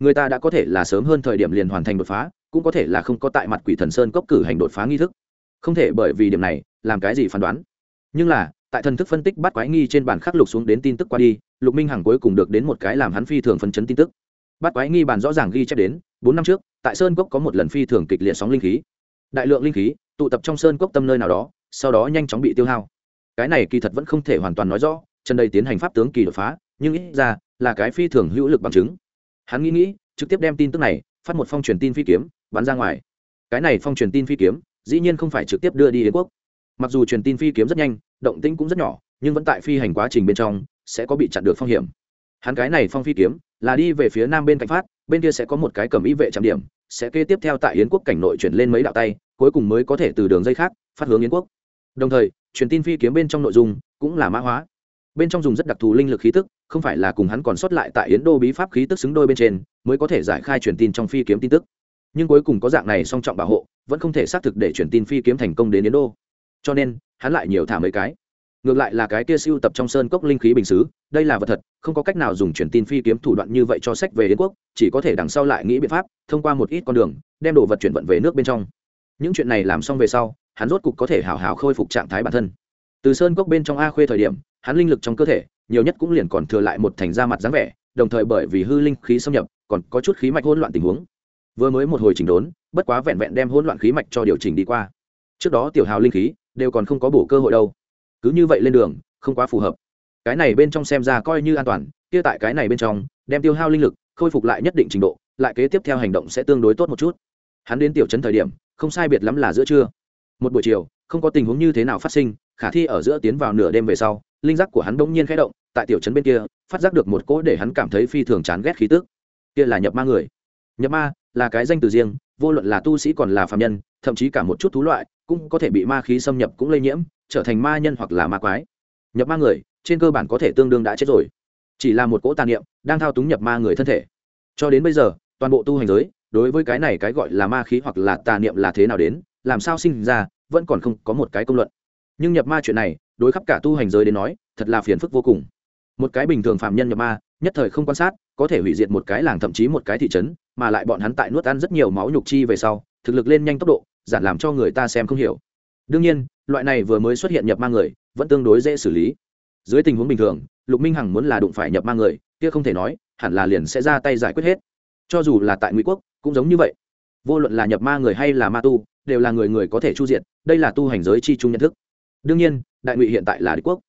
người ta đã có thể là sớm hơn thời điểm liền hoàn thành đột phá, cũng có thể là không có tại mặt quỷ thần sơn cốc cử hành đột phá nghi thức. Không thể bởi vì điểm này, làm cái gì phán đoán. Nhưng là, tại thần thức phân tích bắt quái nghi trên bản khắc lục xuống đến tin tức qua đi, lục minh hằng cuối cùng được đến một cái làm hắn phi thường phân chấn tin tức. Bắt quái nghi bản rõ ràng ghi chép đến, bốn năm trước, tại sơn cốc có một lần phi thường kịch liệt sóng linh khí. Đại lượng linh khí tụ tập trong sơn cốc tâm nơi nào đó, sau đó nhanh chóng bị tiêu hao. Cái này kỳ thật vẫn không thể hoàn toàn nói rõ chân đây tiến hành pháp tướng kỳ đột phá, nhưng ít ra là cái phi thường hữu lực bằng chứng hắn nghĩ nghĩ, trực tiếp đem tin tức này phát một phong truyền tin phi kiếm, bắn ra ngoài. Cái này phong truyền tin phi kiếm, dĩ nhiên không phải trực tiếp đưa đi yến quốc. Mặc dù truyền tin phi kiếm rất nhanh, động tĩnh cũng rất nhỏ, nhưng vẫn tại phi hành quá trình bên trong, sẽ có bị chặn được phong hiểm. Hắn cái này phong phi kiếm, là đi về phía nam bên cạnh phát, bên kia sẽ có một cái cầm ý vệ trạm điểm, sẽ kế tiếp theo tại yến quốc cảnh nội chuyển lên mấy đạo tay, cuối cùng mới có thể từ đường dây khác, phát hướng yến quốc. Đồng thời, truyền tin phi kiếm bên trong nội dung cũng là mã hóa. Bên trong dùng rất đặc thù linh lực khí tức không phải là cùng hắn còn sót lại tại yến đô bí pháp khí tức xứng đôi bên trên, mới có thể giải khai truyền tin trong phi kiếm tin tức. Nhưng cuối cùng có dạng này song trọng bảo hộ, vẫn không thể xác thực để truyền tin phi kiếm thành công đến yến đô. Cho nên, hắn lại nhiều thả mấy cái. Ngược lại là cái kia siêu tập trong sơn cốc linh khí bình xứ, đây là vật thật, không có cách nào dùng truyền tin phi kiếm thủ đoạn như vậy cho sách về yến quốc, chỉ có thể đằng sau lại nghĩ biện pháp, thông qua một ít con đường, đem đồ vật chuyển vận về nước bên trong. Những chuyện này làm xong về sau, hắn rốt cục có thể hào hào khôi phục trạng thái bản thân. Từ sơn cốc bên trong a khuê thời điểm, hắn linh lực trong cơ thể nhiều nhất cũng liền còn thừa lại một thành da mặt dáng vẻ, đồng thời bởi vì hư linh khí xâm nhập, còn có chút khí mạch hỗn loạn tình huống. Vừa mới một hồi chỉnh đốn, bất quá vẹn vẹn đem hỗn loạn khí mạch cho điều chỉnh đi qua. Trước đó tiểu hào linh khí đều còn không có bổ cơ hội đâu. Cứ như vậy lên đường, không quá phù hợp. Cái này bên trong xem ra coi như an toàn, kia tại cái này bên trong, đem tiêu hao linh lực khôi phục lại nhất định trình độ, lại kế tiếp theo hành động sẽ tương đối tốt một chút. Hắn đến tiểu trấn thời điểm, không sai biệt lắm là giữa trưa. Một buổi chiều, không có tình huống như thế nào phát sinh, khả thi ở giữa tiến vào nửa đêm về sau, linh giác của hắn bỗng nhiên khẽ động tại tiểu trấn bên kia, phát giác được một cỗ để hắn cảm thấy phi thường chán ghét khí tức. Kia là nhập ma người. Nhập ma là cái danh từ riêng, vô luận là tu sĩ còn là phạm nhân, thậm chí cả một chút thú loại, cũng có thể bị ma khí xâm nhập cũng lây nhiễm, trở thành ma nhân hoặc là ma quái. Nhập ma người, trên cơ bản có thể tương đương đã chết rồi. Chỉ là một cỗ tà niệm đang thao túng nhập ma người thân thể. Cho đến bây giờ, toàn bộ tu hành giới, đối với cái này cái gọi là ma khí hoặc là tà niệm là thế nào đến, làm sao sinh ra, vẫn còn không có một cái công luận. Nhưng nhập ma chuyện này, đối khắp cả tu hành giới đến nói, thật là phiền phức vô cùng một cái bình thường phạm nhân nhập ma, nhất thời không quan sát, có thể hủy diệt một cái làng thậm chí một cái thị trấn, mà lại bọn hắn tại nuốt ăn rất nhiều máu nhục chi về sau, thực lực lên nhanh tốc độ, giản làm cho người ta xem không hiểu. Đương nhiên, loại này vừa mới xuất hiện nhập ma người, vẫn tương đối dễ xử lý. Dưới tình huống bình thường, lục minh hằng muốn là đụng phải nhập ma người, kia không thể nói, hẳn là liền sẽ ra tay giải quyết hết. Cho dù là tại ngụy quốc, cũng giống như vậy. Vô luận là nhập ma người hay là ma tu, đều là người người có thể chu diện đây là tu hành giới chi chung nhận thức. Đương nhiên, đại ngụy hiện tại là đế quốc.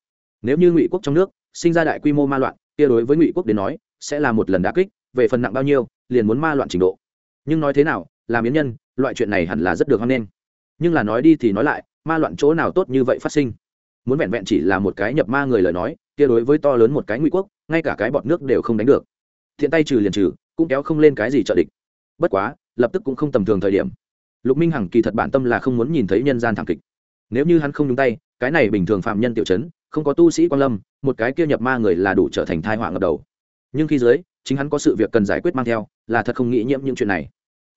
Nếu như ngụy quốc trong nước sinh ra đại quy mô ma loạn, kia đối với ngụy quốc đến nói, sẽ là một lần đá kích, về phần nặng bao nhiêu, liền muốn ma loạn trình độ. Nhưng nói thế nào, làm yến nhân, loại chuyện này hẳn là rất được hoan nghênh. Nhưng là nói đi thì nói lại, ma loạn chỗ nào tốt như vậy phát sinh? Muốn vẹn vẹn chỉ là một cái nhập ma người lời nói, kia đối với to lớn một cái ngụy quốc, ngay cả cái bọt nước đều không đánh được. Thiện tay trừ liền trừ, cũng kéo không lên cái gì trợ địch. Bất quá, lập tức cũng không tầm thường thời điểm. Lục minh hằng kỳ thật bản tâm là không muốn nhìn thấy nhân gian thảm kịch. Nếu như hắn không nhúng tay, cái này bình thường phạm nhân tiểu chấn không có tu sĩ quan lâm một cái kia nhập ma người là đủ trở thành thai họa ngập đầu. Nhưng khi dưới, chính hắn có sự việc cần giải quyết mang theo, là thật không nghĩ nhiễm những chuyện này.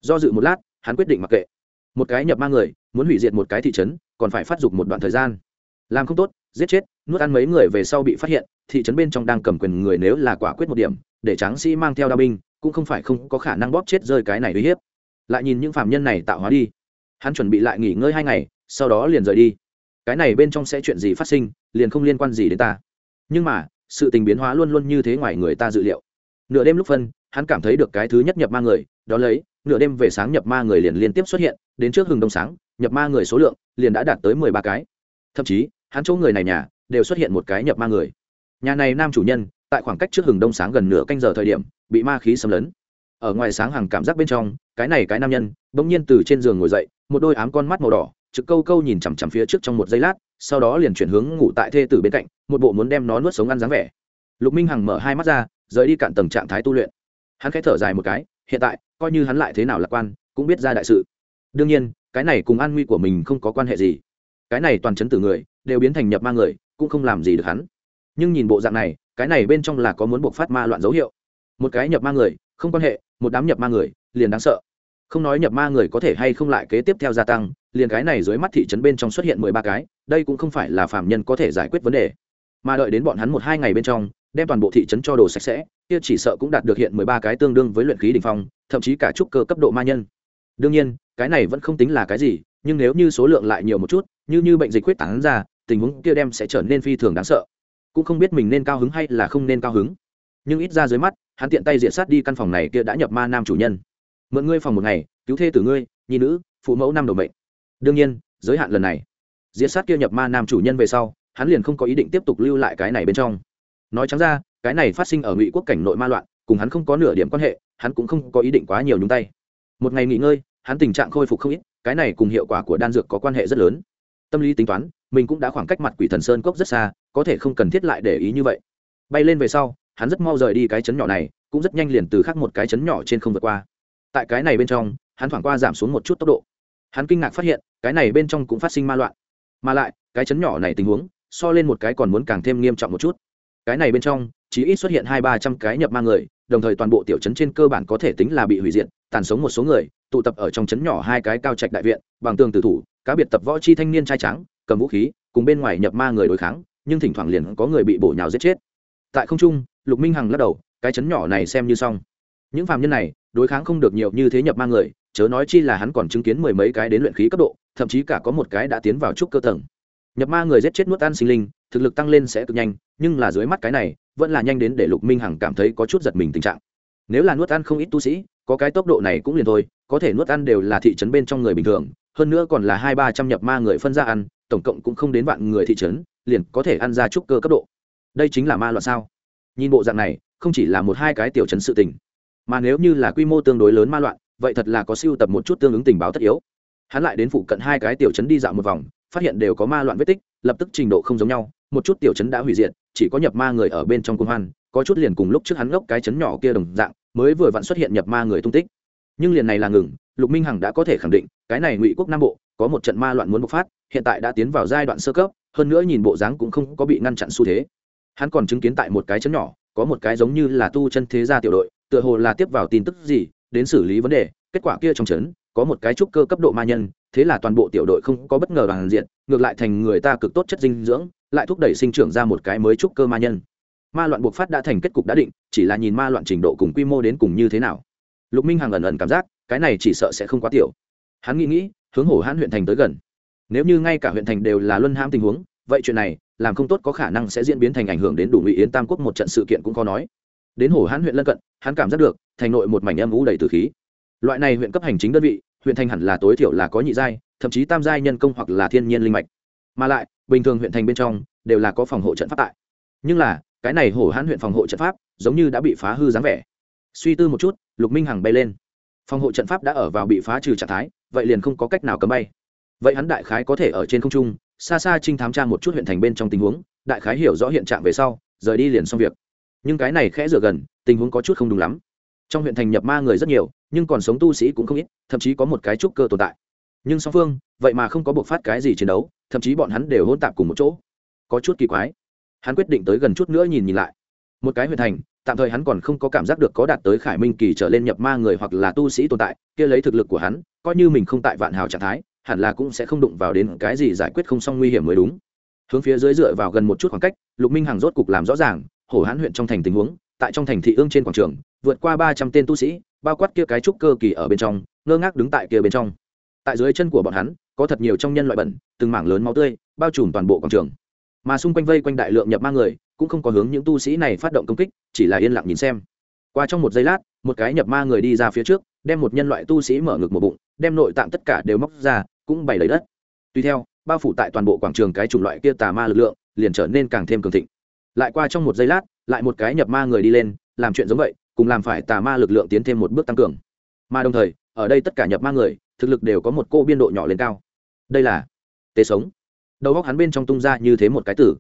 Do dự một lát, hắn quyết định mặc kệ. Một cái nhập ma người, muốn hủy diệt một cái thị trấn, còn phải phát dục một đoạn thời gian. Làm không tốt, giết chết, nuốt ăn mấy người về sau bị phát hiện, thị trấn bên trong đang cầm quyền người nếu là quả quyết một điểm, để tráng sĩ mang theo đao binh, cũng không phải không có khả năng bóp chết rơi cái này uy hiếp. Lại nhìn những phạm nhân này tạo hóa đi. Hắn chuẩn bị lại nghỉ ngơi hai ngày, sau đó liền rời đi. Cái này bên trong sẽ chuyện gì phát sinh, liền không liên quan gì đến ta nhưng mà, sự tình biến hóa luôn luôn như thế ngoài người ta dự liệu. Nửa đêm lúc phân, hắn cảm thấy được cái thứ nhất nhập ma người, đó lấy, nửa đêm về sáng nhập ma người liền liên tiếp xuất hiện, đến trước hừng đông sáng, nhập ma người số lượng liền đã đạt tới mười ba cái. Thậm chí, hắn chỗ người này nhà đều xuất hiện một cái nhập ma người. Nhà này nam chủ nhân, tại khoảng cách trước hừng đông sáng gần nửa canh giờ thời điểm, bị ma khí xâm lấn. Ở ngoài sáng hàng cảm giác bên trong, cái này cái nam nhân, bỗng nhiên từ trên giường ngồi dậy, một đôi ám con mắt màu đỏ, trực câu câu nhìn chằm chằm phía trước trong một giây lát, sau đó liền chuyển hướng ngủ tại thê tử bên cạnh một bộ muốn đem nó nuốt sống ăn dáng vẻ. Lục minh hằng mở hai mắt ra, rời đi cạn tầng trạng thái tu luyện. Hắn khẽ thở dài một cái, hiện tại, coi như hắn lại thế nào lạc quan, cũng biết ra đại sự. Đương nhiên, cái này cùng an nguy của mình không có quan hệ gì. Cái này toàn chấn tử người, đều biến thành nhập ma người, cũng không làm gì được hắn. Nhưng nhìn bộ dạng này, cái này bên trong là có muốn buộc phát ma loạn dấu hiệu. Một cái nhập ma người, không quan hệ, một đám nhập ma người, liền đáng sợ. Không nói nhập ma người có thể hay không lại kế tiếp theo gia tăng, liền cái này dưới mắt thị trấn bên trong xuất hiện mười ba cái, đây cũng không phải là phạm nhân có thể giải quyết vấn đề mà đợi đến bọn hắn một hai ngày bên trong, đem toàn bộ thị trấn cho đồ sạch sẽ, kia chỉ sợ cũng đạt được hiện mười ba cái tương đương với luyện khí đ ỉ n h phong, thậm chí cả trúc cơ cấp độ ma nhân. Đương nhiên, cái này vẫn không tính là cái gì, nhưng nếu như số lượng lại nhiều một chút, như như bệnh dịch huyết tán ra, tình huống kia đem sẽ trở nên phi thường đáng sợ. Cũng không biết mình nên cao hứng hay là không nên cao hứng. Nhưng ít ra dưới mắt, hắn tiện tay diện sát đi căn phòng này kia đã nhập ma nam chủ nhân. Mượn ngươi phòng một ngày, cứu thê tử ngươi, nhi nữ, phụ mẫu năm đầu mệnh. Đương nhiên, giới hạn lần này. Diện sát kia nhập ma nam chủ nhân về sau hắn liền không có ý định tiếp tục lưu lại cái này bên trong. Nói trắng ra, cái này phát sinh ở ngụy quốc cảnh nội ma loạn, cùng hắn không có nửa điểm quan hệ, hắn cũng không có ý định quá nhiều nhúng tay. Một ngày nghỉ ngơi, hắn tình trạng khôi phục không ít, cái này cùng hiệu quả của đan dược có quan hệ rất lớn. Tâm lý tính toán, mình cũng đã khoảng cách mặt quỷ thần sơn cốc rất xa, có thể không cần thiết lại để ý như vậy. Bay lên về sau, hắn rất mau rời đi cái chấn nhỏ này, cũng rất nhanh liền từ khắc một cái chấn nhỏ trên không vượt qua. Tại cái này bên trong, hắn thoảng qua giảm xuống một chút tốc độ. Hắn kinh ngạc phát hiện, cái này bên trong cũng phát sinh ma loạn. Mà lại, cái chấn nhỏ này tình huống so lên một cái còn muốn càng thêm nghiêm trọng một chút. Cái này bên trong chỉ ít xuất hiện hai ba trăm cái nhập ma người, đồng thời toàn bộ tiểu chấn trên cơ bản có thể tính là bị hủy diệt, tàn sống một số người, tụ tập ở trong chấn nhỏ hai cái cao trạch đại viện, bằng tường tử thủ, cá biệt tập võ chi thanh niên trai trắng cầm vũ khí, cùng bên ngoài nhập ma người đối kháng, nhưng thỉnh thoảng liền có người bị bổ nhào giết chết. Tại không trung, lục minh hằng lắc đầu, cái chấn nhỏ này xem như xong. Những phạm nhân này, đối kháng không được nhiều như thế nhập ma người, chớ nói chi là hắn còn chứng kiến mười mấy cái đến luyện khí cấp độ, thậm chí cả có một cái đã tiến vào trúc cơ tầng nhập ma người giết chết nuốt ăn sinh linh, thực lực tăng lên sẽ cực nhanh, nhưng là dưới mắt cái này, vẫn là nhanh đến để lục minh hằng cảm thấy có chút giật mình tình trạng. Nếu là nuốt ăn không ít tu sĩ, có cái tốc độ này cũng liền thôi, có thể nuốt ăn đều là thị trấn bên trong người bình thường, hơn nữa còn là hai ba trăm nhập ma người phân ra ăn, tổng cộng cũng không đến vạn người thị trấn, liền có thể ăn ra trúc cơ cấp độ. Đây chính là ma loạn sao? Nhìn bộ dạng này, không chỉ là một hai cái tiểu trấn sự tình, mà nếu như là quy mô tương đối lớn ma loạn, vậy thật là có siêu tập một chút tương ứng tình báo tất yếu. Hắn lại đến phụ cận hai cái tiểu trấn đi dạo một vòng phát hiện đều có ma loạn vết tích, lập tức trình độ không giống nhau, một chút tiểu chấn đã hủy diệt, chỉ có nhập ma người ở bên trong cung hoan, có chút liền cùng lúc trước hắn gốc cái chấn nhỏ kia đồng dạng, mới vừa vặn xuất hiện nhập ma người tung tích. Nhưng liền này là ngừng, lục minh hằng đã có thể khẳng định, cái này ngụy quốc nam bộ, có một trận ma loạn muốn bộc phát, hiện tại đã tiến vào giai đoạn sơ cấp, hơn nữa nhìn bộ dáng cũng không có bị ngăn chặn xu thế. Hắn còn chứng kiến tại một cái chấn nhỏ, có một cái giống như là tu chân thế gia tiểu đội, tựa hồ là tiếp vào tin tức gì, đến xử lý vấn đề, kết quả kia trong chấn có một cái trúc cơ cấp độ ma nhân thế là toàn bộ tiểu đội không có bất ngờ bằng diện, ngược lại thành người ta cực tốt chất dinh dưỡng, lại thúc đẩy sinh trưởng ra một cái mới trúc cơ ma nhân. Ma loạn buộc phát đã thành kết cục đã định, chỉ là nhìn ma loạn trình độ cùng quy mô đến cùng như thế nào. Lục minh hằng ẩn ẩn cảm giác, cái này chỉ sợ sẽ không quá tiểu. Hắn nghĩ nghĩ, hướng hổ hãn huyện thành tới gần. Nếu như ngay cả huyện thành đều là luân hãm tình huống, vậy chuyện này, làm không tốt có khả năng sẽ diễn biến thành ảnh hưởng đến đủ ngụy yến tam quốc một trận sự kiện cũng khó nói. Đến hồ hãn huyện lân cận, hắn cảm giác được, thành nội một mảnh âm vũ đầy từ khí. Loại này huyện cấp hành chính đơn vị huyện thành hẳn là tối thiểu là có nhị giai, thậm chí tam giai nhân công hoặc là thiên nhiên linh mạch. Mà lại, bình thường huyện thành bên trong đều là có phòng hộ trận pháp tại. Nhưng là, cái này hổ hãn huyện phòng hộ trận pháp giống như đã bị phá hư dáng vẻ. Suy tư một chút, lục minh hằng bay lên. Phòng hộ trận pháp đã ở vào bị phá trừ trạng thái, vậy liền không có cách nào cấm bay. Vậy hắn đại khái có thể ở trên không trung, xa xa trinh thám tra một chút huyện thành bên trong tình huống, đại khái hiểu rõ hiện trạng về sau, rời đi liền xong việc. Nhưng cái này khẽ rửa gần, tình huống có chút không đúng lắm. Trong huyện thành nhập ma người rất nhiều nhưng còn sống tu sĩ cũng không ít, thậm chí có một cái trúc cơ tồn tại. Nhưng song phương, vậy mà không có buộc phát cái gì chiến đấu, thậm chí bọn hắn đều hôn tạp cùng một chỗ. Có chút kỳ quái. Hắn quyết định tới gần chút nữa nhìn nhìn lại. Một cái huyện thành, tạm thời hắn còn không có cảm giác được có đạt tới khải minh kỳ trở lên nhập ma người hoặc là tu sĩ tồn tại, kia lấy thực lực của hắn, coi như mình không tại vạn hào trạng thái, hẳn là cũng sẽ không đụng vào đến cái gì giải quyết không xong nguy hiểm mới đúng. Hướng phía dưới dựa vào gần một chút khoảng cách, lục minh hằng rốt cục làm rõ ràng, hổ hãn huyện trong thành tình huống, tại trong thành thị ương trên quảng trường, vượt qua ba trăm tên tu sĩ bao quát kia cái trúc cơ kỳ ở bên trong, ngơ ngác đứng tại kia bên trong. Tại dưới chân của bọn hắn, có thật nhiều trong nhân loại bẩn, từng mảng lớn máu tươi, bao trùm toàn bộ quảng trường. Mà xung quanh vây quanh đại lượng nhập ma người, cũng không có hướng những tu sĩ này phát động công kích, chỉ là yên lặng nhìn xem. Qua trong một giây lát, một cái nhập ma người đi ra phía trước, đem một nhân loại tu sĩ mở ngực một bụng, đem nội tạng tất cả đều móc ra, cũng bày lấy đất. Tuy theo, bao phủ tại toàn bộ quảng trường cái chủng loại kia tà ma lực lượng, liền trở nên càng thêm cường thịnh. Lại qua trong một giây lát, lại một cái nhập ma người đi lên, làm chuyện giống vậy cùng làm phải tà ma lực lượng tiến thêm một bước tăng cường. Mà đồng thời, ở đây tất cả nhập ma người, thực lực đều có một cô biên độ nhỏ lên cao. Đây là tế sống. Đầu góc hắn bên trong tung ra như thế một cái tử.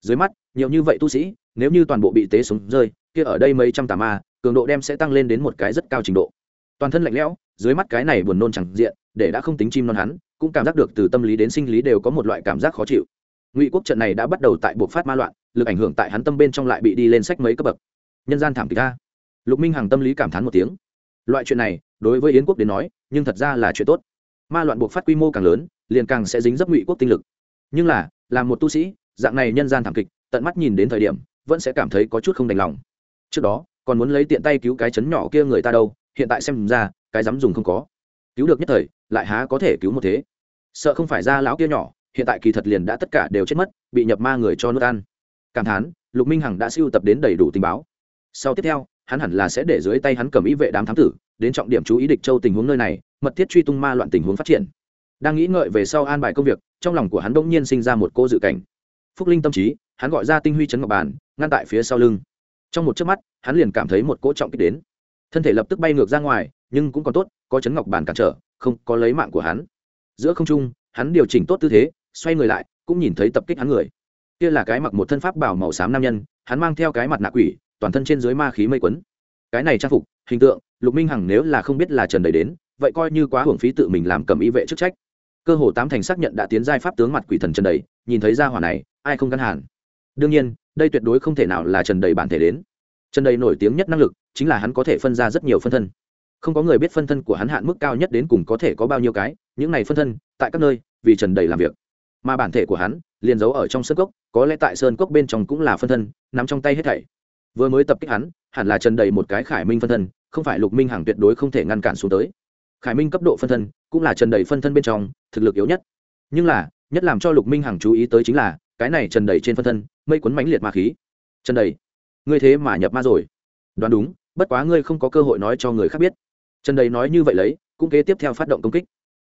Dưới mắt, nhiều như vậy tu sĩ, nếu như toàn bộ bị tế sống rơi, kia ở đây mấy trăm tà ma, cường độ đem sẽ tăng lên đến một cái rất cao trình độ. Toàn thân lạnh lẽo, dưới mắt cái này buồn nôn chẳng diện, để đã không tính chim non hắn, cũng cảm giác được từ tâm lý đến sinh lý đều có một loại cảm giác khó chịu. Ngụy quốc trận này đã bắt đầu tại buộc phát ma loạn, lực ảnh hưởng tại hắn tâm bên trong lại bị đi lên sách mấy cấp bậc. Nhân gian thảm kịch ta lục minh hằng tâm lý cảm thán một tiếng loại chuyện này đối với yến quốc đến nói nhưng thật ra là chuyện tốt ma loạn buộc phát quy mô càng lớn liền càng sẽ dính dấp ngụy quốc tinh lực nhưng là làm một tu sĩ dạng này nhân gian thảm kịch tận mắt nhìn đến thời điểm vẫn sẽ cảm thấy có chút không đành lòng trước đó còn muốn lấy tiện tay cứu cái chấn nhỏ kia người ta đâu hiện tại xem ra cái dám dùng không có cứu được nhất thời lại há có thể cứu một thế sợ không phải ra lão kia nhỏ hiện tại kỳ thật liền đã tất cả đều chết mất bị nhập ma người cho nước ăn cảm thán lục minh hằng đã siêu tập đến đầy đủ tình báo sau tiếp theo hắn hẳn là sẽ để dưới tay hắn cầm ý vệ đám thám tử, đến trọng điểm chú ý địch châu tình huống nơi này, mật thiết truy tung ma loạn tình huống phát triển. Đang nghĩ ngợi về sau an bài công việc, trong lòng của hắn bỗng nhiên sinh ra một cô dự cảnh. Phúc linh tâm trí, hắn gọi ra tinh huy chấn ngọc bàn, ngăn tại phía sau lưng. Trong một chớp mắt, hắn liền cảm thấy một cỗ trọng kích đến. Thân thể lập tức bay ngược ra ngoài, nhưng cũng còn tốt, có chấn ngọc bàn cản trở, không có lấy mạng của hắn. Giữa không trung, hắn điều chỉnh tốt tư thế, xoay người lại, cũng nhìn thấy tập kích hắn người. Kia là cái mặc một thân pháp bảo màu xám nam nhân, hắn mang theo cái mặt nạ quỷ toàn thân trên dưới ma khí mây quấn. Cái này trang phục, hình tượng, lục minh hằng nếu là không biết là trần đầy đến, vậy coi như quá hưởng phí tự mình làm cầm y vệ chức trách. Cơ hồ tám thành xác nhận đã tiến giai pháp tướng mặt quỷ thần trần đầy, nhìn thấy ra hỏa này, ai không gắn hàn đương nhiên, đây tuyệt đối không thể nào là trần đầy bản thể đến. Trần đầy nổi tiếng nhất năng lực, chính là hắn có thể phân ra rất nhiều phân thân. Không có người biết phân thân của hắn hạn mức cao nhất đến cùng có thể có bao nhiêu cái, những này phân thân, tại các nơi, vì trần đầy làm việc. Mà bản thể của hắn, liền giấu ở trong sơn cốc, có lẽ tại sơn cốc bên trong cũng là phân thân nằm trong tay hết thảy vừa mới tập kích hắn, hẳn là trần đầy một cái khải minh phân thân, không phải lục minh hằng tuyệt đối không thể ngăn cản xuống tới. Khải minh cấp độ phân thân cũng là trần đầy phân thân bên trong thực lực yếu nhất. Nhưng là, nhất làm cho lục minh hằng chú ý tới chính là, cái này trần đầy trên phân thân, mây quấn mánh liệt ma khí. Trần đầy, ngươi thế mà nhập ma rồi. Đoán đúng, bất quá ngươi không có cơ hội nói cho người khác biết. Trần đầy nói như vậy lấy, cũng kế tiếp theo phát động công kích.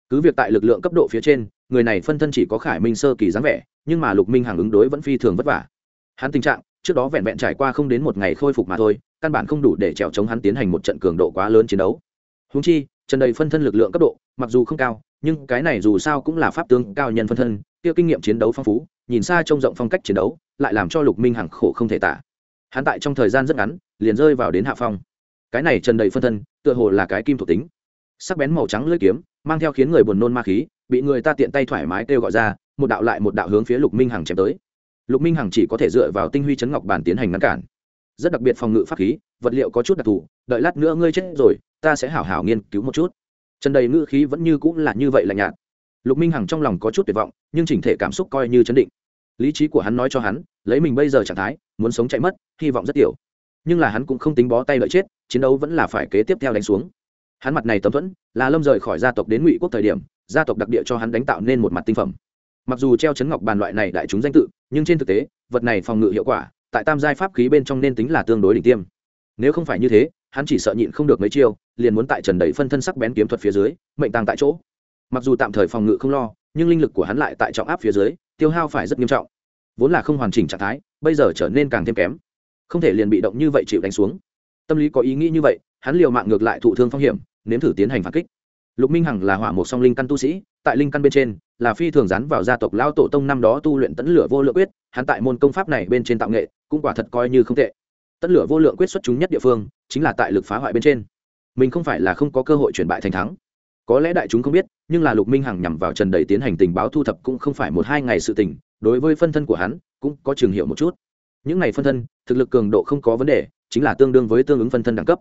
Cứ việc tại lực lượng cấp độ phía trên, người này phân thân chỉ có khải minh sơ kỳ dáng vẻ, nhưng mà lục minh hằng ứng đối vẫn phi thường vất vả. Hắn tình trạng trước đó vẹn vẹn trải qua không đến một ngày khôi phục mà thôi, căn bản không đủ để trèo chống hắn tiến hành một trận cường độ quá lớn chiến đấu. Húng chi, trần đầy phân thân lực lượng cấp độ, mặc dù không cao, nhưng cái này dù sao cũng là pháp tướng cao nhân phân thân, kia kinh nghiệm chiến đấu phong phú, nhìn xa trông rộng phong cách chiến đấu, lại làm cho lục minh hằng khổ không thể tả. Hắn tại trong thời gian rất ngắn, liền rơi vào đến hạ phong. Cái này trần đầy phân thân, tựa hồ là cái kim thuộc tính. Sắc bén màu trắng lưỡi kiếm, mang theo khiến người buồn nôn ma khí, bị người ta tiện tay thoải mái kêu gọi ra, một đạo lại một đạo hướng phía lục minh hằng chém tới lục minh hằng chỉ có thể dựa vào tinh huy chấn ngọc bàn tiến hành ngăn cản. Rất đặc biệt phòng ngự pháp khí, vật liệu có chút đặc thù, đợi lát nữa ngươi chết rồi, ta sẽ hảo hảo nghiên cứu một chút. Trần đầy ngữ khí vẫn như cũng là như vậy lạnh nhạt. Lục minh hằng trong lòng có chút tuyệt vọng, nhưng chỉnh thể cảm xúc coi như chấn định. Lý trí của hắn nói cho hắn, lấy mình bây giờ trạng thái, muốn sống chạy mất, hy vọng rất tiểu. Nhưng là hắn cũng không tính bó tay lợi chết, chiến đấu vẫn là phải kế tiếp theo đánh xuống. Hắn mặt này tấm thuẫn, là lâm rời khỏi gia tộc đến ngụy quốc thời điểm, gia tộc đặc địa cho hắn đánh tạo nên một mặt tinh phẩm mặc dù treo chấn ngọc bàn loại này đại chúng danh tự, nhưng trên thực tế, vật này phòng ngự hiệu quả, tại tam giai pháp khí bên trong nên tính là tương đối đỉnh tiêm. Nếu không phải như thế, hắn chỉ sợ nhịn không được mấy chiêu, liền muốn tại trần đầy phân thân sắc bén kiếm thuật phía dưới, mệnh tăng tại chỗ. Mặc dù tạm thời phòng ngự không lo, nhưng linh lực của hắn lại tại trọng áp phía dưới, tiêu hao phải rất nghiêm trọng. Vốn là không hoàn chỉnh trạng thái, bây giờ trở nên càng thêm kém. Không thể liền bị động như vậy chịu đánh xuống. Tâm lý có ý nghĩ như vậy, hắn liều mạng ngược lại thụ thương phong hiểm, nếm thử tiến hành phản kích. Lục minh hằng là hỏa một song linh căn tu sĩ tại linh căn bên trên, là phi thường rắn vào gia tộc lao tổ tông năm đó tu luyện tẫn lửa vô lượng quyết, hắn tại môn công pháp này bên trên tạo nghệ, cũng quả thật coi như không tệ. Tẫn lửa vô lượng quyết xuất chúng nhất địa phương, chính là tại lực phá hoại bên trên. Mình không phải là không có cơ hội chuyển bại thành thắng. Có lẽ đại chúng không biết, nhưng là lục minh hằng nhằm vào trần đầy tiến hành tình báo thu thập cũng không phải một hai ngày sự tình, đối với phân thân của hắn, cũng có trường hiệu một chút. Những ngày phân thân, thực lực cường độ không có vấn đề, chính là tương đương với tương ứng phân thân đẳng cấp.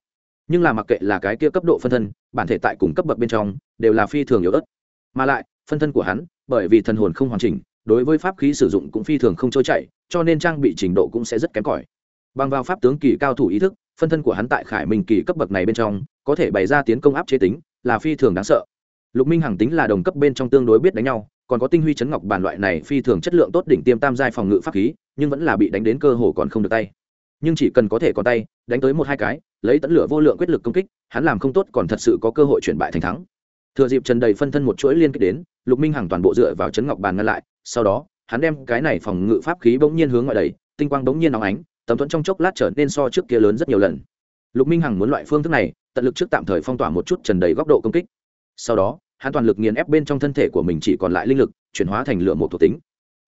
Nhưng là mặc kệ là cái kia cấp độ phân thân, bản thể tại cùng cấp bậc bên trong, đều là phi thường yếu ớt mà lại, phân thân của hắn, bởi vì thần hồn không hoàn chỉnh, đối với pháp khí sử dụng cũng phi thường không trôi chảy, cho nên trang bị trình độ cũng sẽ rất kém cỏi. Bằng vào pháp tướng kỳ cao thủ ý thức, phân thân của hắn tại khải minh kỳ cấp bậc này bên trong, có thể bày ra tiến công áp chế tính, là phi thường đáng sợ. Lục minh hằng tính là đồng cấp bên trong tương đối biết đánh nhau, còn có tinh huy chấn ngọc bản loại này phi thường chất lượng tốt đỉnh tiêm tam giai phòng ngự pháp khí, nhưng vẫn là bị đánh đến cơ hồ còn không được tay. Nhưng chỉ cần có thể có tay, đánh tới một hai cái, lấy tấn lửa vô lượng quyết lực công kích, hắn làm không tốt còn thật sự có cơ hội chuyển bại thành thắng thừa dịp trần đầy phân thân một chuỗi liên kết đến, lục minh hằng toàn bộ dựa vào chấn ngọc bàn ngăn lại, sau đó, hắn đem cái này phòng ngự pháp khí bỗng nhiên hướng ngoại đầy tinh quang bỗng nhiên nóng ánh, tầm thuẫn trong chốc lát trở nên so trước kia lớn rất nhiều lần. Lục minh hằng muốn loại phương thức này, tận lực trước tạm thời phong tỏa một chút trần đầy góc độ công kích. Sau đó, hắn toàn lực nghiền ép bên trong thân thể của mình chỉ còn lại linh lực, chuyển hóa thành lửa một thuộc tính.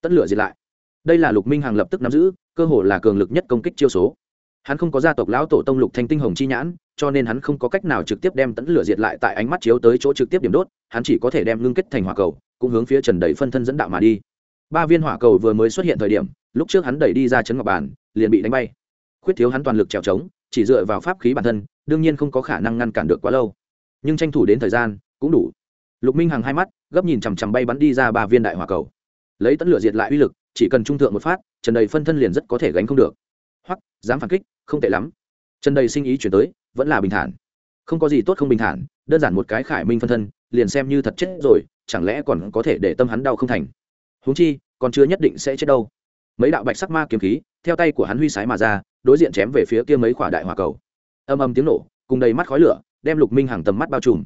Tất lửa diệt lại. Đây là lục minh hằng lập tức nắm giữ, cơ hồ là cường lực nhất công kích chiêu số hắn không có gia tộc lão tổ tông lục thanh tinh hồng chi nhãn, cho nên hắn không có cách nào trực tiếp đem tấn lửa diệt lại tại ánh mắt chiếu tới chỗ trực tiếp điểm đốt, hắn chỉ có thể đem ngưng kết thành hỏa cầu, cũng hướng phía trần đầy phân thân dẫn đạo mà đi. Ba viên hỏa cầu vừa mới xuất hiện thời điểm, lúc trước hắn đẩy đi ra chấn ngọc bàn, liền bị đánh bay. Khuyết thiếu hắn toàn lực trèo trống, chỉ dựa vào pháp khí bản thân, đương nhiên không có khả năng ngăn cản được quá lâu. Nhưng tranh thủ đến thời gian, cũng đủ. Lục minh hằng hai mắt, gấp nhìn chằm chằm bay bắn đi ra ba viên đại hỏa cầu. Lấy tấn lửa diệt lại uy lực, chỉ cần trung thượng một phát, trần đầy phân thân liền rất có thể gánh không được hoặc dám phản kích, không tệ lắm. Trần đầy sinh ý chuyển tới, vẫn là bình thản. Không có gì tốt không bình thản, đơn giản một cái khải minh phân thân, liền xem như thật chết rồi, chẳng lẽ còn có thể để tâm hắn đau không thành? Huống chi, còn chưa nhất định sẽ chết đâu. Mấy đạo bạch sắc ma kiếm khí, theo tay của hắn huy sái mà ra, đối diện chém về phía kia mấy khỏa đại hỏa cầu. Âm âm tiếng nổ, cùng đầy mắt khói lửa, đem lục minh hàng tầm mắt bao trùm.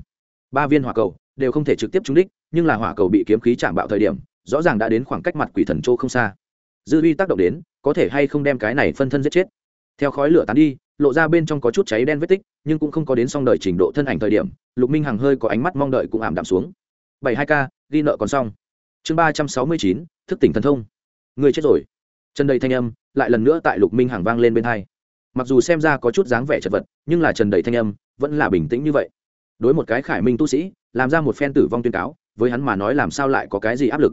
Ba viên hỏa cầu đều không thể trực tiếp trúng đích, nhưng là hỏa cầu bị kiếm khí chạm bạo thời điểm, rõ ràng đã đến khoảng cách mặt quỷ thần châu không xa dư uy tác động đến, có thể hay không đem cái này phân thân giết chết. Theo khói lửa tán đi, lộ ra bên trong có chút cháy đen vết tích, nhưng cũng không có đến song đợi trình độ thân ảnh thời điểm, lục minh hằng hơi có ánh mắt mong đợi cũng ảm đạm xuống. Bảy hai k ghi nợ còn xong. Chương ba trăm sáu mươi chín, thức tỉnh thần thông. Người chết rồi. Trần đầy thanh âm, lại lần nữa tại lục minh hằng vang lên bên hai. Mặc dù xem ra có chút dáng vẻ chật vật, nhưng là trần đầy thanh âm, vẫn là bình tĩnh như vậy. Đối một cái khải minh tu sĩ, làm ra một phen tử vong tuyên cáo, với hắn mà nói làm sao lại có cái gì áp lực?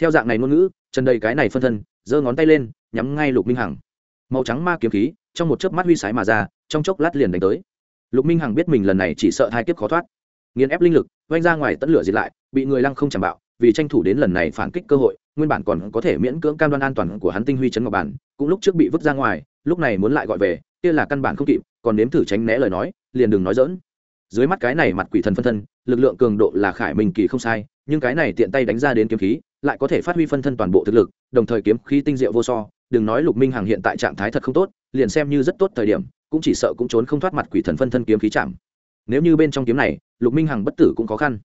Theo dạng này ngôn ngữ, trần đầy cái này phân thân, giơ ngón tay lên, nhắm ngay lục minh hằng. Màu trắng ma kiếm khí, trong một chớp mắt huy sái mà ra, trong chốc lát liền đánh tới. Lục minh hằng biết mình lần này chỉ sợ hai kiếp khó thoát. Nghiền ép linh lực oanh ra ngoài tẫn lửa diệt lại, bị người lăng không chẳng bạo, vì tranh thủ đến lần này phản kích cơ hội, nguyên bản còn có thể miễn cưỡng cam đoan an toàn của hắn tinh huy chấn ngọc bản, cũng lúc trước bị vứt ra ngoài, lúc này muốn lại gọi về, kia là căn bản không kịp, còn nếm thử tránh né lời nói, liền đừng nói dỡn dưới mắt cái này mặt quỷ thần phân thân, lực lượng cường độ là khải minh kỳ không sai, nhưng cái này tiện tay đánh ra đến kiếm khí lại có thể phát huy phân thân toàn bộ thực lực, đồng thời kiếm khí tinh diệu vô so. Đừng nói lục minh hằng hiện tại trạng thái thật không tốt, liền xem như rất tốt thời điểm, cũng chỉ sợ cũng trốn không thoát mặt quỷ thần phân thân kiếm khí chạm. Nếu như bên trong kiếm này, lục minh hằng bất tử cũng khó khăn.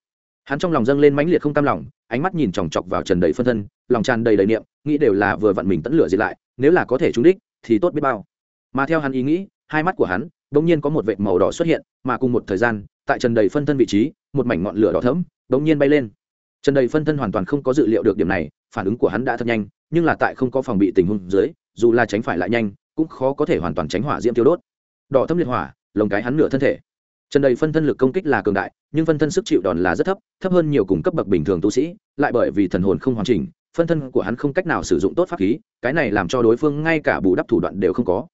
Hắn trong lòng dâng lên mãnh liệt không cam lòng, ánh mắt nhìn chòng chọc vào trần đầy phân thân, lòng tràn đầy đầy niệm, nghĩ đều là vừa vặn mình tẫn lửa diệt lại, nếu là có thể trúng đích, thì tốt biết bao. Mà theo hắn ý nghĩ, hai mắt của hắn bỗng nhiên có một vệt màu đỏ xuất hiện, mà cùng một thời gian, tại trần đầy phân thân vị trí, một mảnh ngọn lửa đỏ thẫm bỗng nhiên bay lên trần đầy phân thân hoàn toàn không có dự liệu được điểm này, phản ứng của hắn đã thật nhanh, nhưng là tại không có phòng bị tình huống dưới, dù là tránh phải lại nhanh, cũng khó có thể hoàn toàn tránh hỏa diễm tiêu đốt. Đỏ thâm liệt hỏa, lồng cái hắn nửa thân thể. Trần đầy phân thân lực công kích là cường đại, nhưng phân thân sức chịu đòn là rất thấp thấp hơn nhiều cùng cấp bậc bình thường tu sĩ, lại bởi vì thần hồn không hoàn chỉnh, phân thân của hắn không cách nào sử dụng tốt pháp khí, cái này làm cho đối phương ngay cả bù đắp thủ đoạn đều không có.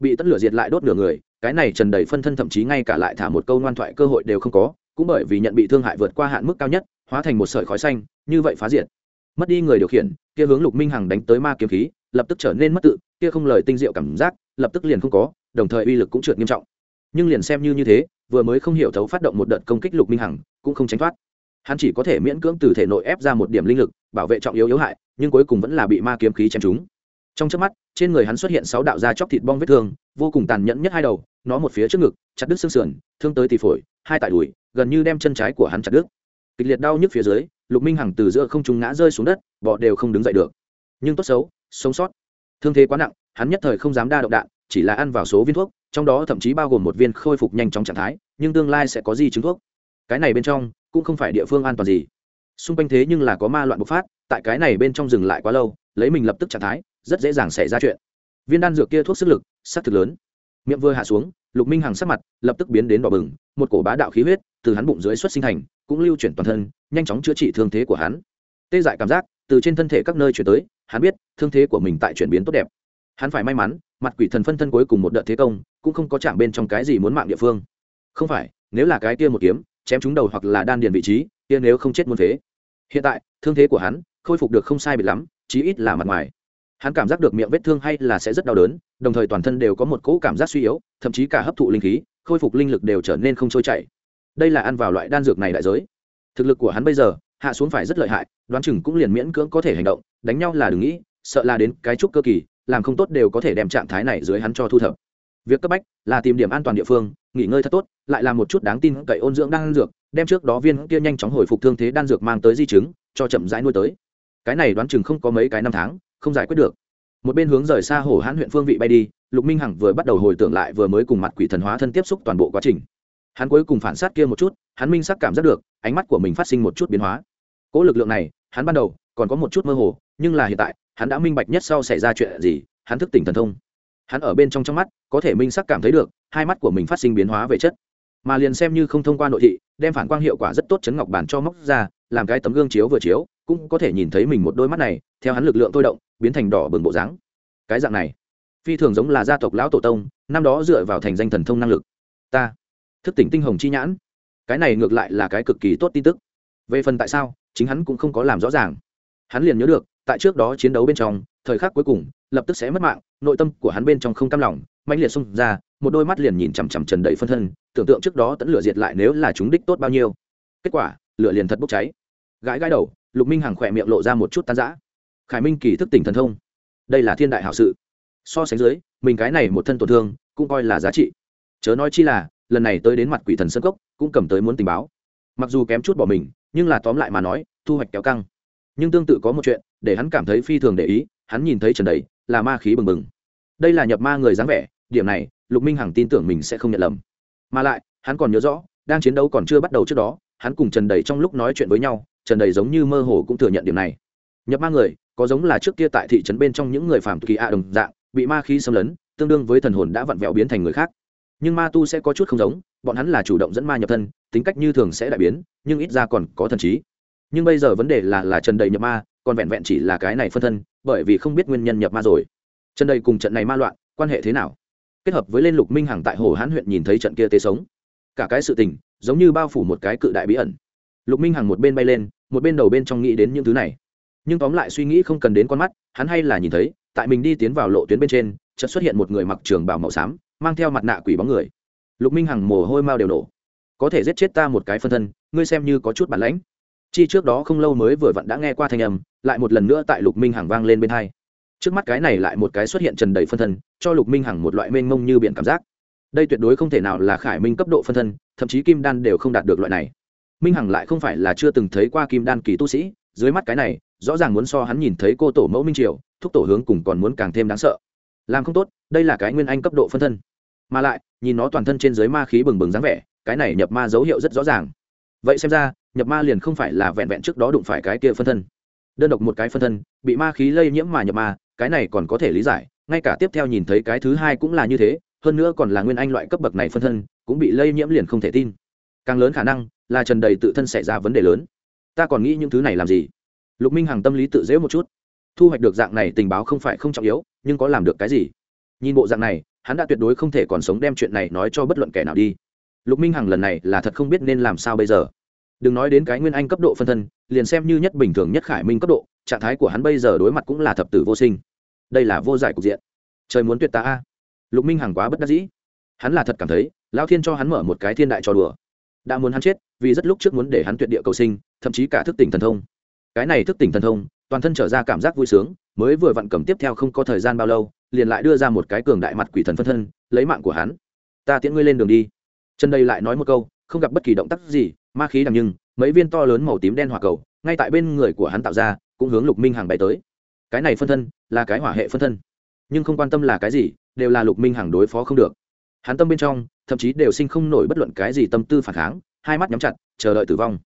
Bị tất lửa diệt lại đốt nửa người, cái này trần đầy phân thân thậm chí ngay cả lại thả một câu ngoan thoại cơ hội đều không có cũng bởi vì nhận bị thương hại vượt qua hạn mức cao nhất, hóa thành một sợi khói xanh, như vậy phá diệt. Mất đi người điều khiển, kia hướng lục minh hằng đánh tới ma kiếm khí, lập tức trở nên mất tự, kia không lời tinh diệu cảm giác, lập tức liền không có, đồng thời uy lực cũng trượt nghiêm trọng. Nhưng liền xem như như thế, vừa mới không hiểu thấu phát động một đợt công kích lục minh hằng, cũng không tránh thoát. Hắn chỉ có thể miễn cưỡng từ thể nội ép ra một điểm linh lực, bảo vệ trọng yếu yếu hại, nhưng cuối cùng vẫn là bị ma kiếm khí chém trúng. Trong trước mắt, trên người hắn xuất hiện sáu đạo da chóc thịt bong vết thương, vô cùng tàn nhẫn nhất hai đầu, nó một phía trước ngực, chặt đứt xương sườn, thương tới tỳ phổi, hai tại đùi gần như đem chân trái của hắn chặt đứt. Kịch liệt đau nhức phía dưới, lục minh hằng từ giữa không trung ngã rơi xuống đất, bọ đều không đứng dậy được. Nhưng tốt xấu, sống sót. Thương thế quá nặng, hắn nhất thời không dám đa động đạn, chỉ là ăn vào số viên thuốc, trong đó thậm chí bao gồm một viên khôi phục nhanh chóng trạng thái, nhưng tương lai sẽ có gì chứng thuốc. Cái này bên trong, cũng không phải địa phương an toàn gì. Xung quanh thế nhưng là có ma loạn bộc phát, tại cái này bên trong dừng lại quá lâu, lấy mình lập tức trạng thái, rất dễ dàng xảy ra chuyện. Viên đan dược kia thuốc sức lực s thực lớn. Miệng vừa hạ xuống lục minh hằng sắc mặt lập tức biến đến đỏ bừng, một cổ bá đạo khí huyết từ hắn bụng dưới xuất sinh thành, cũng lưu chuyển toàn thân, nhanh chóng chữa trị thương thế của hắn. Tê dại cảm giác từ trên thân thể các nơi chuyển tới, hắn biết thương thế của mình tại chuyển biến tốt đẹp. Hắn phải may mắn, mặt quỷ thần phân thân cuối cùng một đợt thế công, cũng không có chạm bên trong cái gì muốn mạng địa phương. Không phải, nếu là cái kia một kiếm, chém trúng đầu hoặc là đan điền vị trí, kia nếu không chết muốn thế. Hiện tại, thương thế của hắn khôi phục được không sai biệt lắm, chí ít là mặt ngoài hắn cảm giác được miệng vết thương hay là sẽ rất đau đớn, đồng thời toàn thân đều có một cỗ cảm giác suy yếu, thậm chí cả hấp thụ linh khí, khôi phục linh lực đều trở nên không trôi chảy. Đây là ăn vào loại đan dược này đại giới. Thực lực của hắn bây giờ, hạ xuống phải rất lợi hại, đoán chừng cũng liền miễn cưỡng có thể hành động, đánh nhau là đừng nghĩ, sợ là đến cái trúc cơ kỳ, làm không tốt đều có thể đem trạng thái này dưới hắn cho thu thập. Việc cấp bách là tìm điểm an toàn địa phương, nghỉ ngơi thật tốt, lại là một chút đáng tin cậy ôn dưỡng đan dược, đem trước đó viên kia nhanh chóng hồi phục thương thế đan dược mang tới di chứng, cho chậm rãi nuôi tới. Cái này đoán chừng không có mấy cái năm tháng không giải quyết được. Một bên hướng rời xa hồ hãn huyện phương vị bay đi, lục minh hằng vừa bắt đầu hồi tưởng lại vừa mới cùng mặt quỷ thần hóa thân tiếp xúc toàn bộ quá trình. Hắn cuối cùng phản sát kia một chút, hắn minh sắc cảm giác được, ánh mắt của mình phát sinh một chút biến hóa. Cỗ lực lượng này, hắn ban đầu còn có một chút mơ hồ, nhưng là hiện tại, hắn đã minh bạch nhất sau xảy ra chuyện gì, hắn thức tỉnh thần thông. Hắn ở bên trong trong mắt, có thể minh sắc cảm thấy được, hai mắt của mình phát sinh biến hóa về chất. Mà liền xem như không thông qua nội thị, đem phản quang hiệu quả rất tốt chấn ngọc bản cho móc ra làm cái tấm gương chiếu vừa chiếu, cũng có thể nhìn thấy mình một đôi mắt này, theo hắn lực lượng thôi động, biến thành đỏ bừng bộ dáng. Cái dạng này, phi thường giống là gia tộc lão tổ tông, năm đó dựa vào thành danh thần thông năng lực. Ta, thức tỉnh tinh hồng chi nhãn. Cái này ngược lại là cái cực kỳ tốt tin tức. Về phần tại sao, chính hắn cũng không có làm rõ ràng. Hắn liền nhớ được, tại trước đó chiến đấu bên trong, thời khắc cuối cùng, lập tức sẽ mất mạng, nội tâm của hắn bên trong không cam lòng mạnh liệt xung ra, một đôi mắt liền nhìn chằm chằm trần đầy phân thân, tưởng tượng trước đó tẫn lửa diệt lại nếu là chúng đích tốt bao nhiêu. Kết quả lửa liền thật bốc cháy. Gãi gãi đầu, lục minh hằng khỏe miệng lộ ra một chút tan giã khải minh kỳ thức tỉnh thần thông. Đây là thiên đại hảo sự. So sánh dưới, mình cái này một thân tổn thương, cũng coi là giá trị. Chớ nói chi là, lần này tới đến mặt quỷ thần sân cốc, cũng cầm tới muốn tình báo. Mặc dù kém chút bỏ mình, nhưng là tóm lại mà nói, thu hoạch kéo căng. Nhưng tương tự có một chuyện, để hắn cảm thấy phi thường để ý, hắn nhìn thấy trần đầy, là ma khí bừng bừng. Đây là nhập ma người dáng vẻ, điểm này, lục minh hằng tin tưởng mình sẽ không nhận lầm. Mà lại, hắn còn nhớ rõ, đang chiến đấu còn chưa bắt đầu trước đó hắn cùng trần đầy trong lúc nói chuyện với nhau, trần đầy giống như mơ hồ cũng thừa nhận điểm này. Nhập ma người, có giống là trước kia tại thị trấn bên trong những người phạm kỳ ạ đồng dạng, bị ma khí xâm lấn, tương đương với thần hồn đã vặn vẹo biến thành người khác. Nhưng ma tu sẽ có chút không giống, bọn hắn là chủ động dẫn ma nhập thân, tính cách như thường sẽ đại biến, nhưng ít ra còn có thần trí. Nhưng bây giờ vấn đề là là trần đầy nhập ma, còn vẹn vẹn chỉ là cái này phân thân, bởi vì không biết nguyên nhân nhập ma rồi. Trần đầy cùng trận này ma loạn, quan hệ thế nào? Kết hợp với lên lục minh hằng tại hồ hán huyện nhìn thấy trận kia tế sống. Cả cái sự tình giống như bao phủ một cái cự đại bí ẩn. Lục minh hằng một bên bay lên, một bên đầu bên trong nghĩ đến những thứ này. Nhưng tóm lại suy nghĩ không cần đến con mắt, hắn hay là nhìn thấy, tại mình đi tiến vào lộ tuyến bên trên, chợt xuất hiện một người mặc trường bào màu xám, mang theo mặt nạ quỷ bóng người. Lục minh hằng mồ hôi mau đều nổ. Có thể giết chết ta một cái phân thân, ngươi xem như có chút bản lãnh. Chi trước đó không lâu mới vừa vặn đã nghe qua thanh âm, lại một lần nữa tại lục minh hằng vang lên bên hai. Trước mắt cái này lại một cái xuất hiện trần đầy phân thân, cho lục minh hằng một loại mênh mông như biển cảm giác đây tuyệt đối không thể nào là khải minh cấp độ phân thân, thậm chí kim đan đều không đạt được loại này. Minh hằng lại không phải là chưa từng thấy qua kim đan kỳ tu sĩ, dưới mắt cái này, rõ ràng muốn so hắn nhìn thấy cô tổ mẫu minh triều, thúc tổ hướng cùng còn muốn càng thêm đáng sợ. Làm không tốt, đây là cái nguyên anh cấp độ phân thân. Mà lại, nhìn nó toàn thân trên dưới ma khí bừng bừng dáng vẻ, cái này nhập ma dấu hiệu rất rõ ràng. Vậy xem ra, nhập ma liền không phải là vẹn vẹn trước đó đụng phải cái kia phân thân. Đơn độc một cái phân thân, bị ma khí lây nhiễm mà nhập ma, cái này còn có thể lý giải, ngay cả tiếp theo nhìn thấy cái thứ hai cũng là như thế hơn nữa còn là nguyên anh loại cấp bậc này phân thân, cũng bị lây nhiễm liền không thể tin. Càng lớn khả năng là trần đầy tự thân xảy ra vấn đề lớn. Ta còn nghĩ những thứ này làm gì? Lục minh hằng tâm lý tự dễ một chút. Thu hoạch được dạng này tình báo không phải không trọng yếu, nhưng có làm được cái gì? Nhìn bộ dạng này, hắn đã tuyệt đối không thể còn sống đem chuyện này nói cho bất luận kẻ nào đi. Lục minh hằng lần này là thật không biết nên làm sao bây giờ. Đừng nói đến cái nguyên anh cấp độ phân thân, liền xem như nhất bình thường nhất khải minh cấp độ, trạng thái của hắn bây giờ đối mặt cũng là thập tử vô sinh. Đây là vô giải cục diện. Trời muốn tuyệt ta a lục minh hằng quá bất đắc dĩ. Hắn là thật cảm thấy, lao thiên cho hắn mở một cái thiên đại trò đùa. Đã muốn hắn chết, vì rất lúc trước muốn để hắn tuyệt địa cầu sinh, thậm chí cả thức tỉnh thần thông. Cái này thức tỉnh thần thông, toàn thân trở ra cảm giác vui sướng, mới vừa vặn cầm tiếp theo không có thời gian bao lâu, liền lại đưa ra một cái cường đại mặt quỷ thần phân thân, lấy mạng của hắn. Ta tiễn ngươi lên đường đi. Chân đây lại nói một câu, không gặp bất kỳ động tác gì, ma khí đằng nhưng, mấy viên to lớn màu tím đen hỏa cầu, ngay tại bên người của hắn tạo ra, cũng hướng lục minh hàng bay tới. Cái này phân thân là cái hỏa hệ phân thân, nhưng không quan tâm là cái gì đều là lục minh hàng đối phó không được. Hắn tâm bên trong, thậm chí đều sinh không nổi bất luận cái gì tâm tư phản kháng, hai mắt nhắm chặt, chờ đợi tử vong.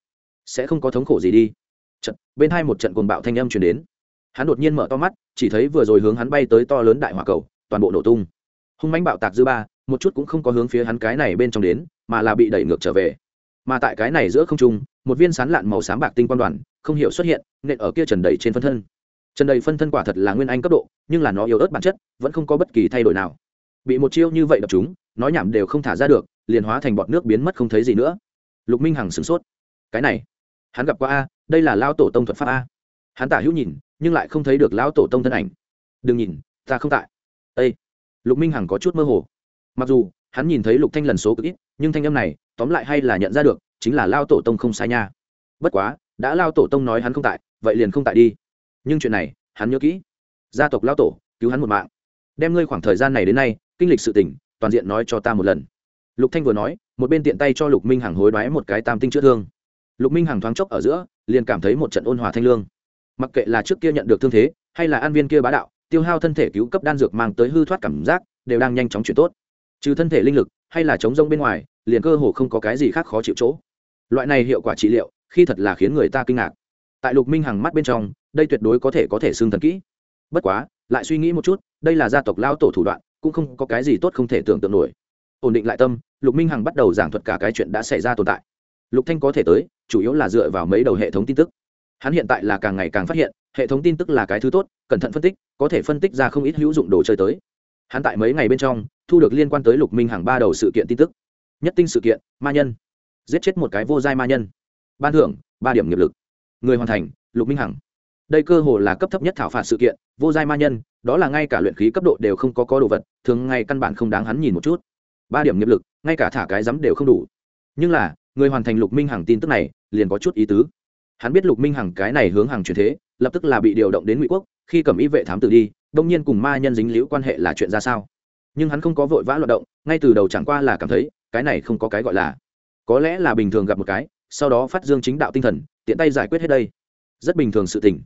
Sẽ không có thống khổ gì đi. Trận, bên hai một trận cuồng bạo thanh âm truyền đến. Hắn đột nhiên mở to mắt, chỉ thấy vừa rồi hướng hắn bay tới to lớn đại hỏa cầu, toàn bộ nổ tung. Hung mãnh bạo tạc dư ba, một chút cũng không có hướng phía hắn cái này bên trong đến, mà là bị đẩy ngược trở về. Mà tại cái này giữa không trung, một viên sán lạn màu xám bạc tinh quan đoàn, không hiểu xuất hiện, nện ở kia trần đầy trên phân thân. Trần đầy phân thân quả thật là nguyên anh cấp độ nhưng là nó yếu ớt bản chất, vẫn không có bất kỳ thay đổi nào. Bị một chiêu như vậy đập chúng, nói nhảm đều không thả ra được, liền hóa thành bọt nước biến mất không thấy gì nữa. Lục minh hằng sửng sốt. Cái này, hắn gặp qua a, đây là lao tổ tông thuật pháp a. Hắn tả hữu nhìn, nhưng lại không thấy được lão tổ tông thân ảnh. Đừng nhìn, ta không tại. Ây lục minh hằng có chút mơ hồ. Mặc dù, hắn nhìn thấy lục thanh lần số cực ít, nhưng thanh âm này, tóm lại hay là nhận ra được, chính là lao tổ tông không sai nha. Bất quá, đã lao tổ tông nói hắn không tại, vậy liền không tại đi. Nhưng chuyện này, hắn nhớ kỹ gia tộc lao tổ, cứu hắn một mạng. Đem ngươi khoảng thời gian này đến nay, kinh lịch sự tình, toàn diện nói cho ta một lần. Lục thanh vừa nói, một bên tiện tay cho lục minh hằng hối đoái một cái tam tinh chữa thương. Lục minh hằng thoáng chốc ở giữa, liền cảm thấy một trận ôn hòa thanh lương. Mặc kệ là trước kia nhận được thương thế, hay là an viên kia bá đạo, tiêu hao thân thể cứu cấp đan dược mang tới hư thoát cảm giác, đều đang nhanh chóng chuyển tốt. Trừ thân thể linh lực, hay là chống rông bên ngoài, liền cơ hồ không có cái gì khác khó chịu chỗ. Loại này hiệu quả trị liệu, khi thật là khiến người ta kinh ngạc. Tại lục minh hằng mắt bên trong, đây tuyệt đối có thể có thể xương thần kỹ bất quá, lại suy nghĩ một chút, đây là gia tộc lao tổ thủ đoạn, cũng không có cái gì tốt không thể tưởng tượng nổi. Ổn định lại tâm, lục minh hằng bắt đầu giảng thuật cả cái chuyện đã xảy ra tồn tại. Lục thanh có thể tới, chủ yếu là dựa vào mấy đầu hệ thống tin tức. Hắn hiện tại là càng ngày càng phát hiện, hệ thống tin tức là cái thứ tốt, cẩn thận phân tích, có thể phân tích ra không ít hữu dụng đồ chơi tới. Hắn tại mấy ngày bên trong, thu được liên quan tới lục minh hằng ba đầu sự kiện tin tức. Nhất tinh sự kiện, ma nhân. Giết chết một cái vô giai ma nhân. Ban thưởng, ba điểm nghiệp lực. Người hoàn thành, lục minh hằng đây cơ hồ là cấp thấp nhất thảo phạt sự kiện, vô giai ma nhân, đó là ngay cả luyện khí cấp độ đều không có có đồ vật, thường ngày căn bản không đáng hắn nhìn một chút. Ba điểm nghiệp lực, ngay cả thả cái rắm đều không đủ. Nhưng là, người hoàn thành lục minh hằng tin tức này, liền có chút ý tứ. Hắn biết lục minh hằng cái này hướng hàng truyền thế, lập tức là bị điều động đến ngụy quốc, khi cầm y vệ thám tử đi, đông nhiên cùng ma nhân dính liễu quan hệ là chuyện ra sao? Nhưng hắn không có vội vã loạt động, ngay từ đầu chẳng qua là cảm thấy, cái này không có cái gọi là. Có lẽ là bình thường gặp một cái, sau đó phát dương chính đạo tinh thần, tiện tay giải quyết hết đây. Rất bình thường sự tình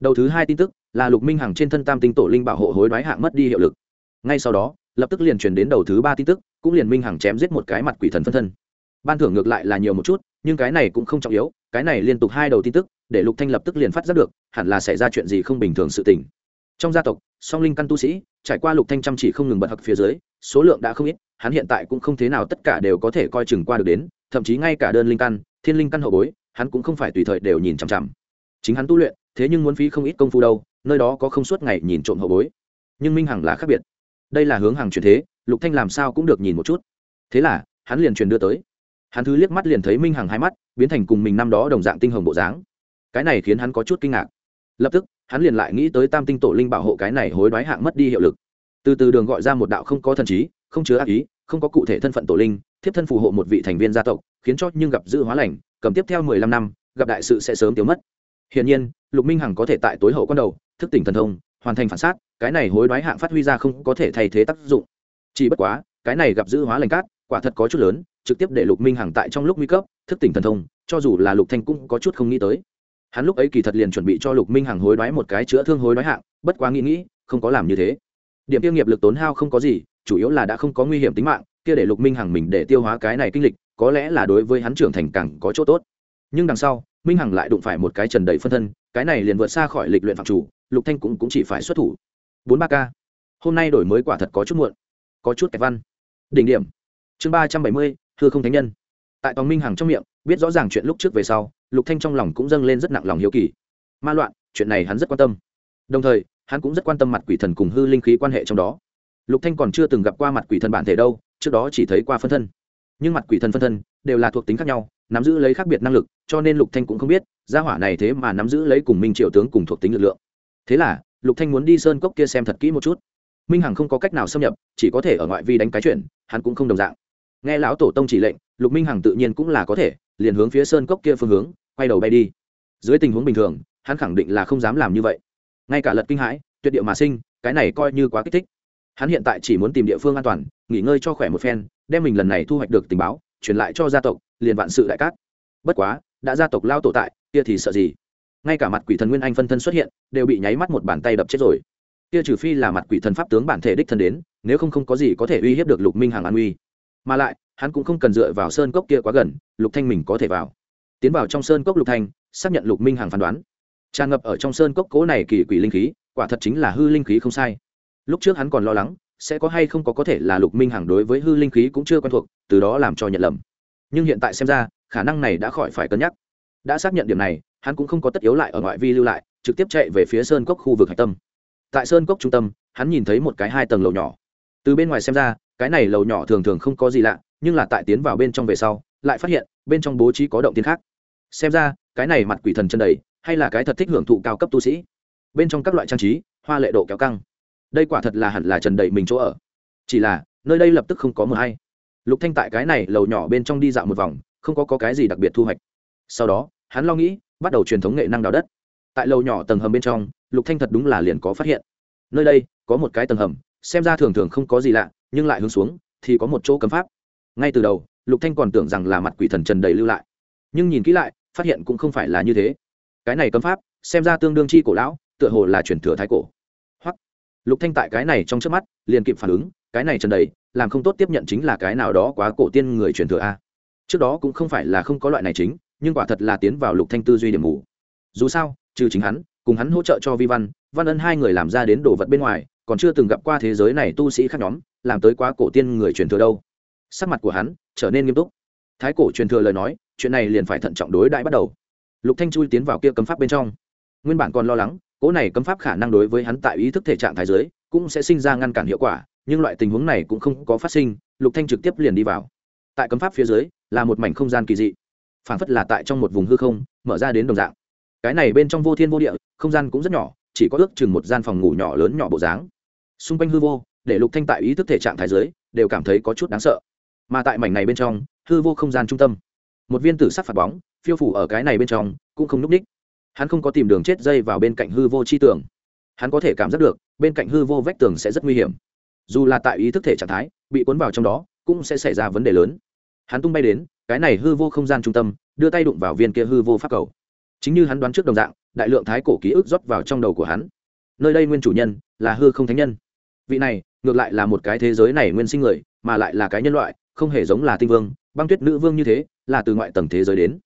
đầu thứ hai tin tức là lục minh hằng trên thân tam tinh tổ linh bảo hộ hối đoái hạng mất đi hiệu lực. Ngay sau đó, lập tức liền truyền đến đầu thứ ba tin tức, cũng liền minh hằng chém giết một cái mặt quỷ thần phân thân. Ban thưởng ngược lại là nhiều một chút, nhưng cái này cũng không trọng yếu, cái này liên tục hai đầu tin tức, để lục thanh lập tức liền phát giác được, hẳn là xảy ra chuyện gì không bình thường sự tình. Trong gia tộc, song linh căn tu sĩ, trải qua lục thanh chăm chỉ không ngừng bật hặc phía dưới, số lượng đã không ít, hắn hiện tại cũng không thế nào tất cả đều có thể coi chừng qua được đến, thậm chí ngay cả đơn linh căn, thiên linh căn hậu bối, hắn cũng không phải tùy thời đều nhìn chằm chằm. Chính hắn tu luyện thế nhưng muốn phí không ít công phu đâu, nơi đó có không suốt ngày nhìn trộm hậu bối. Nhưng minh hằng là khác biệt. Đây là hướng hàng truyền thế, lục thanh làm sao cũng được nhìn một chút. Thế là, hắn liền truyền đưa tới. Hắn thứ liếc mắt liền thấy minh hằng hai mắt, biến thành cùng mình năm đó đồng dạng tinh hồng bộ dáng. Cái này khiến hắn có chút kinh ngạc. Lập tức, hắn liền lại nghĩ tới tam tinh tổ linh bảo hộ cái này hối đoái hạng mất đi hiệu lực. Từ từ đường gọi ra một đạo không có thần trí, không chứa ác ý, không có cụ thể thân phận tổ linh, thiếp thân phù hộ một vị thành viên gia tộc, khiến cho nhưng gặp dự hóa lành, cầm tiếp theo mười lăm năm, gặp đại sự sẽ sớm tiêu mất hiển nhiên lục minh hằng có thể tại tối hậu quan đầu thức tỉnh thần thông hoàn thành phản sát, cái này hối đoái hạng phát huy ra không có thể thay thế tác dụng. Chỉ bất quá cái này gặp dữ hóa lành cát quả thật có chút lớn trực tiếp để lục minh hằng tại trong lúc nguy cấp thức tỉnh thần thông cho dù là lục thanh cũng có chút không nghĩ tới. Hắn lúc ấy kỳ thật liền chuẩn bị cho lục minh hằng hối đoái một cái chữa thương hối đoái hạng bất quá nghĩ nghĩ không có làm như thế. Điểm tiêu nghiệp lực tốn hao không có gì chủ yếu là đã không có nguy hiểm tính mạng kia để lục minh hằng mình để tiêu hóa cái này kinh lịch có lẽ là đối với hắn trưởng thành càng có chỗ tốt. Nhưng đằng sau minh hằng lại đụng phải một cái trần đầy phân thân cái này liền vượt xa khỏi lịch luyện phạm chủ lục thanh cũng, cũng chỉ phải xuất thủ. Bốn ba k hôm nay đổi mới quả thật có chút muộn có chút kẹt văn. Đỉnh điểm. Chương ba trăm bảy mươi thưa không thánh nhân. Tại tòng minh hằng trong miệng biết rõ ràng chuyện lúc trước về sau lục thanh trong lòng cũng dâng lên rất nặng lòng hiếu kỳ. Ma loạn chuyện này hắn rất quan tâm. Đồng thời hắn cũng rất quan tâm mặt quỷ thần cùng hư linh khí quan hệ trong đó. Lục thanh còn chưa từng gặp qua mặt quỷ thần bản thể đâu trước đó chỉ thấy qua phân thân nhưng mặt quỷ thần phân thân đều là thuộc tính khác nhau, nắm giữ lấy khác biệt năng lực, cho nên lục thanh cũng không biết, gia hỏa này thế mà nắm giữ lấy cùng minh triệu tướng cùng thuộc tính lực lượng. Thế là, lục thanh muốn đi sơn cốc kia xem thật kỹ một chút. Minh hằng không có cách nào xâm nhập, chỉ có thể ở ngoại vi đánh cái chuyện, hắn cũng không đồng dạng. Nghe lão tổ tông chỉ lệnh, lục minh hằng tự nhiên cũng là có thể, liền hướng phía sơn cốc kia phương hướng, quay đầu bay đi. Dưới tình huống bình thường, hắn khẳng định là không dám làm như vậy. Ngay cả lật kinh hãi, tuyệt địa mà sinh, cái này coi như quá kích thích hắn hiện tại chỉ muốn tìm địa phương an toàn, nghỉ ngơi cho khỏe một phen, đem mình lần này thu hoạch được tình báo, truyền lại cho gia tộc, liền vạn sự đại cát. Bất quá, đã gia tộc lao tổ tại, kia thì sợ gì? Ngay cả mặt quỷ thần nguyên anh phân thân xuất hiện, đều bị nháy mắt một bàn tay đập chết rồi. Kia trừ phi là mặt quỷ thần pháp tướng bản thể đích thân đến, nếu không không có gì có thể uy hiếp được lục minh hàng an uy. Mà lại, hắn cũng không cần dựa vào sơn cốc kia quá gần, lục thanh mình có thể vào. Tiến vào trong sơn cốc lục thanh, xác nhận lục minh hàng phán đoán. Tràn ngập ở trong sơn cốc cố này kỳ quỷ linh khí, quả thật chính là hư linh khí không sai lúc trước hắn còn lo lắng, sẽ có hay không có có thể là lục minh hàng đối với hư linh khí cũng chưa quen thuộc, từ đó làm cho nhận lầm. Nhưng hiện tại xem ra, khả năng này đã khỏi phải cân nhắc. Đã xác nhận điểm này, hắn cũng không có tất yếu lại ở ngoại vi lưu lại, trực tiếp chạy về phía sơn cốc khu vực hạch tâm. Tại sơn cốc trung tâm, hắn nhìn thấy một cái hai tầng lầu nhỏ. Từ bên ngoài xem ra, cái này lầu nhỏ thường thường không có gì lạ, nhưng là tại tiến vào bên trong về sau, lại phát hiện, bên trong bố trí có động tiên khác. Xem ra, cái này mặt quỷ thần chân đầy, hay là cái thật thích hưởng thụ cao cấp tu sĩ. Bên trong các loại trang trí, hoa lệ độ kéo căng đây quả thật là hẳn là trần đầy mình chỗ ở. Chỉ là nơi đây lập tức không có mờ hay. Lục thanh tại cái này lầu nhỏ bên trong đi dạo một vòng không có, có cái gì đặc biệt thu hoạch. Sau đó hắn lo nghĩ bắt đầu truyền thống nghệ năng đào đất. Tại lầu nhỏ tầng hầm bên trong lục thanh thật đúng là liền có phát hiện. Nơi đây có một cái tầng hầm xem ra thường thường không có gì lạ nhưng lại hướng xuống thì có một chỗ cấm pháp. Ngay từ đầu lục thanh còn tưởng rằng là mặt quỷ thần trần đầy lưu lại. Nhưng nhìn kỹ lại phát hiện cũng không phải là như thế. Cái này cấm pháp xem ra tương đương chi cổ lão tựa hồ là truyền thừa thái cổ lục thanh tại cái này trong trước mắt, liền kịp phản ứng, cái này trần đầy, làm không tốt tiếp nhận chính là cái nào đó quá cổ tiên người truyền thừa a. Trước đó cũng không phải là không có loại này chính, nhưng quả thật là tiến vào lục thanh tư duy điểm mù. Dù sao, trừ chính hắn, cùng hắn hỗ trợ cho vi văn văn ân hai người làm ra đến đồ vật bên ngoài, còn chưa từng gặp qua thế giới này tu sĩ khác nhóm, làm tới quá cổ tiên người truyền thừa đâu. Sắc mặt của hắn trở nên nghiêm túc. Thái cổ truyền thừa lời nói, chuyện này liền phải thận trọng đối đại bắt đầu. Lục thanh chui tiến vào kia cấm pháp bên trong. Nguyên bản còn lo lắng cỗ này cấm pháp khả năng đối với hắn tại ý thức thể trạng thái giới cũng sẽ sinh ra ngăn cản hiệu quả, nhưng loại tình huống này cũng không có phát sinh, lục thanh trực tiếp liền đi vào. Tại cấm pháp phía dưới, là một mảnh không gian kỳ dị. Phảng phất là tại trong một vùng hư không, mở ra đến đồng dạng. Cái này bên trong vô thiên vô địa, không gian cũng rất nhỏ, chỉ có ước chừng một gian phòng ngủ nhỏ lớn nhỏ bộ dáng. Xung quanh hư vô, để lục thanh tại ý thức thể trạng thái giới đều cảm thấy có chút đáng sợ. Mà tại mảnh này bên trong, hư vô không gian trung tâm. Một viên tử sắc phạt bóng, phiêu phủ ở cái này bên trong, cũng không núp ních hắn không có tìm đường chết dây vào bên cạnh hư vô chi tường. hắn có thể cảm giác được, bên cạnh hư vô vách tường sẽ rất nguy hiểm. Dù là tại ý thức thể trạng thái, bị cuốn vào trong đó, cũng sẽ xảy ra vấn đề lớn. Hắn tung bay đến, cái này hư vô không gian trung tâm, đưa tay đụng vào viên kia hư vô pháp cầu. Chính như hắn đoán trước đồng dạng, đại lượng thái cổ ký ức rót vào trong đầu của hắn. Nơi đây nguyên chủ nhân là hư không thánh nhân. Vị này, ngược lại là một cái thế giới này nguyên sinh người, mà lại là cái nhân loại, không hề giống là tinh vương, băng tuyết nữ vương như thế, là từ ngoại tầng thế giới đến.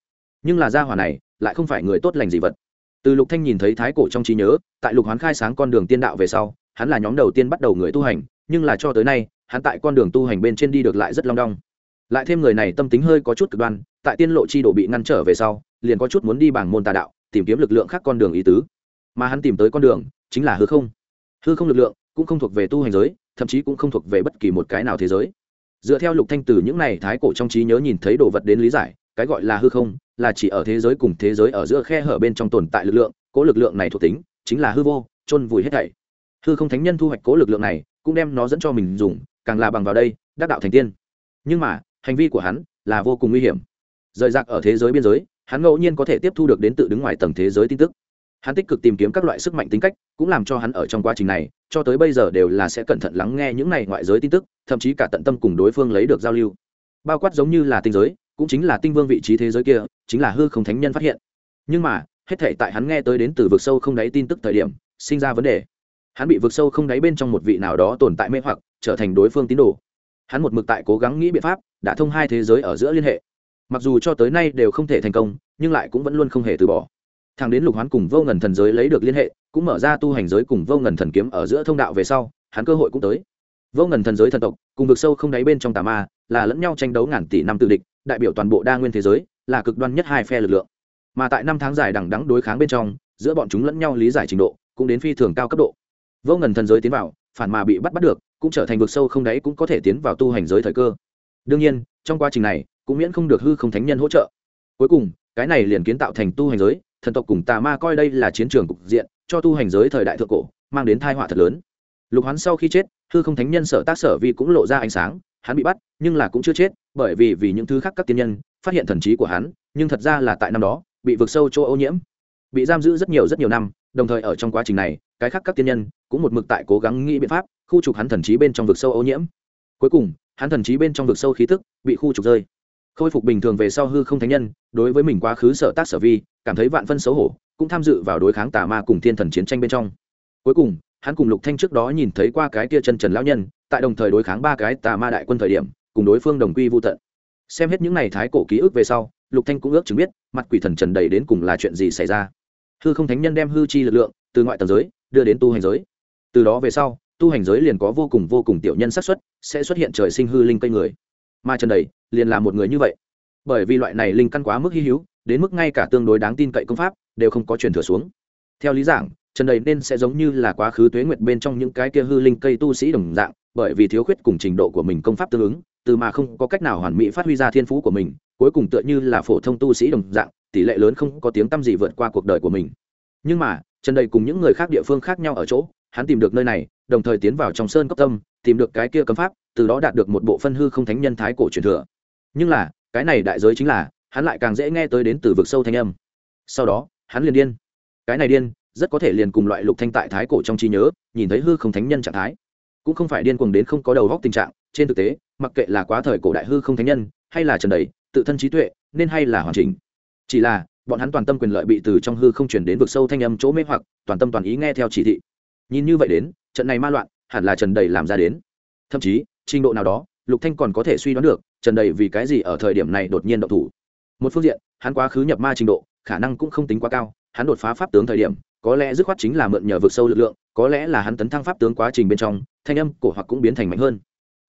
Nhưng là gia hỏa này lại không phải người tốt lành gì vật. Từ lục thanh nhìn thấy thái cổ trong trí nhớ, tại lục hoán khai sáng con đường tiên đạo về sau, hắn là nhóm đầu tiên bắt đầu người tu hành, nhưng là cho tới nay, hắn tại con đường tu hành bên trên đi được lại rất long đong. Lại thêm người này tâm tính hơi có chút cực đoan, tại tiên lộ chi đồ bị ngăn trở về sau, liền có chút muốn đi bảng môn tà đạo, tìm kiếm lực lượng khác con đường ý tứ. Mà hắn tìm tới con đường, chính là hư không. Hư không lực lượng cũng không thuộc về tu hành giới, thậm chí cũng không thuộc về bất kỳ một cái nào thế giới. Dựa theo lục thanh từ những này thái cổ trong trí nhớ nhìn thấy đồ vật đến lý giải, cái gọi là hư không là chỉ ở thế giới cùng thế giới ở giữa khe hở bên trong tồn tại lực lượng, cố lực lượng này thuộc tính chính là hư vô, chôn vùi hết thảy. Hư không thánh nhân thu hoạch cố lực lượng này cũng đem nó dẫn cho mình dùng, càng là bằng vào đây, đắc đạo thành tiên. Nhưng mà, hành vi của hắn là vô cùng nguy hiểm. Rời rạc ở thế giới biên giới, hắn ngẫu nhiên có thể tiếp thu được đến tự đứng ngoài tầng thế giới tin tức. Hắn tích cực tìm kiếm các loại sức mạnh tính cách, cũng làm cho hắn ở trong quá trình này, cho tới bây giờ đều là sẽ cẩn thận lắng nghe những này ngoại giới tin tức, thậm chí cả tận tâm cùng đối phương lấy được giao lưu. Bao quát giống như là tinh giới cũng chính là tinh vương vị trí thế giới kia, chính là hư không thánh nhân phát hiện. Nhưng mà, hết thể tại hắn nghe tới đến từ vực sâu không đáy tin tức thời điểm, sinh ra vấn đề. Hắn bị vực sâu không đáy bên trong một vị nào đó tồn tại mê hoặc, trở thành đối phương tín đồ. Hắn một mực tại cố gắng nghĩ biện pháp, đã thông hai thế giới ở giữa liên hệ. Mặc dù cho tới nay đều không thể thành công, nhưng lại cũng vẫn luôn không hề từ bỏ. Thằng đến lục hoán cùng vô ngần thần giới lấy được liên hệ, cũng mở ra tu hành giới cùng vô ngần thần kiếm ở giữa thông đạo về sau, hắn cơ hội cũng tới. Vô ngần thần giới thần tộc, cùng vực sâu không đáy bên trong tà ma, là lẫn nhau tranh đấu ngàn tỷ năm tự địch đại biểu toàn bộ đa nguyên thế giới, là cực đoan nhất hai phe lực lượng. Mà tại năm tháng dài đằng đắng đối kháng bên trong, giữa bọn chúng lẫn nhau lý giải trình độ, cũng đến phi thường cao cấp độ. Vô ngần thần giới tiến vào, phản mà bị bắt bắt được, cũng trở thành vực sâu không đáy cũng có thể tiến vào tu hành giới thời cơ. Đương nhiên, trong quá trình này, cũng miễn không được hư không thánh nhân hỗ trợ. Cuối cùng, cái này liền kiến tạo thành tu hành giới, thần tộc cùng tà ma coi đây là chiến trường cục diện, cho tu hành giới thời đại thượng cổ, mang đến thai họa thật lớn. Lục hoán sau khi chết, hư không thánh nhân sở tác sở vi cũng lộ ra ánh sáng hắn bị bắt, nhưng là cũng chưa chết, bởi vì vì những thứ khác các tiên nhân phát hiện thần trí của hắn, nhưng thật ra là tại năm đó, bị vực sâu chỗ ô nhiễm, bị giam giữ rất nhiều rất nhiều năm, đồng thời ở trong quá trình này, cái khác các tiên nhân cũng một mực tại cố gắng nghĩ biện pháp khu trục hắn thần trí bên trong vực sâu ô nhiễm. Cuối cùng, hắn thần trí bên trong vực sâu khí tức bị khu trục rơi. Khôi phục bình thường về sau hư không thánh nhân, đối với mình quá khứ sở tác sở vi, cảm thấy vạn phân xấu hổ, cũng tham dự vào đối kháng tà ma cùng thiên thần chiến tranh bên trong. Cuối cùng hắn cùng lục thanh trước đó nhìn thấy qua cái kia chân trần lão nhân, tại đồng thời đối kháng ba cái tà ma đại quân thời điểm, cùng đối phương đồng quy vô tận. Xem hết những này thái cổ ký ức về sau, lục thanh cũng ước chứng biết, mặt quỷ thần trần đầy đến cùng là chuyện gì xảy ra. Hư không thánh nhân đem hư chi lực lượng, từ ngoại tầng giới, đưa đến tu hành giới. Từ đó về sau, tu hành giới liền có vô cùng vô cùng tiểu nhân xác suất, sẽ xuất hiện trời sinh hư linh cây người. Mà trần đầy, liền là một người như vậy. Bởi vì loại này linh căn quá mức hy hữu, đến mức ngay cả tương đối đáng tin cậy công pháp, đều không có truyền thừa xuống. Theo lý giảng trần đầy nên sẽ giống như là quá khứ tuế nguyệt bên trong những cái kia hư linh cây tu sĩ đồng dạng, bởi vì thiếu khuyết cùng trình độ của mình công pháp tương ứng, từ mà không có cách nào hoàn mỹ phát huy ra thiên phú của mình, cuối cùng tựa như là phổ thông tu sĩ đồng dạng, tỷ lệ lớn không có tiếng tăm gì vượt qua cuộc đời của mình. Nhưng mà, trần đầy cùng những người khác địa phương khác nhau ở chỗ, hắn tìm được nơi này, đồng thời tiến vào trong sơn cốc tâm, tìm được cái kia cấm pháp, từ đó đạt được một bộ phân hư không thánh nhân thái cổ truyền thừa. Nhưng là, cái này đại giới chính là, hắn lại càng dễ nghe tới đến từ vực sâu thanh âm. Sau đó, hắn liền điên. Cái này điên rất có thể liền cùng loại lục thanh tại thái cổ trong trí nhớ, nhìn thấy hư không thánh nhân trạng thái. Cũng không phải điên cuồng đến không có đầu góc tình trạng, trên thực tế, mặc kệ là quá thời cổ đại hư không thánh nhân, hay là trần đầy, tự thân trí tuệ, nên hay là hoàn chỉnh. Chỉ là, bọn hắn toàn tâm quyền lợi bị từ trong hư không chuyển đến vực sâu thanh âm chỗ mê hoặc, toàn tâm toàn ý nghe theo chỉ thị. Nhìn như vậy đến, trận này ma loạn, hẳn là trần đầy làm ra đến. Thậm chí, trình độ nào đó, lục thanh còn có thể suy đoán được, trần đầy vì cái gì ở thời điểm này đột nhiên động thủ. Một phương diện, hắn quá khứ nhập ma trình độ, khả năng cũng không tính quá cao, hắn đột phá pháp tướng thời điểm có lẽ dứt khoát chính là mượn nhờ vực sâu lực lượng, có lẽ là hắn tấn thăng pháp tướng quá trình bên trong, thanh âm cổ hoặc cũng biến thành mạnh hơn.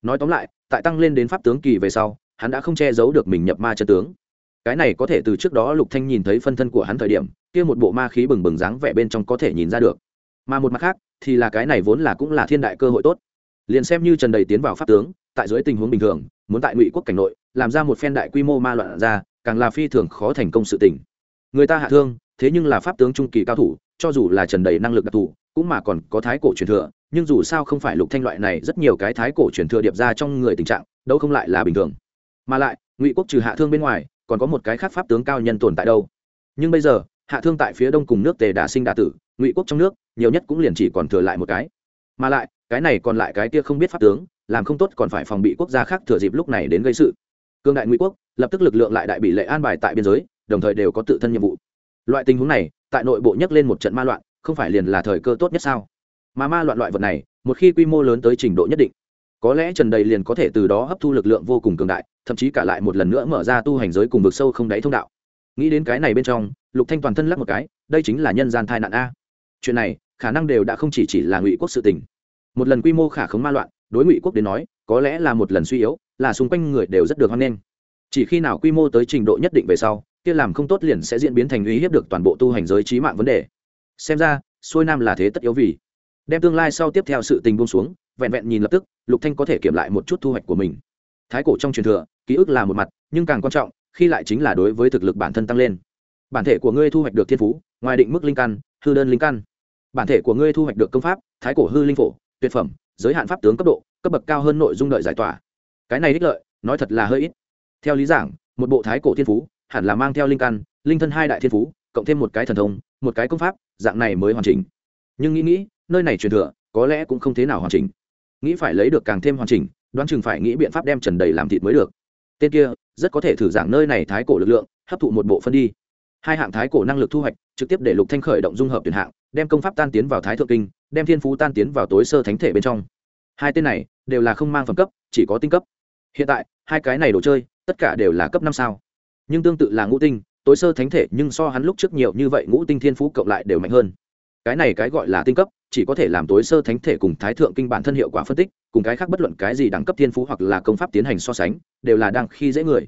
Nói tóm lại, tại tăng lên đến pháp tướng kỳ về sau, hắn đã không che giấu được mình nhập ma chân tướng. Cái này có thể từ trước đó lục thanh nhìn thấy phân thân của hắn thời điểm, kia một bộ ma khí bừng bừng dáng vẻ bên trong có thể nhìn ra được. Mà một mặt khác, thì là cái này vốn là cũng là thiên đại cơ hội tốt. Liền xem như trần đầy tiến vào pháp tướng, tại dưới tình huống bình thường, muốn tại ngụy quốc cảnh nội, làm ra một phen đại quy mô ma loạn ra, càng là phi thường khó thành công sự tình. Người ta hạ thương, thế nhưng là pháp tướng trung kỳ cao thủ cho dù là trần đầy năng lực đặc thù, cũng mà còn có thái cổ truyền thừa, nhưng dù sao không phải lục thanh loại này rất nhiều cái thái cổ truyền thừa điệp ra trong người tình trạng, đâu không lại là bình thường. Mà lại, ngụy quốc trừ hạ thương bên ngoài, còn có một cái khác pháp tướng cao nhân tồn tại đâu. Nhưng bây giờ, hạ thương tại phía đông cùng nước tề đà sinh đà tử, ngụy quốc trong nước, nhiều nhất cũng liền chỉ còn thừa lại một cái. Mà lại, cái này còn lại cái kia không biết pháp tướng, làm không tốt còn phải phòng bị quốc gia khác thừa dịp lúc này đến gây sự. Cương đại ngụy quốc, lập tức lực lượng lại đại bị lệ an bài tại biên giới, đồng thời đều có tự thân nhiệm vụ. Loại tình huống này tại nội bộ nhấc lên một trận ma loạn, không phải liền là thời cơ tốt nhất sao? Mà ma loạn loại vật này, một khi quy mô lớn tới trình độ nhất định, có lẽ trần đầy liền có thể từ đó hấp thu lực lượng vô cùng cường đại, thậm chí cả lại một lần nữa mở ra tu hành giới cùng vực sâu không đáy thông đạo. Nghĩ đến cái này bên trong, lục thanh toàn thân lắc một cái, đây chính là nhân gian thai nạn a. Chuyện này, khả năng đều đã không chỉ chỉ là ngụy quốc sự tình. Một lần quy mô khả khống ma loạn, đối ngụy quốc đến nói, có lẽ là một lần suy yếu, là xung quanh người đều rất được hoan nghênh. Chỉ khi nào quy mô tới trình độ nhất định về sau kia làm không tốt liền sẽ diễn biến thành uy hiếp được toàn bộ tu hành giới trí mạng vấn đề. Xem ra, xuôi nam là thế tất yếu vì. Đem tương lai sau tiếp theo sự tình buông xuống, vẹn vẹn nhìn lập tức, lục thanh có thể kiểm lại một chút thu hoạch của mình. Thái cổ trong truyền thừa, ký ức là một mặt, nhưng càng quan trọng, khi lại chính là đối với thực lực bản thân tăng lên. Bản thể của ngươi thu hoạch được thiên phú, ngoài định mức linh căn, hư đơn linh căn. Bản thể của ngươi thu hoạch được công pháp, thái cổ hư linh phổ, tuyệt phẩm, giới hạn pháp tướng cấp độ, cấp bậc cao hơn nội dung đợi giải tỏa. Cái này ích lợi, nói thật là hơi ít. Theo lý giảng, một bộ thái cổ thiên phú hẳn là mang theo linh căn, linh thân hai đại thiên phú, cộng thêm một cái thần thông, một cái công pháp, dạng này mới hoàn chỉnh. Nhưng nghĩ nghĩ, nơi này truyền thừa, có lẽ cũng không thế nào hoàn chỉnh. Nghĩ phải lấy được càng thêm hoàn chỉnh, đoán chừng phải nghĩ biện pháp đem trần đầy làm thịt mới được. Tên kia, rất có thể thử giảng nơi này thái cổ lực lượng, hấp thụ một bộ phân đi. Hai hạng thái cổ năng lực thu hoạch, trực tiếp để lục thanh khởi động dung hợp tuyển hạng, đem công pháp tan tiến vào thái thượng kinh, đem thiên phú tan tiến vào tối sơ thánh thể bên trong. Hai tên này, đều là không mang phẩm cấp, chỉ có tinh cấp. Hiện tại, hai cái này đồ chơi, tất cả đều là cấp năm sao nhưng tương tự là ngũ tinh, tối sơ thánh thể nhưng so hắn lúc trước nhiều như vậy, ngũ tinh thiên phú cộng lại đều mạnh hơn. Cái này cái gọi là tinh cấp, chỉ có thể làm tối sơ thánh thể cùng thái thượng kinh bản thân hiệu quả phân tích, cùng cái khác bất luận cái gì đẳng cấp thiên phú hoặc là công pháp tiến hành so sánh, đều là đang khi dễ người.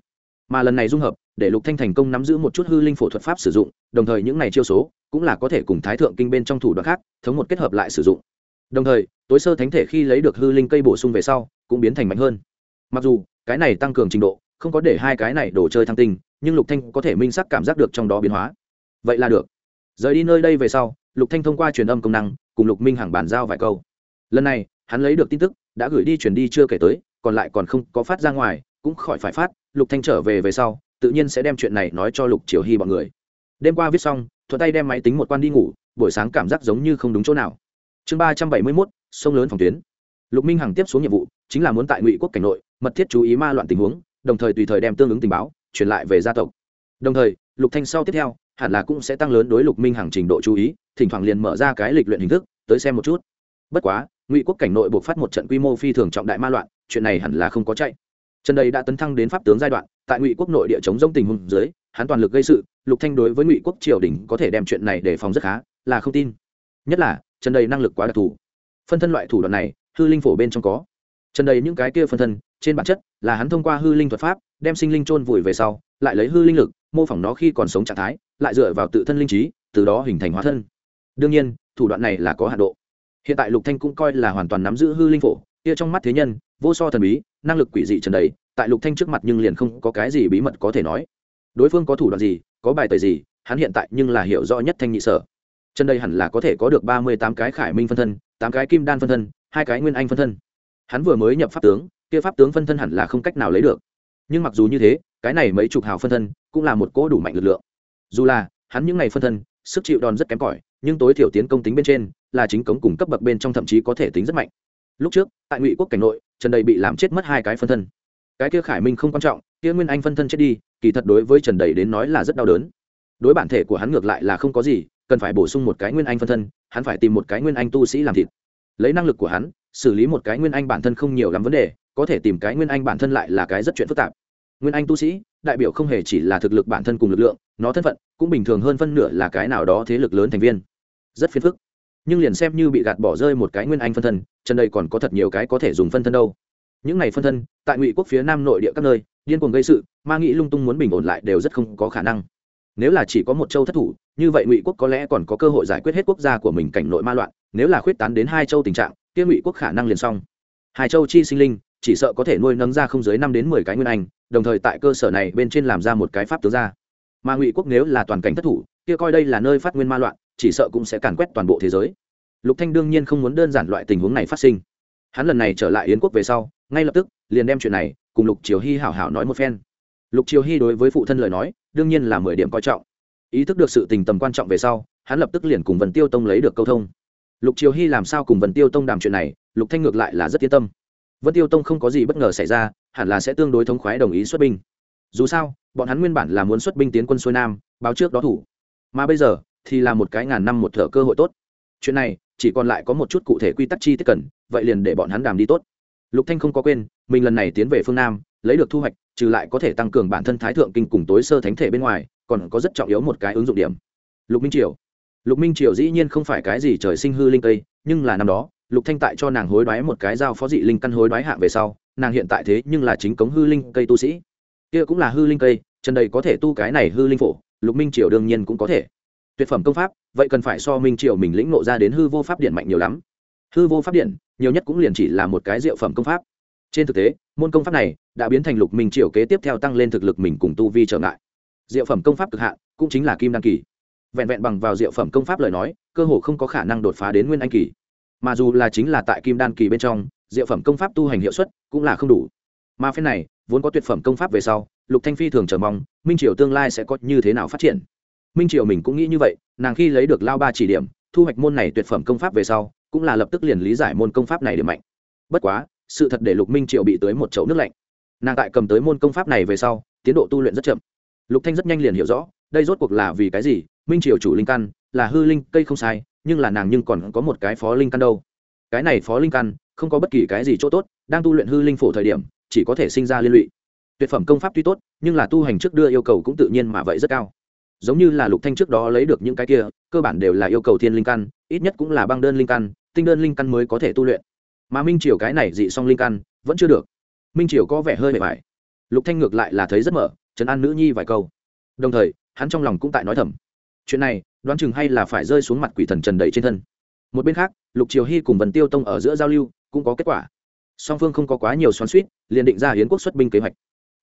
Mà lần này dung hợp, để lục thanh thành công nắm giữ một chút hư linh phổ thuật pháp sử dụng, đồng thời những này chiêu số, cũng là có thể cùng thái thượng kinh bên trong thủ đoạn khác, thống một kết hợp lại sử dụng. Đồng thời, tối sơ thánh thể khi lấy được hư linh cây bổ sung về sau, cũng biến thành mạnh hơn. Mặc dù, cái này tăng cường trình độ không có để hai cái này đổ chơi thăng tinh, nhưng lục thanh có thể minh sắc cảm giác được trong đó biến hóa. Vậy là được. Rời đi nơi đây về sau, lục thanh thông qua truyền âm công năng, cùng lục minh hằng bàn giao vài câu. Lần này, hắn lấy được tin tức, đã gửi đi truyền đi chưa kể tới, còn lại còn không có phát ra ngoài, cũng khỏi phải phát, lục thanh trở về về sau, tự nhiên sẽ đem chuyện này nói cho lục triều hy bọn người. Đêm qua viết xong, thuận tay đem máy tính một quan đi ngủ, buổi sáng cảm giác giống như không đúng chỗ nào. Chương ba trăm bảy mươi mốt, sông lớn phòng tuyến. Lục minh hằng tiếp xuống nhiệm vụ, chính là muốn tại ngụy quốc cảnh nội, mật thiết chú ý ma loạn tình huống đồng thời tùy thời đem tương ứng tình báo truyền lại về gia tộc. Đồng thời, lục thanh sau tiếp theo, hẳn là cũng sẽ tăng lớn đối lục minh hàng trình độ chú ý, thỉnh thoảng liền mở ra cái lịch luyện hình thức, tới xem một chút. Bất quá, ngụy quốc cảnh nội buộc phát một trận quy mô phi thường trọng đại ma loạn, chuyện này hẳn là không có chạy. Trần đầy đã tấn thăng đến pháp tướng giai đoạn, tại ngụy quốc nội địa chống dông tình huống dưới, hắn toàn lực gây sự, lục thanh đối với ngụy quốc triều đình có thể đem chuyện này để phòng rất khá, là không tin. Nhất là trần đầy năng lực quá đặc thù. Phân thân loại thủ đoạn này, hư linh phổ bên trong có. Trần đầy những cái kia phân thân, trên bản chất là hắn thông qua hư linh thuật pháp, đem sinh linh chôn vùi về sau, lại lấy hư linh lực, mô phỏng nó khi còn sống trạng thái, lại dựa vào tự thân linh trí, từ đó hình thành hóa thân. Đương nhiên, thủ đoạn này là có hạ độ. Hiện tại lục thanh cũng coi là hoàn toàn nắm giữ hư linh phổ, kia trong mắt thế nhân, vô so thần bí, năng lực quỷ dị trần đầy, tại lục thanh trước mặt nhưng liền không có cái gì bí mật có thể nói. Đối phương có thủ đoạn gì, có bài tẩy gì, hắn hiện tại nhưng là hiểu rõ nhất thanh nhị sở. Trần đầy hẳn là có thể có được ba mươi tám cái khải minh phân thân, tám cái kim đan phân thân, hai cái nguyên anh phân thân. Hắn vừa mới nhập pháp tướng kia pháp tướng phân thân hẳn là không cách nào lấy được. Nhưng mặc dù như thế, cái này mấy chục hào phân thân cũng là một cỗ đủ mạnh lực lượng. Dù là, hắn những ngày phân thân, sức chịu đòn rất kém cỏi, nhưng tối thiểu tiến công tính bên trên là chính cống cùng cấp bậc bên trong thậm chí có thể tính rất mạnh. Lúc trước, tại ngụy quốc cảnh nội, trần đầy bị làm chết mất hai cái phân thân. Cái kia khải minh không quan trọng, kia nguyên anh phân thân chết đi, kỳ thật đối với trần đầy đến nói là rất đau đớn. Đối bản thể của hắn ngược lại là không có gì, cần phải bổ sung một cái nguyên anh phân thân, hắn phải tìm một cái nguyên anh tu sĩ làm thịt. Lấy năng lực của hắn, xử lý một cái nguyên anh bản thân không nhiều lắm vấn đề có thể tìm cái nguyên anh bản thân lại là cái rất chuyện phức tạp. Nguyên anh tu sĩ, đại biểu không hề chỉ là thực lực bản thân cùng lực lượng, nó thân phận cũng bình thường hơn phân nửa là cái nào đó thế lực lớn thành viên. Rất phiền phức. Nhưng liền xem như bị gạt bỏ rơi một cái nguyên anh phân thân, chân đây còn có thật nhiều cái có thể dùng phân thân đâu. Những này phân thân, tại ngụy quốc phía nam nội địa các nơi, điên cuồng gây sự, ma nghĩ lung tung muốn bình ổn lại đều rất không có khả năng. Nếu là chỉ có một châu thất thủ, như vậy ngụy quốc có lẽ còn có cơ hội giải quyết hết quốc gia của mình cảnh nội ma loạn, nếu là khuyết tán đến hai châu tình trạng, kia ngụy quốc khả năng liền xong. Hai châu chi sinh linh chỉ sợ có thể nuôi nâng ra không dưới năm đến mười cái nguyên anh, đồng thời tại cơ sở này bên trên làm ra một cái pháp tướng ra. Mà ngụy quốc nếu là toàn cảnh thất thủ, kia coi đây là nơi phát nguyên ma loạn, chỉ sợ cũng sẽ càn quét toàn bộ thế giới. Lục thanh đương nhiên không muốn đơn giản loại tình huống này phát sinh. Hắn lần này trở lại yến quốc về sau, ngay lập tức, liền đem chuyện này cùng lục triều hy hảo hảo nói một phen. Lục triều hy đối với phụ thân lời nói, đương nhiên là mười điểm coi trọng. Ý thức được sự tình tầm quan trọng về sau, hắn lập tức liền cùng vần tiêu tông lấy được câu thông. Lục triều hy làm sao cùng vần tiêu tông đàm chuyện này, lục thanh ngược lại là rất yên tâm vân tiêu tông không có gì bất ngờ xảy ra, hẳn là sẽ tương đối thống khoái đồng ý xuất binh. Dù sao, bọn hắn nguyên bản là muốn xuất binh tiến quân xuôi nam, báo trước đó thủ. Mà bây giờ, thì là một cái ngàn năm một thở cơ hội tốt. Chuyện này, chỉ còn lại có một chút cụ thể quy tắc chi tiết cần, vậy liền để bọn hắn đàm đi tốt. Lục thanh không có quên, mình lần này tiến về phương nam, lấy được thu hoạch, trừ lại có thể tăng cường bản thân thái thượng kinh cùng tối sơ thánh thể bên ngoài, còn có rất trọng yếu một cái ứng dụng điểm. Lục minh triều. Lục minh triều dĩ nhiên không phải cái gì trời sinh hư linh tây nhưng là năm đó lục thanh tại cho nàng hối đoái một cái dao phó dị linh căn hối đoái hạng về sau, nàng hiện tại thế nhưng là chính cống hư linh cây tu sĩ. Kia cũng là hư linh cây trần đầy có thể tu cái này hư linh phổ, lục minh triều đương nhiên cũng có thể. Tuyệt phẩm công pháp, vậy cần phải so minh triều mình lĩnh nộ ra đến hư vô pháp điện mạnh nhiều lắm. Hư vô pháp điện, nhiều nhất cũng liền chỉ là một cái diệu phẩm công pháp. Trên thực tế, môn công pháp này đã biến thành lục minh triều kế tiếp theo tăng lên thực lực mình cùng tu vi trở ngại. Diệu phẩm công pháp cực hạn, cũng chính là kim đăng kỳ. Vẹn vẹn bằng vào diệu phẩm công pháp lời nói, cơ hồ không có khả năng đột phá đến nguyên anh kỳ mà dù là chính là tại kim đan kỳ bên trong, diệu phẩm công pháp tu hành hiệu suất cũng là không đủ. Mà phen này, vốn có tuyệt phẩm công pháp về sau, lục thanh phi thường chờ mong, minh triều tương lai sẽ có như thế nào phát triển. Minh triều mình cũng nghĩ như vậy, nàng khi lấy được lao ba chỉ điểm, thu hoạch môn này tuyệt phẩm công pháp về sau, cũng là lập tức liền lý giải môn công pháp này điểm mạnh. Bất quá, sự thật để lục minh triều bị tới một chậu nước lạnh. Nàng tại cầm tới môn công pháp này về sau, tiến độ tu luyện rất chậm. Lục thanh rất nhanh liền hiểu rõ, đây rốt cuộc là vì cái gì minh triều chủ linh căn là hư linh, cây không sai, nhưng là nàng nhưng còn có một cái phó linh căn đâu. Cái này phó linh căn không có bất kỳ cái gì chỗ tốt, đang tu luyện hư linh phổ thời điểm, chỉ có thể sinh ra liên lụy. Tuyệt phẩm công pháp tuy tốt, nhưng là tu hành trước đưa yêu cầu cũng tự nhiên mà vậy rất cao. Giống như là lục thanh trước đó lấy được những cái kia, cơ bản đều là yêu cầu thiên linh căn, ít nhất cũng là băng đơn linh căn, tinh đơn linh căn mới có thể tu luyện. Mà minh triều cái này dị song linh căn vẫn chưa được. Minh triều có vẻ hơi mệt mỏi. lục thanh ngược lại là thấy rất mở chấn an nữ nhi vài câu. Đồng thời, hắn trong lòng cũng tại nói thầm chuyện này, đoán chừng hay là phải rơi xuống mặt quỷ thần trần đầy trên thân. Một bên khác, lục triều hy cùng vần tiêu tông ở giữa giao lưu, cũng có kết quả. Song phương không có quá nhiều xoắn suýt liền định ra hiến quốc xuất binh kế hoạch.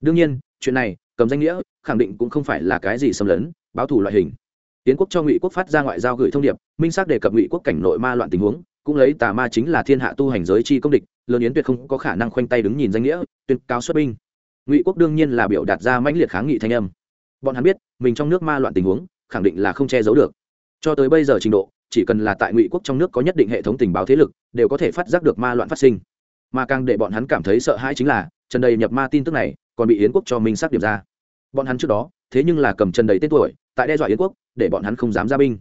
Đương nhiên, chuyện này, cầm danh nghĩa, khẳng định cũng không phải là cái gì xâm lấn, báo thủ loại hình. Hiến quốc cho ngụy quốc phát ra ngoại giao gửi thông điệp, minh xác đề cập ngụy quốc cảnh nội ma loạn tình huống, cũng lấy tà ma chính là thiên hạ tu hành giới chi công địch, lớn yến tuyệt không có khả năng khoanh tay đứng nhìn danh nghĩa, tuyên cáo xuất binh. Ngụy quốc đương nhiên là biểu đạt ra mãnh liệt kháng nghị thanh âm. Bọn hắn biết, mình trong nước ma loạn tình huống khẳng định là không che giấu được. Cho tới bây giờ trình độ, chỉ cần là tại ngụy quốc trong nước có nhất định hệ thống tình báo thế lực, đều có thể phát giác được ma loạn phát sinh. Mà càng để bọn hắn cảm thấy sợ hãi chính là, trần đầy nhập ma tin tức này, còn bị yến quốc cho minh xác điểm ra. Bọn hắn trước đó, thế nhưng là cầm trần đầy tên tuổi, tại đe dọa yến quốc, để bọn hắn không dám ra binh.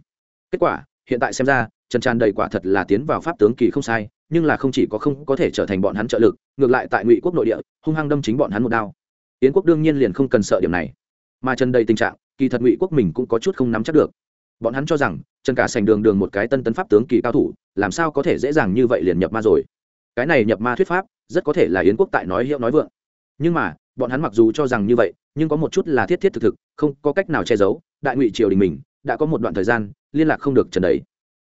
Kết quả, hiện tại xem ra, trần tràn đầy quả thật là tiến vào pháp tướng kỳ không sai, nhưng là không chỉ có không có thể trở thành bọn hắn trợ lực, ngược lại tại ngụy quốc nội địa, hung hăng đâm chính bọn hắn một đao. Yến quốc đương nhiên liền không cần sợ điểm này. Mà trần đầy tình trạng kỳ thật ngụy quốc mình cũng có chút không nắm chắc được. Bọn hắn cho rằng trần cả sành đường đường một cái tân tấn pháp tướng kỳ cao thủ, làm sao có thể dễ dàng như vậy liền nhập ma rồi. Cái này nhập ma thuyết pháp, rất có thể là yến quốc tại nói hiệu nói vượng. Nhưng mà, bọn hắn mặc dù cho rằng như vậy, nhưng có một chút là thiết thiết thực thực, không có cách nào che giấu, đại ngụy triều đình mình, đã có một đoạn thời gian, liên lạc không được trần đấy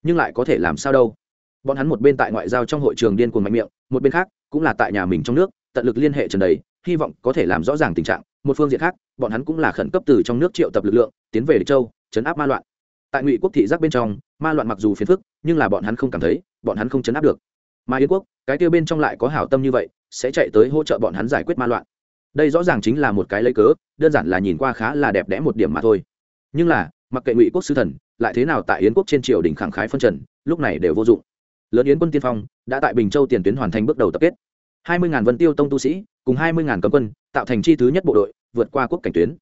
nhưng lại có thể làm sao đâu. Bọn hắn một bên tại ngoại giao trong hội trường điên cuồng mạnh miệng, một bên khác, cũng là tại nhà mình trong nước, tận lực liên hệ trần đấy hy vọng có thể làm rõ ràng tình trạng một phương diện khác, bọn hắn cũng là khẩn cấp từ trong nước triệu tập lực lượng, tiến về địch châu, chấn áp ma loạn. Tại ngụy quốc thị giác bên trong, ma loạn mặc dù phiền phức, nhưng là bọn hắn không cảm thấy, bọn hắn không chấn áp được. Mà yến quốc, cái tiêu bên trong lại có hảo tâm như vậy, sẽ chạy tới hỗ trợ bọn hắn giải quyết ma loạn. Đây rõ ràng chính là một cái lấy cớ, đơn giản là nhìn qua khá là đẹp đẽ một điểm mà thôi. Nhưng là, mặc kệ ngụy quốc sứ thần, lại thế nào tại yến quốc trên triều đình khẳng khái phân trần, lúc này đều vô dụng. Lớn yến quân tiên phong, đã tại bình châu tiền tuyến hoàn thành bước đầu tập kết. Hai mươi vân tiêu tông tu sĩ, cùng hai mươi cấm quân tạo thành chi thứ nhất bộ đội, vượt qua quốc cảnh tuyến.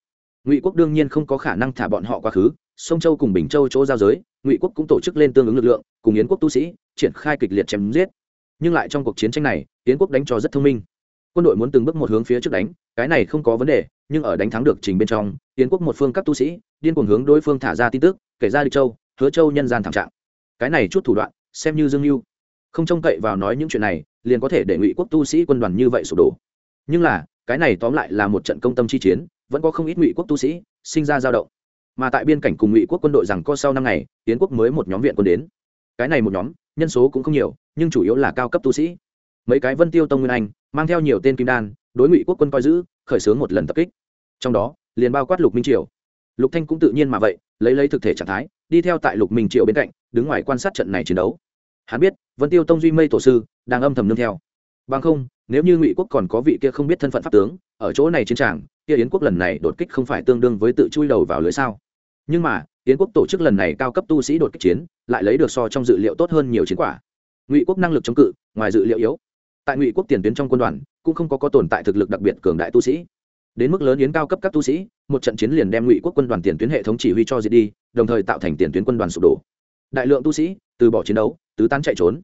Ngụy quốc đương nhiên không có khả năng thả bọn họ quá khứ, sông châu cùng bình châu chỗ giao giới, ngụy quốc cũng tổ chức lên tương ứng lực lượng, cùng yến quốc tu sĩ, triển khai kịch liệt chém giết. Nhưng lại trong cuộc chiến tranh này, yến quốc đánh cho rất thông minh. Quân đội muốn từng bước một hướng phía trước đánh, cái này không có vấn đề, nhưng ở đánh thắng được trình bên trong, yến quốc một phương các tu sĩ, điên cuồng hướng đối phương thả ra tin tức, kể ra địch châu, hứa châu nhân gian thảm trạng. Cái này chút thủ đoạn, xem như dương mưu. Không trông cậy vào nói những chuyện này, liền có thể để ngụy quốc tu sĩ quân đoàn như vậy sụp đổ. Nhưng là cái này tóm lại là một trận công tâm chi chiến, vẫn có không ít ngụy quốc tu sĩ sinh ra dao động. Mà tại biên cảnh cùng ngụy quốc quân đội rằng co sau năm ngày tiến quốc mới một nhóm viện quân đến. Cái này một nhóm, nhân số cũng không nhiều, nhưng chủ yếu là cao cấp tu sĩ. Mấy cái vân tiêu tông nguyên anh, mang theo nhiều tên kim đan, đối ngụy quốc quân coi giữ, khởi xướng một lần tập kích. Trong đó, liền bao quát lục minh triều. Lục thanh cũng tự nhiên mà vậy, lấy lấy thực thể trạng thái, đi theo tại lục minh triều bên cạnh, đứng ngoài quan sát trận này chiến đấu. Hắn biết, vân tiêu tông duy mây tổ sư, đang âm thầm nương theo. Bằng không nếu như ngụy quốc còn có vị kia không biết thân phận pháp tướng ở chỗ này chiến tràng kia yến quốc lần này đột kích không phải tương đương với tự chui đầu vào lưới sao? Nhưng mà yến quốc tổ chức lần này cao cấp tu sĩ đột kích chiến lại lấy được so trong dự liệu tốt hơn nhiều chiến quả. Ngụy quốc năng lực chống cự ngoài dự liệu yếu. Tại ngụy quốc tiền tuyến trong quân đoàn cũng không có, có tồn tại thực lực đặc biệt cường đại tu sĩ. Đến mức lớn yến cao cấp các tu sĩ một trận chiến liền đem ngụy quốc quân đoàn tiền tuyến hệ thống chỉ huy cho diệt đi đồng thời tạo thành tiền tuyến quân đoàn sụp đổ. Đại lượng tu sĩ từ bỏ chiến đấu tứ tán chạy trốn.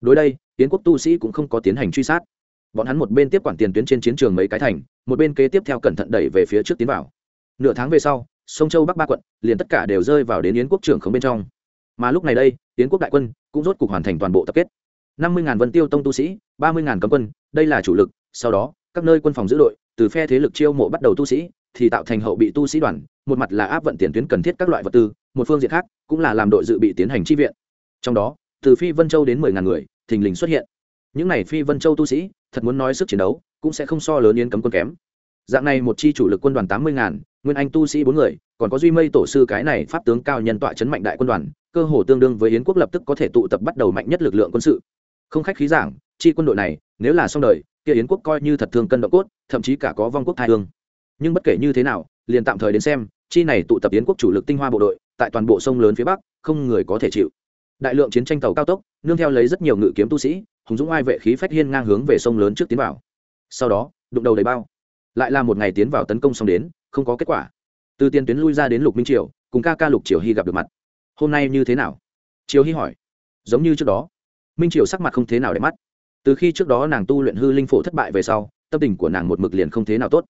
Đối đây yến quốc tu sĩ cũng không có tiến hành truy sát bọn hắn một bên tiếp quản tiền tuyến trên chiến trường mấy cái thành, một bên kế tiếp theo cẩn thận đẩy về phía trước tiến vào. Nửa tháng về sau, sông châu bắc ba quận liền tất cả đều rơi vào đến yến quốc trưởng không bên trong. Mà lúc này đây, yến quốc đại quân cũng rốt cục hoàn thành toàn bộ tập kết. năm mươi vân tiêu tông tu sĩ, ba mươi cấm quân, đây là chủ lực. Sau đó, các nơi quân phòng giữ đội, từ phe thế lực chiêu mộ bắt đầu tu sĩ, thì tạo thành hậu bị tu sĩ đoàn, một mặt là áp vận tiền tuyến cần thiết các loại vật tư, một phương diện khác cũng là làm đội dự bị tiến hành chi viện. Trong đó, từ phi vân châu đến mười ngàn người, thình lình xuất hiện. Những n à y phi vân châu tu sĩ thật muốn nói sức chiến đấu, cũng sẽ không so lớn yến cấm quân kém. Dạng này một chi chủ lực quân đoàn tám mươi ngàn, nguyên anh tu sĩ bốn người, còn có duy mây tổ sư cái này pháp tướng cao nhân tọa chấn mạnh đại quân đoàn, cơ hồ tương đương với yến quốc lập tức có thể tụ tập bắt đầu mạnh nhất lực lượng quân sự. Không khách khí giảng, chi quân đội này, nếu là xong đời, kia yến quốc coi như thật thương cân độ cốt, thậm chí cả có vong quốc thai thương nhưng bất kể như thế nào, liền tạm thời đến xem, chi này tụ tập yến quốc chủ lực tinh hoa bộ đội, tại toàn bộ sông lớn phía bắc, không người có thể chịu. Đại lượng chiến tranh tàu cao tốc, nương theo lấy rất nhiều ngự kiếm tu sĩ hùng dũng ai vệ khí phách hiên ngang hướng về sông lớn trước tiến vào. Sau đó, đụng đầu đầy bao. Lại là một ngày tiến vào tấn công xong đến, không có kết quả. Từ tiền tuyến lui ra đến lục minh triều, cùng ca ca lục triều hy gặp được mặt. Hôm nay như thế nào? Triều hy hỏi. Giống như trước đó. Minh triều sắc mặt không thế nào để mắt. Từ khi trước đó nàng tu luyện hư linh phổ thất bại về sau, tâm tình của nàng một mực liền không thế nào tốt.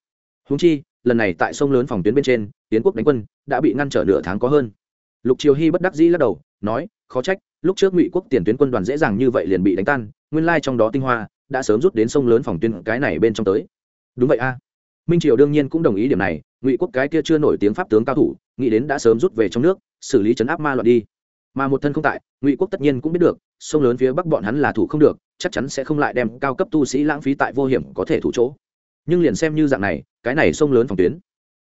Húng chi, lần này tại sông lớn phòng tuyến bên trên, tiến quốc đánh quân đã bị ngăn trở nửa tháng có hơn. Lục triều hy bất đắc dĩ lắc đầu, nói, khó trách, lúc trước ngụy quốc tiền tuyến quân đoàn dễ dàng như vậy liền bị đánh tan nguyên lai trong đó tinh hoa đã sớm rút đến sông lớn phòng tuyến cái này bên trong tới. Đúng vậy a. Minh triều đương nhiên cũng đồng ý điểm này, ngụy quốc cái kia chưa nổi tiếng pháp tướng cao thủ, nghĩ đến đã sớm rút về trong nước, xử lý chấn áp ma loạn đi. Mà một thân không tại, ngụy quốc tất nhiên cũng biết được, sông lớn phía bắc bọn hắn là thủ không được, chắc chắn sẽ không lại đem cao cấp tu sĩ lãng phí tại vô hiểm có thể thủ chỗ. Nhưng liền xem như dạng này, cái này sông lớn phòng tuyến,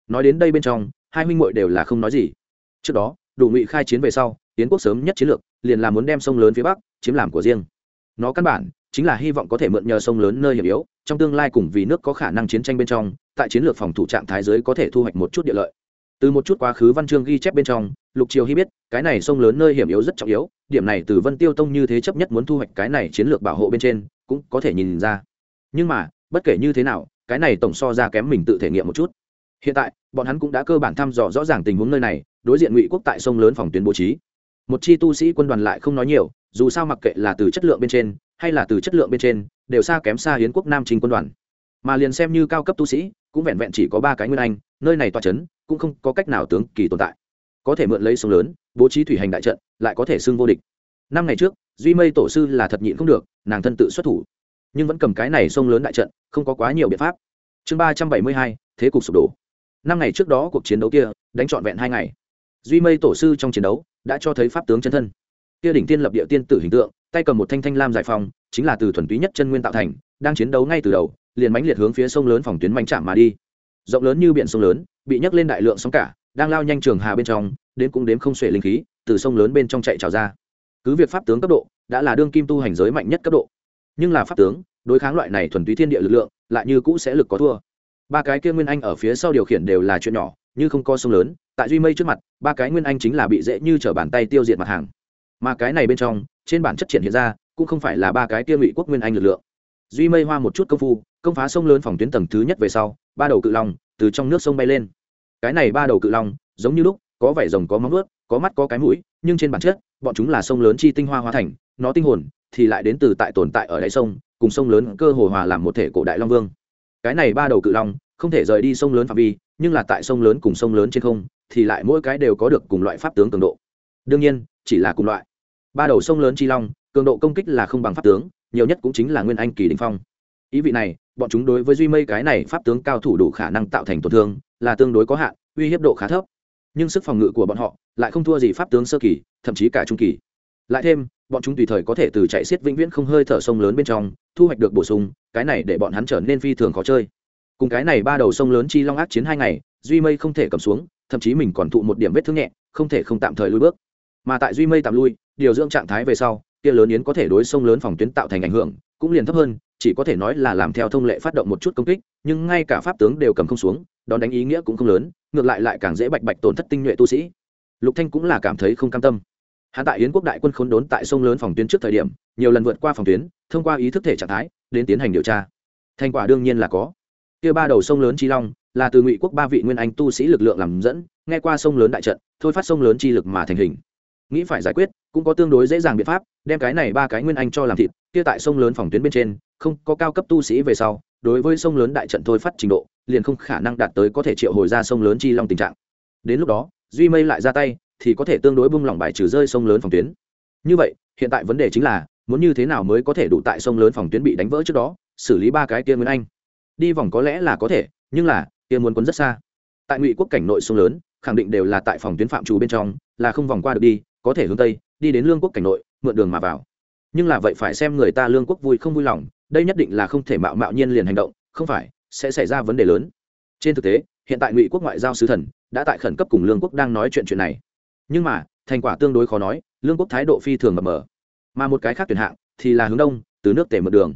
nói đến đây bên trong, hai huynh muội đều là không nói gì. Trước đó, đủ ngụy khai chiến về sau tiến quốc sớm nhất chiến lược, liền là muốn đem sông lớn phía bắc chiếm làm của riêng nó căn bản chính là hy vọng có thể mượn nhờ sông lớn nơi hiểm yếu, trong tương lai cùng vì nước có khả năng chiến tranh bên trong, tại chiến lược phòng thủ trạng thái giới có thể thu hoạch một chút địa lợi. Từ một chút quá khứ văn chương ghi chép bên trong, lục triều hy biết, cái này sông lớn nơi hiểm yếu rất trọng yếu, điểm này từ vân tiêu tông như thế chấp nhất muốn thu hoạch cái này chiến lược bảo hộ bên trên, cũng có thể nhìn ra. Nhưng mà, bất kể như thế nào, cái này tổng so ra kém mình tự thể nghiệm một chút. Hiện tại, bọn hắn cũng đã cơ bản thăm dò rõ ràng tình huống nơi này, đối diện ngụy quốc tại sông lớn phòng tuyến bố trí. Một chi tu sĩ quân đoàn lại không nói nhiều dù sao mặc kệ là từ chất lượng bên trên, hay là từ chất lượng bên trên, đều xa kém xa hiến quốc nam trình quân đoàn. Mà liền xem như cao cấp tu sĩ, cũng vẹn vẹn chỉ có ba cái nguyên anh, nơi này toa c h ấ n cũng không có cách nào tướng kỳ tồn tại. Có thể mượn lấy sông lớn, bố trí thủy hành đại trận, lại có thể xưng vô địch. Năm ngày trước, duy mây tổ sư là thật nhịn không được, nàng thân tự xuất thủ. Nhưng vẫn cầm cái này sông lớn đại trận, không có quá nhiều biện pháp. Chương ba trăm bảy mươi hai, thế cục sụp đổ. Năm ngày trước đó cuộc chiến đấu kia, đánh trọn vẹn hai ngày. Duy mây tổ sư trong chiến đấu, đã cho thấy pháp tướng chân thân kia đỉnh tiên lập địa tiên tử hình tượng, tay cầm một thanh thanh lam giải phong chính là từ thuần túy nhất chân nguyên tạo thành, đang chiến đấu ngay từ đầu, liền mãnh liệt hướng phía sông lớn phòng tuyến manh chạm mà đi. Rộng lớn như biển sông lớn, bị nhấc lên đại lượng sóng cả, đang lao nhanh trường hà bên trong, đến cũng đếm không xuể linh khí, từ sông lớn bên trong chạy trào ra. Cứ việc pháp tướng cấp độ, đã là đương kim tu hành giới mạnh nhất cấp độ. Nhưng là pháp tướng, đối kháng loại này thuần túy thiên địa lực lượng, lại như cũ sẽ lực có thua. Ba cái kia nguyên anh ở phía sau điều khiển đều là chuyện nhỏ, như không có sông lớn, tại duy mây trước mặt, ba cái nguyên anh chính là bị dễ như t bàn tay tiêu diệt mặt hàng mà cái này bên trong, trên bản chất triển hiện ra, cũng không phải là ba cái kia ngụy quốc nguyên anh lực lượng. Duy mây hoa một chút công phu, công phá sông lớn phòng tuyến tầng thứ nhất về sau, ba đầu cự long từ trong nước sông bay lên. Cái này ba đầu cự long, giống như lúc, có vảy rồng có móng ướt có mắt có cái mũi, nhưng trên bản chất, bọn chúng là sông lớn chi tinh hoa hóa thành, nó tinh hồn thì lại đến từ tại tồn tại ở đáy sông, cùng sông lớn cơ hồ hòa làm một thể cổ đại long vương. Cái này ba đầu cự long, không thể rời đi sông lớn phạm vi, nhưng là tại sông lớn cùng sông lớn trên không, thì lại mỗi cái đều có được cùng loại pháp tướng cường độ. Đương nhiên, chỉ là cùng loại ba đầu sông lớn chi long, cường độ công kích là không bằng pháp tướng, nhiều nhất cũng chính là nguyên anh kỳ đình phong. Ý vị này, bọn chúng đối với duy mây cái này pháp tướng cao thủ đủ khả năng tạo thành tổn thương, là tương đối có hạn, uy hiếp độ khá thấp. Nhưng sức phòng ngự của bọn họ lại không thua gì pháp tướng sơ kỳ, thậm chí cả trung kỳ. Lại thêm, bọn chúng tùy thời có thể từ chạy xiết vĩnh viễn không hơi thở sông lớn bên trong, thu hoạch được bổ sung, cái này để bọn hắn trở nên phi thường khó chơi. Cùng cái này ba đầu sông lớn chi long ác chiến hai ngày, duy mây không thể cầm xuống, thậm chí mình còn thụ một điểm vết thương nhẹ, không thể không tạm thời lui bước. Mà tại duy mây tạm lui điều dưỡng trạng thái về sau, kia lớn yến có thể đối sông lớn phòng tuyến tạo thành ảnh hưởng, cũng liền thấp hơn, chỉ có thể nói là làm theo thông lệ phát động một chút công kích, nhưng ngay cả pháp tướng đều cầm không xuống, đón đánh ý nghĩa cũng không lớn, ngược lại lại càng dễ bạch bạch tổn thất tinh nhuệ tu sĩ. Lục thanh cũng là cảm thấy không cam tâm. Hắn tại yến quốc đại quân khốn đốn tại sông lớn phòng tuyến trước thời điểm, nhiều lần vượt qua phòng tuyến, thông qua ý thức thể trạng thái, đến tiến hành điều tra. Thành quả đương nhiên là có. Kia ba đầu sông lớn chi long, là từ ngụy quốc ba vị nguyên anh tu sĩ lực lượng làm dẫn, nghe qua sông lớn đại trận, thôi phát sông lớn chi lực mà thành hình. Nghĩ phải giải quyết cũng có tương đối dễ dàng biện pháp, đem cái này ba cái nguyên anh cho làm thịt, kia tại sông lớn phòng tuyến bên trên, không có cao cấp tu sĩ về sau, đối với sông lớn đại trận thôi phát trình độ, liền không khả năng đạt tới có thể triệu hồi ra sông lớn chi long tình trạng. Đến lúc đó, duy mây lại ra tay, thì có thể tương đối bung lỏng bài trừ rơi sông lớn phòng tuyến. Như vậy, hiện tại vấn đề chính là, muốn như thế nào mới có thể đủ tại sông lớn phòng tuyến bị đánh vỡ trước đó, xử lý ba cái kia nguyên anh? Đi vòng có lẽ là có thể, nhưng là, kia muốn quấn rất xa. Tại ngụy quốc cảnh nội sông lớn, khẳng định đều là tại phòng tuyến phạm trù bên trong, là không vòng qua được đi có thể hướng tây, đi đến lương quốc cảnh nội, mượn đường mà vào. Nhưng là vậy phải xem người ta lương quốc vui không vui lòng, đây nhất định là không thể mạo mạo nhiên liền hành động, không phải, sẽ xảy ra vấn đề lớn. Trên thực tế, hiện tại ngụy quốc ngoại giao sứ thần đã tại khẩn cấp cùng lương quốc đang nói chuyện chuyện này. Nhưng mà, thành quả tương đối khó nói, lương quốc thái độ phi thường mập mờ. Mà một cái khác tuyển hạng thì là hướng đông, từ nước tể mượn đường.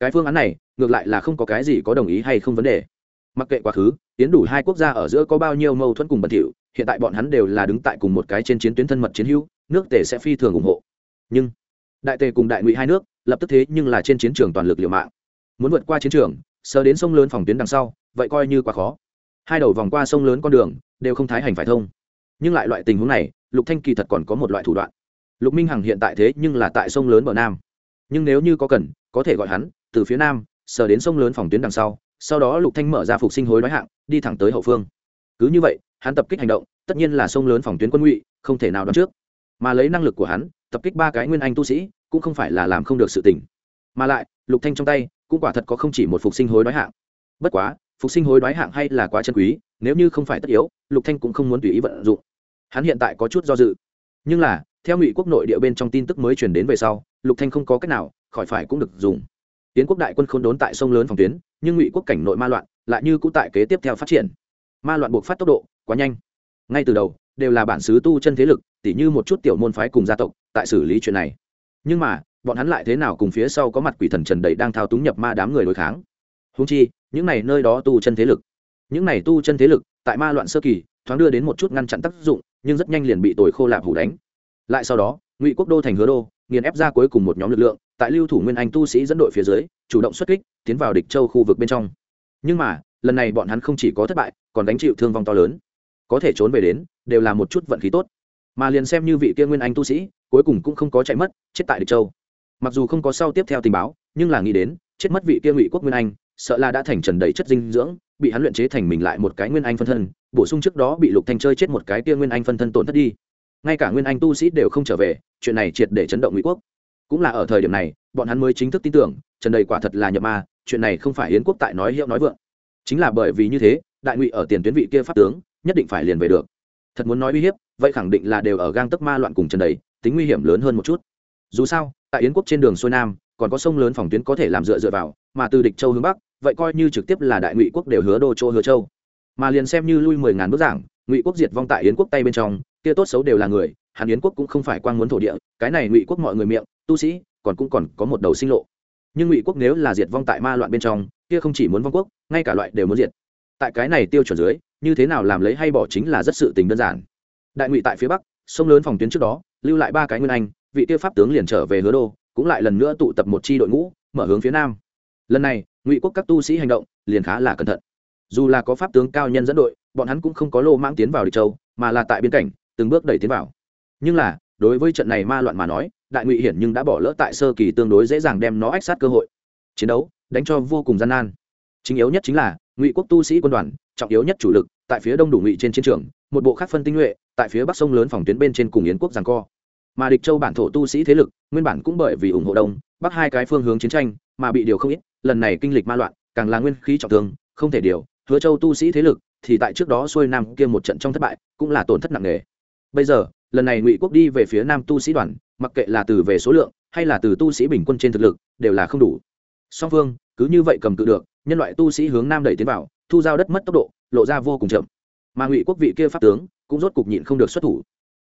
Cái phương án này, ngược lại là không có cái gì có đồng ý hay không vấn đề mặc kệ quá khứ, tiến đủ hai quốc gia ở giữa có bao nhiêu mâu thuẫn cùng bẩn thỉu, hiện tại bọn hắn đều là đứng tại cùng một cái trên chiến tuyến thân mật chiến hữu, nước tề sẽ phi thường ủng hộ. Nhưng, đại tề cùng đại ngụy hai nước, lập tức thế nhưng là trên chiến trường toàn lực liều mạng. Muốn vượt qua chiến trường, sờ đến sông lớn phòng tuyến đằng sau, vậy coi như quá khó. Hai đầu vòng qua sông lớn con đường, đều không thái hành phải thông. Nhưng lại loại tình huống này, lục thanh kỳ thật còn có một loại thủ đoạn. Lục minh hằng hiện tại thế nhưng là tại sông lớn bờ nam. Nhưng nếu như có cần, có thể gọi hắn, từ phía nam, sờ đến sông lớn phòng tuyến đằng sau sau đó lục thanh mở ra phục sinh hối đoái hạng, đi thẳng tới hậu phương. Cứ như vậy, hắn tập kích hành động, tất nhiên là sông lớn phòng tuyến quân ngụy, không thể nào đoán trước. Mà lấy năng lực của hắn, tập kích ba cái nguyên anh tu sĩ, cũng không phải là làm không được sự tình. Mà lại, lục thanh trong tay, cũng quả thật có không chỉ một phục sinh hối đoái hạng. Bất quá, phục sinh hối đoái hạng hay là quá chân quý, nếu như không phải tất yếu, lục thanh cũng không muốn tùy ý vận dụng. Hắn hiện tại có chút do dự. Nhưng là, theo ngụy quốc nội địa bên trong tin tức mới truyền đến về sau, lục thanh không có cách nào, khỏi phải cũng được dùng tiến quốc đại quân khôn đốn tại sông lớn phòng tuyến, nhưng ngụy quốc cảnh nội ma loạn lại như cũ tại kế tiếp theo phát triển. Ma loạn buộc phát tốc độ quá nhanh. Ngay từ đầu, đều là bản xứ tu chân thế lực, tỉ như một chút tiểu môn phái cùng gia tộc, tại xử lý chuyện này. Nhưng mà, bọn hắn lại thế nào cùng phía sau có mặt quỷ thần trần đầy đang thao túng nhập ma đám người đối kháng? Húng chi, những này nơi đó tu chân thế lực. Những này tu chân thế lực, tại ma loạn sơ kỳ, thoáng đưa đến một chút ngăn chặn tác dụng, nhưng rất nhanh liền bị tồi khô lạp hủ đánh. Lại sau đó, ngụy quốc đô thành hứa đô nghiền ép ra cuối cùng một nhóm lực lượng, tại lưu thủ nguyên anh tu sĩ dẫn đội phía dưới, chủ động xuất kích, tiến vào địch châu khu vực bên trong. Nhưng mà, lần này bọn hắn không chỉ có thất bại, còn đánh chịu thương vong to lớn. Có thể trốn về đến, đều là một chút vận khí tốt. Mà liền xem như vị kia nguyên anh tu sĩ, cuối cùng cũng không có chạy mất, chết tại địch châu. Mặc dù không có sau tiếp theo tình báo, nhưng là nghĩ đến, chết mất vị kia ngụy quốc nguyên anh, sợ là đã thành trần đầy chất dinh dưỡng, bị hắn luyện chế thành mình lại một cái nguyên anh phân thân, bổ sung trước đó bị lục thanh chơi chết một cái kia nguyên anh phân thân tổn thất đi ngay cả nguyên anh tu sĩ đều không trở về, chuyện này triệt để chấn động ngụy quốc. Cũng là ở thời điểm này, bọn hắn mới chính thức tin tưởng, trần đầy quả thật là nhập ma, chuyện này không phải yến quốc tại nói hiệu nói vượng. Chính là bởi vì như thế, đại ngụy ở tiền tuyến vị kia pháp tướng, nhất định phải liền về được. Thật muốn nói uy hiếp, vậy khẳng định là đều ở gang tấc ma loạn cùng trần đầy, tính nguy hiểm lớn hơn một chút. Dù sao, tại yến quốc trên đường xuôi nam, còn có sông lớn phòng tuyến có thể làm dựa dựa vào, mà từ địch châu hướng bắc, vậy coi như trực tiếp là đại ngụy quốc đều hứa đô chỗ hứa châu. Mà liền xem như lui mười ngàn bức giảng ngụy quốc diệt vong tại yến quốc tay bên trong, kia tốt xấu đều là người hàn yến quốc cũng không phải quang muốn thổ địa, cái này ngụy quốc mọi người miệng, tu sĩ, còn cũng còn có một đầu sinh lộ. Nhưng ngụy quốc nếu là diệt vong tại ma loạn bên trong, kia không chỉ muốn vong quốc, ngay cả loại đều muốn diệt. Tại cái này tiêu chuẩn dưới, như thế nào làm lấy hay bỏ chính là rất sự tình đơn giản. Đại ngụy tại phía bắc, sông lớn phòng tuyến trước đó, lưu lại ba cái nguyên anh, vị tiêu pháp tướng liền trở về hứa đô, cũng lại lần nữa tụ tập một chi đội ngũ, mở hướng phía nam. Lần này, ngụy quốc các tu sĩ hành động liền khá là cẩn thận dù là có pháp tướng cao nhân dẫn đội, bọn hắn cũng không có lô mãng tiến vào địch châu, mà là tại biên cảnh, từng bước đẩy tiến vào. Nhưng là, đối với trận này ma loạn mà nói, đại ngụy hiển nhưng đã bỏ lỡ tại sơ kỳ tương đối dễ dàng đem nó ách sát cơ hội. Chiến đấu, đánh cho vô cùng gian nan. Chính yếu nhất chính là, ngụy quốc tu sĩ quân đoàn, trọng yếu nhất chủ lực, tại phía đông đủ ngụy trên chiến trường, một bộ khác phân tinh nhuệ, tại phía bắc sông lớn phòng tuyến bên trên cùng yến quốc giằng co. Mà địch châu bản thổ tu sĩ thế lực, nguyên bản cũng bởi vì ủng hộ đông, bắc hai cái phương hướng chiến tranh, mà bị điều không ít, lần này kinh lịch ma loạn, càng là nguyên khí trọng thương, không thể điều hứa châu tu sĩ thế lực thì tại trước đó xuôi nam kia một trận trong thất bại cũng là tổn thất nặng nề. Bây giờ, lần này ngụy quốc đi về phía nam tu sĩ đoàn, mặc kệ là từ về số lượng hay là từ tu sĩ bình quân trên thực lực, đều là không đủ. Song phương, cứ như vậy cầm cự được, nhân loại tu sĩ hướng nam đẩy tiến vào, thu giao đất mất tốc độ, lộ ra vô cùng chậm. Mà ngụy quốc vị kia pháp tướng cũng rốt cục nhịn không được xuất thủ.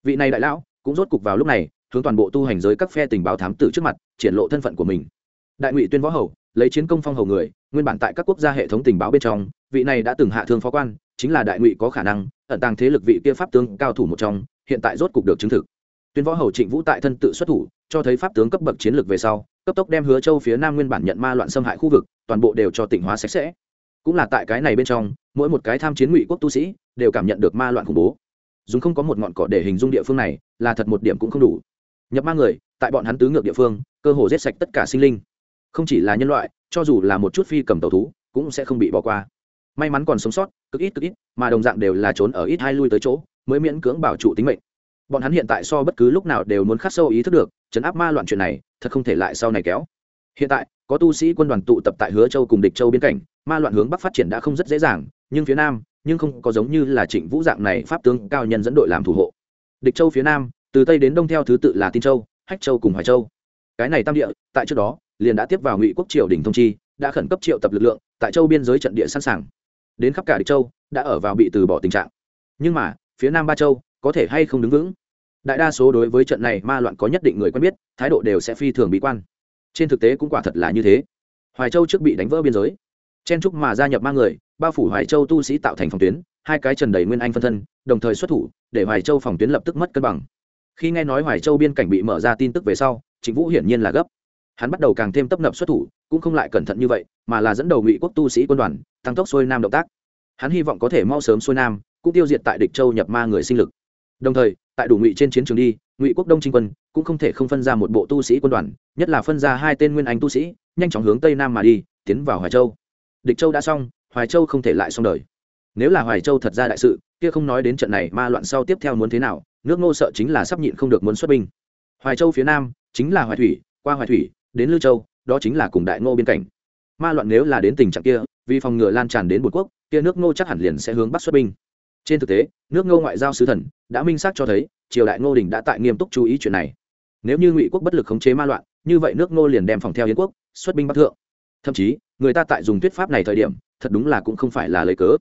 Vị này đại lão cũng rốt cục vào lúc này, hướng toàn bộ tu hành giới các phe tình báo thám tử trước mặt, triển lộ thân phận của mình. Đại ngụy tuyên võ hầu, lấy chiến công phong hầu người, nguyên bản tại các quốc gia hệ thống tình báo bên trong vị này đã từng hạ thương phó quan, chính là đại ngụy có khả năng, ẩn tàng thế lực vị kia pháp tướng cao thủ một trong, hiện tại rốt cục được chứng thực. Tuyên võ hầu trịnh vũ tại thân tự xuất thủ, cho thấy pháp tướng cấp bậc chiến lược về sau, cấp tốc đem hứa châu phía nam nguyên bản nhận ma loạn xâm hại khu vực, toàn bộ đều cho tỉnh hóa sạch sẽ. Cũng là tại cái này bên trong, mỗi một cái tham chiến ngụy quốc tu sĩ, đều cảm nhận được ma loạn khủng bố. Dùng không có một ngọn cỏ để hình dung địa phương này, là thật một điểm cũng không đủ. Nhập ma người, tại bọn hắn tứ ngược địa phương, cơ hồ giết sạch tất cả sinh linh. Không chỉ là nhân loại, cho dù là một chút phi cầm tàu thú, cũng sẽ không bị bỏ qua may mắn còn sống sót, cực ít cực ít, mà đồng dạng đều là trốn ở ít hai lui tới chỗ, mới miễn cưỡng bảo trụ tính mệnh. Bọn hắn hiện tại so bất cứ lúc nào đều muốn khắc sâu ý thức được, chấn áp ma loạn chuyện này, thật không thể lại sau này kéo. Hiện tại, có tu sĩ quân đoàn tụ tập tại hứa châu cùng địch châu biên cảnh, ma loạn hướng bắc phát triển đã không rất dễ dàng, nhưng phía nam, nhưng không có giống như là trịnh vũ dạng này pháp tướng cao nhân dẫn đội làm thủ hộ. Địch châu phía nam, từ tây đến đông theo thứ tự là tin châu, hách châu cùng hoài châu. Cái này tam địa, tại trước đó, liền đã tiếp vào ngụy quốc triều đình thông chi, đã khẩn cấp triệu tập lực lượng, tại châu biên giới trận địa sẵn sàng đến khắp cả địch châu, đã ở vào bị từ bỏ tình trạng. Nhưng mà, phía nam ba châu, có thể hay không đứng vững? Đại đa số đối với trận này ma loạn có nhất định người quen biết, thái độ đều sẽ phi thường bị quan. Trên thực tế cũng quả thật là như thế. Hoài châu trước bị đánh vỡ biên giới. Chen trúc mà gia nhập ma người, bao phủ hoài châu tu sĩ tạo thành phòng tuyến, hai cái trần đầy nguyên anh phân thân, đồng thời xuất thủ, để hoài châu phòng tuyến lập tức mất cân bằng. Khi nghe nói hoài châu biên cảnh bị mở ra tin tức về sau chính vũ hiển nhiên là gấp hắn bắt đầu càng thêm tấp nập xuất thủ, cũng không lại cẩn thận như vậy, mà là dẫn đầu ngụy quốc tu sĩ quân đoàn, tăng tốc xuôi nam động tác. Hắn hy vọng có thể mau sớm xuôi nam, cũng tiêu diệt tại địch châu nhập ma người sinh lực. Đồng thời, tại đủ ngụy trên chiến trường đi, ngụy quốc đông trinh quân cũng không thể không phân ra một bộ tu sĩ quân đoàn, nhất là phân ra hai tên nguyên anh tu sĩ, nhanh chóng hướng tây nam mà đi, tiến vào hoài châu. Địch châu đã xong, hoài châu không thể lại xong đời. Nếu là hoài châu thật ra đại sự, kia không nói đến trận này ma loạn sau tiếp theo muốn thế nào, nước ngô sợ chính là sắp nhịn không được muốn xuất binh. Hoài châu phía nam chính là hoài thủy, qua hoài thủy đến lưu châu, đó chính là cùng đại ngô biên cảnh. Ma loạn nếu là đến tình trạng kia, vì phòng ngừa lan tràn đến bột quốc, kia nước ngô chắc hẳn liền sẽ hướng bắc xuất binh. Trên thực tế, nước ngô ngoại giao sứ thần đã minh xác cho thấy, triều đại ngô đình đã tại nghiêm túc chú ý chuyện này. Nếu như ngụy quốc bất lực khống chế ma loạn, như vậy nước ngô liền đem phòng theo yến quốc, xuất binh bắc thượng. Thậm chí, người ta tại dùng thuyết pháp này thời điểm, thật đúng là cũng không phải là lấy cớ.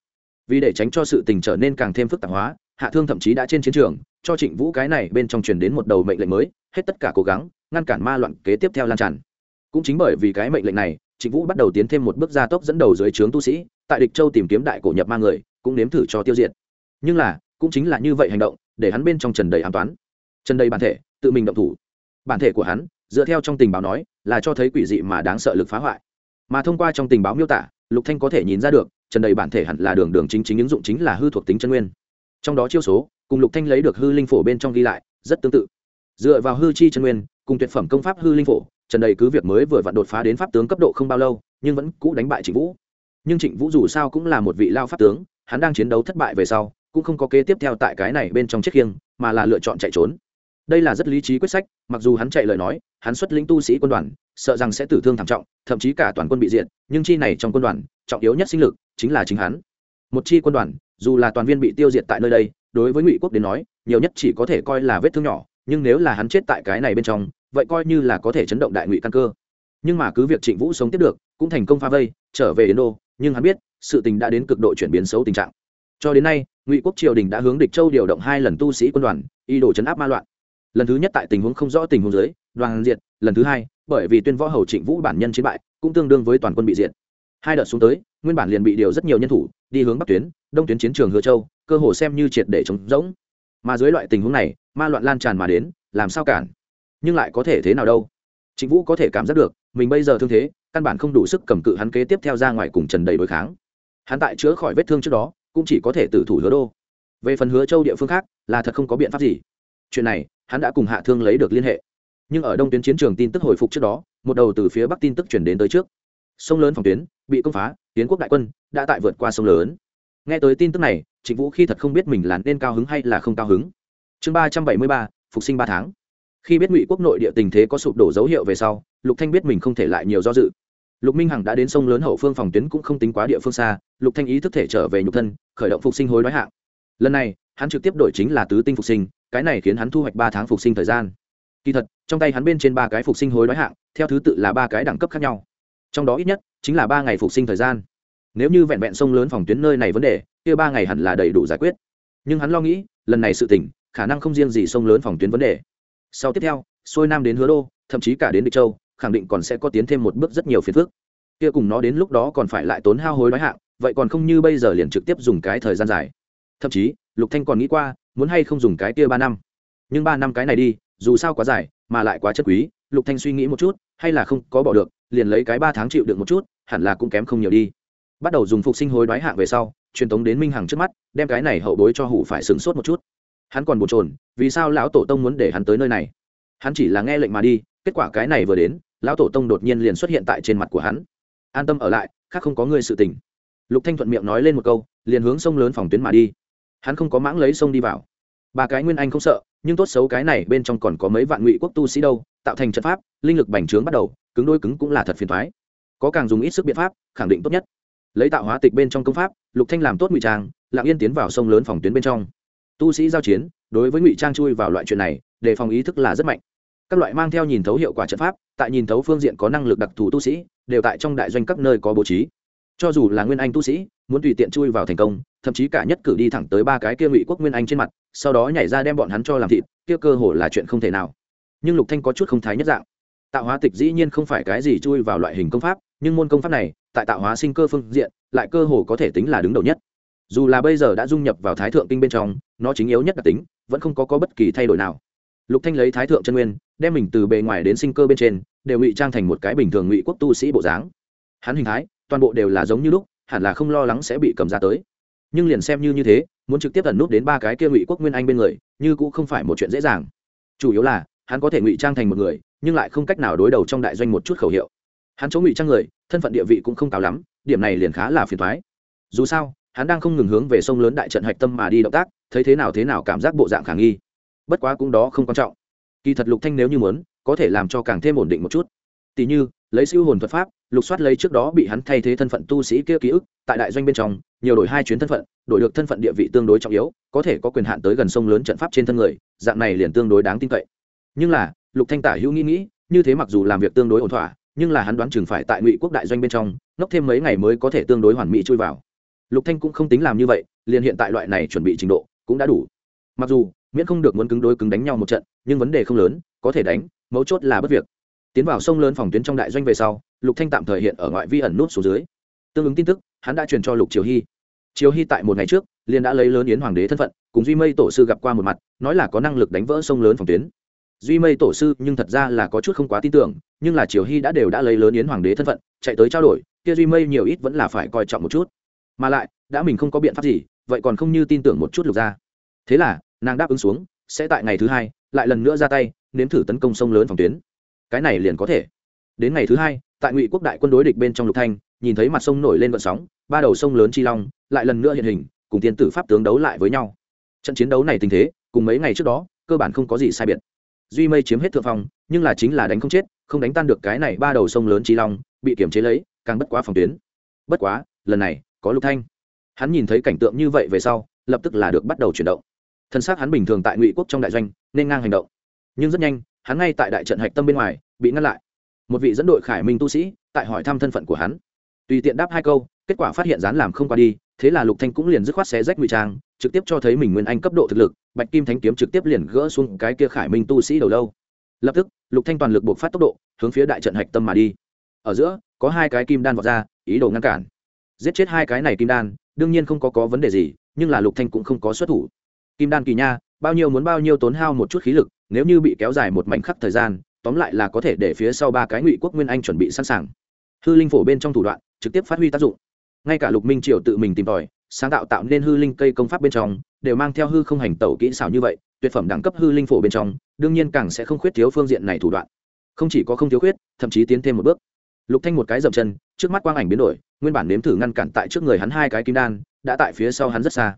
Vì để tránh cho sự tình trở nên càng thêm phức tạp hóa, hạ thương thậm chí đã trên chiến trường, cho trịnh vũ cái này bên trong truyền đến một đầu mệnh lệnh mới, hết tất cả cố gắng ngăn cản ma loạn kế tiếp theo lan tràn. Cũng chính bởi vì cái mệnh lệnh này, trịnh vũ bắt đầu tiến thêm một bước gia tốc dẫn đầu dưới trướng tu sĩ, tại địch châu tìm kiếm đại cổ nhập ma người, cũng nếm thử cho tiêu diệt. Nhưng là, cũng chính là như vậy hành động, để hắn bên trong trần đầy an toán trần đầy bản thể, tự mình động thủ. Bản thể của hắn, dựa theo trong tình báo nói, là cho thấy quỷ dị mà đáng sợ lực phá hoại. Mà thông qua trong tình báo miêu tả, lục thanh có thể nhìn ra được, trần đầy bản thể hẳn là đường đường chính chính ứng dụng chính là hư thuộc tính chân nguyên. Trong đó chiêu số, cùng lục thanh lấy được hư linh phổ bên trong ghi lại, rất tương tự. Dựa vào hư chi chân nguyên cùng tuyệt phẩm công pháp hư linh phổ, trần đầy cứ việc mới vừa vặn đột phá đến pháp tướng cấp độ không bao lâu, nhưng vẫn cũ đánh bại trịnh vũ. Nhưng trịnh vũ dù sao cũng là một vị lao pháp tướng, hắn đang chiến đấu thất bại về sau, cũng không có kế tiếp theo tại cái này bên trong chiếc khiêng, mà là lựa chọn chạy trốn. Đây là rất lý trí quyết sách, mặc dù hắn chạy lời nói, hắn xuất lĩnh tu sĩ quân đoàn, sợ rằng sẽ tử thương thảm trọng, thậm chí cả toàn quân bị diệt, nhưng chi này trong quân đoàn, trọng yếu nhất sinh lực chính là chính hắn. Một chi quân đoàn, dù là toàn viên bị tiêu diệt tại nơi đây, đối với ngụy quốc đến nói, nhiều nhất chỉ có thể coi là vết thương nhỏ, nhưng nếu là hắn chết tại cái này bên trong vậy coi như là có thể chấn động đại ngụy căn cơ. Nhưng mà cứ việc trịnh vũ sống tiếp được, cũng thành công phá vây, trở về đến đô, nhưng hắn biết, sự tình đã đến cực độ chuyển biến xấu tình trạng. Cho đến nay, ngụy quốc triều đình đã hướng địch châu điều động hai lần tu sĩ quân đoàn y đổ chấn áp ma loạn. Lần thứ nhất tại tình huống không rõ tình huống dưới, đoàn diệt, lần thứ hai, bởi vì tuyên võ hầu trịnh vũ bản nhân chiến bại, cũng tương đương với toàn quân bị diệt. Hai đợt xuống tới, nguyên bản liền bị điều rất nhiều nhân thủ, đi hướng bắc tuyến, đông tuyến chiến trường hứa châu, cơ hồ xem như triệt để chống rỗng. Mà dưới loại tình huống này, ma loạn lan tràn mà đến, làm sao cản? Nhưng lại có thể thế nào đâu? Trịnh vũ có thể cảm giác được, mình bây giờ thương thế, căn bản không đủ sức cầm cự hắn kế tiếp theo ra ngoài cùng trần đầy đối kháng. Hắn tại chữa khỏi vết thương trước đó, cũng chỉ có thể tử thủ hứa đô. Về phần hứa châu địa phương khác, là thật không có biện pháp gì. Chuyện này, hắn đã cùng hạ thương lấy được liên hệ. Nhưng ở đông tuyến chiến trường tin tức hồi phục trước đó, một đầu từ phía bắc tin tức chuyển đến tới trước. Sông lớn phòng tuyến, bị công phá, tiến quốc đại quân, đã tại vượt qua sông lớn. Nghe tới tin tức này, trịnh vũ khi thật không biết mình là nên cao hứng hay là không cao hứng. Chương ba trăm bảy mươi ba, phục sinh ba tháng khi biết ngụy quốc nội địa tình thế có sụp đổ dấu hiệu về sau, lục thanh biết mình không thể lại nhiều do dự. Lục minh hằng đã đến sông lớn hậu phương phòng tuyến cũng không tính quá địa phương xa, lục thanh ý thức thể trở về nhục thân, khởi động phục sinh hối đoái hạng. Lần này, hắn trực tiếp đổi chính là tứ tinh phục sinh, cái này khiến hắn thu hoạch ba tháng phục sinh thời gian. Kỳ thật, trong tay hắn bên trên ba cái phục sinh hối đoái hạng, theo thứ tự là ba cái đẳng cấp khác nhau. Trong đó ít nhất, chính là ba ngày phục sinh thời gian. Nếu như vẹn vẹn sông lớn phòng tuyến nơi này vấn đề, kia ba ngày hẳn là đầy đủ giải quyết. Nhưng hắn lo nghĩ, lần này sự tỉnh khả năng không riêng gì sông lớn phòng tuyến vấn đề sau tiếp theo, xuôi nam đến hứa đô, thậm chí cả đến địch châu, khẳng định còn sẽ có tiến thêm một bước rất nhiều phiền phức. Kia cùng nó đến lúc đó còn phải lại tốn hao hối đoái hạng, vậy còn không như bây giờ liền trực tiếp dùng cái thời gian dài. Thậm chí, lục thanh còn nghĩ qua, muốn hay không dùng cái kia ba năm. Nhưng ba năm cái này đi, dù sao quá dài, mà lại quá chất quý, lục thanh suy nghĩ một chút, hay là không có bỏ được, liền lấy cái ba tháng chịu được một chút, hẳn là cũng kém không nhiều đi. Bắt đầu dùng phục sinh hối đoái hạng về sau, truyền tống đến minh hằng trước mắt, đem cái này hậu bối cho hủ phải sửng sốt một chút hắn còn bồn chồn, vì sao lão tổ tông muốn để hắn tới nơi này? Hắn chỉ là nghe lệnh mà đi, kết quả cái này vừa đến, lão tổ tông đột nhiên liền xuất hiện tại trên mặt của hắn. An tâm ở lại, khác không có người sự tình. Lục thanh thuận miệng nói lên một câu, liền hướng sông lớn phòng tuyến mà đi. Hắn không có mãng lấy sông đi vào. Ba cái nguyên anh không sợ, nhưng tốt xấu cái này bên trong còn có mấy vạn ngụy quốc tu sĩ đâu, tạo thành trận pháp, linh lực bành trướng bắt đầu, cứng đôi cứng cũng là thật phiền thoái có càng dùng ít sức biện pháp, khẳng định tốt nhất. Lấy tạo hóa tịch bên trong công pháp, lục thanh làm tốt ngụy trang, lặng yên tiến vào sông lớn phòng tuyến bên trong tu sĩ giao chiến, đối với ngụy trang chui vào loại chuyện này, đề phòng ý thức là rất mạnh. Các loại mang theo nhìn thấu hiệu quả trận pháp, tại nhìn thấu phương diện có năng lực đặc thù tu sĩ, đều tại trong đại doanh các nơi có bố trí. Cho dù là nguyên anh tu sĩ, muốn tùy tiện chui vào thành công, thậm chí cả nhất cử đi thẳng tới ba cái kia ngụy quốc nguyên anh trên mặt, sau đó nhảy ra đem bọn hắn cho làm thịt, kia cơ hồ là chuyện không thể nào. Nhưng lục thanh có chút không thái nhất dạng. Tạo hóa tịch dĩ nhiên không phải cái gì chui vào loại hình công pháp, nhưng môn công pháp này, tại tạo hóa sinh cơ phương diện, lại cơ hồ có thể tính là đứng đầu nhất dù là bây giờ đã dung nhập vào thái thượng kinh bên trong nó chính yếu nhất đặc tính vẫn không có, có bất kỳ thay đổi nào. Lục thanh lấy thái thượng chân nguyên đem mình từ bề ngoài đến sinh cơ bên trên đều ngụy trang thành một cái bình thường ngụy quốc tu sĩ bộ dáng. Hắn hình thái toàn bộ đều là giống như lúc hẳn là không lo lắng sẽ bị cầm ra tới. Nhưng liền xem như như thế muốn trực tiếp ẩn nút đến ba cái kia ngụy quốc nguyên anh bên người như cũng không phải một chuyện dễ dàng. Chủ yếu là hắn có thể ngụy trang thành một người nhưng lại không cách nào đối đầu trong đại doanh một chút khẩu hiệu. Hắn chống ngụy trang người thân phận địa vị cũng không cao lắm điểm này liền khá là phiền toái. dù sao hắn đang không ngừng hướng về sông lớn đại trận hạch tâm mà đi động tác, thấy thế nào thế nào cảm giác bộ dạng khả nghi. Bất quá cũng đó không quan trọng. Kỳ thật lục thanh nếu như muốn, có thể làm cho càng thêm ổn định một chút. Tỷ như, lấy siêu hồn thuật pháp, lục soát lấy trước đó bị hắn thay thế thân phận tu sĩ kia ký ức, tại đại doanh bên trong, nhiều đổi hai chuyến thân phận, đổi được thân phận địa vị tương đối trọng yếu, có thể có quyền hạn tới gần sông lớn trận pháp trên thân người, dạng này liền tương đối đáng tin cậy. Nhưng là, lục thanh tả hữu nghĩ nghĩ, như thế mặc dù làm việc tương đối ổn thỏa, nhưng là hắn đoán chừng phải tại ngụy quốc đại doanh bên trong nốc thêm mấy ngày mới có thể tương đối hoàn mỹ chui vào lục thanh cũng không tính làm như vậy, liền hiện tại loại này chuẩn bị trình độ cũng đã đủ. Mặc dù, miễn không được muốn cứng đối cứng đánh nhau một trận, nhưng vấn đề không lớn, có thể đánh, mấu chốt là bất việc. Tiến vào sông lớn phòng tuyến trong đại doanh về sau, lục thanh tạm thời hiện ở ngoại vi ẩn nút xuống dưới. Tương ứng tin tức, hắn đã truyền cho lục triều hy. Triều hy tại một ngày trước, liền đã lấy lớn yến hoàng đế thân phận, cùng duy mây tổ sư gặp qua một mặt, nói là có năng lực đánh vỡ sông lớn phòng tuyến. Duy mây tổ sư nhưng thật ra là có chút không quá tin tưởng, nhưng là triều hy đã đều đã lấy lớn yến hoàng đế thân phận, chạy tới trao đổi, kia duy mây nhiều ít vẫn là phải coi trọng một chút mà lại, đã mình không có biện pháp gì, vậy còn không như tin tưởng một chút lục ra thế là, nàng đáp ứng xuống, sẽ tại ngày thứ hai, lại lần nữa ra tay, nếm thử tấn công sông lớn phòng tuyến. Cái này liền có thể. Đến ngày thứ hai, tại ngụy quốc đại quân đối địch bên trong lục thanh, nhìn thấy mặt sông nổi lên vận sóng, ba đầu sông lớn chi long, lại lần nữa hiện hình, cùng tiên tử pháp tướng đấu lại với nhau. Trận chiến đấu này tình thế, cùng mấy ngày trước đó, cơ bản không có gì sai biệt. Duy mây chiếm hết thượng phong, nhưng là chính là đánh không chết, không đánh tan được cái này ba đầu sông lớn chi long, bị kiểm chế lấy, càng bất quá phòng tuyến. Bất quá, lần này có lục thanh. Hắn nhìn thấy cảnh tượng như vậy về sau, lập tức là được bắt đầu chuyển động. Thân xác hắn bình thường tại ngụy quốc trong đại doanh, nên ngang hành động. Nhưng rất nhanh, hắn ngay tại đại trận hạch tâm bên ngoài, bị ngăn lại. Một vị dẫn đội khải minh tu sĩ, tại hỏi thăm thân phận của hắn. Tùy tiện đáp hai câu, kết quả phát hiện dán làm không qua đi, thế là lục thanh cũng liền dứt khoát xé rách ngụy trang, trực tiếp cho thấy mình nguyên anh cấp độ thực lực, bạch kim thánh kiếm trực tiếp liền gỡ xuống cái kia khải minh tu sĩ đầu lâu. Lập tức, lục thanh toàn lực buộc phát tốc độ, hướng phía đại trận hạch tâm mà đi. Ở giữa, có hai cái kim đan vọt ra, ý đồ ngăn cản giết chết hai cái này kim đan, đương nhiên không có có vấn đề gì, nhưng là lục thanh cũng không có xuất thủ. Kim đan kỳ nha, bao nhiêu muốn bao nhiêu tốn hao một chút khí lực, nếu như bị kéo dài một mảnh khắc thời gian, tóm lại là có thể để phía sau ba cái ngụy quốc nguyên anh chuẩn bị sẵn sàng. Hư linh phổ bên trong thủ đoạn, trực tiếp phát huy tác dụng. Ngay cả lục minh triều tự mình tìm tòi, sáng tạo tạo nên hư linh cây công pháp bên trong, đều mang theo hư không hành tẩu kỹ xảo như vậy, tuyệt phẩm đẳng cấp hư linh phổ bên trong, đương nhiên càng sẽ không khuyết thiếu phương diện này thủ đoạn. Không chỉ có không thiếu khuyết, thậm chí tiến thêm một bước. Lục thanh một cái dậm chân, trước mắt quang ảnh biến đổi nguyên bản nếm thử ngăn cản tại trước người hắn hai cái kim đan, đã tại phía sau hắn rất xa.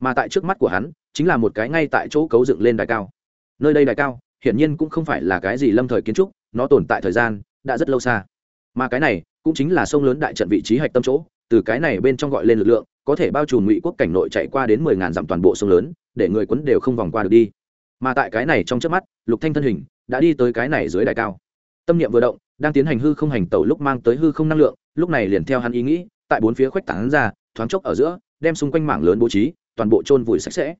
Mà tại trước mắt của hắn, chính là một cái ngay tại chỗ cấu dựng lên đài cao. Nơi đây đài cao, hiển nhiên cũng không phải là cái gì lâm thời kiến trúc, nó tồn tại thời gian, đã rất lâu xa. Mà cái này, cũng chính là sông lớn đại trận vị trí hạch tâm chỗ, từ cái này bên trong gọi lên lực lượng, có thể bao trùm ngụy quốc cảnh nội chạy qua đến mười ngàn dặm toàn bộ sông lớn, để người quấn đều không vòng qua được đi. Mà tại cái này trong trước mắt, lục thanh thân hình, đã đi tới cái này dưới đài cao tâm niệm vừa động, đang tiến hành hư không hành tẩu lúc mang tới hư không năng lượng, lúc này liền theo hắn ý nghĩ, tại bốn phía khuếch tảng ra, thoáng chốc ở giữa, đem xung quanh mảng lớn bố trí, toàn bộ chôn vùi sạch sẽ.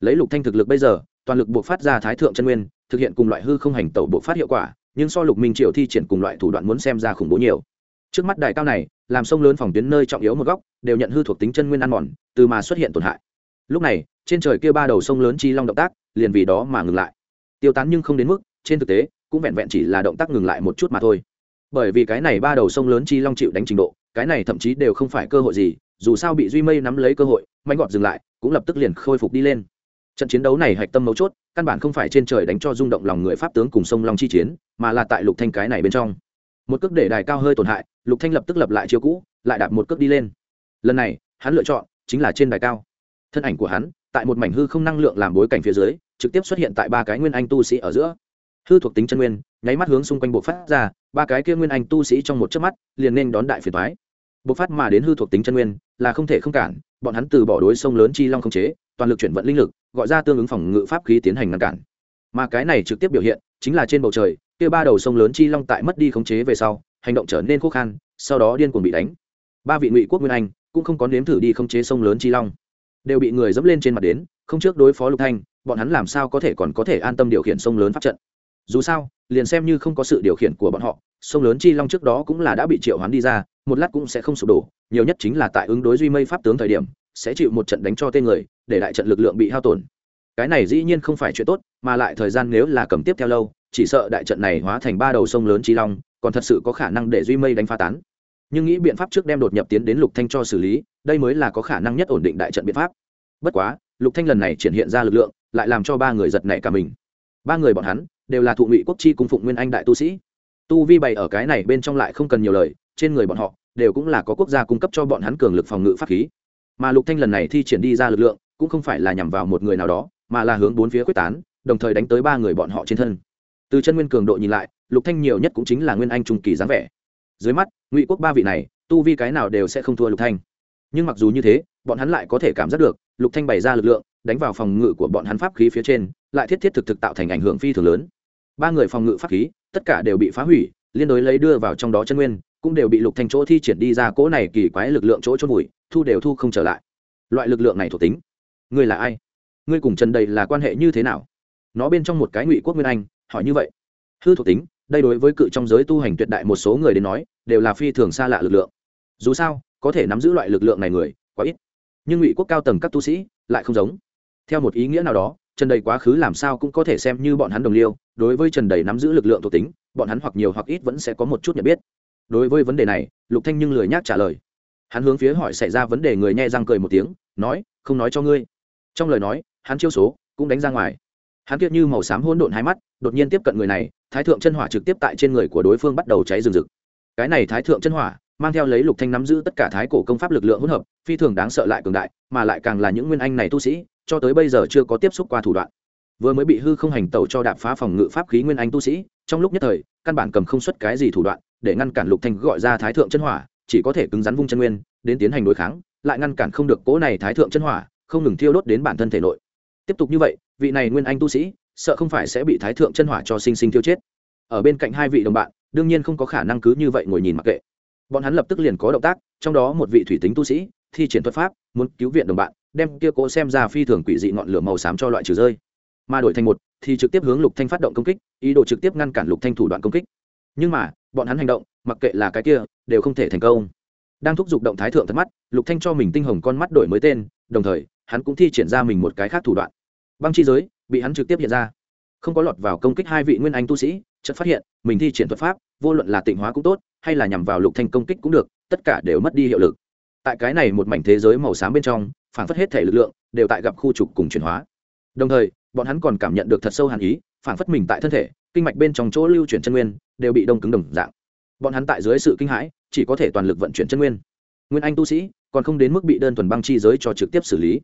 Lấy lục thanh thực lực bây giờ, toàn lực buộc phát ra thái thượng chân nguyên, thực hiện cùng loại hư không hành tẩu buộc phát hiệu quả, nhưng so lục minh triều thi triển cùng loại thủ đoạn muốn xem ra khủng bố nhiều. Trước mắt đại cao này, làm sông lớn phòng tuyến nơi trọng yếu một góc, đều nhận hư thuộc tính chân nguyên ăn mòn, từ mà xuất hiện tổn hại. Lúc này, trên trời kia ba đầu sông lớn chi long động tác, liền vì đó mà ngừng lại. Tiêu tán nhưng không đến mức, trên thực tế cũng vẹn vẹn chỉ là động tác ngừng lại một chút mà thôi. Bởi vì cái này ba đầu sông lớn chi long chịu đánh trình độ, cái này thậm chí đều không phải cơ hội gì, dù sao bị duy mây nắm lấy cơ hội mạnh gọt dừng lại, cũng lập tức liền khôi phục đi lên. Trận chiến đấu này hạch tâm mấu chốt, căn bản không phải trên trời đánh cho rung động lòng người pháp tướng cùng sông long chi chiến, mà là tại lục thanh cái này bên trong. Một cước để đài cao hơi tổn hại, lục thanh lập tức lập lại chiêu cũ, lại đạp một cước đi lên. Lần này, hắn lựa chọn chính là trên đài cao. Thân ảnh của hắn, tại một mảnh hư không năng lượng làm bối cảnh phía dưới, trực tiếp xuất hiện tại ba cái nguyên anh tu sĩ ở giữa hư thuộc tính chân nguyên, nháy mắt hướng xung quanh bộ phát ra, ba cái kia nguyên anh tu sĩ trong một chớp mắt, liền nên đón đại phiền toái. Bộ phát mà đến hư thuộc tính chân nguyên, là không thể không cản, bọn hắn từ bỏ đối sông lớn chi long không chế, toàn lực chuyển vận linh lực, gọi ra tương ứng phòng ngự pháp khí tiến hành ngăn cản. Mà cái này trực tiếp biểu hiện, chính là trên bầu trời, kia ba đầu sông lớn chi long tại mất đi khống chế về sau, hành động trở nên khó khăn sau đó điên cuồng bị đánh. Ba vị ngụy quốc nguyên anh cũng không có nếm thử đi khống chế sông lớn chi long. Đều bị người dẫm lên trên mặt đến, không trước đối phó lục thanh, bọn hắn làm sao có thể còn có thể an tâm điều khiển sông lớn pháp trận? Dù sao, liền xem như không có sự điều khiển của bọn họ, sông lớn chi long trước đó cũng là đã bị triệu hoán đi ra, một lát cũng sẽ không sụp đổ, nhiều nhất chính là tại ứng đối duy mây pháp tướng thời điểm, sẽ chịu một trận đánh cho tên người, để đại trận lực lượng bị hao tổn. Cái này dĩ nhiên không phải chuyện tốt, mà lại thời gian nếu là cầm tiếp theo lâu, chỉ sợ đại trận này hóa thành ba đầu sông lớn chi long, còn thật sự có khả năng để duy mây đánh phá tán. Nhưng nghĩ biện pháp trước đem đột nhập tiến đến lục thanh cho xử lý, đây mới là có khả năng nhất ổn định đại trận biện pháp. Bất quá, lục thanh lần này triển hiện ra lực lượng, lại làm cho ba người giật nảy cả mình. Ba người bọn hắn đều là thụ ngụy quốc chi cung phụng nguyên anh đại tu sĩ. Tu vi bày ở cái này bên trong lại không cần nhiều lời, trên người bọn họ đều cũng là có quốc gia cung cấp cho bọn hắn cường lực phòng ngự pháp khí. Mà lục thanh lần này thi triển đi ra lực lượng, cũng không phải là nhằm vào một người nào đó, mà là hướng bốn phía quyết tán, đồng thời đánh tới ba người bọn họ trên thân. Từ chân nguyên cường độ nhìn lại, lục thanh nhiều nhất cũng chính là nguyên anh trung kỳ dáng vẻ. Dưới mắt, ngụy quốc ba vị này, tu vi cái nào đều sẽ không thua lục thanh. Nhưng mặc dù như thế, bọn hắn lại có thể cảm giác được, lục thanh bày ra lực lượng, đánh vào phòng ngự của bọn hắn pháp khí phía trên, lại thiết thiết thực thực tạo thành ảnh hưởng phi thường lớn ba người phòng ngự pháp khí, tất cả đều bị phá hủy, liên đối lấy đưa vào trong đó chân nguyên, cũng đều bị lục thanh chỗ thi triển đi ra cỗ này kỳ quái lực lượng chỗ chôn vùi, thu đều thu không trở lại. Loại lực lượng này thuộc tính, ngươi là ai? Ngươi cùng trần đầy là quan hệ như thế nào? Nó bên trong một cái ngụy quốc nguyên anh, hỏi như vậy. Hư thuộc tính, đây đối với cự trong giới tu hành tuyệt đại một số người đến nói, đều là phi thường xa lạ lực lượng. Dù sao, có thể nắm giữ loại lực lượng này người, quá ít. Nhưng ngụy quốc cao tầng các tu sĩ, lại không giống. Theo một ý nghĩa nào đó trần đầy quá khứ làm sao cũng có thể xem như bọn hắn đồng liêu, đối với trần đầy nắm giữ lực lượng thuộc tính, bọn hắn hoặc nhiều hoặc ít vẫn sẽ có một chút nhận biết. Đối với vấn đề này, lục thanh nhưng lười nhác trả lời. Hắn hướng phía hỏi xảy ra vấn đề người nhẹ răng cười một tiếng, nói, không nói cho ngươi. Trong lời nói, hắn chiêu số cũng đánh ra ngoài. Hắn kiệt như màu xám hỗn độn hai mắt, đột nhiên tiếp cận người này, thái thượng chân hỏa trực tiếp tại trên người của đối phương bắt đầu cháy rừng rực. Cái này thái thượng chân hỏa mang theo lấy lục thanh nắm giữ tất cả thái cổ công pháp lực lượng hỗn hợp, phi thường đáng sợ lại cường đại, mà lại càng là những nguyên anh này tu sĩ cho tới bây giờ chưa có tiếp xúc qua thủ đoạn. Vừa mới bị hư không hành tẩu cho đạp phá phòng ngự pháp khí nguyên anh tu sĩ, trong lúc nhất thời, căn bản cầm không xuất cái gì thủ đoạn, để ngăn cản lục thanh gọi ra thái thượng chân hỏa, chỉ có thể cứng rắn vung chân nguyên, đến tiến hành đối kháng, lại ngăn cản không được cố này thái thượng chân hỏa, không ngừng thiêu đốt đến bản thân thể nội. Tiếp tục như vậy, vị này nguyên anh tu sĩ, sợ không phải sẽ bị thái thượng chân hỏa cho sinh sinh thiêu chết. Ở bên cạnh hai vị đồng bạn, đương nhiên không có khả năng cứ như vậy ngồi nhìn mặc kệ. Bọn hắn lập tức liền có động tác, trong đó một vị thủy tính tu sĩ, thi triển thuật pháp, muốn cứu viện đồng bạn đem kia cố xem ra phi thường quỷ dị ngọn lửa màu xám cho loại trừ rơi. Mà đổi thành một, thì trực tiếp hướng lục thanh phát động công kích, ý đồ trực tiếp ngăn cản lục thanh thủ đoạn công kích. Nhưng mà, bọn hắn hành động, mặc kệ là cái kia, đều không thể thành công. Đang thúc giục động thái thượng thật mắt, lục thanh cho mình tinh hồng con mắt đổi mới tên, đồng thời, hắn cũng thi triển ra mình một cái khác thủ đoạn. Băng chi giới, bị hắn trực tiếp hiện ra. Không có lọt vào công kích hai vị nguyên anh tu sĩ, chợt phát hiện, mình thi triển thuật pháp, vô luận là tịnh hóa cũng tốt, hay là nhằm vào lục thanh công kích cũng được, tất cả đều mất đi hiệu lực. Tại cái này một mảnh thế giới màu xám bên trong phản phất hết thể lực lượng đều tại gặp khu trục cùng chuyển hóa. Đồng thời, bọn hắn còn cảm nhận được thật sâu hàn ý phản phất mình tại thân thể, kinh mạch bên trong chỗ lưu chuyển chân nguyên đều bị đông cứng đồng dạng. Bọn hắn tại dưới sự kinh hãi, chỉ có thể toàn lực vận chuyển chân nguyên. Nguyên anh tu sĩ còn không đến mức bị đơn thuần băng chi giới cho trực tiếp xử lý.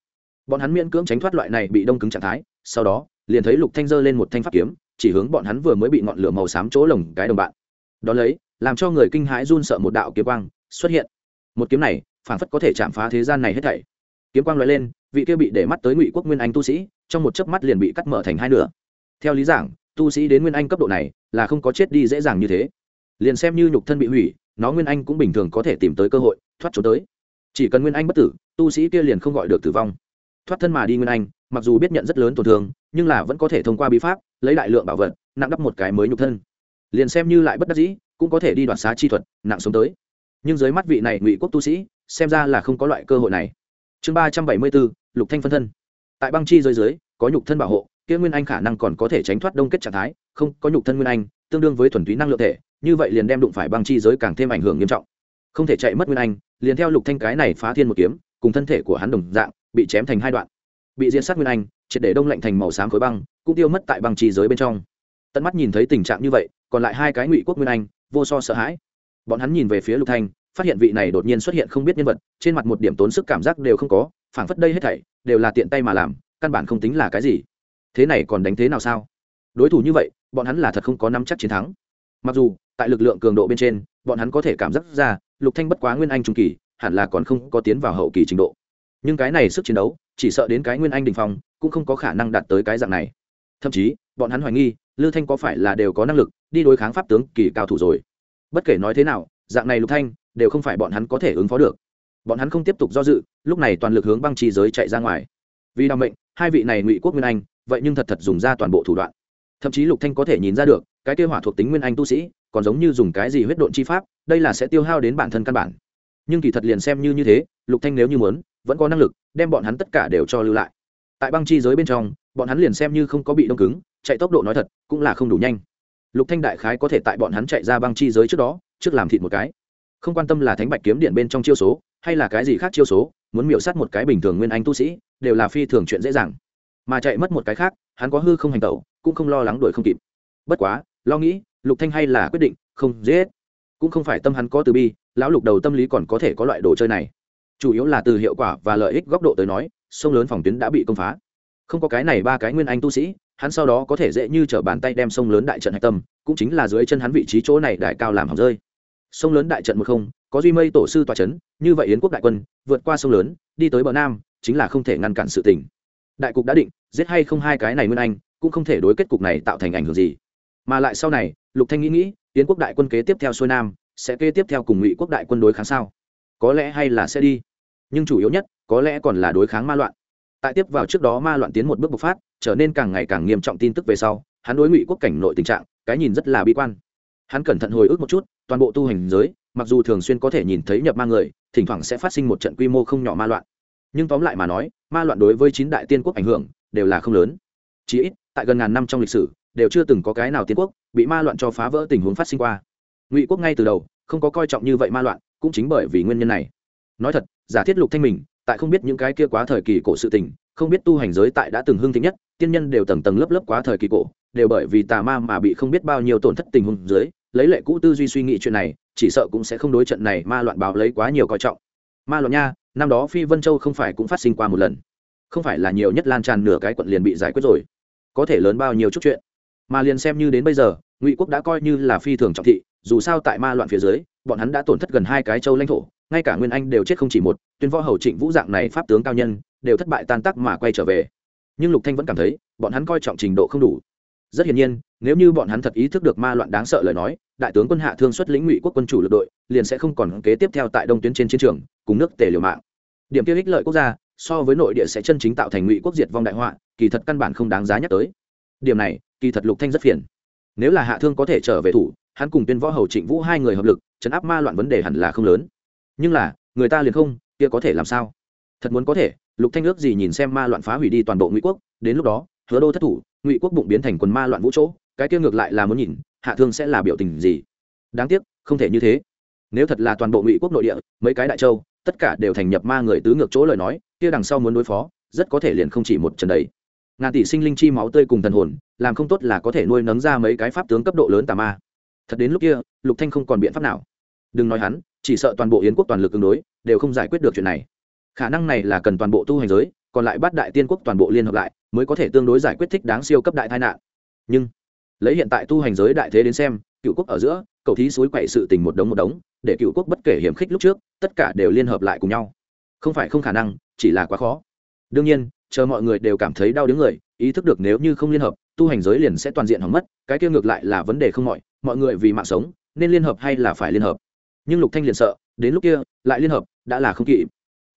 Bọn hắn miễn cưỡng tránh thoát loại này bị đông cứng trạng thái, sau đó, liền thấy lục thanh giơ lên một thanh pháp kiếm, chỉ hướng bọn hắn vừa mới bị ngọn lửa màu xám chỗ lồng cái đồng bạn. Đó lấy, làm cho người kinh hãi run sợ một đạo kiếm quang xuất hiện. Một kiếm này, phảng phất có thể chạm phá thế gian này hết thảy kiếm quang lóe lên, vị kia bị để mắt tới ngụy quốc nguyên anh tu sĩ, trong một chớp mắt liền bị cắt mở thành hai nửa. Theo lý giảng, tu sĩ đến nguyên anh cấp độ này là không có chết đi dễ dàng như thế. Liền xem như nhục thân bị hủy, nó nguyên anh cũng bình thường có thể tìm tới cơ hội, thoát trốn tới. Chỉ cần nguyên anh bất tử, tu sĩ kia liền không gọi được tử vong. Thoát thân mà đi nguyên anh, mặc dù biết nhận rất lớn tổn thương, nhưng là vẫn có thể thông qua bí pháp, lấy đại lượng bảo vật, nặng đắp một cái mới nhục thân. Liền xem như lại bất đắc dĩ, cũng có thể đi đoạt xá chi thuật, nặng sống tới. Nhưng dưới mắt vị này ngụy quốc tu sĩ, xem ra là không có loại cơ hội này chương ba trăm bảy mươi bốn lục thanh phân thân. Tại băng chi dưới dưới, có nhục thân bảo hộ, kia nguyên anh khả năng còn có thể tránh thoát đông kết trạng thái, không, có nhục thân nguyên anh, tương đương với thuần túy năng lượng thể, như vậy liền đem đụng phải băng chi giới càng thêm ảnh hưởng nghiêm trọng. Không thể chạy mất nguyên anh, liền theo lục thanh cái này phá thiên một kiếm, cùng thân thể của hắn đồng dạng, bị chém thành hai đoạn. Bị diễn sát nguyên anh, triệt để đông lạnh thành màu xám khối băng, cũng tiêu mất tại băng chi giới bên trong. Tận mắt nhìn thấy tình trạng như vậy, còn lại hai cái ngụy quốc nguyên anh, vô so sợ hãi. Bọn hắn nhìn về phía lục thanh phát hiện vị này đột nhiên xuất hiện không biết nhân vật, trên mặt một điểm tốn sức cảm giác đều không có, phảng phất đây hết thảy đều là tiện tay mà làm, căn bản không tính là cái gì. Thế này còn đánh thế nào sao? Đối thủ như vậy, bọn hắn là thật không có nắm chắc chiến thắng. Mặc dù, tại lực lượng cường độ bên trên, bọn hắn có thể cảm giác ra, lục thanh bất quá nguyên anh trung kỳ, hẳn là còn không có tiến vào hậu kỳ trình độ. Nhưng cái này sức chiến đấu, chỉ sợ đến cái nguyên anh đình phong, cũng không có khả năng đạt tới cái dạng này. Thậm chí, bọn hắn hoài nghi, lư thanh có phải là đều có năng lực đi đối kháng pháp tướng kỳ cao thủ rồi. Bất kể nói thế nào, dạng này lục thanh đều không phải bọn hắn có thể ứng phó được. Bọn hắn không tiếp tục do dự, lúc này toàn lực hướng băng trì giới chạy ra ngoài. Vì đ mệnh, hai vị này ngụy quốc nguyên anh, vậy nhưng thật thật dùng ra toàn bộ thủ đoạn. Thậm chí lục thanh có thể nhìn ra được, cái tiêu hỏa thuộc tính nguyên anh tu sĩ, còn giống như dùng cái gì huyết độn chi pháp, đây là sẽ tiêu hao đến bản thân căn bản. Nhưng kỳ thật liền xem như như thế, lục thanh nếu như muốn, vẫn có năng lực, đem bọn hắn tất cả đều cho lưu lại. Tại băng chi giới bên trong, bọn hắn liền xem như không có bị đông cứng, chạy tốc độ nói thật, cũng là không đủ nhanh. Lục thanh đại khái có thể tại bọn hắn chạy ra băng chi giới trước đó, trước làm thịt một cái không quan tâm là thánh bạch kiếm điện bên trong chiêu số, hay là cái gì khác chiêu số, muốn miểu sát một cái bình thường nguyên anh tu sĩ, đều là phi thường chuyện dễ dàng. Mà chạy mất một cái khác, hắn có hư không hành tẩu, cũng không lo lắng đuổi không kịp. Bất quá, lo nghĩ, lục thanh hay là quyết định, không dễ cũng không phải tâm hắn có từ bi, lão lục đầu tâm lý còn có thể có loại đồ chơi này. Chủ yếu là từ hiệu quả và lợi ích góc độ tới nói, sông lớn phòng tuyến đã bị công phá. Không có cái này ba cái nguyên anh tu sĩ, hắn sau đó có thể dễ như t bàn tay đem sông lớn đại trận hạch tâm, cũng chính là dưới chân hắn vị trí chỗ này đại cao làm hỏng rơi sông lớn đại trận một không, có duy mây tổ sư tòa c h ấ n như vậy yến quốc đại quân vượt qua sông lớn, đi tới bờ nam, chính là không thể ngăn cản sự tình. Đại cục đã định, giết hay không hai cái này nguyên anh, cũng không thể đối kết cục này tạo thành ảnh hưởng gì. Mà lại sau này, lục thanh nghĩ nghĩ, yến quốc đại quân kế tiếp theo xuôi nam, sẽ kế tiếp theo cùng ngụy quốc đại quân đối kháng sao? Có lẽ hay là sẽ đi. Nhưng chủ yếu nhất, có lẽ còn là đối kháng ma loạn. Tại tiếp vào trước đó ma loạn tiến một bước bộc phát, trở nên càng ngày càng nghiêm trọng tin tức về sau, hắn đối ngụy quốc cảnh nội tình trạng, cái nhìn rất là bi quan hắn cẩn thận hồi ức một chút, toàn bộ tu hành giới, mặc dù thường xuyên có thể nhìn thấy nhập ma người, thỉnh thoảng sẽ phát sinh một trận quy mô không nhỏ ma loạn. Nhưng tóm lại mà nói, ma loạn đối với chín đại tiên quốc ảnh hưởng đều là không lớn. Chí ít, tại gần ngàn năm trong lịch sử, đều chưa từng có cái nào tiên quốc bị ma loạn cho phá vỡ tình huống phát sinh qua. Ngụy quốc ngay từ đầu, không có coi trọng như vậy ma loạn, cũng chính bởi vì nguyên nhân này. Nói thật, giả thiết lục thanh mình, tại không biết những cái kia quá thời kỳ cổ sự tình, không biết tu hành giới tại đã từng hưng thịnh nhất, tiên nhân đều tầng tầng lớp lớp quá thời kỳ cổ đều bởi vì tà ma mà bị không biết bao nhiêu tổn thất tình huống dưới, lấy lệ cũ tư duy suy nghĩ chuyện này, chỉ sợ cũng sẽ không đối trận này ma loạn báo lấy quá nhiều coi trọng. Ma loạn nha, năm đó phi vân châu không phải cũng phát sinh qua một lần. Không phải là nhiều nhất lan tràn nửa cái quận liền bị giải quyết rồi. Có thể lớn bao nhiêu chút chuyện. Mà liền xem như đến bây giờ, ngụy quốc đã coi như là phi thường trọng thị, dù sao tại ma loạn phía dưới, bọn hắn đã tổn thất gần hai cái châu lãnh thổ, ngay cả nguyên anh đều chết không chỉ một, tuyên võ hầu trịnh vũ dạng này pháp tướng cao nhân, đều thất bại tan tác mà quay trở về. Nhưng lục thanh vẫn cảm thấy, bọn hắn coi trọng trình độ không đủ rất hiển nhiên, nếu như bọn hắn thật ý thức được ma loạn đáng sợ lời nói, đại tướng quân hạ thương xuất lĩnh ngụy quốc quân chủ lực đội, liền sẽ không còn kế tiếp theo tại đông tuyến trên chiến trường, cùng nước tề liều mạng. Điểm kia ích lợi quốc gia, so với nội địa sẽ chân chính tạo thành ngụy quốc diệt vong đại họa, kỳ thật căn bản không đáng giá nhắc tới. Điểm này, kỳ thật lục thanh rất phiền. Nếu là hạ thương có thể trở về thủ, hắn cùng tuyên võ hầu trịnh vũ hai người hợp lực, chấn áp ma loạn vấn đề hẳn là không lớn. Nhưng là, người ta liền không, kia có thể làm sao? Thật muốn có thể, lục thanh ước gì nhìn xem ma loạn phá hủy đi toàn bộ ngụy quốc, đến lúc đó, hứa đô thất thủ ngụy quốc bụng biến thành quần ma loạn vũ chỗ, cái kia ngược lại là muốn nhìn, hạ thương sẽ là biểu tình gì. Đáng tiếc, không thể như thế. Nếu thật là toàn bộ ngụy quốc nội địa, mấy cái đại châu, tất cả đều thành nhập ma người tứ ngược chỗ lời nói, kia đằng sau muốn đối phó, rất có thể liền không chỉ một trận đấy. Ngàn tỷ sinh linh chi máu tươi cùng thần hồn, làm không tốt là có thể nuôi nấng ra mấy cái pháp tướng cấp độ lớn tà ma. Thật đến lúc kia, lục thanh không còn biện pháp nào. Đừng nói hắn, chỉ sợ toàn bộ yến quốc toàn lực ứng đối, đều không giải quyết được chuyện này. Khả năng này là cần toàn bộ tu hành giới, còn lại bát đại tiên quốc toàn bộ liên hợp lại mới có thể tương đối giải quyết thích đáng siêu cấp đại tai nạn. Nhưng, lấy hiện tại tu hành giới đại thế đến xem, cựu quốc ở giữa, cầu thí suối quậy sự tình một đống một đống, để cựu quốc bất kể hiểm khích lúc trước, tất cả đều liên hợp lại cùng nhau. Không phải không khả năng, chỉ là quá khó. Đương nhiên, chờ mọi người đều cảm thấy đau đứng người, ý thức được nếu như không liên hợp, tu hành giới liền sẽ toàn diện hỏng mất, cái kia ngược lại là vấn đề không mọi mọi người vì mạng sống, nên liên hợp hay là phải liên hợp. Nhưng lục thanh liền sợ, đến lúc kia, lại liên hợp, đã là không kỵ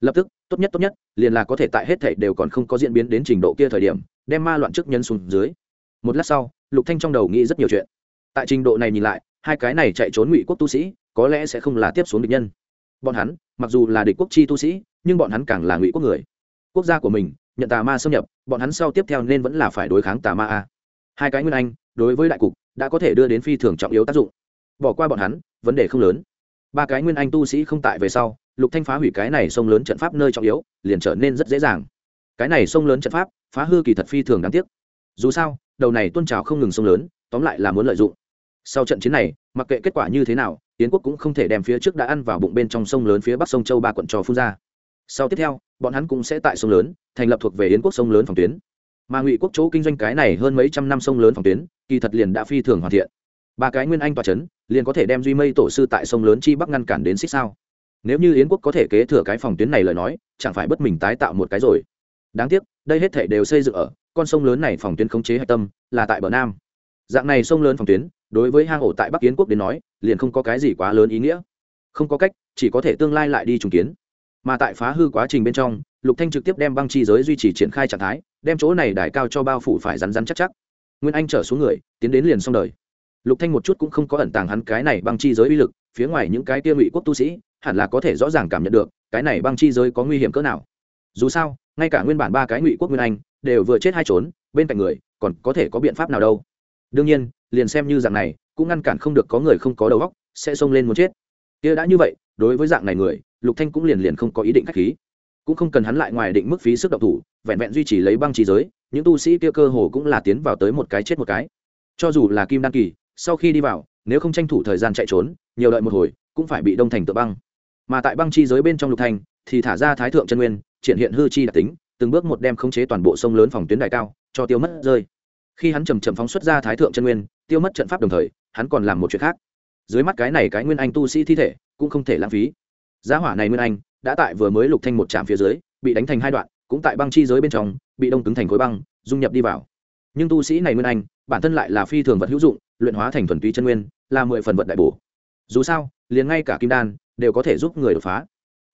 lập tức tốt nhất tốt nhất, liền là có thể tại hết thảy đều còn không có diễn biến đến trình độ kia thời điểm, đem ma loạn trước nhân xuống dưới. Một lát sau, lục thanh trong đầu nghĩ rất nhiều chuyện. Tại trình độ này nhìn lại, hai cái này chạy trốn ngụy quốc tu sĩ, có lẽ sẽ không là tiếp xuống địch nhân. Bọn hắn, mặc dù là địch quốc chi tu sĩ, nhưng bọn hắn càng là ngụy quốc người. Quốc gia của mình, nhận tà ma xâm nhập, bọn hắn sau tiếp theo nên vẫn là phải đối kháng tà ma a. Hai cái nguyên anh, đối với đại cục, đã có thể đưa đến phi thường trọng yếu tác dụng. Bỏ qua bọn hắn, vấn đề không lớn. Ba cái nguyên anh tu sĩ không tại về sau lục thanh phá hủy cái này sông lớn trận pháp nơi trọng yếu, liền trở nên rất dễ dàng. Cái này sông lớn trận pháp, phá hư kỳ thật phi thường đáng tiếc. Dù sao, đầu này tôn trào không ngừng sông lớn, tóm lại là muốn lợi dụng. Sau trận chiến này, mặc kệ kết quả như thế nào tiến quốc cũng không thể đem phía trước đã ăn vào bụng bên trong sông lớn phía bắc sông châu ba quận trò phun ra. Sau tiếp theo, bọn hắn cũng sẽ tại sông lớn, thành lập thuộc về yến quốc sông lớn phòng tuyến. Mà ngụy quốc chỗ kinh doanh cái này hơn mấy trăm năm sông lớn phòng tuyến, kỳ thật liền đã phi thường hoàn thiện. Ba cái nguyên anh tòa c h ấ n liền có thể đem duy mây tổ sư tại sông lớn chi bắc ngăn cản đến xích sao nếu như yến quốc có thể kế thừa cái phòng tuyến này lời nói, chẳng phải bất mình tái tạo một cái rồi. Đáng tiếc, đây hết thể đều xây dựng ở con sông lớn này phòng tuyến khống chế hạch tâm, là tại bờ nam. Dạng này sông lớn phòng tuyến, đối với hang ổ tại bắc yến quốc đến nói, liền không có cái gì quá lớn ý nghĩa. Không có cách, chỉ có thể tương lai lại đi trùng kiến. Mà tại phá hư quá trình bên trong, lục thanh trực tiếp đem băng chi giới duy trì triển khai trạng thái, đem chỗ này đài cao cho bao phủ phải rắn rắn chắc chắc. Nguyên anh trở xuống người, tiến đến liền xong đời. Lục thanh một chút cũng không có ẩn tàng hắn cái này băng chi giới uy lực, phía ngoài những cái kia ngụy quốc tu sĩ hẳn là có thể rõ ràng cảm nhận được, cái này băng chi giới có nguy hiểm cỡ nào. Dù sao, ngay cả nguyên bản ba cái ngụy quốc nguyên anh đều vừa chết hai trốn, bên cạnh người còn có thể có biện pháp nào đâu. Đương nhiên, liền xem như dạng này, cũng ngăn cản không được có người không có đầu óc, sẽ xông lên muốn chết. Kia đã như vậy, đối với dạng này người, lục thanh cũng liền liền không có ý định khách khí. Cũng không cần hắn lại ngoài định mức phí sức động thủ, vẹn vẹn duy trì lấy băng trí giới, những tu sĩ kia cơ hồ cũng là tiến vào tới một cái chết một cái. Cho dù là kim đan kỳ, sau khi đi vào, nếu không tranh thủ thời gian chạy trốn, nhiều đợi một hồi, cũng phải bị đông thành tự băng mà tại băng chi giới bên trong lục thành, thì thả ra thái thượng chân nguyên, triển hiện hư chi đặc tính, từng bước một đem khống chế toàn bộ sông lớn phòng tuyến đại cao, cho tiêu mất rơi. Khi hắn chầm trầm phóng xuất ra thái thượng chân nguyên, tiêu mất trận pháp đồng thời, hắn còn làm một chuyện khác. Dưới mắt cái này cái nguyên anh tu sĩ thi thể, cũng không thể lãng phí. Giá hỏa này nguyên anh, đã tại vừa mới lục thanh một trạm phía dưới, bị đánh thành hai đoạn, cũng tại băng chi giới bên trong, bị đông cứng thành khối băng, dung nhập đi vào. Nhưng tu sĩ này nguyên anh, bản thân lại là phi thường vật hữu dụng, luyện hóa thành thuần túy chân nguyên, là mười phần vật đại bổ. Dù sao, liền ngay cả kim đan đều có thể giúp người đột phá.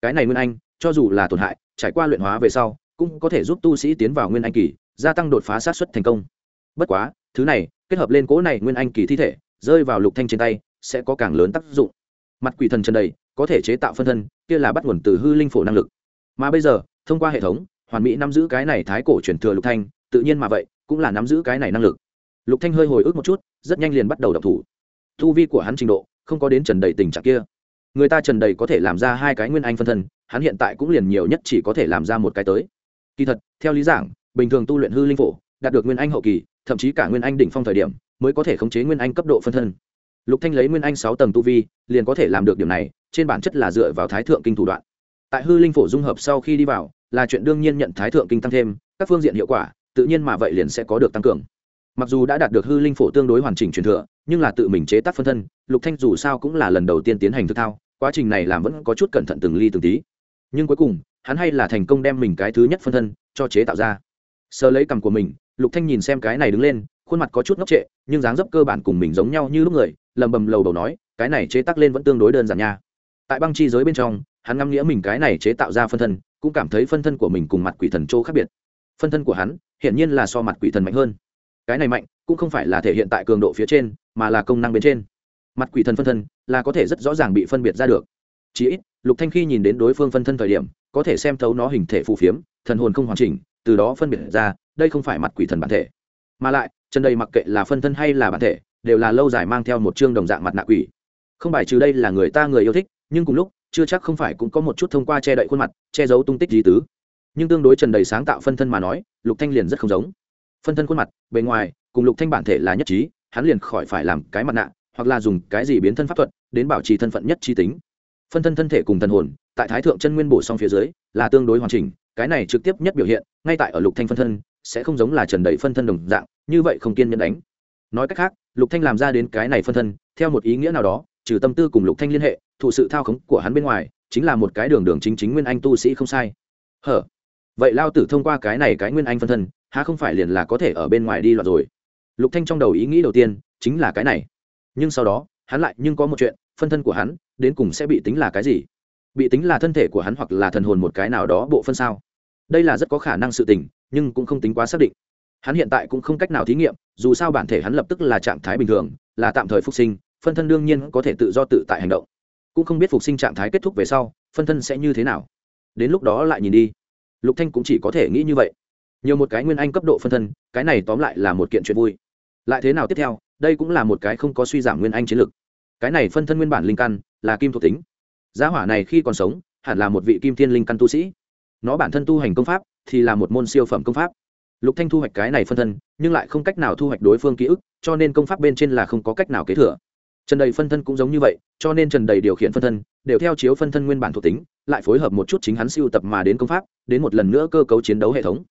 Cái này nguyên anh, cho dù là tổn hại, trải qua luyện hóa về sau, cũng có thể giúp tu sĩ tiến vào nguyên anh kỳ, gia tăng đột phá sát xuất thành công. Bất quá, thứ này, kết hợp lên cỗ này nguyên anh kỳ thi thể, rơi vào lục thanh trên tay, sẽ có càng lớn tác dụng. Mặt quỷ thần trần đầy, có thể chế tạo phân thân, kia là bắt nguồn từ hư linh phổ năng lực. Mà bây giờ, thông qua hệ thống, hoàn mỹ nắm giữ cái này thái cổ truyền thừa lục thanh, tự nhiên mà vậy, cũng là nắm giữ cái này năng lực. Lục thanh hơi hồi ức một chút, rất nhanh liền bắt đầu đọc thủ. Thu vi của hắn trình độ, không có đến trần đầy tình trạng kia người ta trần đầy có thể làm ra hai cái nguyên anh phân thân, hắn hiện tại cũng liền nhiều nhất chỉ có thể làm ra một cái tới. Kỳ thật, theo lý giảng, bình thường tu luyện hư linh phổ, đạt được nguyên anh hậu kỳ, thậm chí cả nguyên anh đỉnh phong thời điểm, mới có thể khống chế nguyên anh cấp độ phân thân. Lục thanh lấy nguyên anh sáu tầng tu vi, liền có thể làm được điểm này, trên bản chất là dựa vào thái thượng kinh thủ đoạn. Tại hư linh phổ dung hợp sau khi đi vào, là chuyện đương nhiên nhận thái thượng kinh tăng thêm, các phương diện hiệu quả, tự nhiên mà vậy liền sẽ có được tăng cường. Mặc dù đã đạt được hư linh phổ tương đối hoàn chỉnh truyền thừa, nhưng là tự mình chế tác phân thân, lục thanh dù sao cũng là lần đầu tiên tiến hành thực thao quá trình này làm vẫn có chút cẩn thận từng ly từng tí. Nhưng cuối cùng, hắn hay là thành công đem mình cái thứ nhất phân thân cho chế tạo ra. Sơ lấy cầm của mình, lục thanh nhìn xem cái này đứng lên, khuôn mặt có chút ngốc trệ, nhưng dáng dấp cơ bản cùng mình giống nhau như lúc người lầm bầm lầu đầu nói, cái này chế tác lên vẫn tương đối đơn giản nha. Tại băng chi giới bên trong, hắn ngắm nghĩa mình cái này chế tạo ra phân thân, cũng cảm thấy phân thân của mình cùng mặt quỷ thần châu khác biệt. Phân thân của hắn, hiển nhiên là so mặt quỷ thần mạnh hơn. Cái này mạnh, cũng không phải là thể hiện tại cường độ phía trên, mà là công năng bên trên mặt quỷ thần phân thân là có thể rất rõ ràng bị phân biệt ra được. Chỉ ít, lục thanh khi nhìn đến đối phương phân thân thời điểm, có thể xem thấu nó hình thể phù phiếm, thần hồn không hoàn chỉnh, từ đó phân biệt ra, đây không phải mặt quỷ thần bản thể. Mà lại, chân đây mặc kệ là phân thân hay là bản thể, đều là lâu dài mang theo một chương đồng dạng mặt nạ quỷ. Không bài trừ đây là người ta người yêu thích, nhưng cùng lúc, chưa chắc không phải cũng có một chút thông qua che đậy khuôn mặt, che giấu tung tích gì tứ. Nhưng tương đối trần đầy sáng tạo phân thân mà nói, lục thanh liền rất không giống. Phân thân khuôn mặt, bề ngoài, cùng lục thanh bản thể là nhất trí, hắn liền khỏi phải làm cái mặt nạ hoặc là dùng cái gì biến thân pháp thuật đến bảo trì thân phận nhất trí tính. Phân thân thân thể cùng thần hồn, tại thái thượng chân nguyên bổ song phía dưới, là tương đối hoàn chỉnh, cái này trực tiếp nhất biểu hiện, ngay tại ở lục thanh phân thân, sẽ không giống là trần đầy phân thân đồng dạng, như vậy không kiên nhẫn đánh. Nói cách khác, lục thanh làm ra đến cái này phân thân, theo một ý nghĩa nào đó, trừ tâm tư cùng lục thanh liên hệ, thụ sự thao khống của hắn bên ngoài, chính là một cái đường đường chính chính nguyên anh tu sĩ không sai. Hở? Vậy lao tử thông qua cái này cái nguyên anh phân thân, há không phải liền là có thể ở bên ngoài đi loạn rồi? Lục thanh trong đầu ý nghĩ đầu tiên, chính là cái này nhưng sau đó, hắn lại nhưng có một chuyện, phân thân của hắn, đến cùng sẽ bị tính là cái gì? Bị tính là thân thể của hắn hoặc là thần hồn một cái nào đó bộ phân sao? Đây là rất có khả năng sự tình, nhưng cũng không tính quá xác định. Hắn hiện tại cũng không cách nào thí nghiệm, dù sao bản thể hắn lập tức là trạng thái bình thường, là tạm thời phục sinh, phân thân đương nhiên có thể tự do tự tại hành động. Cũng không biết phục sinh trạng thái kết thúc về sau, phân thân sẽ như thế nào. Đến lúc đó lại nhìn đi. Lục thanh cũng chỉ có thể nghĩ như vậy. Nhiều một cái nguyên anh cấp độ phân thân, cái này tóm lại là một kiện chuyện vui. Lại thế nào tiếp theo đây cũng là một cái không có suy giảm nguyên anh chiến lực cái này phân thân nguyên bản linh căn là kim thuộc tính. Giá hỏa này khi còn sống, hẳn là một vị kim thiên linh căn tu sĩ. Nó bản thân tu hành công pháp thì là một môn siêu phẩm công pháp. Lục thanh thu hoạch cái này phân thân, nhưng lại không cách nào thu hoạch đối phương ký ức, cho nên công pháp bên trên là không có cách nào kế thừa. Trần đầy phân thân cũng giống như vậy, cho nên trần đầy điều khiển phân thân, đều theo chiếu phân thân nguyên bản thuộc tính, lại phối hợp một chút chính hắn siêu tập mà đến công pháp, đến một lần nữa cơ cấu chiến đấu hệ thống.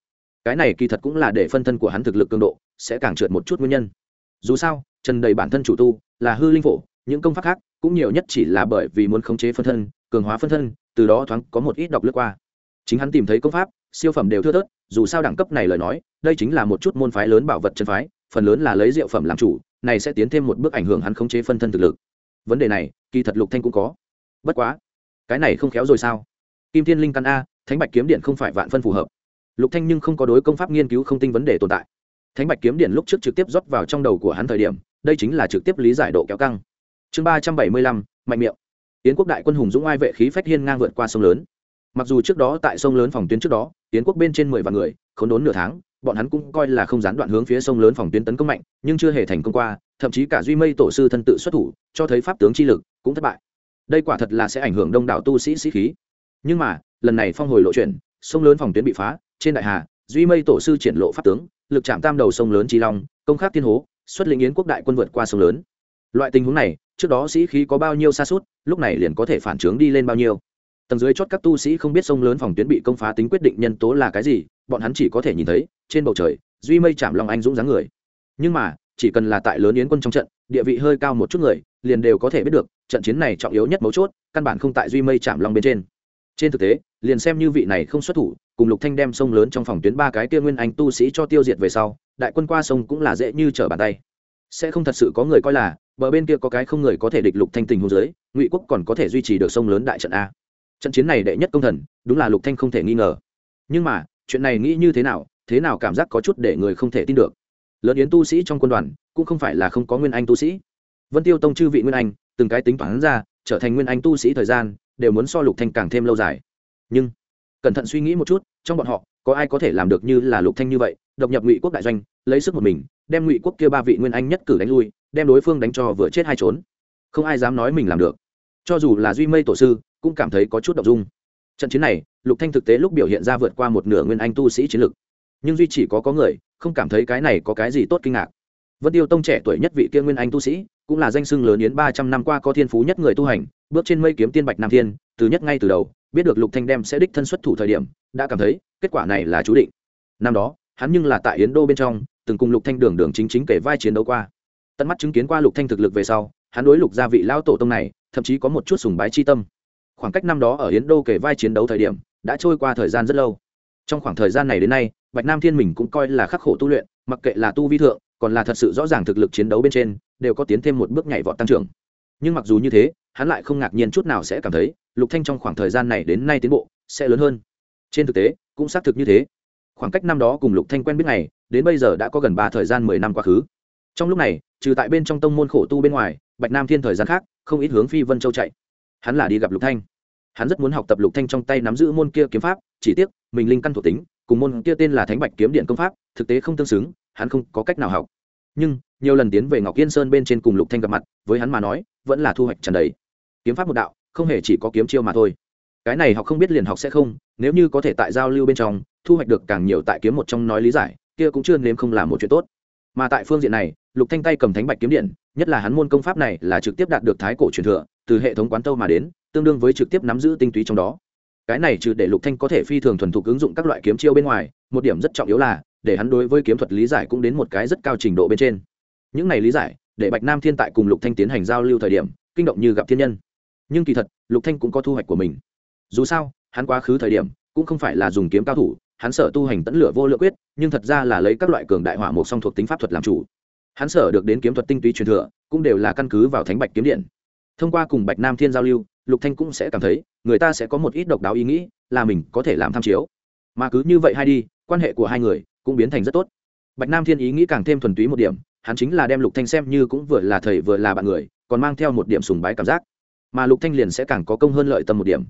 Cái này kỳ thật cũng là để phân thân của hắn thực lực cường độ sẽ càng trượt một chút nguyên nhân dù sao, trần đầy bản thân chủ tu là hư linh phổ, những công pháp khác cũng nhiều nhất chỉ là bởi vì muốn khống chế phân thân, cường hóa phân thân, từ đó thoáng có một ít đọc lướt qua. Chính hắn tìm thấy công pháp, siêu phẩm đều thưa thớt, dù sao đẳng cấp này lời nói, đây chính là một chút môn phái lớn bảo vật chân phái, phần lớn là lấy rượu phẩm làm chủ, này sẽ tiến thêm một bước ảnh hưởng hắn khống chế phân thân thực lực. Vấn đề này, kỳ thật lục thanh cũng có. Bất quá, cái này không khéo rồi sao? Kim thiên linh căn a, thánh bạch kiếm điện không phải vạn phân phù hợp. Lục thanh nhưng không có đối công pháp nghiên cứu không tinh vấn đề tồn tại thánh bạch kiếm điện lúc trước trực tiếp rót vào trong đầu của hắn thời điểm, đây chính là trực tiếp lý giải độ kéo căng. Chương ba trăm bảy mươi lăm, mạnh miệng. Yến quốc đại quân hùng dũng ai vệ khí phách hiên ngang vượt qua sông lớn. Mặc dù trước đó tại sông lớn phòng tuyến trước đó, yến quốc bên trên mười vạn người, khốn đốn nửa tháng, bọn hắn cũng coi là không gián đoạn hướng phía sông lớn phòng tuyến tấn công mạnh, nhưng chưa hề thành công qua, thậm chí cả duy mây tổ sư thân tự xuất thủ, cho thấy pháp tướng chi lực cũng thất bại. Đây quả thật là sẽ ảnh hưởng đông đảo tu sĩ sĩ khí. Nhưng mà, lần này phong hồi lộ chuyển, sông lớn phòng tuyến bị phá, trên đại hà, duy mây tổ sư triển lộ pháp tướng lực chạm tam đầu sông lớn trí long, công khắc thiên hố, xuất lĩnh yến quốc đại quân vượt qua sông lớn. Loại tình huống này, trước đó sĩ khí có bao nhiêu xa suốt, lúc này liền có thể phản trướng đi lên bao nhiêu. Tầng dưới chót các tu sĩ không biết sông lớn phòng tuyến bị công phá tính quyết định nhân tố là cái gì, bọn hắn chỉ có thể nhìn thấy, trên bầu trời, duy mây chạm long anh dũng dáng người. Nhưng mà, chỉ cần là tại lớn yến quân trong trận, địa vị hơi cao một chút người, liền đều có thể biết được, trận chiến này trọng yếu nhất mấu chốt, căn bản không tại duy mây chạm long bên trên. Trên thực tế, liền xem như vị này không xuất thủ cùng lục thanh đem sông lớn trong phòng tuyến ba cái kia nguyên anh tu sĩ cho tiêu diệt về sau, đại quân qua sông cũng là dễ như trở bàn tay. Sẽ không thật sự có người coi là, bờ bên kia có cái không người có thể địch lục thanh tình hôn dưới, ngụy quốc còn có thể duy trì được sông lớn đại trận a. Trận chiến này đệ nhất công thần, đúng là lục thanh không thể nghi ngờ. Nhưng mà, chuyện này nghĩ như thế nào thế nào cảm giác có chút để người không thể tin được. Lớn yến tu sĩ trong quân đoàn, cũng không phải là không có nguyên anh tu sĩ. Vân tiêu tông chư vị nguyên anh, từng cái tính toán ra, trở thành nguyên anh tu sĩ thời gian, đều muốn so lục thanh càng thêm lâu dài. Nhưng cẩn thận suy nghĩ một chút, trong bọn họ, có ai có thể làm được như là lục thanh như vậy, độc nhập ngụy quốc đại doanh, lấy sức một mình, đem ngụy quốc kia ba vị nguyên anh nhất cử đánh lui, đem đối phương đánh cho vừa chết hai trốn. Không ai dám nói mình làm được. Cho dù là duy mây tổ sư, cũng cảm thấy có chút động dung. Trận chiến này, lục thanh thực tế lúc biểu hiện ra vượt qua một nửa nguyên anh tu sĩ chiến lực. Nhưng duy chỉ có có người, không cảm thấy cái này có cái gì tốt kinh ngạc. Vân tiêu tông trẻ tuổi nhất vị kia nguyên anh tu sĩ, cũng là danh xưng lớn yến ba trăm năm qua có thiên phú nhất người tu hành, bước trên mây kiếm tiên bạch nam thiên, từ nhất ngay từ đầu biết được lục thanh đem sẽ đích thân xuất thủ thời điểm, đã cảm thấy, kết quả này là chú định. Năm đó, hắn nhưng là tại yến đô bên trong, từng cùng lục thanh đường đường chính chính kể vai chiến đấu qua. Tận mắt chứng kiến qua lục thanh thực lực về sau, hắn đối lục gia vị lão tổ tông này, thậm chí có một chút sùng bái chi tâm. Khoảng cách năm đó ở yến đô kể vai chiến đấu thời điểm, đã trôi qua thời gian rất lâu. Trong khoảng thời gian này đến nay, bạch nam thiên mình cũng coi là khắc khổ tu luyện, mặc kệ là tu vi thượng, còn là thật sự rõ ràng thực lực chiến đấu bên trên, đều có tiến thêm một bước nhảy vọt tăng trưởng nhưng mặc dù như thế, hắn lại không ngạc nhiên chút nào sẽ cảm thấy, lục thanh trong khoảng thời gian này đến nay tiến bộ sẽ lớn hơn. Trên thực tế, cũng xác thực như thế. Khoảng cách năm đó cùng lục thanh quen biết này đến bây giờ đã có gần ba thời gian mười năm quá khứ. Trong lúc này, trừ tại bên trong tông môn khổ tu bên ngoài, bạch nam thiên thời gian khác, không ít hướng phi vân châu chạy. Hắn là đi gặp lục thanh. Hắn rất muốn học tập lục thanh trong tay nắm giữ môn kia kiếm pháp, chỉ tiếc, mình linh căn thuộc tính, cùng môn kia tên là thánh bạch kiếm điện công pháp, thực tế không tương xứng, hắn không có cách nào học. Nhưng, nhiều lần tiến về ngọc yên sơn bên trên cùng lục thanh gặp mặt, với hắn mà nói vẫn là thu hoạch trần đấy. Kiếm pháp một đạo, không hề chỉ có kiếm chiêu mà thôi. Cái này học không biết liền học sẽ không, nếu như có thể tại giao lưu bên trong, thu hoạch được càng nhiều tại kiếm một trong nói lý giải, kia cũng chưa nếm không là một chuyện tốt. Mà tại phương diện này, lục thanh tay cầm thánh bạch kiếm điện, nhất là hắn môn công pháp này là trực tiếp đạt được thái cổ truyền thừa, từ hệ thống quán tâu mà đến, tương đương với trực tiếp nắm giữ tinh túy trong đó. Cái này trừ để lục thanh có thể phi thường thuần thục ứng dụng các loại kiếm chiêu bên ngoài, một điểm rất trọng yếu là, để hắn đối với kiếm thuật lý giải cũng đến một cái rất cao trình độ bên trên. Những này lý giải để bạch nam thiên tại cùng lục thanh tiến hành giao lưu thời điểm, kinh động như gặp thiên nhân. Nhưng kỳ thật, lục thanh cũng có thu hoạch của mình. Dù sao, hắn quá khứ thời điểm, cũng không phải là dùng kiếm cao thủ, hắn sở tu hành tẫn lửa vô lượng quyết, nhưng thật ra là lấy các loại cường đại hỏa một song thuộc tính pháp thuật làm chủ. Hắn sở được đến kiếm thuật tinh túy truyền thừa, cũng đều là căn cứ vào thánh bạch kiếm điện. Thông qua cùng bạch nam thiên giao lưu, lục thanh cũng sẽ cảm thấy, người ta sẽ có một ít độc đáo ý nghĩ, là mình có thể làm tham chiếu. Mà cứ như vậy hay đi, quan hệ của hai người cũng biến thành rất tốt. Bạch nam thiên ý nghĩ càng thêm thuần túy một điểm hắn chính là đem lục thanh xem như cũng vừa là thầy vừa là bạn người, còn mang theo một điểm sùng bái cảm giác. Mà lục thanh liền sẽ càng có công hơn lợi tâm một điểm.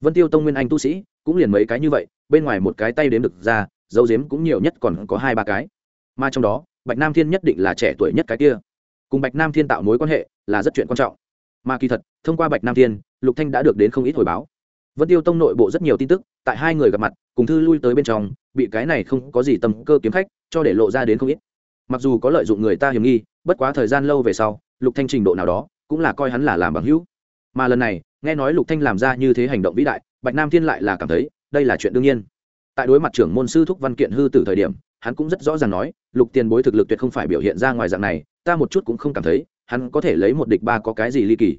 Vân tiêu tông nguyên anh tu sĩ, cũng liền mấy cái như vậy, bên ngoài một cái tay đếm được ra, dấu dếm cũng nhiều nhất còn có hai ba cái. Mà trong đó, bạch nam thiên nhất định là trẻ tuổi nhất cái kia. Cùng bạch nam thiên tạo mối quan hệ là rất chuyện quan trọng. Mà kỳ thật, thông qua bạch nam thiên, lục thanh đã được đến không ít hồi báo. Vân tiêu tông nội bộ rất nhiều tin tức, tại hai người gặp mặt, cùng thư lui tới bên trong, bị cái này không có gì tâm cơ kiếm khách, cho để lộ ra đến không ít mặc dù có lợi dụng người ta hiểm nghi, bất quá thời gian lâu về sau, lục thanh trình độ nào đó, cũng là coi hắn là làm bằng hữu. Mà lần này, nghe nói lục thanh làm ra như thế hành động vĩ đại, bạch nam thiên lại là cảm thấy, đây là chuyện đương nhiên. Tại đối mặt trưởng môn sư thúc văn kiện hư từ thời điểm, hắn cũng rất rõ ràng nói, lục tiền bối thực lực tuyệt không phải biểu hiện ra ngoài dạng này, ta một chút cũng không cảm thấy, hắn có thể lấy một địch ba có cái gì ly kỳ.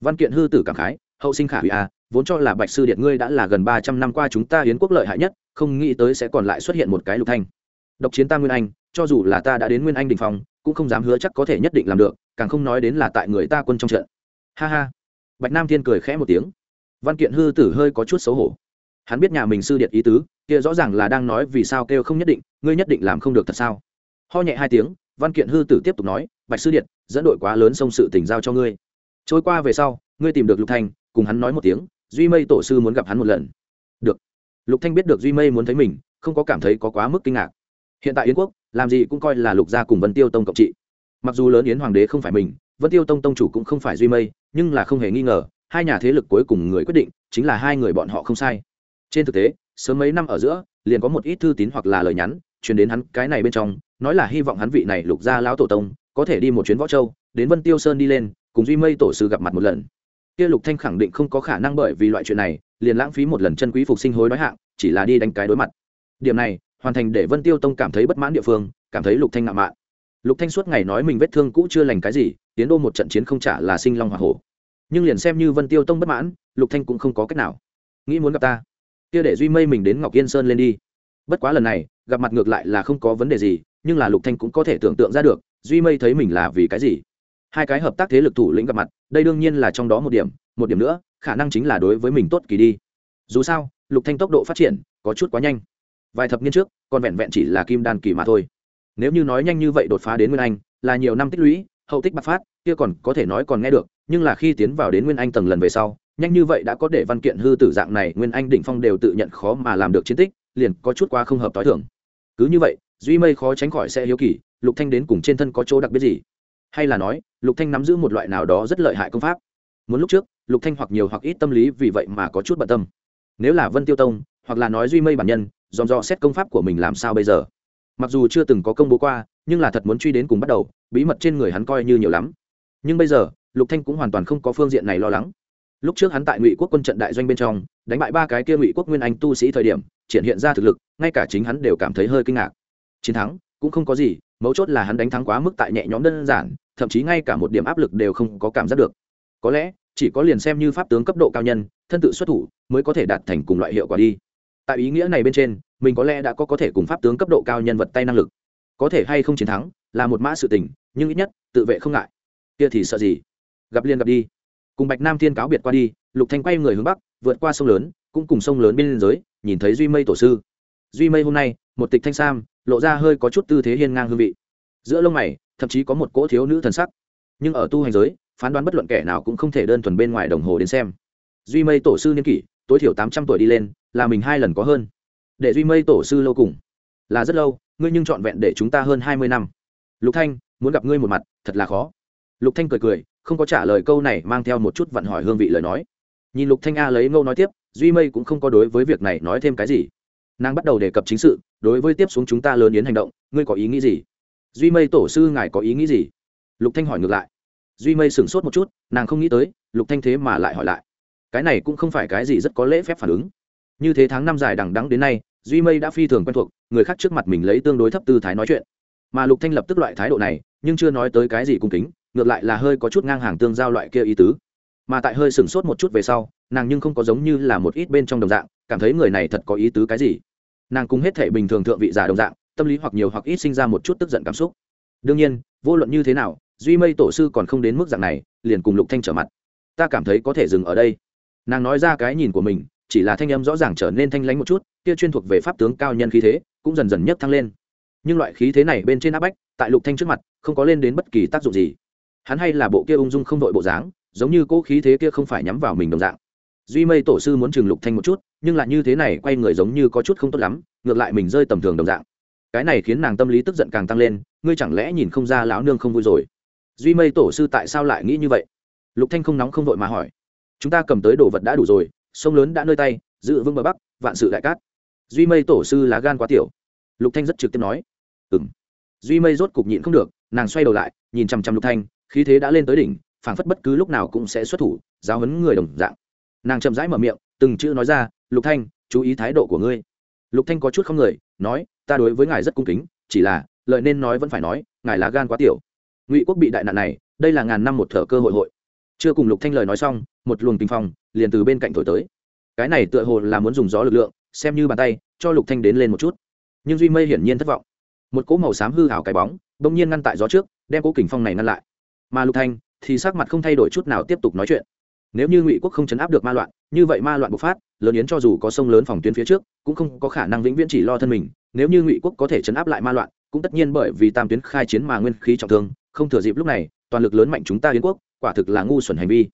Văn kiện hư tử cảm khái, hậu sinh khả hủy a vốn cho là bạch sư điện ngươi đã là gần ba trăm năm qua chúng ta hiến quốc lợi hại nhất, không nghĩ tới sẽ còn lại xuất hiện một cái lục thanh. Độc chiến ta nguyên anh cho dù là ta đã đến nguyên anh đình phòng cũng không dám hứa chắc có thể nhất định làm được, càng không nói đến là tại người ta quân trong trận. Ha ha. Bạch nam thiên cười khẽ một tiếng. Văn kiện hư tử hơi có chút xấu hổ. Hắn biết nhà mình sư điện ý tứ, kia rõ ràng là đang nói vì sao kêu không nhất định, ngươi nhất định làm không được thật sao? Ho nhẹ hai tiếng, văn kiện hư tử tiếp tục nói, bạch sư điện dẫn đội quá lớn xông sự tỉnh giao cho ngươi. Trôi qua về sau, ngươi tìm được lục thanh, cùng hắn nói một tiếng, duy mây tổ sư muốn gặp hắn một lần. Được. Lục thanh biết được duy mây muốn thấy mình, không có cảm thấy có quá mức kinh ngạc. Hiện tại yến quốc làm gì cũng coi là lục gia cùng vân tiêu tông cộng trị. Mặc dù lớn yến hoàng đế không phải mình, vân tiêu tông tông chủ cũng không phải duy mây, nhưng là không hề nghi ngờ, hai nhà thế lực cuối cùng người quyết định, chính là hai người bọn họ không sai. Trên thực tế, sớm mấy năm ở giữa, liền có một ít thư tín hoặc là lời nhắn, truyền đến hắn cái này bên trong, nói là hy vọng hắn vị này lục gia lão tổ tông, có thể đi một chuyến võ châu, đến vân tiêu sơn đi lên, cùng duy mây tổ sư gặp mặt một lần. Kia lục thanh khẳng định không có khả năng bởi vì loại chuyện này, liền lãng phí một lần chân quý phục sinh hối đói hạng, chỉ là đi đánh cái đối mặt. Điểm này hoàn thành để vân tiêu tông cảm thấy bất mãn địa phương, cảm thấy lục thanh ngạo mạn. Lục thanh suốt ngày nói mình vết thương cũ chưa lành cái gì, tiến đô một trận chiến không trả là sinh long hỏa hổ. Nhưng liền xem như vân tiêu tông bất mãn, lục thanh cũng không có cách nào. Nghĩ muốn gặp ta, kia để duy mây mình đến ngọc yên sơn lên đi. Bất quá lần này, gặp mặt ngược lại là không có vấn đề gì, nhưng là lục thanh cũng có thể tưởng tượng ra được, duy mây thấy mình là vì cái gì. Hai cái hợp tác thế lực thủ lĩnh gặp mặt, đây đương nhiên là trong đó một điểm một điểm nữa, khả năng chính là đối với mình tốt kỳ đi. Dù sao, lục thanh tốc độ phát triển có chút quá nhanh vài thập niên trước, còn vẹn vẹn chỉ là kim đan kỳ mà thôi. Nếu như nói nhanh như vậy đột phá đến nguyên anh, là nhiều năm tích lũy, hậu tích bạc phát, kia còn có thể nói còn nghe được, nhưng là khi tiến vào đến nguyên anh tầng lần về sau, nhanh như vậy đã có để văn kiện hư tử dạng này nguyên anh đỉnh phong đều tự nhận khó mà làm được chiến tích, liền có chút quá không hợp t h i thường. Cứ như vậy, duy mây khó tránh khỏi sẽ hiếu kỳ, lục thanh đến cùng trên thân có chỗ đặc biệt gì? Hay là nói, lục thanh nắm giữ một loại nào đó rất lợi hại công pháp? Muốn lúc trước, lục thanh hoặc nhiều hoặc ít tâm lý vì vậy mà có chút bận tâm. Nếu là vân tiêu tông, hoặc là nói duy mây bản nhân dòm dò xét công pháp của mình làm sao bây giờ. Mặc dù chưa từng có công bố qua, nhưng là thật muốn truy đến cùng bắt đầu, bí mật trên người hắn coi như nhiều lắm. Nhưng bây giờ, lục thanh cũng hoàn toàn không có phương diện này lo lắng. Lúc trước hắn tại ngụy quốc quân trận đại doanh bên trong, đánh bại ba cái kia ngụy quốc nguyên anh tu sĩ thời điểm, triển hiện ra thực lực, ngay cả chính hắn đều cảm thấy hơi kinh ngạc. Chiến thắng, cũng không có gì, mấu chốt là hắn đánh thắng quá mức tại nhẹ nhõm đơn giản, thậm chí ngay cả một điểm áp lực đều không có cảm giác được. Có lẽ, chỉ có liền xem như pháp tướng cấp độ cao nhân, thân tự xuất thủ, mới có thể đạt thành cùng loại hiệu quả đi tại ý nghĩa này bên trên, mình có lẽ đã có có thể cùng pháp tướng cấp độ cao nhân vật tay năng lực. Có thể hay không chiến thắng, là một mã sự tình, nhưng ít nhất, tự vệ không ngại. Kia thì sợ gì? Gặp liên gặp đi. Cùng bạch nam thiên cáo biệt qua đi, lục thanh quay người hướng bắc, vượt qua sông lớn, cũng cùng sông lớn bên giới, nhìn thấy duy mây tổ sư. Duy mây hôm nay, một tịch thanh sam, lộ ra hơi có chút tư thế hiên ngang hương vị. Giữa lông mày, thậm chí có một cỗ thiếu nữ thần sắc. Nhưng ở tu hành giới, phán đoán bất luận kẻ nào cũng không thể đơn thuần bên ngoài đồng hồ đến xem. Duy mây tổ sư niên kỷ tối thiểu tám trăm tuổi đi lên, là mình hai lần có hơn. Để duy mây tổ sư lâu cùng. Là rất lâu, ngươi nhưng trọn vẹn để chúng ta hơn hai mươi năm. Lục thanh, muốn gặp ngươi một mặt, thật là khó. Lục thanh cười cười, không có trả lời câu này, mang theo một chút vận hỏi hương vị lời nói. Nhìn lục thanh a lấy ngâu nói tiếp, duy mây cũng không có đối với việc này nói thêm cái gì. Nàng bắt đầu đề cập chính sự, đối với tiếp xuống chúng ta lớn yến hành động, ngươi có ý nghĩ gì? Duy mây tổ sư ngài có ý nghĩ gì? Lục thanh hỏi ngược lại. Duy mây sửng sốt một chút, nàng không nghĩ tới, lục thanh thế mà lại hỏi lại cái này cũng không phải cái gì rất có lễ phép phản ứng. Như thế tháng năm dài đằng đẵng đến nay, duy mây đã phi thường quen thuộc, người khác trước mặt mình lấy tương đối thấp tư thái nói chuyện. Mà lục thanh lập tức loại thái độ này, nhưng chưa nói tới cái gì cung kính, ngược lại là hơi có chút ngang hàng tương giao loại kia ý tứ. Mà tại hơi sừng sốt một chút về sau, nàng nhưng không có giống như là một ít bên trong đồng dạng, cảm thấy người này thật có ý tứ cái gì. Nàng cũng hết thể bình thường thượng vị giả đồng dạng, tâm lý hoặc nhiều hoặc ít sinh ra một chút tức giận cảm xúc. Đương nhiên, vô luận như thế nào, duy mây tổ sư còn không đến mức dạng này, liền cùng lục thanh trở mặt. Ta cảm thấy có thể dừng ở đây nàng nói ra cái nhìn của mình, chỉ là thanh âm rõ ràng trở nên thanh lãnh một chút, kia chuyên thuộc về pháp tướng cao nhân khí thế, cũng dần dần nhất thăng lên. Nhưng loại khí thế này bên trên áp bách, tại lục thanh trước mặt, không có lên đến bất kỳ tác dụng gì. Hắn hay là bộ kia ung dung không đội bộ dáng, giống như cỗ khí thế kia không phải nhắm vào mình đồng dạng. Duy mây tổ sư muốn chừng lục thanh một chút, nhưng lại như thế này quay người giống như có chút không tốt lắm, ngược lại mình rơi tầm thường đồng dạng. Cái này khiến nàng tâm lý tức giận càng tăng lên, ngươi chẳng lẽ nhìn không ra lão nương không vui rồi? Duy mây tổ sư tại sao lại nghĩ như vậy? Lục thanh không nóng không vội mà hỏi chúng ta cầm tới đồ vật đã đủ rồi, sông lớn đã nơi tay, giữ vững bờ bắc, vạn sự đại cát. Duy mây tổ sư lá gan quá tiểu. Lục thanh rất trực tiếp nói. Ừm. Duy mây rốt cục nhịn không được, nàng xoay đầu lại, nhìn chăm chăm lục thanh, khí thế đã lên tới đỉnh, phảng phất bất cứ lúc nào cũng sẽ xuất thủ, giáo huấn người đồng dạng. Nàng chậm rãi mở miệng, từng chữ nói ra, lục thanh, chú ý thái độ của ngươi. Lục thanh có chút không người, nói, ta đối với ngài rất cung kính, chỉ là lợi nên nói vẫn phải nói, ngài lá gan quá tiểu. Ngụy quốc bị đại nạn này, đây là ngàn năm một thở cơ hội hội chưa cùng lục thanh lời nói xong, một luồng kinh phong liền từ bên cạnh thổi tới. Cái này tựa hồ là muốn dùng gió lực lượng, xem như bàn tay, cho lục thanh đến lên một chút. Nhưng duy mây hiển nhiên thất vọng. Một cỗ màu xám hư hảo cái bóng, bỗng nhiên ngăn tại gió trước, đem cỗ kình phong này ngăn lại. Mà lục thanh thì sắc mặt không thay đổi chút nào tiếp tục nói chuyện. Nếu như ngụy quốc không chấn áp được ma loạn, như vậy ma loạn bộc phát, lớn yến cho dù có sông lớn phòng tuyến phía trước, cũng không có khả năng vĩnh viễn chỉ lo thân mình. Nếu như ngụy quốc có thể chấn áp lại ma loạn, cũng tất nhiên bởi vì tam tuyến khai chiến mà nguyên khí trọng thương, không thừa dịp lúc này, toàn lực lớn mạnh chúng ta yến quốc quả thực là ngu xuẩn hành vi.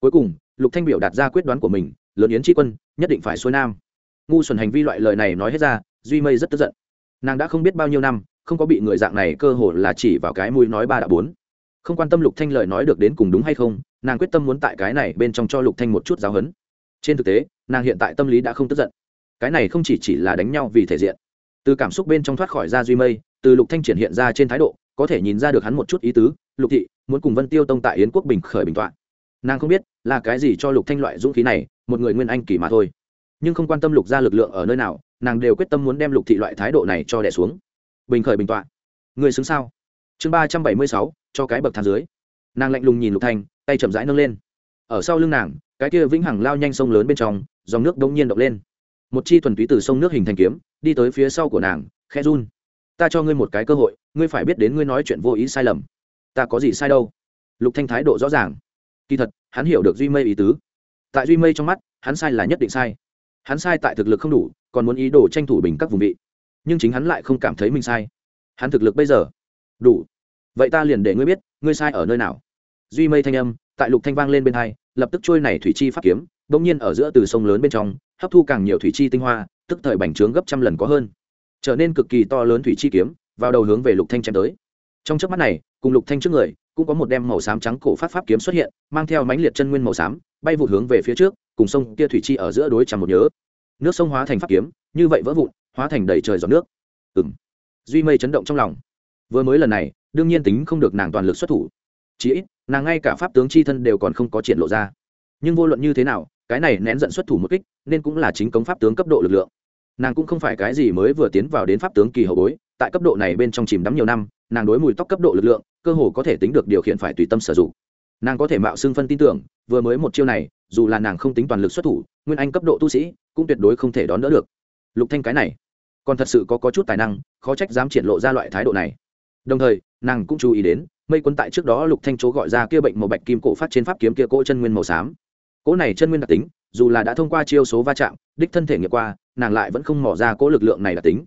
Cuối cùng, lục thanh biểu đạt ra quyết đoán của mình, lớn yến tri quân, nhất định phải xuôi nam. Ngu xuẩn hành vi loại lời này nói hết ra, duy mây rất tức giận. Nàng đã không biết bao nhiêu năm, không có bị người dạng này cơ hồ là chỉ vào cái mũi nói ba đã bốn. Không quan tâm lục thanh lời nói được đến cùng đúng hay không, nàng quyết tâm muốn tại cái này bên trong cho lục thanh một chút giáo hấn. Trên thực tế, nàng hiện tại tâm lý đã không tức giận. Cái này không chỉ chỉ là đánh nhau vì thể diện. Từ cảm xúc bên trong thoát khỏi ra duy mây, từ lục thanh triển hiện ra trên thái độ có thể nhìn ra được hắn một chút ý tứ, lục thị muốn cùng vân tiêu tông tại yến quốc bình khởi bình toạn nàng không biết là cái gì cho lục thanh loại dũng khí này, một người nguyên anh kỳ mà thôi. Nhưng không quan tâm lục ra lực lượng ở nơi nào, nàng đều quyết tâm muốn đem lục thị loại thái độ này cho đẻ xuống. Bình khởi bình toạn người xứng sao? Chương ba trăm bảy mươi sáu, cho cái bậc thang dưới. Nàng lạnh lùng nhìn lục thanh, tay chậm rãi nâng lên. Ở sau lưng nàng, cái kia vĩnh hằng lao nhanh sông lớn bên trong, dòng nước đông nhiên động lên. Một chi thuần túy từ sông nước hình thành kiếm, đi tới phía sau của nàng khe run ta cho ngươi một cái cơ hội, ngươi phải biết đến ngươi nói chuyện vô ý sai lầm. Ta có gì sai đâu? Lục thanh thái độ rõ ràng. Kỳ thật, hắn hiểu được duy mây ý tứ. Tại duy mây trong mắt, hắn sai là nhất định sai. Hắn sai tại thực lực không đủ, còn muốn ý đồ tranh thủ bình các vùng vị. Nhưng chính hắn lại không cảm thấy mình sai. Hắn thực lực bây giờ đủ. Vậy ta liền để ngươi biết, ngươi sai ở nơi nào. Duy mây thanh âm, tại lục thanh vang lên bên hai, lập tức trôi này thủy chi pháp kiếm, bỗng nhiên ở giữa từ sông lớn bên trong, hấp thu càng nhiều thủy chi tinh hoa, tức thời bành trướng gấp trăm lần có hơn trở nên cực kỳ to lớn thủy chi kiếm, vào đầu hướng về lục thanh chém tới. Trong chớp mắt này, cùng lục thanh trước người, cũng có một đem màu xám trắng cổ phát pháp kiếm xuất hiện, mang theo mãnh liệt chân nguyên màu xám, bay vụt hướng về phía trước, cùng sông kia thủy chi ở giữa đối chằm một nhớ. Nước sông hóa thành pháp kiếm, như vậy vỡ vụn, hóa thành đầy trời giọt nước. Ừm. Duy mây chấn động trong lòng. Vừa mới lần này, đương nhiên tính không được nàng toàn lực xuất thủ. Chỉ ít, nàng ngay cả pháp tướng chi thân đều còn không có triển lộ ra. Nhưng vô luận như thế nào, cái này nén giận xuất thủ một kích, nên cũng là chính cống pháp tướng cấp độ lực lượng nàng cũng không phải cái gì mới vừa tiến vào đến pháp tướng kỳ hậu bối tại cấp độ này bên trong chìm đắm nhiều năm nàng đối mùi tóc cấp độ lực lượng cơ hồ có thể tính được điều khiển phải tùy tâm sử dụng. Nàng có thể mạo xưng phân tin tưởng vừa mới một chiêu này dù là nàng không tính toàn lực xuất thủ nguyên anh cấp độ tu sĩ cũng tuyệt đối không thể đón đỡ được. Lục thanh cái này còn thật sự có, có chút tài năng khó trách dám triển lộ ra loại thái độ này. Đồng thời nàng cũng chú ý đến mây quân tại trước đó lục thanh chỗ gọi ra kia bệnh màu bạch kim cổ phát trên pháp kiếm kia cỗ chân nguyên màu xám. Cỗ này chân nguyên đặc tính dù là đã thông qua chiêu số va chạm đích thân thể nghiệm qua nàng lại vẫn không mỏ ra cố lực lượng này đặc tính.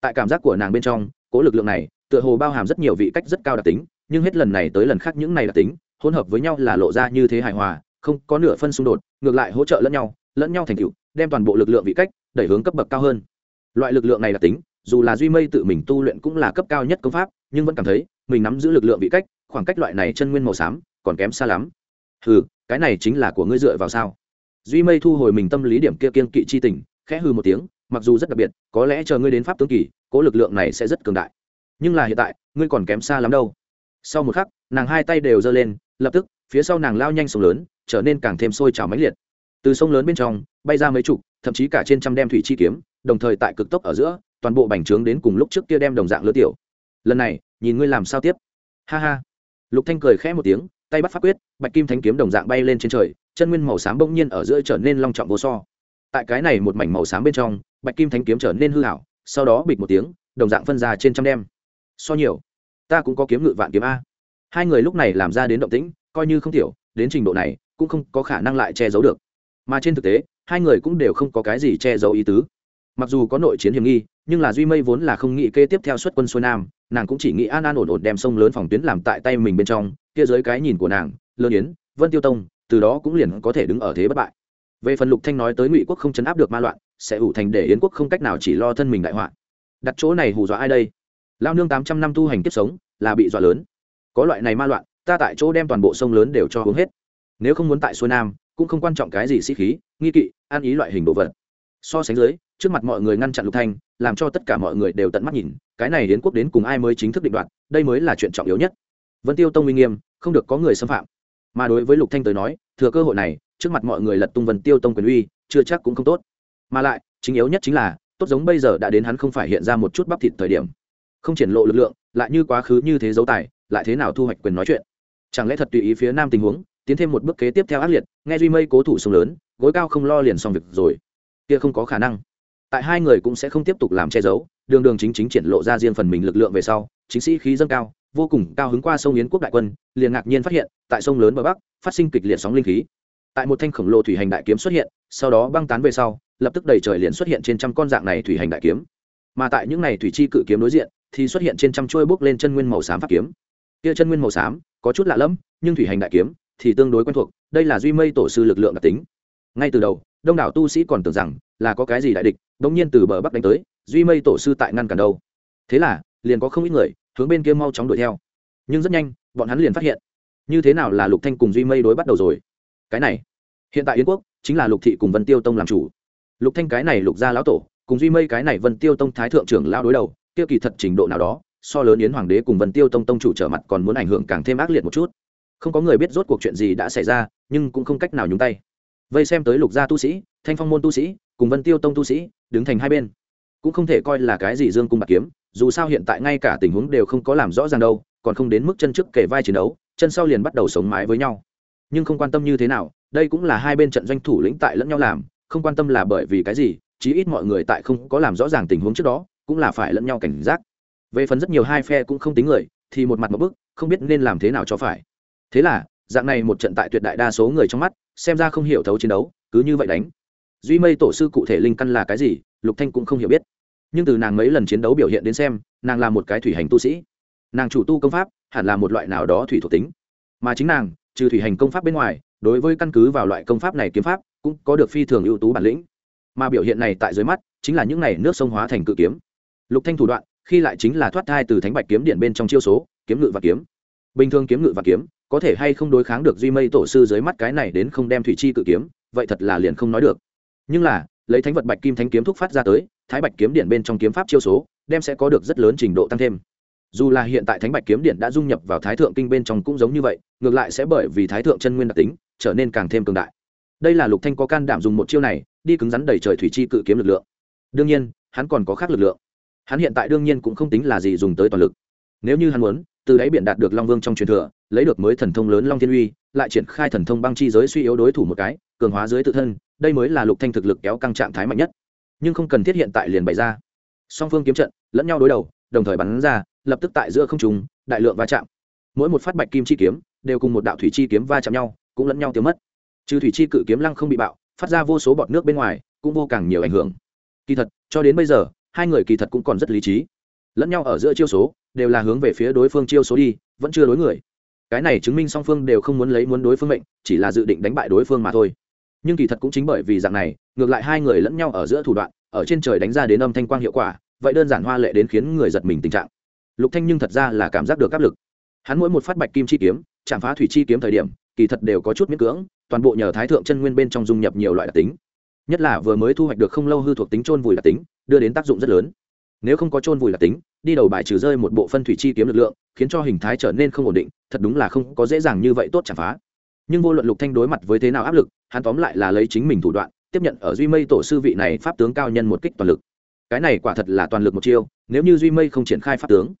Tại cảm giác của nàng bên trong, cố lực lượng này tựa hồ bao hàm rất nhiều vị cách rất cao đặc tính, nhưng hết lần này tới lần khác những này đặc tính, hỗn hợp với nhau là lộ ra như thế hài hòa, không có nửa phân xung đột, ngược lại hỗ trợ lẫn nhau lẫn nhau thành tựu, đem toàn bộ lực lượng vị cách đẩy hướng cấp bậc cao hơn. Loại lực lượng này đặc tính, dù là duy mây tự mình tu luyện cũng là cấp cao nhất công pháp, nhưng vẫn cảm thấy mình nắm giữ lực lượng vị cách, khoảng cách loại này chân nguyên màu xám còn kém xa lắm. Ừ cái này chính là của ngươi dựa vào sao? Duy mây thu hồi mình tâm lý điểm kia kiên kỵ chi tình khẽ hư một tiếng, mặc dù rất đặc biệt, có lẽ chờ ngươi đến pháp tướng kỳ cố lực lượng này sẽ rất cường đại. Nhưng là hiện tại, ngươi còn kém xa lắm đâu. Sau một khắc, nàng hai tay đều giơ lên, lập tức, phía sau nàng lao nhanh sông lớn, trở nên càng thêm sôi trào mãnh liệt. Từ sông lớn bên trong, bay ra mấy chục, thậm chí cả trên trăm đem thủy chi kiếm, đồng thời tại cực tốc ở giữa, toàn bộ bành trướng đến cùng lúc trước kia đem đồng dạng lứa tiểu. Lần này, nhìn ngươi làm sao tiếp. Ha ha. Lục thanh cười khẽ một tiếng, tay bắt pháp quyết, bạch kim thánh kiếm đồng dạng bay lên trên trời, chân nguyên màu xám bỗng nhiên ở giữa trở nên long trọng vô so tại cái này một mảnh màu xám bên trong, bạch kim thánh kiếm trở nên hư hảo sau đó bịch một tiếng, đồng dạng phân ra trên trăm đem. So nhiều, ta cũng có kiếm ngự vạn kiếm a. Hai người lúc này làm ra đến động tĩnh, coi như không tiểu, đến trình độ này, cũng không có khả năng lại che giấu được. Mà trên thực tế, hai người cũng đều không có cái gì che giấu ý tứ. Mặc dù có nội chiến hiểm nghi, nhưng là duy mây vốn là không nghĩ kế tiếp theo xuất quân xuôi nam, nàng cũng chỉ nghĩ an an ổn ổn đem sông lớn phòng tuyến làm tại tay mình bên trong, kia dưới cái nhìn của nàng, lơ yến, vân tiêu tông, từ đó cũng liền có thể đứng ở thế bất bại về phần lục thanh nói tới ngụy quốc không chấn áp được ma loạn, sẽ ủ thành để yến quốc không cách nào chỉ lo thân mình đại họa. Đặt chỗ này hù dọa ai đây? Lao nương tám trăm năm tu hành kiếp sống, là bị dọa lớn. Có loại này ma loạn, ta tại chỗ đem toàn bộ sông lớn đều cho uống hết. Nếu không muốn tại xuôi nam, cũng không quan trọng cái gì sĩ khí, nghi kỵ an ý loại hình đồ vật. So sánh dưới, trước mặt mọi người ngăn chặn lục thanh, làm cho tất cả mọi người đều tận mắt nhìn, cái này đến quốc đến cùng ai mới chính thức định đoạt, đây mới là chuyện trọng yếu nhất. Vân tiêu tông uy nghiêm, không được có người xâm phạm. Mà đối với lục thanh tới nói, thừa cơ hội này trước mặt mọi người lật tung vân tiêu tông quyền uy, chưa chắc cũng không tốt. Mà lại, chính yếu nhất chính là, tốt giống bây giờ đã đến hắn không phải hiện ra một chút bắp thịt thời điểm. Không triển lộ lực lượng, lại như quá khứ như thế dấu tài, lại thế nào thu hoạch quyền nói chuyện? Chẳng lẽ thật tùy ý phía nam tình huống, tiến thêm một bước kế tiếp theo ác liệt, nghe duy mây cố thủ sông lớn, gối cao không lo liền xong việc rồi. Kia không có khả năng. Tại hai người cũng sẽ không tiếp tục làm che giấu, đường đường chính chính triển lộ ra riêng phần mình lực lượng về sau, chính sĩ khí dâng cao, vô cùng cao hứng qua sông yến quốc đại quân, liền ngạc nhiên phát hiện, tại sông lớn bờ bắc, phát sinh kịch liệt sóng linh khí tại một thanh khổng lồ thủy hành đại kiếm xuất hiện, sau đó băng tán về sau, lập tức đầy trời liền xuất hiện trên trăm con dạng này thủy hành đại kiếm. Mà tại những này thủy chi cự kiếm đối diện, thì xuất hiện trên trăm chuôi bước lên chân nguyên màu xám pháp kiếm. Kia chân nguyên màu xám, có chút lạ lẫm, nhưng thủy hành đại kiếm thì tương đối quen thuộc, đây là duy mây tổ sư lực lượng đặc tính. Ngay từ đầu, đông đảo tu sĩ còn tưởng rằng là có cái gì đại địch, đống nhiên từ bờ bắc đánh tới, duy mây tổ sư tại ngăn cản đâu. Thế là, liền có không ít người hướng bên kia mau chóng đuổi theo. Nhưng rất nhanh, bọn hắn liền phát hiện, như thế nào là lục thanh cùng duy mây đối bắt đầu rồi? Cái này. Hiện tại yến quốc chính là lục thị cùng vân tiêu tông làm chủ. Lục thanh cái này lục gia lão tổ, cùng duy mây cái này vân tiêu tông thái thượng trưởng lao đối đầu tiêu kỳ thật trình độ nào đó, so lớn yến hoàng đế cùng vân tiêu tông tông chủ trở mặt còn muốn ảnh hưởng càng thêm ác liệt một chút. Không có người biết rốt cuộc chuyện gì đã xảy ra, nhưng cũng không cách nào nhúng tay. Vây xem tới lục gia tu sĩ, thanh phong môn tu sĩ, cùng vân tiêu tông tu sĩ, đứng thành hai bên. Cũng không thể coi là cái gì dương cung bạc kiếm, dù sao hiện tại ngay cả tình huống đều không có làm rõ ràng đâu, còn không đến mức chân trước kể vai chiến đấu, chân sau liền bắt đầu sống mái với nhau nhưng không quan tâm như thế nào, đây cũng là hai bên trận doanh thủ lĩnh tại lẫn nhau làm, không quan tâm là bởi vì cái gì, chí ít mọi người tại không có làm rõ ràng tình huống trước đó, cũng là phải lẫn nhau cảnh giác. Về phần rất nhiều hai phe cũng không tính người, thì một mặt một bức, không biết nên làm thế nào cho phải. Thế là, dạng này một trận tại tuyệt đại đa số người trong mắt, xem ra không hiểu thấu chiến đấu, cứ như vậy đánh. Duy mây tổ sư cụ thể linh căn là cái gì, lục thanh cũng không hiểu biết. Nhưng từ nàng mấy lần chiến đấu biểu hiện đến xem, nàng là một cái thủy hành tu sĩ. Nàng chủ tu công pháp, hẳn là một loại nào đó thủy thuộc tính. Mà chính nàng trừ thủy hành công pháp bên ngoài, đối với căn cứ vào loại công pháp này kiếm pháp, cũng có được phi thường ưu tú bản lĩnh. Mà biểu hiện này tại dưới mắt, chính là những này nước sông hóa thành cự kiếm. Lục thanh thủ đoạn, khi lại chính là thoát thai từ thánh bạch kiếm điện bên trong chiêu số, kiếm ngự và kiếm. Bình thường kiếm ngự và kiếm, có thể hay không đối kháng được duy mây tổ sư dưới mắt cái này đến không đem thủy chi cự kiếm, vậy thật là liền không nói được. Nhưng là, lấy thánh vật bạch kim thánh kiếm thúc phát ra tới, thái bạch kiếm điện bên trong kiếm pháp chiêu số, đem sẽ có được rất lớn trình độ tăng thêm dù là hiện tại thánh bạch kiếm điện đã dung nhập vào thái thượng kinh bên trong cũng giống như vậy, ngược lại sẽ bởi vì thái thượng chân nguyên đặc tính, trở nên càng thêm cường đại. Đây là lục thanh có can đảm dùng một chiêu này, đi cứng rắn đẩy trời thủy chi cự kiếm lực lượng. Đương nhiên, hắn còn có khác lực lượng. Hắn hiện tại đương nhiên cũng không tính là gì dùng tới toàn lực. Nếu như hắn muốn, từ đáy biển đạt được long vương trong truyền thừa, lấy được mới thần thông lớn long thiên uy, lại triển khai thần thông băng chi giới suy yếu đối thủ một cái, cường hóa dưới tự thân, đây mới là lục thanh thực lực kéo căng trạng thái mạnh nhất. Nhưng không cần thiết hiện tại liền bày ra. Song phương kiếm trận, lẫn nhau đối đầu, đồng thời bắn ra lập tức tại giữa không trùng đại lượng va chạm. Mỗi một phát bạch kim chi kiếm đều cùng một đạo thủy chi kiếm va chạm nhau, cũng lẫn nhau tiêu mất. Trừ thủy chi cự kiếm lăng không bị bạo, phát ra vô số bọt nước bên ngoài, cũng vô càng nhiều ảnh hưởng. Kỳ thật, cho đến bây giờ, hai người kỳ thật cũng còn rất lý trí. Lẫn nhau ở giữa chiêu số, đều là hướng về phía đối phương chiêu số đi, vẫn chưa đối người. Cái này chứng minh song phương đều không muốn lấy muốn đối phương mệnh, chỉ là dự định đánh bại đối phương mà thôi. Nhưng kỳ thật cũng chính bởi vì dạng này, ngược lại hai người lẫn nhau ở giữa thủ đoạn, ở trên trời đánh ra đến âm thanh quang hiệu quả, vậy đơn giản hoa lệ đến khiến người giật mình tình trạng lục thanh nhưng thật ra là cảm giác được áp lực. Hắn mỗi một phát bạch kim chi kiếm, chạm phá thủy chi kiếm thời điểm, kỳ thật đều có chút miễn cưỡng, toàn bộ nhờ thái thượng chân nguyên bên trong dung nhập nhiều loại đặc tính. Nhất là vừa mới thu hoạch được không lâu hư thuộc tính trôn vùi đặc tính, đưa đến tác dụng rất lớn. Nếu không có trôn vùi đặc tính, đi đầu bài trừ rơi một bộ phân thủy chi kiếm lực lượng, khiến cho hình thái trở nên không ổn định, thật đúng là không có dễ dàng như vậy tốt chạm phá. Nhưng vô luận lục thanh đối mặt với thế nào áp lực, hắn tóm lại là lấy chính mình thủ đoạn, tiếp nhận ở duy mây tổ sư vị này pháp tướng cao nhân một kích toàn lực. Cái này quả thật là toàn lực một chiêu, nếu như duy mây không triển khai pháp tướng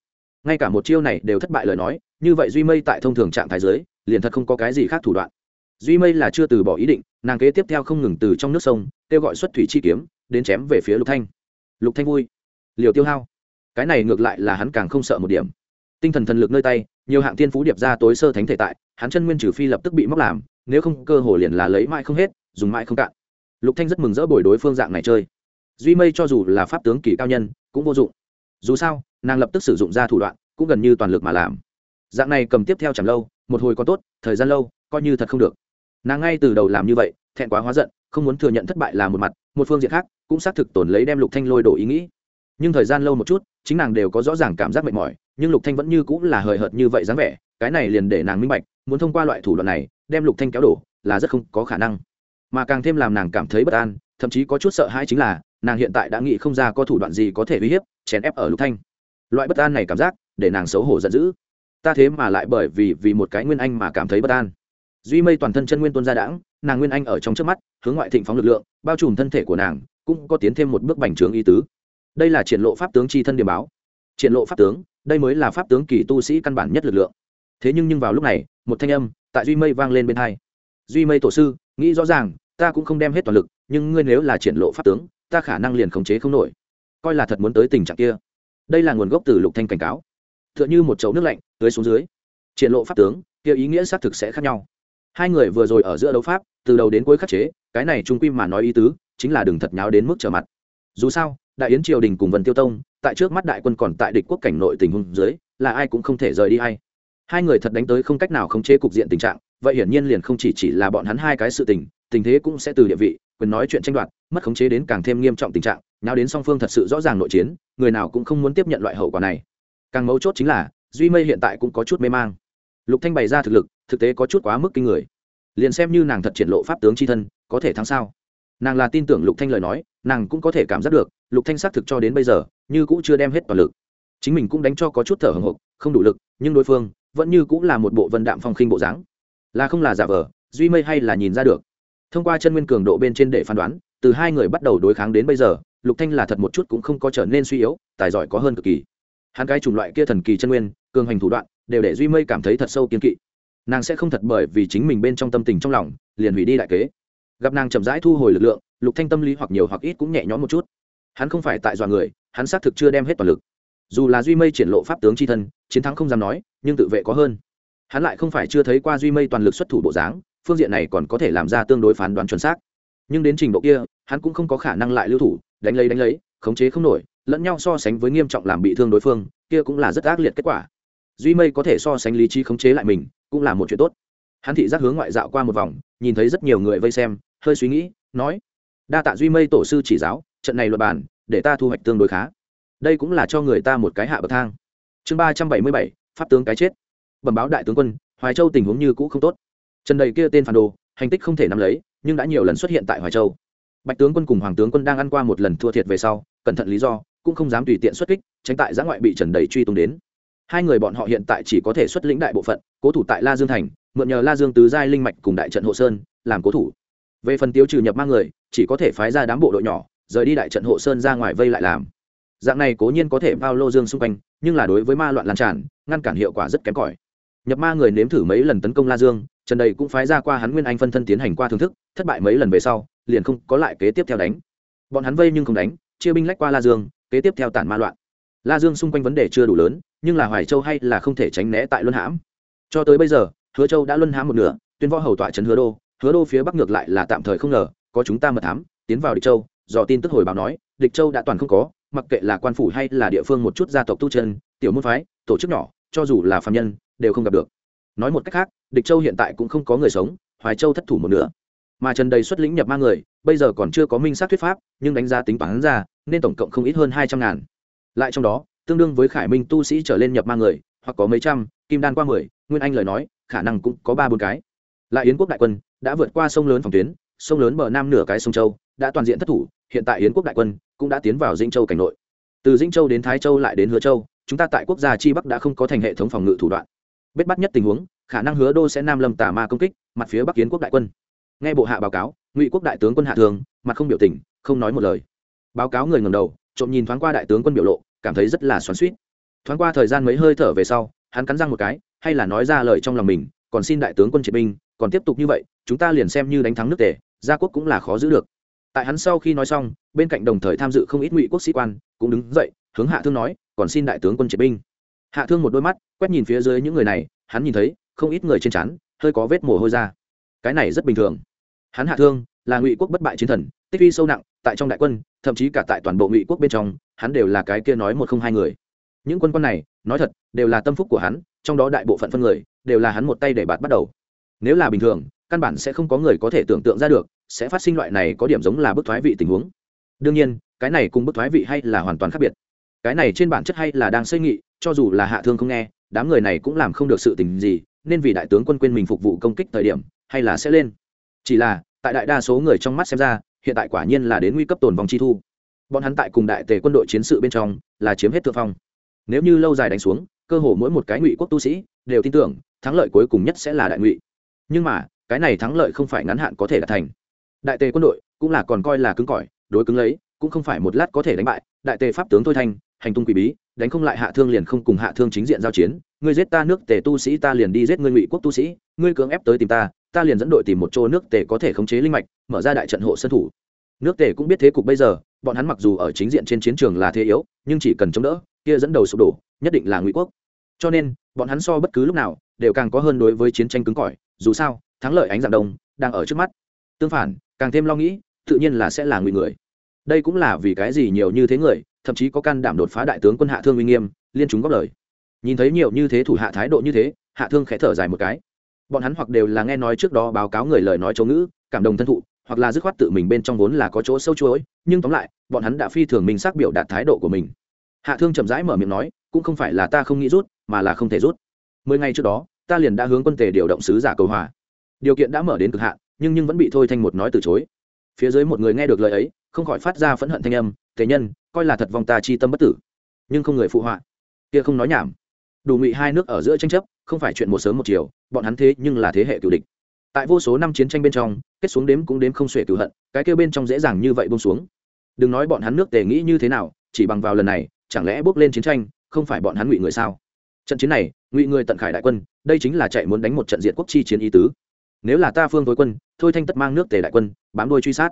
ngay cả một chiêu này đều thất bại lời nói, như vậy duy mây tại thông thường trạng thái giới liền thật không có cái gì khác thủ đoạn. Duy mây là chưa từ bỏ ý định, nàng kế tiếp theo không ngừng từ trong nước sông, kêu gọi xuất thủy chi kiếm, đến chém về phía lục thanh. Lục thanh vui. Liều tiêu hao. Cái này ngược lại là hắn càng không sợ một điểm. Tinh thần thần lực nơi tay, nhiều hạng tiên phú điệp ra tối sơ thánh thể tại, hắn chân nguyên trừ phi lập tức bị móc làm, nếu không cơ hồ liền là lấy mãi không hết, dùng mãi không cạn. Lục thanh rất mừng rỡ bồi đối phương dạng này chơi. Duy mây cho dù là pháp tướng kỳ cao nhân, cũng vô dụng. Dù sao nàng lập tức sử dụng ra thủ đoạn, cũng gần như toàn lực mà làm. Dạng này cầm tiếp theo chẳng lâu, một hồi có tốt, thời gian lâu, coi như thật không được. Nàng ngay từ đầu làm như vậy, thẹn quá hóa giận, không muốn thừa nhận thất bại là một mặt, một phương diện khác, cũng xác thực tổn lấy đem lục thanh lôi đổ ý nghĩ. Nhưng thời gian lâu một chút, chính nàng đều có rõ ràng cảm giác mệt mỏi, nhưng lục thanh vẫn như cũng là hời hợt như vậy dáng vẻ, cái này liền để nàng minh bạch, muốn thông qua loại thủ đoạn này, đem lục thanh kéo đổ, là rất không có khả năng. Mà càng thêm làm nàng cảm thấy bất an, thậm chí có chút sợ hãi chính là, nàng hiện tại đã nghĩ không ra có thủ đoạn gì có thể uy hiếp, chèn ép ở lục thanh loại bất an này cảm giác để nàng xấu hổ giận dữ. Ta thế mà lại bởi vì vì một cái nguyên anh mà cảm thấy bất an. Duy mây toàn thân chân nguyên tuôn ra đãng, nàng nguyên anh ở trong trước mắt, hướng ngoại thịnh phóng lực lượng, bao trùm thân thể của nàng, cũng có tiến thêm một bước bành trướng y tứ. Đây là triển lộ pháp tướng chi thân điểm báo. Triển lộ pháp tướng, đây mới là pháp tướng kỳ tu sĩ căn bản nhất lực lượng. Thế nhưng nhưng vào lúc này, một thanh âm tại duy mây vang lên bên hai. Duy mây tổ sư, nghĩ rõ ràng, ta cũng không đem hết toàn lực, nhưng ngươi nếu là triển lộ pháp tướng, ta khả năng liền khống chế không nổi. Coi là thật muốn tới tình trạng kia đây là nguồn gốc từ lục thanh cảnh cáo. T h ư ợ n h ư một chậu nước lạnh, tưới xuống dưới. Triển lộ pháp tướng, kia ý nghĩa xác thực sẽ khác nhau. Hai người vừa rồi ở giữa đấu pháp, từ đầu đến cuối khắc chế, cái này trung quy mà nói ý tứ, chính là đừng thật nháo đến mức trở mặt. Dù sao, đại yến triều đình cùng vân tiêu tông, tại trước mắt đại quân còn tại địch quốc cảnh nội tình huống dưới, là ai cũng không thể rời đi hay hai người thật đánh tới không cách nào khống chế cục diện tình trạng, vậy hiển nhiên liền không chỉ chỉ là bọn hắn hai cái sự tình tình thế cũng sẽ từ địa vị, quyền nói chuyện tranh đoạt, mất khống chế đến càng thêm nghiêm trọng tình trạng nào đến song phương thật sự rõ ràng nội chiến, người nào cũng không muốn tiếp nhận loại hậu quả này. Càng mấu chốt chính là, duy mây hiện tại cũng có chút mê mang. Lục thanh bày ra thực lực, thực tế có chút quá mức kinh người. Liền xem như nàng thật triển lộ pháp tướng chi thân, có thể thắng sao? Nàng là tin tưởng lục thanh lời nói, nàng cũng có thể cảm giác được, lục thanh xác thực cho đến bây giờ, như cũng chưa đem hết toàn lực. Chính mình cũng đánh cho có chút thở hồng hộc, không đủ lực, nhưng đối phương vẫn như cũng là một bộ vân đạm phong khinh bộ dáng. Là không là giả vờ, duy mây hay là nhìn ra được. Thông qua chân nguyên cường độ bên trên để phán đoán từ hai người bắt đầu đối kháng đến bây giờ, lục thanh là thật một chút cũng không có trở nên suy yếu, tài giỏi có hơn cực kỳ. Hắn cái chủng loại kia thần kỳ chân nguyên, cường hành thủ đoạn, đều để duy mây cảm thấy thật sâu kiên kỵ. Nàng sẽ không thật bởi vì chính mình bên trong tâm tình trong lòng, liền hủy đi đại kế. Gặp nàng chậm rãi thu hồi lực lượng, lục thanh tâm lý hoặc nhiều hoặc ít cũng nhẹ nhõm một chút. Hắn không phải tại dọa người, hắn xác thực chưa đem hết toàn lực. Dù là duy mây triển lộ pháp tướng chi thân, chiến thắng không dám nói, nhưng tự vệ có hơn. Hắn lại không phải chưa thấy qua duy mây toàn lực xuất thủ bộ dáng, phương diện này còn có thể làm ra tương đối phán đoán chuẩn xác nhưng đến trình độ kia hắn cũng không có khả năng lại lưu thủ đánh lấy đánh lấy khống chế không nổi lẫn nhau so sánh với nghiêm trọng làm bị thương đối phương kia cũng là rất ác liệt kết quả. Duy mây có thể so sánh lý trí khống chế lại mình cũng là một chuyện tốt. Hắn thị giác hướng ngoại dạo qua một vòng nhìn thấy rất nhiều người vây xem hơi suy nghĩ nói đa tạ duy mây tổ sư chỉ giáo trận này luật bàn, để ta thu hoạch tương đối khá. Đây cũng là cho người ta một cái hạ bậc thang. Chương ba trăm bảy mươi bảy pháp tướng cái chết. Bẩm báo đại tướng quân hoài châu tình huống như cũ không tốt. Trần đầy kia tên phản đồ hành tích không thể nắm lấy nhưng đã nhiều lần xuất hiện tại hoài châu. Bạch tướng quân cùng hoàng tướng quân đang ăn qua một lần thua thiệt về sau, cẩn thận lý do, cũng không dám tùy tiện xuất kích, tránh tại giã ngoại bị trần đầy truy tung đến. Hai người bọn họ hiện tại chỉ có thể xuất lĩnh đại bộ phận, cố thủ tại la dương thành, mượn nhờ la dương tứ giai linh mạch cùng đại trận hộ sơn, làm cố thủ. Về phần tiêu trừ nhập mang người, chỉ có thể phái ra đám bộ đội nhỏ, rời đi đại trận hộ sơn ra ngoài vây lại làm. Dạng này cố nhiên có thể bao lô dương xung quanh, nhưng là đối với ma loạn lan tràn, ngăn cản hiệu quả rất kém cỏi nhập ma người nếm thử mấy lần tấn công la dương, trần đầy cũng phái ra qua hắn nguyên anh phân thân tiến hành qua thưởng thức, thất bại mấy lần về sau, liền không có lại kế tiếp theo đánh. Bọn hắn vây nhưng không đánh, chia binh lách qua la dương, kế tiếp theo tản ma loạn. La dương xung quanh vấn đề chưa đủ lớn, nhưng là hoài châu hay là không thể tránh né tại luân hãm. Cho tới bây giờ, hứa châu đã luân hãm một nửa, tuyên võ hầu tọa trấn hứa đô hứa đô phía bắc ngược lại là tạm thời không ngờ, có chúng ta mật thám, tiến vào địch châu do tin tức hồi báo nói, địch châu đã toàn không có, mặc kệ là quan phủ hay là địa phương một chút gia tộc tu chân, tiểu môn phái, tổ chức nhỏ, cho dù là phạm nhân đều không gặp được. Nói một cách khác, địch châu hiện tại cũng không có người sống, hoài châu thất thủ một nửa. Mà trần đầy xuất lĩnh nhập ma người, bây giờ còn chưa có minh sát thuyết pháp, nhưng đánh giá tính toán ra, nên tổng cộng không ít hơn hai trăm ngàn. Lại trong đó, tương đương với khải minh tu sĩ trở lên nhập ma người, hoặc có mấy trăm, kim đan qua mười, nguyên anh lời nói, khả năng cũng có ba bốn cái. Lại yến quốc đại quân đã vượt qua sông lớn phòng tuyến, sông lớn bờ nam nửa cái sông châu, đã toàn diện thất thủ, hiện tại yến quốc đại quân cũng đã tiến vào Dinh châu cảnh nội. Từ Dinh châu đến thái châu lại đến hứa châu, chúng ta tại quốc gia chi bắc đã không có thành hệ thống phòng ngự thủ đoạn bết bắt nhất tình huống, khả năng hứa đô sẽ nam lâm tà ma công kích, mặt phía bắc kiến quốc đại quân. Nghe bộ hạ báo cáo, ngụy quốc đại tướng quân hạ thường, mặt không biểu tình, không nói một lời. Báo cáo người ngầm đầu, trộm nhìn thoáng qua đại tướng quân biểu lộ, cảm thấy rất là xoắn suýt thoáng qua thời gian mấy hơi thở về sau, hắn cắn răng một cái, hay là nói ra lời trong lòng mình, còn xin đại tướng quân triệt binh, còn tiếp tục như vậy, chúng ta liền xem như đánh thắng nước tề, gia quốc cũng là khó giữ được. Tại hắn sau khi nói xong, bên cạnh đồng thời tham dự không ít ngụy quốc sĩ quan, cũng đứng dậy, hướng hạ thương nói, còn xin đại tướng quân triệt binh hạ thương một đôi mắt, quét nhìn phía dưới những người này, hắn nhìn thấy, không ít người trên chắn hơi có vết mồ hôi ra. Cái này rất bình thường. Hắn hạ thương là ngụy quốc bất bại chiến thần, tích uy sâu nặng, tại trong đại quân, thậm chí cả tại toàn bộ ngụy quốc bên trong, hắn đều là cái kia nói một không hai người. Những quân quân này, nói thật, đều là tâm phúc của hắn, trong đó đại bộ phận phân người, đều là hắn một tay để bạt bắt đầu. Nếu là bình thường, căn bản sẽ không có người có thể tưởng tượng ra được, sẽ phát sinh loại này có điểm giống là bức thoái vị tình huống. Đương nhiên, cái này cùng bức thoái vị hay là hoàn toàn khác biệt cái này trên bản chất hay là đang xây nghị cho dù là hạ thương không nghe, đám người này cũng làm không được sự tình gì, nên vì đại tướng quân quên mình phục vụ công kích thời điểm, hay là sẽ lên. Chỉ là, tại đại đa số người trong mắt xem ra, hiện tại quả nhiên là đến nguy cấp tồn vòng chi thu. Bọn hắn tại cùng đại tề quân đội chiến sự bên trong, là chiếm hết thượng phong. Nếu như lâu dài đánh xuống, cơ hồ mỗi một cái ngụy quốc tu sĩ, đều tin tưởng, thắng lợi cuối cùng nhất sẽ là đại ngụy. Nhưng mà, cái này thắng lợi không phải ngắn hạn có thể đạt thành. Đại tề quân đội cũng là còn coi là cứng cỏi, đối cứng lấy, cũng không phải một lát có thể đánh bại, đại tề pháp tướng thôi thanh hành tung quỷ bí, đánh không lại hạ thương liền không cùng hạ thương chính diện giao chiến. Ngươi giết ta nước tề tu sĩ, ta liền đi giết ngươi ngụy quốc tu sĩ. Ngươi cưỡng ép tới tìm ta ta liền dẫn đội tìm một chỗ nước tề có thể khống chế linh mạch, mở ra đại trận hộ sân thủ. Nước tề cũng biết thế cục bây giờ, bọn hắn mặc dù ở chính diện trên chiến trường là thế yếu, nhưng chỉ cần chống đỡ, kia dẫn đầu sụp đổ, nhất định là ngụy quốc. Cho nên, bọn hắn so bất cứ lúc nào, đều càng có hơn đối với chiến tranh cứng cỏi. Dù sao, thắng lợi ánh dạng đông, đang ở trước mắt. Tương phản, càng thêm lo nghĩ, tự nhiên là sẽ là ngụy người. Đây cũng là vì cái gì nhiều như thế người thậm chí có can đảm đột phá đại tướng quân hạ thương uy nghiêm, liên chúng góp lời. Nhìn thấy nhiều như thế thủ hạ thái độ như thế, hạ thương khẽ thở dài một cái. Bọn hắn hoặc đều là nghe nói trước đó báo cáo người lời nói châu ngữ, cảm động thân thụ, hoặc là dứt khoát tự mình bên trong vốn là có chỗ sâu chuối nhưng tóm lại, bọn hắn đã phi thường mình xác biểu đạt thái độ của mình. Hạ thương chậm rãi mở miệng nói, cũng không phải là ta không nghĩ rút, mà là không thể rút. Mười ngày trước đó, ta liền đã hướng quân tề điều động sứ giả cầu hòa. Điều kiện đã mở đến cực hạn, nhưng nhưng vẫn bị thôi thanh một nói từ chối. Phía dưới một người nghe được lời ấy, không khỏi phát ra phẫn hận thanh âm, thế nhân coi là thật vong ta chi tâm bất tử. Nhưng không người phụ họa. Kia không nói nhảm. Đủ ngụy hai nước ở giữa tranh chấp, không phải chuyện một sớm một chiều, bọn hắn thế nhưng là thế hệ cựu địch. Tại vô số năm chiến tranh bên trong, kết xuống đếm cũng đếm không xuể cựu hận, cái kêu bên trong dễ dàng như vậy bông xuống. Đừng nói bọn hắn nước tề nghĩ như thế nào, chỉ bằng vào lần này, chẳng lẽ bước lên chiến tranh, không phải bọn hắn ngụy người sao? Trận chiến này, ngụy người tận khải đại quân, đây chính là chạy muốn đánh một trận diện quốc chi chiến ý tứ. Nếu là ta phương tối quân, thôi thanh tất mang nước tề đại quân, bám đôi truy sát.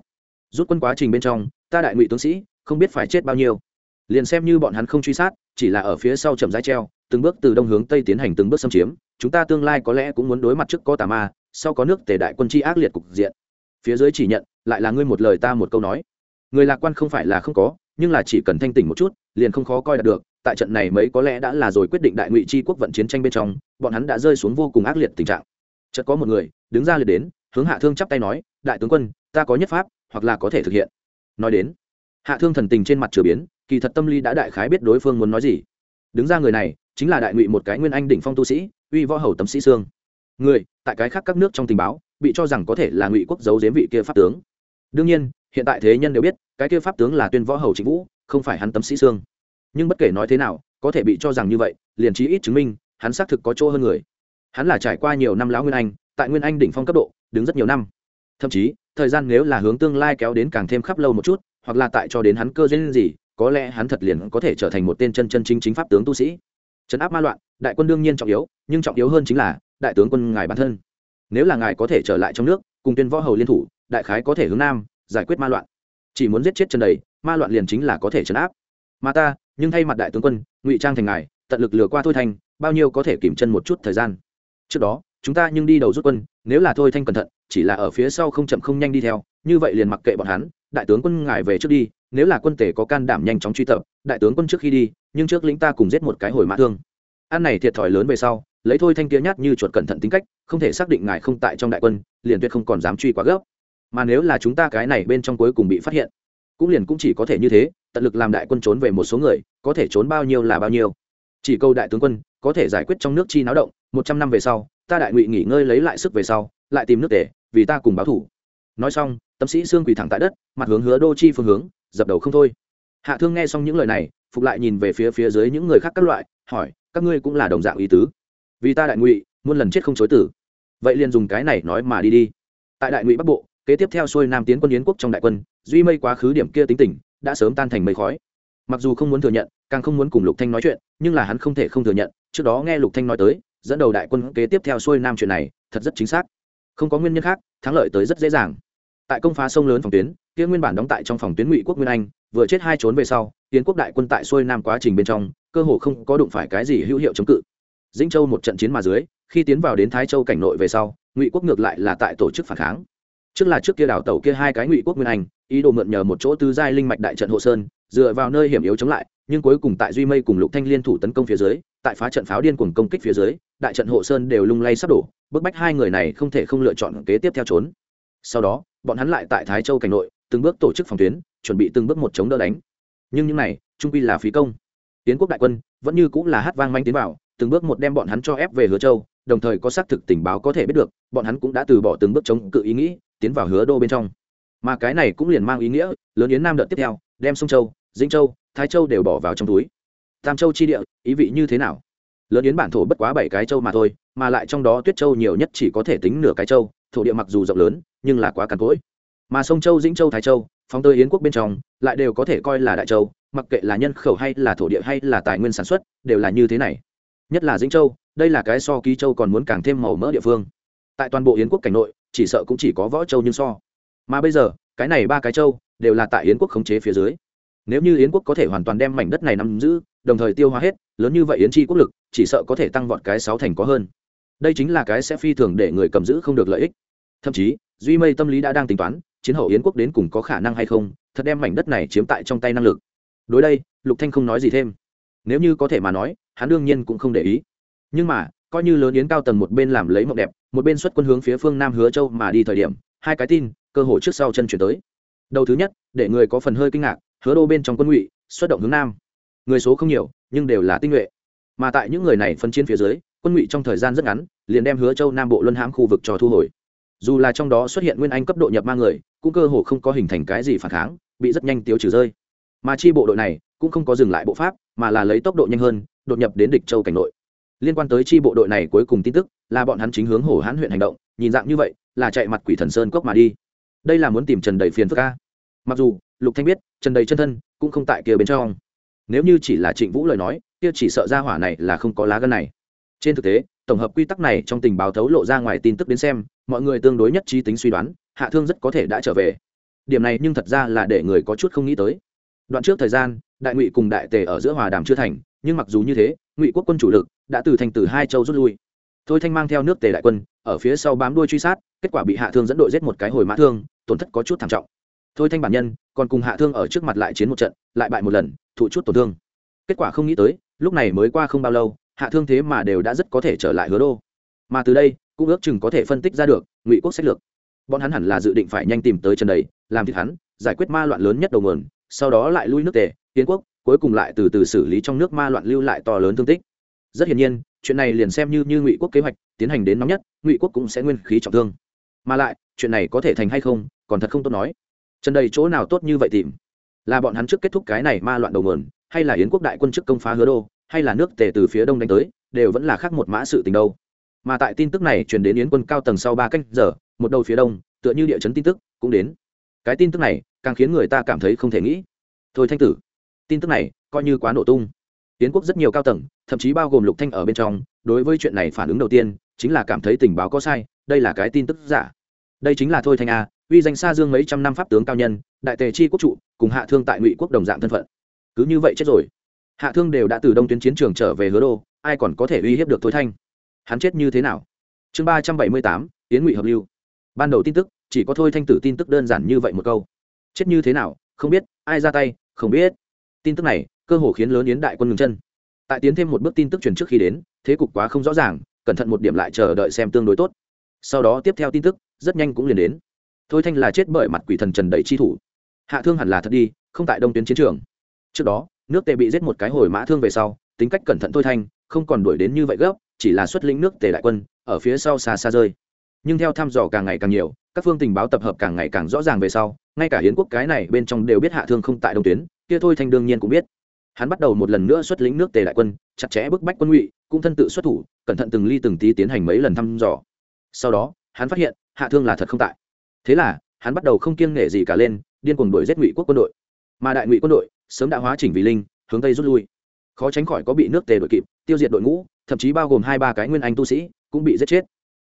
Rút quân quá trình bên trong ta đại ngụy tướng sĩ, không biết phải chết bao nhiêu. Liền xem như bọn hắn không truy sát, chỉ là ở phía sau chậm rãi treo, từng bước từ đông hướng tây tiến hành từng bước xâm chiếm, chúng ta tương lai có lẽ cũng muốn đối mặt trước có tà ma, sau có nước tề đại quân chi ác liệt cục diện. Phía dưới chỉ nhận, lại là ngươi một lời ta một câu nói. Người lạc quan không phải là không có, nhưng là chỉ cần thanh tỉnh một chút, liền không khó coi đạt được, tại trận này mấy có lẽ đã là rồi quyết định đại ngụy chi quốc vận chiến tranh bên trong, bọn hắn đã rơi xuống vô cùng ác liệt tình trạng. Chợt có một người, đứng ra liệt đến, hướng hạ thương chắp tay nói, đại tướng quân, ta có nhất pháp, hoặc là có thể thực hiện nói đến. Hạ thương thần tình trên mặt trở biến, kỳ thật tâm lý đã đại khái biết đối phương muốn nói gì. Đứng ra người này, chính là đại ngụy một cái nguyên anh đỉnh phong tu sĩ, uy võ hầu tấm sĩ sương. Người, tại cái khác các nước trong tình báo, bị cho rằng có thể là ngụy quốc giấu giếm vị kia pháp tướng. Đương nhiên, hiện tại thế nhân đều biết, cái kia pháp tướng là tuyên võ hầu chính vũ, không phải hắn tấm sĩ sương. Nhưng bất kể nói thế nào, có thể bị cho rằng như vậy, liền chí ít chứng minh, hắn xác thực có chỗ hơn người. Hắn là trải qua nhiều năm lão nguyên anh, tại nguyên anh đỉnh phong cấp độ, đứng rất nhiều năm. Thậm chí thời gian nếu là hướng tương lai kéo đến càng thêm khắp lâu một chút, hoặc là tại cho đến hắn cơ duyên gì, có lẽ hắn thật liền có thể trở thành một tên chân chân chính chính pháp tướng tu sĩ. Trấn áp ma loạn, đại quân đương nhiên trọng yếu, nhưng trọng yếu hơn chính là đại tướng quân ngài bản thân. Nếu là ngài có thể trở lại trong nước, cùng tuyên võ hầu liên thủ, đại khái có thể hướng nam, giải quyết ma loạn. Chỉ muốn giết chết chân đầy, ma loạn liền chính là có thể trấn áp. Mà ta, nhưng thay mặt đại tướng quân, ngụy trang thành ngài, tận lực lừa qua thôi thành, bao nhiêu có thể kìm chân một chút thời gian. Trước đó, chúng ta nhưng đi đầu rút quân nếu là thôi thanh cẩn thận, chỉ là ở phía sau không chậm không nhanh đi theo, như vậy liền mặc kệ bọn hắn, đại tướng quân ngài về trước đi, nếu là quân tể có can đảm nhanh chóng truy tập, đại tướng quân trước khi đi, nhưng trước lĩnh ta cùng giết một cái hồi mã thương. Ăn này thiệt thòi lớn về sau, lấy thôi thanh kia nhát như chuột cẩn thận tính cách, không thể xác định ngài không tại trong đại quân, liền tuyệt không còn dám truy quá gấp. Mà nếu là chúng ta cái này bên trong cuối cùng bị phát hiện, cũng liền cũng chỉ có thể như thế, tận lực làm đại quân trốn về một số người, có thể trốn bao nhiêu là bao nhiêu. Chỉ câu đại tướng quân có thể giải quyết trong nước chi náo động, một trăm năm về sau, ta đại ngụy nghỉ ngơi lấy lại sức về sau, lại tìm nước để, vì ta cùng báo thủ. Nói xong, tâm sĩ xương quỳ thẳng tại đất, mặt hướng hứa đô chi phương hướng, dập đầu không thôi. Hạ thương nghe xong những lời này, phục lại nhìn về phía phía dưới những người khác các loại, hỏi, các ngươi cũng là đồng dạng ý tứ? Vì ta đại ngụy, muôn lần chết không chối tử. Vậy liền dùng cái này nói mà đi đi. Tại đại ngụy bắc bộ, kế tiếp theo xuôi nam tiến quân yến quốc trong đại quân, duy mây quá khứ điểm kia tính tình, đã sớm tan thành mây khói. Mặc dù không muốn thừa nhận, càng không muốn cùng lục thanh nói chuyện, nhưng là hắn không thể không thừa nhận trước đó nghe lục thanh nói tới, dẫn đầu đại quân kế tiếp theo xuôi nam chuyện này, thật rất chính xác. Không có nguyên nhân khác, thắng lợi tới rất dễ dàng. Tại công phá sông lớn phòng tuyến, kia nguyên bản đóng tại trong phòng tuyến ngụy quốc nguyên anh, vừa chết hai trốn về sau, tiến quốc đại quân tại xuôi nam quá trình bên trong, cơ hồ không có đụng phải cái gì hữu hiệu chống cự. Dĩnh châu một trận chiến mà dưới, khi tiến vào đến thái châu cảnh nội về sau, ngụy quốc ngược lại là tại tổ chức phản kháng. Trước là trước kia đảo tàu kia hai cái ngụy quốc nguyên anh, ý đồ mượn nhờ một chỗ tư giai linh mạch đại trận hộ sơn, dựa vào nơi hiểm yếu chống lại nhưng cuối cùng tại duy mây cùng lục thanh liên thủ tấn công phía dưới, tại phá trận pháo điên cuồng công kích phía dưới, đại trận hộ sơn đều lung lay sắp đổ, bức bách hai người này không thể không lựa chọn kế tiếp theo trốn. Sau đó, bọn hắn lại tại thái châu cảnh nội, từng bước tổ chức phòng tuyến, chuẩn bị từng bước một chống đỡ đánh. Nhưng những này, trung quy là phí công. Tiến quốc đại quân, vẫn như cũng là hát vang manh tiến vào, từng bước một đem bọn hắn cho ép về hứa châu, đồng thời có xác thực tình báo có thể biết được, bọn hắn cũng đã từ bỏ từng bước chống cự ý nghĩ, tiến vào hứa đô bên trong. Mà cái này cũng liền mang ý nghĩa, lớn yến nam đợt tiếp theo, đem sông châu, dĩnh châu thái châu đều bỏ vào trong túi. Tam châu chi địa, ý vị như thế nào? Lớn yến bản thổ bất quá bảy cái châu mà thôi, mà lại trong đó tuyết châu nhiều nhất chỉ có thể tính nửa cái châu, thổ địa mặc dù rộng lớn, nhưng là quá cằn cỗi. Mà sông châu, dĩnh châu, thái châu, phóng tơi yến quốc bên trong, lại đều có thể coi là đại châu, mặc kệ là nhân khẩu hay là thổ địa hay là tài nguyên sản xuất, đều là như thế này. Nhất là dĩnh châu, đây là cái so ký châu còn muốn càng thêm màu mỡ địa phương. Tại toàn bộ yến quốc cảnh nội, chỉ sợ cũng chỉ có võ châu nhưng so. Mà bây giờ, cái này ba cái châu, đều là tại yến quốc khống chế phía dưới nếu như yến quốc có thể hoàn toàn đem mảnh đất này nắm giữ, đồng thời tiêu hóa hết, lớn như vậy yến chi quốc lực, chỉ sợ có thể tăng vọt cái sáu thành có hơn. Đây chính là cái sẽ phi thường để người cầm giữ không được lợi ích. Thậm chí, duy mây tâm lý đã đang tính toán, chiến hậu yến quốc đến cùng có khả năng hay không, thật đem mảnh đất này chiếm tại trong tay năng lực. Đối đây, lục thanh không nói gì thêm. Nếu như có thể mà nói, hắn đương nhiên cũng không để ý. Nhưng mà, coi như lớn yến cao tầng một bên làm lấy mộng đẹp, một bên xuất quân hướng phía phương nam hứa châu mà đi thời điểm, hai cái tin, cơ hội trước sau chân chuyển tới. Đầu thứ nhất, để người có phần hơi kinh ngạc hứa đô bên trong quân ngụy, xuất động hướng nam. Người số không nhiều, nhưng đều là tinh nhuệ. Mà tại những người này phân chiến phía dưới, quân ngụy trong thời gian rất ngắn, liền đem hứa châu nam bộ luân hãm khu vực cho thu hồi. Dù là trong đó xuất hiện nguyên anh cấp độ nhập ma người, cũng cơ hồ không có hình thành cái gì phản kháng, bị rất nhanh tiêu trừ rơi. Mà chi bộ đội này, cũng không có dừng lại bộ pháp, mà là lấy tốc độ nhanh hơn, đột nhập đến địch châu cảnh nội. Liên quan tới chi bộ đội này cuối cùng tin tức, là bọn hắn chính hướng hổ hãn huyện hành động, nhìn dạng như vậy, là chạy mặt quỷ thần sơn cốc mà đi. Đây là muốn tìm trần đầy phiền phức ca mặc dù lục thanh biết trần đầy chân thân, cũng không tại kia bên trong. Nếu như chỉ là trịnh vũ lời nói, kia chỉ sợ ra hỏa này là không có lá gân này. Trên thực tế, tổng hợp quy tắc này trong tình báo thấu lộ ra ngoài tin tức đến xem, mọi người tương đối nhất trí tính suy đoán, hạ thương rất có thể đã trở về. Điểm này nhưng thật ra là để người có chút không nghĩ tới. Đoạn trước thời gian, đại ngụy cùng đại tề ở giữa hòa đàm chưa thành, nhưng mặc dù như thế, ngụy quốc quân chủ lực đã từ thành từ hai châu rút lui. Thôi thanh mang theo nước tề đại quân, ở phía sau bám đuôi truy sát, kết quả bị hạ thương dẫn đội giết một cái hồi mã thương, tổn thất có chút thảm trọng thôi thanh bản nhân, còn cùng hạ thương ở trước mặt lại chiến một trận, lại bại một lần, thụ chút tổn thương. Kết quả không nghĩ tới, lúc này mới qua không bao lâu, hạ thương thế mà đều đã rất có thể trở lại hứa đô. Mà từ đây, cũng ước chừng có thể phân tích ra được, ngụy quốc sách lược. Bọn hắn hẳn là dự định phải nhanh tìm tới chân đầy, làm thịt hắn, giải quyết ma loạn lớn nhất đầu nguồn, sau đó lại lui nước tề, tiến quốc, cuối cùng lại từ từ xử lý trong nước ma loạn lưu lại to lớn thương tích. Rất hiển nhiên, chuyện này liền xem như như ngụy quốc kế hoạch, tiến hành đến nóng nhất, ngụy quốc cũng sẽ nguyên khí trọng thương. Mà lại, chuyện này có thể thành hay không, còn thật không tốt nói trần đầy chỗ nào tốt như vậy tìm? Là bọn hắn trước kết thúc cái này ma loạn đầu mườn, hay là yến quốc đại quân chức công phá hứa đô, hay là nước tề từ phía đông đánh tới, đều vẫn là khác một mã sự tình đâu. Mà tại tin tức này truyền đến yến quân cao tầng sau ba canh giờ, một đầu phía đông, tựa như địa chấn tin tức, cũng đến. Cái tin tức này, càng khiến người ta cảm thấy không thể nghĩ. Thôi thanh tử, tin tức này coi như quá nổ tung. Yến quốc rất nhiều cao tầng, thậm chí bao gồm lục thanh ở bên trong, đối với chuyện này phản ứng đầu tiên, chính là cảm thấy tình báo có sai, đây là cái tin tức giả. Đây chính là thôi thanh a uy danh xa dương mấy trăm năm pháp tướng cao nhân, đại tề chi quốc trụ, cùng hạ thương tại ngụy quốc đồng dạng thân phận. Cứ như vậy chết rồi. Hạ thương đều đã từ đông tuyến chiến trường trở về hứa đô, ai còn có thể uy hiếp được thôi thanh? Hắn chết như thế nào? Chương ba trăm bảy mươi tám tiến ngụy hợp lưu. Ban đầu tin tức, chỉ có thôi thanh tử tin tức đơn giản như vậy một câu. Chết như thế nào, không biết, ai ra tay, không biết. Tin tức này, cơ hồ khiến lớn yến đại quân ngừng chân. Tại tiến thêm một bước tin tức truyền trước khi đến, thế cục quá không rõ ràng, cẩn thận một điểm lại chờ đợi xem tương đối tốt. Sau đó tiếp theo tin tức, rất nhanh cũng liền đến thôi thanh là chết bởi mặt quỷ thần trần đầy chi thủ. Hạ thương hẳn là thật đi, không tại đông tuyến chiến trường. Trước đó, nước tề bị giết một cái hồi mã thương về sau, tính cách cẩn thận thôi thanh, không còn đuổi đến như vậy gấp, chỉ là xuất lĩnh nước tề đại quân, ở phía sau xa xa rơi. Nhưng theo thăm dò càng ngày càng nhiều, các phương tình báo tập hợp càng ngày càng rõ ràng về sau, ngay cả hiến quốc cái này bên trong đều biết hạ thương không tại đông tuyến, kia thôi thanh đương nhiên cũng biết. Hắn bắt đầu một lần nữa xuất lĩnh nước tề đại quân, chặt chẽ bức bách quân ngụy, cũng thân tự xuất thủ, cẩn thận từng ly từng tí tiến hành mấy lần thăm dò. Sau đó, hắn phát hiện hạ thương là thật không tại thế là, hắn bắt đầu không kiêng nể gì cả lên, điên cuồng đuổi giết ngụy quốc quân đội. Mà đại ngụy quân đội, sớm đã hóa chỉnh vì linh, hướng tây rút lui. Khó tránh khỏi có bị nước tề đội kịp, tiêu diệt đội ngũ, thậm chí bao gồm hai, ba cái nguyên anh tu sĩ, cũng bị giết chết.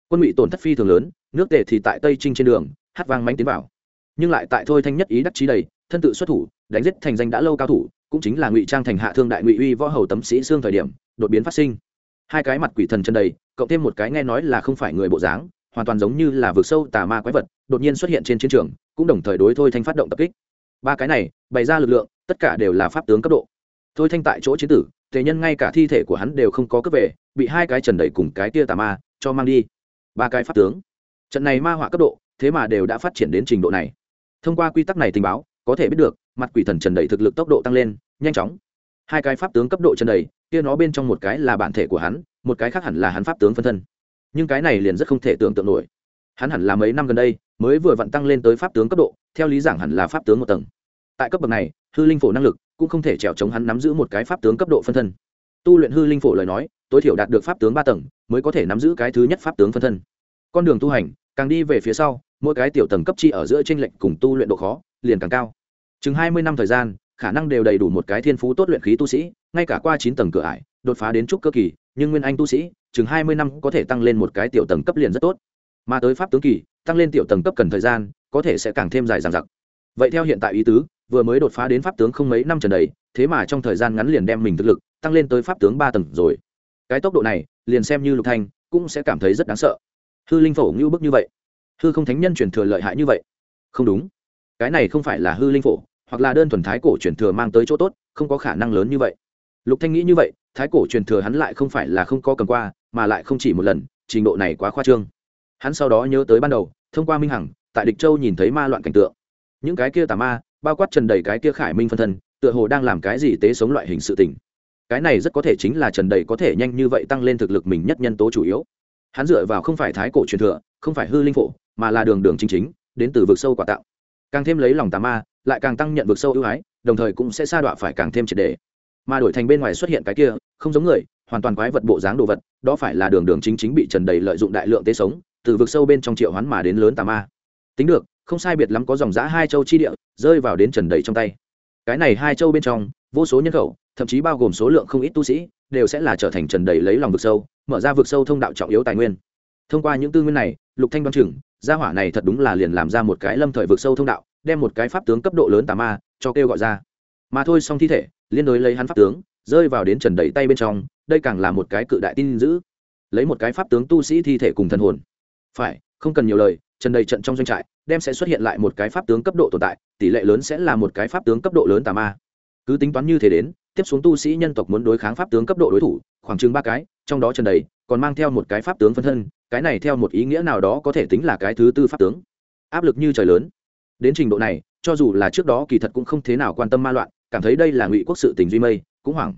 Quân ngụy tổn thất phi thường lớn, nước tề thì tại tây trinh trên đường, hát vang mánh tiến vào. Nhưng lại tại thôi thanh nhất ý đắc trí đầy, thân tự xuất thủ, đánh giết thành danh đã lâu cao thủ, cũng chính là ngụy trang thành hạ thương đại ngụy uy võ hầu tấm sĩ xương thời điểm, đột biến phát sinh. Hai cái mặt quỷ thần chân đầy, cộng thêm một cái nghe nói là không phải người bộ dáng hoàn toàn giống như là vực sâu tà ma quái vật, đột nhiên xuất hiện trên chiến trường, cũng đồng thời đối thôi thanh phát động tập kích. Ba cái này, bày ra lực lượng, tất cả đều là pháp tướng cấp độ. Thôi thanh tại chỗ chiến tử, thế nhân ngay cả thi thể của hắn đều không có cấp về, bị hai cái trần đẩy cùng cái tia tà ma cho mang đi. Ba cái pháp tướng. Trận này ma họa cấp độ, thế mà đều đã phát triển đến trình độ này. Thông qua quy tắc này tình báo, có thể biết được, mặt quỷ thần trần đẩy thực lực tốc độ tăng lên, nhanh chóng. Hai cái pháp tướng cấp độ trần đẩy, kia nó bên trong một cái là bản thể của hắn, một cái khác hẳn là hắn pháp tướng phân thân nhưng cái này liền rất không thể tưởng tượng nổi. Hắn hẳn là mấy năm gần đây mới vừa vặn tăng lên tới pháp tướng cấp độ, theo lý giảng hẳn là pháp tướng một tầng. Tại cấp bậc này, hư linh phổ năng lực cũng không thể trèo chống hắn nắm giữ một cái pháp tướng cấp độ phân thân. Tu luyện hư linh phổ lời nói, tối thiểu đạt được pháp tướng ba tầng mới có thể nắm giữ cái thứ nhất pháp tướng phân thân. Con đường tu hành, càng đi về phía sau, mỗi cái tiểu tầng cấp chi ở giữa tranh lệnh cùng tu luyện độ khó liền càng cao. Chừng hai mươi năm thời gian, khả năng đều đầy đủ một cái thiên phú tốt luyện khí tu sĩ, ngay cả qua chín tầng cửa ải, đột phá đến trúc cơ kỳ, nhưng nguyên anh tu sĩ chừng hai mươi năm có thể tăng lên một cái tiểu tầng cấp liền rất tốt. Mà tới pháp tướng kỳ, tăng lên tiểu tầng cấp cần thời gian, có thể sẽ càng thêm dài dằng dặc. Vậy theo hiện tại ý tứ, vừa mới đột phá đến pháp tướng không mấy năm trần đấy thế mà trong thời gian ngắn liền đem mình thực lực tăng lên tới pháp tướng ba tầng rồi. Cái tốc độ này, liền xem như lục thanh cũng sẽ cảm thấy rất đáng sợ. Hư linh phổ như bức như vậy, hư không thánh nhân truyền thừa lợi hại như vậy. Không đúng. Cái này không phải là hư linh phổ, hoặc là đơn thuần thái cổ truyền thừa mang tới chỗ tốt, không có khả năng lớn như vậy. Lục thanh nghĩ như vậy, thái cổ truyền thừa hắn lại không phải là không có cầm qua mà lại không chỉ một lần, trình độ này quá khoa trương. Hắn sau đó nhớ tới ban đầu, thông qua minh hằng, tại địch châu nhìn thấy ma loạn cảnh tượng. Những cái kia tà ma, bao quát trần đầy cái kia khải minh phân thân, tựa hồ đang làm cái gì tế sống loại hình sự tình. Cái này rất có thể chính là trần đầy có thể nhanh như vậy tăng lên thực lực mình nhất nhân tố chủ yếu. Hắn dựa vào không phải thái cổ truyền thừa, không phải hư linh phổ, mà là đường đường chính chính, đến từ vực sâu quả tạo. Càng thêm lấy lòng tà ma, lại càng tăng nhận vực sâu ưu ái, đồng thời cũng sẽ sa đọa phải càng thêm triệt đề. Mà đổi thành bên ngoài xuất hiện cái kia, không giống người hoàn toàn quái vật bộ dáng đồ vật, đó phải là đường đường chính chính bị trần đầy lợi dụng đại lượng tế sống, từ vực sâu bên trong triệu hoán mà đến lớn tà ma. Tính được, không sai biệt lắm có dòng giã hai châu chi địa, rơi vào đến trần đầy trong tay. Cái này hai châu bên trong, vô số nhân khẩu, thậm chí bao gồm số lượng không ít tu sĩ, đều sẽ là trở thành trần đầy lấy lòng vực sâu, mở ra vực sâu thông đạo trọng yếu tài nguyên. Thông qua những tư nguyên này, lục thanh đoan chừng, gia hỏa này thật đúng là liền làm ra một cái lâm thời vực sâu thông đạo, đem một cái pháp tướng cấp độ lớn tà ma cho kêu gọi ra. Mà thôi xong thi thể, liên đối lấy hắn pháp tướng, rơi vào đến trần đầy tay bên trong đây càng là một cái cự đại tin dữ, lấy một cái pháp tướng tu sĩ thi thể cùng thần hồn. Phải không cần nhiều lời trần đầy trận trong doanh trại đem sẽ xuất hiện lại một cái pháp tướng cấp độ tồn tại tỷ lệ lớn sẽ là một cái pháp tướng cấp độ lớn tà ma. Cứ tính toán như thế đến tiếp xuống tu sĩ nhân tộc muốn đối kháng pháp tướng cấp độ đối thủ khoảng chừng ba cái trong đó trần đầy còn mang theo một cái pháp tướng phân thân cái này theo một ý nghĩa nào đó có thể tính là cái thứ tư pháp tướng. Áp lực như trời lớn. Đến trình độ này cho dù là trước đó kỳ thật cũng không thế nào quan tâm ma loạn cảm thấy đây là ngụy quốc sự tình duy mây cũng hoảng.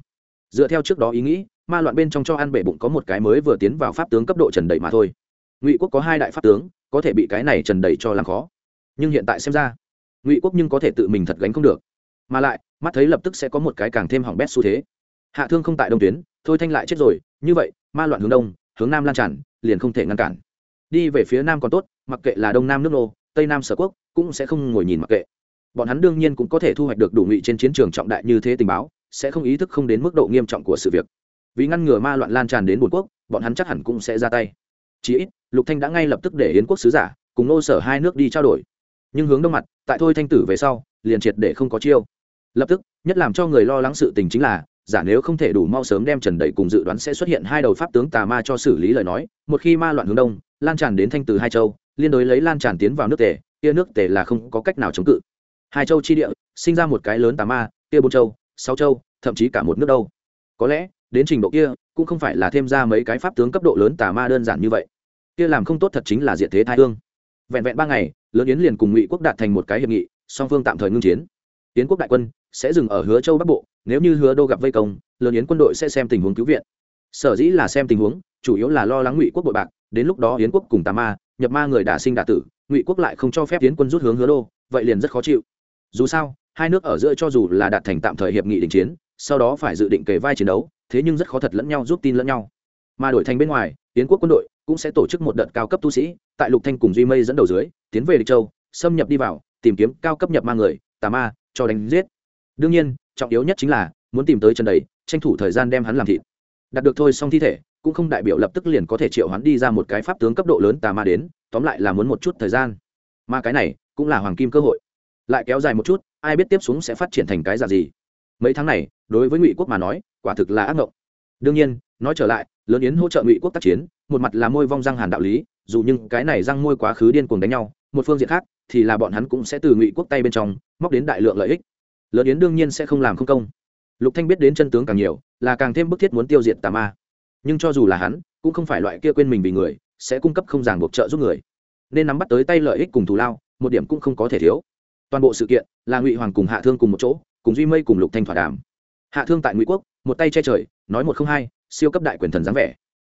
Dựa theo trước đó ý nghĩ ma loạn bên trong cho ăn bể bụng có một cái mới vừa tiến vào pháp tướng cấp độ trần đầy mà thôi. Ngụy quốc có hai đại pháp tướng, có thể bị cái này trần đầy cho làm khó. Nhưng hiện tại xem ra, ngụy quốc nhưng có thể tự mình thật gánh không được. Mà lại, mắt thấy lập tức sẽ có một cái càng thêm hỏng bét xu thế. Hạ thương không tại đông tuyến, thôi thanh lại chết rồi, như vậy, ma loạn hướng đông, hướng nam lan tràn, liền không thể ngăn cản. Đi về phía nam còn tốt, mặc kệ là đông nam nước nô, tây nam sở quốc, cũng sẽ không ngồi nhìn mặc kệ. Bọn hắn đương nhiên cũng có thể thu hoạch được đủ ngụy trên chiến trường trọng đại như thế tình báo, sẽ không ý thức không đến mức độ nghiêm trọng của sự việc vì ngăn ngừa ma loạn lan tràn đến bồn quốc, bọn hắn chắc hẳn cũng sẽ ra tay. Chí ít, lục thanh đã ngay lập tức để yến quốc sứ giả cùng nô sở hai nước đi trao đổi. Nhưng hướng đông mặt, tại thôi thanh tử về sau, liền triệt để không có chiêu. Lập tức, nhất làm cho người lo lắng sự tình chính là, giả nếu không thể đủ mau sớm đem trần đẩy cùng dự đoán sẽ xuất hiện hai đầu pháp tướng tà ma cho xử lý lời nói, một khi ma loạn hướng đông, lan tràn đến thanh từ hai châu, liên đối lấy lan tràn tiến vào nước tề, kia nước tề là không có cách nào chống cự. Hai châu chi địa, sinh ra một cái lớn tà ma, kia bốn châu, sáu châu, thậm chí cả một nước đâu. Có lẽ đến trình độ kia, cũng không phải là thêm ra mấy cái pháp tướng cấp độ lớn tà ma đơn giản như vậy. Kia làm không tốt thật chính là diện thế thái hương. Vẹn vẹn ba ngày, lớn yến liền cùng ngụy quốc đạt thành một cái hiệp nghị, song phương tạm thời ngưng chiến. Yến quốc đại quân sẽ dừng ở hứa châu bắc bộ, nếu như hứa đô gặp vây công, lớn yến quân đội sẽ xem tình huống cứu viện. Sở dĩ là xem tình huống, chủ yếu là lo lắng ngụy quốc bội bạc, đến lúc đó yến quốc cùng tà ma, nhập ma người đả sinh đả tử, ngụy quốc lại không cho phép yến quân rút hướng hứa đô, vậy liền rất khó chịu. Dù sao, hai nước ở giữa cho dù là đạt thành tạm thời hiệp nghị đình chiến, sau đó phải dự định kề vai chiến đấu thế nhưng rất khó thật lẫn nhau giúp tin lẫn nhau. Mà đổi thành bên ngoài tiến quốc quân đội cũng sẽ tổ chức một đợt cao cấp tu sĩ, tại lục thanh cùng duy mây dẫn đầu dưới, tiến về địch châu, xâm nhập đi vào, tìm kiếm cao cấp nhập ma người, tà ma, cho đánh giết. Đương nhiên, trọng yếu nhất chính là muốn tìm tới chân đầy, tranh thủ thời gian đem hắn làm thịt. Đạt được thôi xong thi thể, cũng không đại biểu lập tức liền có thể triệu hắn đi ra một cái pháp tướng cấp độ lớn tà ma đến, tóm lại là muốn một chút thời gian. Mà cái này cũng là hoàng kim cơ hội. Lại kéo dài một chút, ai biết tiếp xuống sẽ phát triển thành cái dạng gì mấy tháng này, đối với ngụy quốc mà nói, quả thực là ác mộng. Đương nhiên, nói trở lại, lớn yến hỗ trợ ngụy quốc tác chiến, một mặt là môi vong răng hàn đạo lý, dù nhưng cái này răng môi quá khứ điên cuồng đánh nhau, một phương diện khác, thì là bọn hắn cũng sẽ từ ngụy quốc tay bên trong, móc đến đại lượng lợi ích. Lớn yến đương nhiên sẽ không làm không công. Lục thanh biết đến chân tướng càng nhiều, là càng thêm bức thiết muốn tiêu diệt tà ma. Nhưng cho dù là hắn, cũng không phải loại kia quên mình vì người, sẽ cung cấp không ràng buộc trợ giúp người. Nên nắm bắt tới tay lợi ích cùng thù lao, một điểm cũng không có thể thiếu. Toàn bộ sự kiện, là ngụy hoàng cùng hạ thương cùng một chỗ cùng duy mây cùng lục thanh thỏa đàm. Hạ thương tại ngụy quốc, một tay che trời, nói một không hai, siêu cấp đại quyền thần dáng vẻ.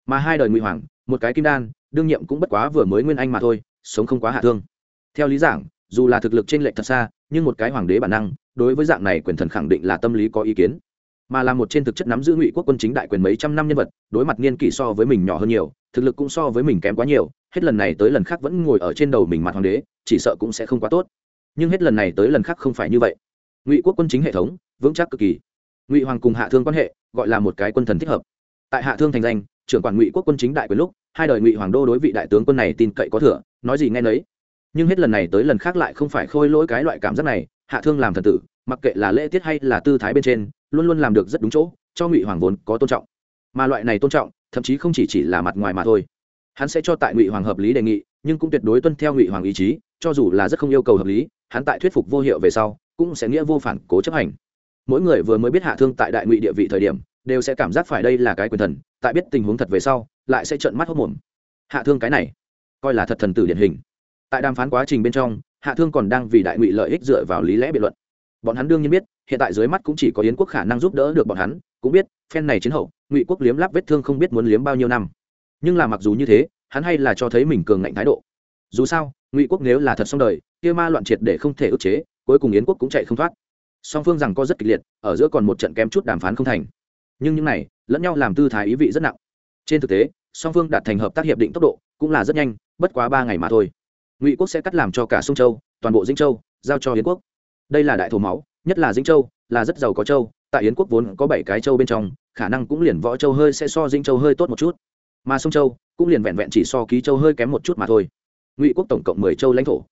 Mà hai đời ngụy hoàng, một cái kim đan, đương nhiệm cũng bất quá vừa mới nguyên anh mà thôi, sống không quá hạ thương. Theo lý giảng, dù là thực lực trên lệch thật xa, nhưng một cái hoàng đế bản năng, đối với dạng này quyền thần khẳng định là tâm lý có ý kiến. Mà là một trên thực chất nắm giữ ngụy quốc quân chính đại quyền mấy trăm năm nhân vật, đối mặt niên kỷ so với mình nhỏ hơn nhiều, thực lực cũng so với mình kém quá nhiều, hết lần này tới lần khác vẫn ngồi ở trên đầu mình mặt hoàng đế, chỉ sợ cũng sẽ không quá tốt. Nhưng hết lần này tới lần khác không phải như vậy ngụy quốc quân chính hệ thống, vững chắc cực kỳ. Ngụy hoàng cùng hạ thương quan hệ, gọi là một cái quân thần thích hợp. Tại hạ thương thành danh, trưởng quản ngụy quốc quân chính đại quyền lúc, hai đời ngụy hoàng đô đối vị đại tướng quân này tin cậy có thừa, nói gì nghe nấy. Nhưng hết lần này tới lần khác lại không phải khôi lỗi cái loại cảm giác này, hạ thương làm thần tử, mặc kệ là lễ tiết hay là tư thái bên trên, luôn luôn làm được rất đúng chỗ, cho ngụy hoàng vốn có tôn trọng. Mà loại này tôn trọng, thậm chí không chỉ chỉ là mặt ngoài mà thôi. Hắn sẽ cho tại ngụy hoàng hợp lý đề nghị, nhưng cũng tuyệt đối tuân theo ngụy hoàng ý chí, cho dù là rất không yêu cầu hợp lý, hắn tại thuyết phục vô hiệu về sau cũng sẽ nghĩa vô phản, cố chấp hành. Mỗi người vừa mới biết hạ thương tại đại ngụy địa vị thời điểm, đều sẽ cảm giác phải đây là cái quyền thần, tại biết tình huống thật về sau, lại sẽ trợn mắt hốc mồm. Hạ thương cái này, coi là thật thần tử điển hình. Tại đàm phán quá trình bên trong, hạ thương còn đang vì đại ngụy lợi ích dựa vào lý lẽ biện luận. Bọn hắn đương nhiên biết, hiện tại dưới mắt cũng chỉ có yến quốc khả năng giúp đỡ được bọn hắn, cũng biết, phen này chiến hậu, ngụy quốc liếm láp vết thương không biết muốn liếm bao nhiêu năm. Nhưng là mặc dù như thế, hắn hay là cho thấy mình cường ngạnh thái độ. Dù sao, ngụy quốc nếu là thật xong đời, kia ma loạn triệt để không thể ức chế cuối cùng yến quốc cũng chạy không thoát. Song phương rằng có rất kịch liệt, ở giữa còn một trận kém chút đàm phán không thành. Nhưng những này, lẫn nhau làm tư thái ý vị rất nặng. Trên thực tế, song phương đạt thành hợp tác hiệp định tốc độ cũng là rất nhanh, bất quá ba ngày mà thôi. Ngụy quốc sẽ cắt làm cho cả sông châu, toàn bộ dĩnh châu, giao cho yến quốc. Đây là đại thổ máu, nhất là dĩnh châu, là rất giàu có châu. Tại yến quốc vốn có bảy cái châu bên trong, khả năng cũng liền võ châu hơi sẽ so dĩnh châu hơi tốt một chút. Mà sông châu cũng liền vẹn vẹn chỉ so ký châu hơi kém một chút mà thôi. Ngụy quốc tổng cộng mười châu lãnh thổ.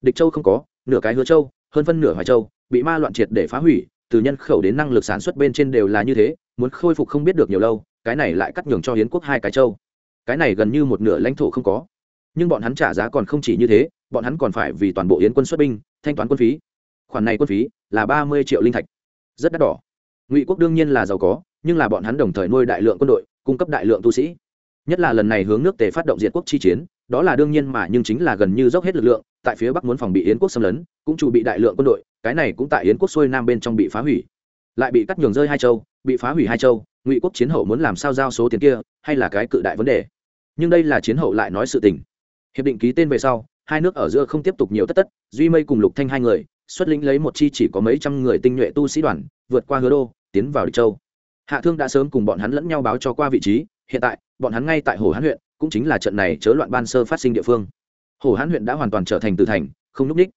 Địch châu không có, nửa cái hứa châu hơn phân nửa hoài châu bị ma loạn triệt để phá hủy, từ nhân khẩu đến năng lực sản xuất bên trên đều là như thế, muốn khôi phục không biết được nhiều lâu, cái này lại cắt nhường cho hiến quốc hai cái châu. Cái này gần như một nửa lãnh thổ không có. Nhưng bọn hắn trả giá còn không chỉ như thế, bọn hắn còn phải vì toàn bộ yến quân xuất binh, thanh toán quân phí. Khoản này quân phí là ba mươi triệu linh thạch. Rất đắt đỏ. Ngụy quốc đương nhiên là giàu có, nhưng là bọn hắn đồng thời nuôi đại lượng quân đội, cung cấp đại lượng tu sĩ. Nhất là lần này hướng nước tề phát động diệt quốc chi chiến đó là đương nhiên mà nhưng chính là gần như dốc hết lực lượng, tại phía bắc muốn phòng bị yến quốc xâm lấn, cũng chủ bị đại lượng quân đội, cái này cũng tại yến quốc xuôi nam bên trong bị phá hủy. Lại bị cắt nhường rơi hai châu, bị phá hủy hai châu, ngụy quốc chiến hậu muốn làm sao giao số tiền kia, hay là cái cự đại vấn đề? Nhưng đây là chiến hậu lại nói sự tình. Hiệp định ký tên về sau, hai nước ở giữa không tiếp tục nhiều tất tất, duy mây cùng lục thanh hai người, xuất lĩnh lấy một chi chỉ có mấy trăm người tinh nhuệ tu sĩ đoàn, vượt qua hứa đô, tiến vào địch châu. Hạ thương đã sớm cùng bọn hắn lẫn nhau báo cho qua vị trí, hiện tại, bọn hắn ngay tại hồ hán huyện cũng chính là trận này chớ loạn ban sơ phát sinh địa phương. Hồ hán huyện đã hoàn toàn trở thành từ thành, không núp ních.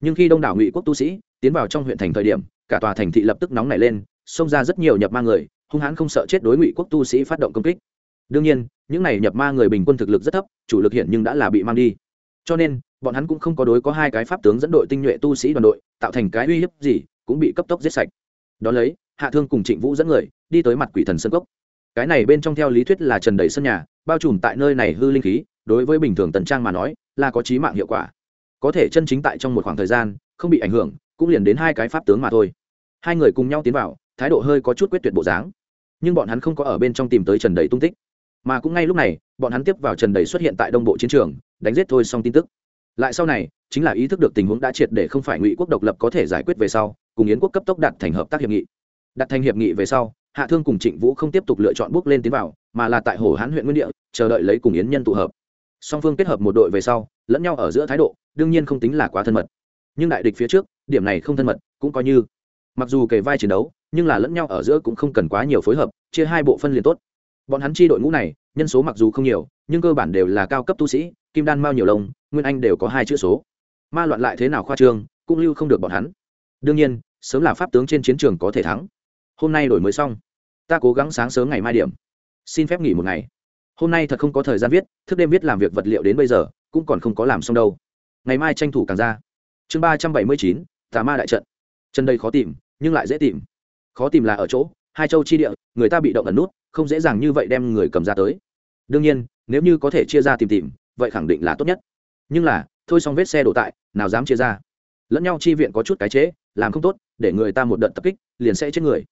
Nhưng khi đông đảo ngụy quốc tu sĩ tiến vào trong huyện thành thời điểm, cả tòa thành thị lập tức nóng nảy lên, xông ra rất nhiều nhập ma người, hung hãn không sợ chết đối ngụy quốc tu sĩ phát động công kích. Đương nhiên, những này nhập ma người bình quân thực lực rất thấp, chủ lực hiện nhưng đã là bị mang đi. Cho nên, bọn hắn cũng không có đối có hai cái pháp tướng dẫn đội tinh nhuệ tu sĩ đoàn đội, tạo thành cái uy hiếp gì, cũng bị cấp tốc giết sạch. Đón lấy, hạ thương cùng trịnh vũ dẫn người, đi tới mặt quỷ thần sân cốc cái này bên trong theo lý thuyết là trần đầy sân nhà, bao trùm tại nơi này hư linh khí, đối với bình thường tần trang mà nói, là có trí mạng hiệu quả. Có thể chân chính tại trong một khoảng thời gian, không bị ảnh hưởng, cũng liền đến hai cái pháp tướng mà thôi. Hai người cùng nhau tiến vào, thái độ hơi có chút quyết tuyệt bộ dáng. Nhưng bọn hắn không có ở bên trong tìm tới trần đầy tung tích. Mà cũng ngay lúc này, bọn hắn tiếp vào trần đầy xuất hiện tại đông bộ chiến trường, đánh giết thôi xong tin tức. Lại sau này, chính là ý thức được tình huống đã triệt để không phải ngụy quốc độc lập có thể giải quyết về sau, cùng yến quốc cấp tốc đạt thành hợp tác hiệp nghị. Đặt thành hiệp nghị về sau hạ thương cùng trịnh vũ không tiếp tục lựa chọn bước lên tiến vào, mà là tại hồ hán huyện nguyên địa, chờ đợi lấy cùng yến nhân tụ hợp. Song phương kết hợp một đội về sau, lẫn nhau ở giữa thái độ, đương nhiên không tính là quá thân mật. Nhưng đại địch phía trước, điểm này không thân mật, cũng coi như. Mặc dù kề vai chiến đấu, nhưng là lẫn nhau ở giữa cũng không cần quá nhiều phối hợp, chia hai bộ phân liền tốt. Bọn hắn chi đội ngũ này, nhân số mặc dù không nhiều, nhưng cơ bản đều là cao cấp tu sĩ, kim đan mao nhiều lông, nguyên anh đều có hai chữ số. Ma loạn lại thế nào khoa trương, cũng lưu không được bọn hắn. Đương nhiên, sớm là pháp tướng trên chiến trường có thể thắng. Hôm nay đổi mới xong ta cố gắng sáng sớm ngày mai điểm. Xin phép nghỉ một ngày. Hôm nay thật không có thời gian viết, thức đêm viết làm việc vật liệu đến bây giờ, cũng còn không có làm xong đâu. Ngày mai tranh thủ càng ra. Chương ba trăm bảy mươi chín, tà ma đại trận. Chân đây khó tìm, nhưng lại dễ tìm. Khó tìm là ở chỗ, hai châu chi địa, người ta bị động ẩn nút, không dễ dàng như vậy đem người cầm ra tới. Đương nhiên, nếu như có thể chia ra tìm tìm, vậy khẳng định là tốt nhất. Nhưng là, thôi xong vết xe đổ tại, nào dám chia ra. Lẫn nhau chi viện có chút cái chế, làm không tốt, để người ta một đợt tập kích, liền sẽ chết người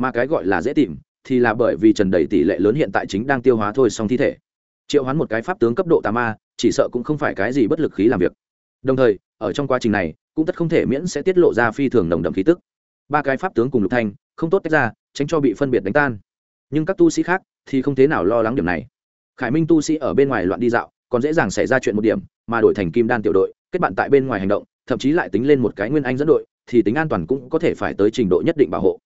mà cái gọi là dễ tìm thì là bởi vì trần đầy tỷ lệ lớn hiện tại chính đang tiêu hóa thôi xong thi thể. Triệu hoán một cái pháp tướng cấp độ tà ma, chỉ sợ cũng không phải cái gì bất lực khí làm việc. Đồng thời, ở trong quá trình này, cũng tất không thể miễn sẽ tiết lộ ra phi thường nồng đậm khí tức. Ba cái pháp tướng cùng lục thanh, không tốt tách ra, tránh cho bị phân biệt đánh tan. Nhưng các tu sĩ khác thì không thế nào lo lắng điểm này. Khải minh tu sĩ ở bên ngoài loạn đi dạo, còn dễ dàng xảy ra chuyện một điểm, mà đổi thành kim đan tiểu đội, kết bạn tại bên ngoài hành động, thậm chí lại tính lên một cái nguyên anh dẫn đội, thì tính an toàn cũng có thể phải tới trình độ nhất định bảo hộ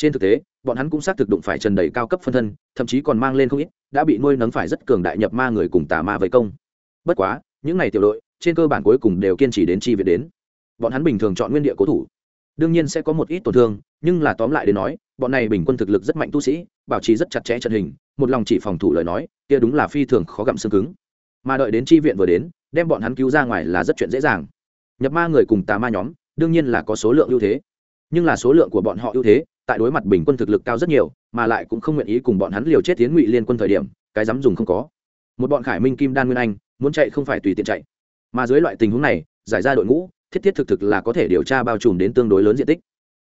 trên thực tế, bọn hắn cũng xác thực đụng phải trần đầy cao cấp phân thân, thậm chí còn mang lên không ít, đã bị nuôi nấng phải rất cường đại nhập ma người cùng tà ma với công. Bất quá, những n à y tiểu đội, trên cơ bản cuối cùng đều kiên trì đến chi viện đến. Bọn hắn bình thường chọn nguyên địa cố thủ. Đương nhiên sẽ có một ít tổn thương, nhưng là tóm lại để nói, bọn này bình quân thực lực rất mạnh tu sĩ, bảo trì rất chặt chẽ trận hình, một lòng chỉ phòng thủ lời nói, kia đúng là phi thường khó gặm xương cứng. Mà đợi đến chi viện vừa đến, đem bọn hắn cứu ra ngoài là rất chuyện dễ dàng. Nhập ma người cùng tà ma nhóm, đương nhiên là có số lượng ưu thế. Nhưng là số lượng của bọn họ ưu thế tại đối mặt bình quân thực lực cao rất nhiều, mà lại cũng không nguyện ý cùng bọn hắn liều chết tiến ngụy liên quân thời điểm, cái dám dùng không có. Một bọn khải minh kim đan nguyên anh, muốn chạy không phải tùy tiện chạy. Mà dưới loại tình huống này, giải ra đội ngũ, thiết thiết thực thực là có thể điều tra bao trùm đến tương đối lớn diện tích.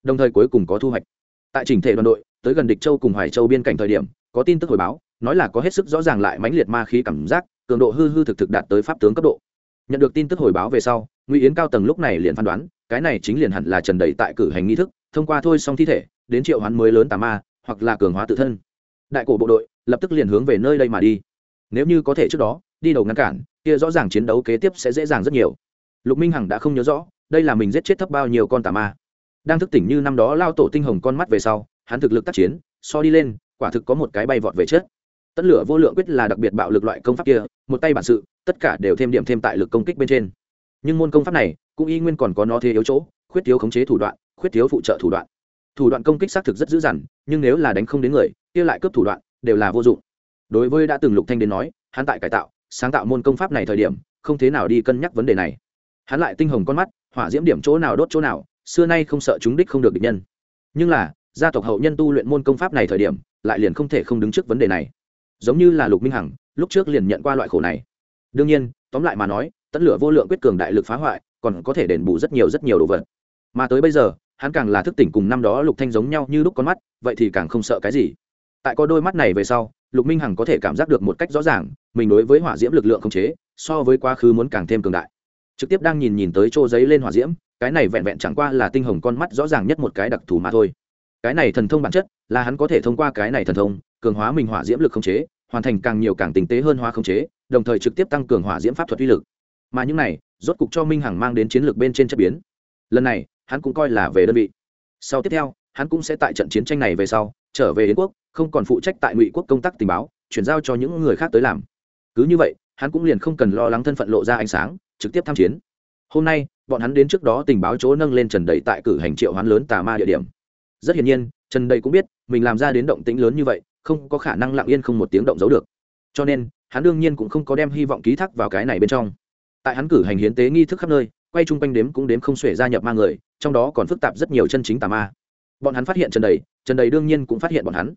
Đồng thời cuối cùng có thu hoạch. Tại chỉnh thể đoàn đội, tới gần địch châu cùng hoài châu biên cảnh thời điểm, có tin tức hồi báo, nói là có hết sức rõ ràng lại mãnh liệt ma khí cảm giác, cường độ hư hư thực thực đạt tới pháp tướng cấp độ. Nhận được tin tức hồi báo về sau, ngụy yến cao tầng lúc này liền phán đoán, cái này chính liền hẳn là trần đầy tại cử hành nghi thức, thông qua thôi xong thi thể đến triệu hoán mới lớn tà ma, hoặc là cường hóa tự thân. Đại cổ bộ đội lập tức liền hướng về nơi đây mà đi. Nếu như có thể trước đó, đi đầu ngăn cản, kia rõ ràng chiến đấu kế tiếp sẽ dễ dàng rất nhiều. Lục minh hằng đã không nhớ rõ, đây là mình giết chết thấp bao nhiêu con tà ma. Đang thức tỉnh như năm đó lao tổ tinh hồng con mắt về sau, hắn thực lực tác chiến, so đi lên, quả thực có một cái bay vọt về chết tất lửa vô lượng quyết là đặc biệt bạo lực loại công pháp kia, một tay bản sự, tất cả đều thêm điểm thêm tại lực công kích bên trên. Nhưng môn công pháp này, cũng y nguyên còn có nó thế yếu chỗ, khuyết thiếu khống chế thủ đoạn, khuyết thiếu phụ trợ thủ đoạn thủ đoạn công kích xác thực rất dữ dằn, nhưng nếu là đánh không đến người, kia lại cướp thủ đoạn, đều là vô dụng. Đối với đã từng lục thanh đến nói, hắn tại cải tạo, sáng tạo môn công pháp này thời điểm, không thế nào đi cân nhắc vấn đề này. Hắn lại tinh hồng con mắt, hỏa diễm điểm chỗ nào đốt chỗ nào, xưa nay không sợ chúng đích không được địch nhân. Nhưng là, gia tộc hậu nhân tu luyện môn công pháp này thời điểm, lại liền không thể không đứng trước vấn đề này. Giống như là lục minh hằng, lúc trước liền nhận qua loại khổ này. Đương nhiên, tóm lại mà nói tấn lửa vô lượng quyết cường đại lực phá hoại, còn có thể đền bù rất nhiều rất nhiều đồ vật. Mà tới bây giờ hắn càng là thức tỉnh cùng năm đó lục thanh giống nhau như lúc con mắt, vậy thì càng không sợ cái gì. Tại có đôi mắt này về sau, lục minh hằng có thể cảm giác được một cách rõ ràng, mình đối với hỏa diễm lực lượng không chế, so với quá khứ muốn càng thêm cường đại. Trực tiếp đang nhìn nhìn tới chỗ giấy lên hỏa diễm, cái này vẹn vẹn chẳng qua là tinh hồng con mắt rõ ràng nhất một cái đặc thù mà thôi. Cái này thần thông bản chất, là hắn có thể thông qua cái này thần thông, cường hóa mình hỏa diễm lực không chế, hoàn thành càng nhiều càng tinh tế hơn hóa không chế, đồng thời trực tiếp tăng cường hỏa diễm pháp thuật uy lực. Mà những này, rốt cục cho minh hằng mang đến chiến lược bên trên chất biến. Lần này hắn cũng coi là về đơn vị. Sau tiếp theo, hắn cũng sẽ tại trận chiến tranh này về sau, trở về yến quốc, không còn phụ trách tại ngụy quốc công tác tình báo, chuyển giao cho những người khác tới làm. Cứ như vậy, hắn cũng liền không cần lo lắng thân phận lộ ra ánh sáng, trực tiếp tham chiến. Hôm nay, bọn hắn đến trước đó tình báo chỗ nâng lên trần đầy tại cử hành triệu hoán lớn tà ma địa điểm. Rất hiển nhiên, trần đầy cũng biết, mình làm ra đến động tĩnh lớn như vậy, không có khả năng lặng yên không một tiếng động giấu được. Cho nên, hắn đương nhiên cũng không có đem hy vọng ký thác vào cái này bên trong. Tại hắn cử hành hiến tế nghi thức khắp nơi quay chung quanh đếm cũng đếm không xuể gia nhập ma người, trong đó còn phức tạp rất nhiều chân chính tà ma. Bọn hắn phát hiện trần đầy trần đầy đương nhiên cũng phát hiện bọn hắn.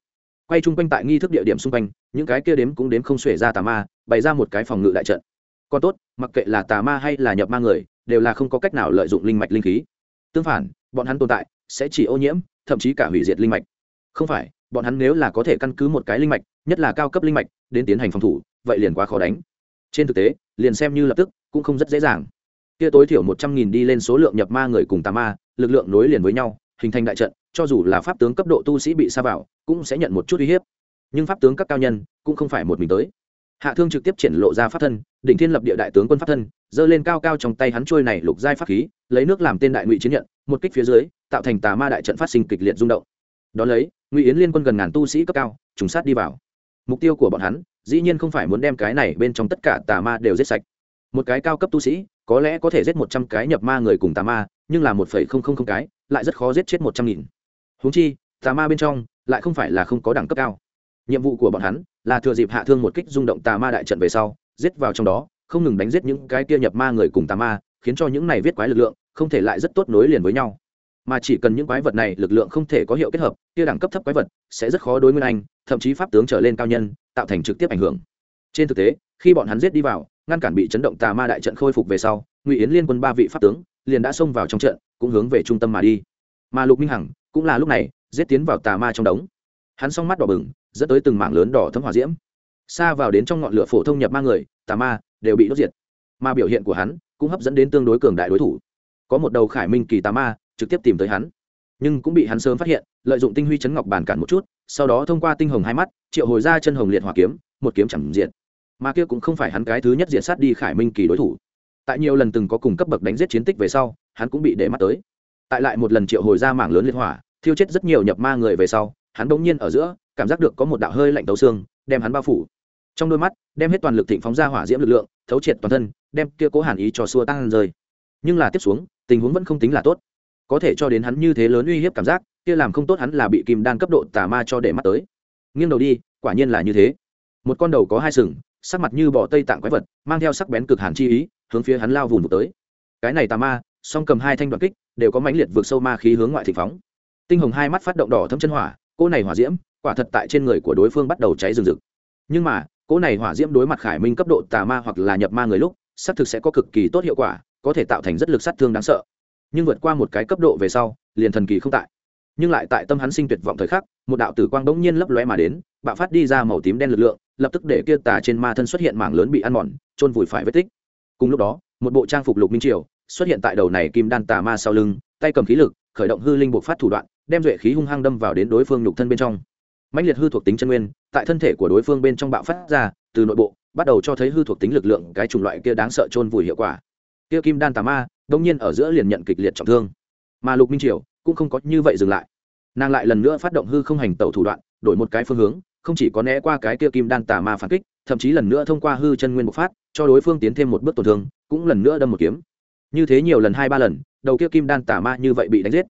Quay chung quanh tại nghi thức địa điểm xung quanh, những cái kia đếm cũng đếm không xuể ra tà ma, bày ra một cái phòng ngự đại trận. Còn tốt, mặc kệ là tà ma hay là nhập ma người, đều là không có cách nào lợi dụng linh mạch linh khí. Tương phản, bọn hắn tồn tại sẽ chỉ ô nhiễm, thậm chí cả hủy diệt linh mạch. Không phải, bọn hắn nếu là có thể căn cứ một cái linh mạch, nhất là cao cấp linh mạch, đến tiến hành phòng thủ, vậy liền quá khó đánh. Trên thực tế, liền xem như lập tức cũng không rất dễ dàng kia tối thiểu một trăm nghìn đi lên số lượng nhập ma người cùng tà ma, lực lượng nối liền với nhau, hình thành đại trận, cho dù là pháp tướng cấp độ tu sĩ bị sa vào, cũng sẽ nhận một chút uy hiếp. Nhưng pháp tướng các cao nhân, cũng không phải một mình tới. Hạ thương trực tiếp triển lộ ra pháp thân, đỉnh thiên lập địa đại tướng quân pháp thân, giơ lên cao cao trong tay hắn trôi này lục giai pháp khí, lấy nước làm tên đại ngụy chiến nhận, một kích phía dưới, tạo thành tà ma đại trận phát sinh kịch liệt rung động. Đ ó lấy, ngụy yến liên quân gần ngàn tu sĩ cấp cao, trùng sát đi vào. Mục tiêu của bọn hắn, dĩ nhiên không phải muốn đem cái này bên trong tất cả tà ma đều giết sạch một cái cao cấp tu sĩ, có lẽ có thể giết một trăm cái nhập ma người cùng tà ma, nhưng là một phẩy không không không cái, lại rất khó giết chết một trăm nghìn. Húng chi, tà ma bên trong lại không phải là không có đẳng cấp cao. Nhiệm vụ của bọn hắn là thừa dịp hạ thương một kích rung động tà ma đại trận về sau, giết vào trong đó, không ngừng đánh giết những cái kia nhập ma người cùng tà ma, khiến cho những này viết quái lực lượng không thể lại rất tốt nối liền với nhau. Mà chỉ cần những quái vật này lực lượng không thể có hiệu kết hợp, kia đẳng cấp thấp quái vật sẽ rất khó đối nguyên anh, thậm chí pháp tướng trở lên cao nhân, tạo thành trực tiếp ảnh hưởng. Trên thực tế khi bọn hắn giết đi vào, ngăn cản bị chấn động tà ma đại trận khôi phục về sau, ngụy yến liên quân ba vị pháp tướng liền đã xông vào trong trận, cũng hướng về trung tâm mà đi. Mà lục minh hằng cũng là lúc này giết tiến vào tà ma trong đống. Hắn s mắt đỏ bừng, dẫn tới từng mảng lớn đỏ thấm hỏa diễm. Xa vào đến trong ngọn lửa phổ thông nhập ma người, tà ma đều bị đốt diệt. Mà biểu hiện của hắn cũng hấp dẫn đến tương đối cường đại đối thủ. Có một đầu khải minh kỳ tà ma trực tiếp tìm tới hắn. Nhưng cũng bị hắn sớm phát hiện, lợi dụng tinh huy chấn ngọc bàn cản một chút, sau đó thông qua tinh hồng hai mắt, triệu hồi ra chân hồng liệt hỏa kiếm, một kiếm chẳng diện mà kia cũng không phải hắn cái thứ nhất diện sát đi khải minh kỳ đối thủ. Tại nhiều lần từng có cùng cấp bậc đánh giết chiến tích về sau, hắn cũng bị để mắt tới. Tại lại một lần triệu hồi ra mảng lớn liên hỏa, thiêu chết rất nhiều nhập ma người về sau, hắn bỗng nhiên ở giữa, cảm giác được có một đạo hơi lạnh tấu xương, đem hắn bao phủ. Trong đôi mắt, đem hết toàn lực thịnh phóng ra hỏa diễm lực lượng, thấu triệt toàn thân, đem kia cố hàn ý cho xua tăng rơi. Nhưng là tiếp xuống, tình huống vẫn không tính là tốt. Có thể cho đến hắn như thế lớn uy hiếp cảm giác, kia làm không tốt hắn là bị kim đan cấp độ tà ma cho để mắt tới. Nghiêng đầu đi, quả nhiên là như thế. Một con đầu có hai sừng sắc mặt như bỏ tây tạng quái vật, mang theo sắc bén cực hàn chi ý, hướng phía hắn lao vùng vụt tới. Cái này tà ma, song cầm hai thanh đoạn kích, đều có mãnh liệt vượt sâu ma khí hướng ngoại thị phóng. Tinh hồng hai mắt phát động đỏ thâm chân hỏa cô này hỏa diễm, quả thật tại trên người của đối phương bắt đầu cháy rừng rực. Nhưng mà cô này hỏa diễm đối mặt khải minh cấp độ tà ma hoặc là nhập ma người lúc, xác thực sẽ có cực kỳ tốt hiệu quả, có thể tạo thành rất lực sát thương đáng sợ. Nhưng vượt qua một cái cấp độ về sau, liền thần kỳ không tại nhưng lại tại tâm hắn sinh tuyệt vọng thời khắc, một đạo tử quang bỗng nhiên lấp lóe mà đến, bạo phát đi ra màu tím đen lực lượng, lập tức để kia tà trên ma thân xuất hiện mảng lớn bị ăn mòn trôn vùi phải vết tích. Cùng lúc đó, một bộ trang phục lục minh triều xuất hiện tại đầu này kim đan tà ma sau lưng, tay cầm khí lực, khởi động hư linh buộc phát thủ đoạn, đem duệ khí hung hăng đâm vào đến đối phương nhục thân bên trong. Mãnh liệt hư thuộc tính chân nguyên, tại thân thể của đối phương bên trong bạo phát ra, từ nội bộ, bắt đầu cho thấy hư thuộc tính lực lượng, cái chủng loại kia đáng sợ trôn vùi hiệu quả. Kia kim đan tà ma đông nhiên ở giữa liền nhận kịch liệt trọng thương. Mà lục minh triều cũng không có như vậy dừng lại. Nàng lại lần nữa phát động hư không hành tẩu thủ đoạn, đổi một cái phương hướng, không chỉ có né qua cái kia kim đan tà ma phản kích, thậm chí lần nữa thông qua hư chân nguyên bộc phát, cho đối phương tiến thêm một bước tổn thương, cũng lần nữa đâm một kiếm. Như thế nhiều lần hai ba lần, đầu kia kim đan tà ma như vậy bị đánh giết.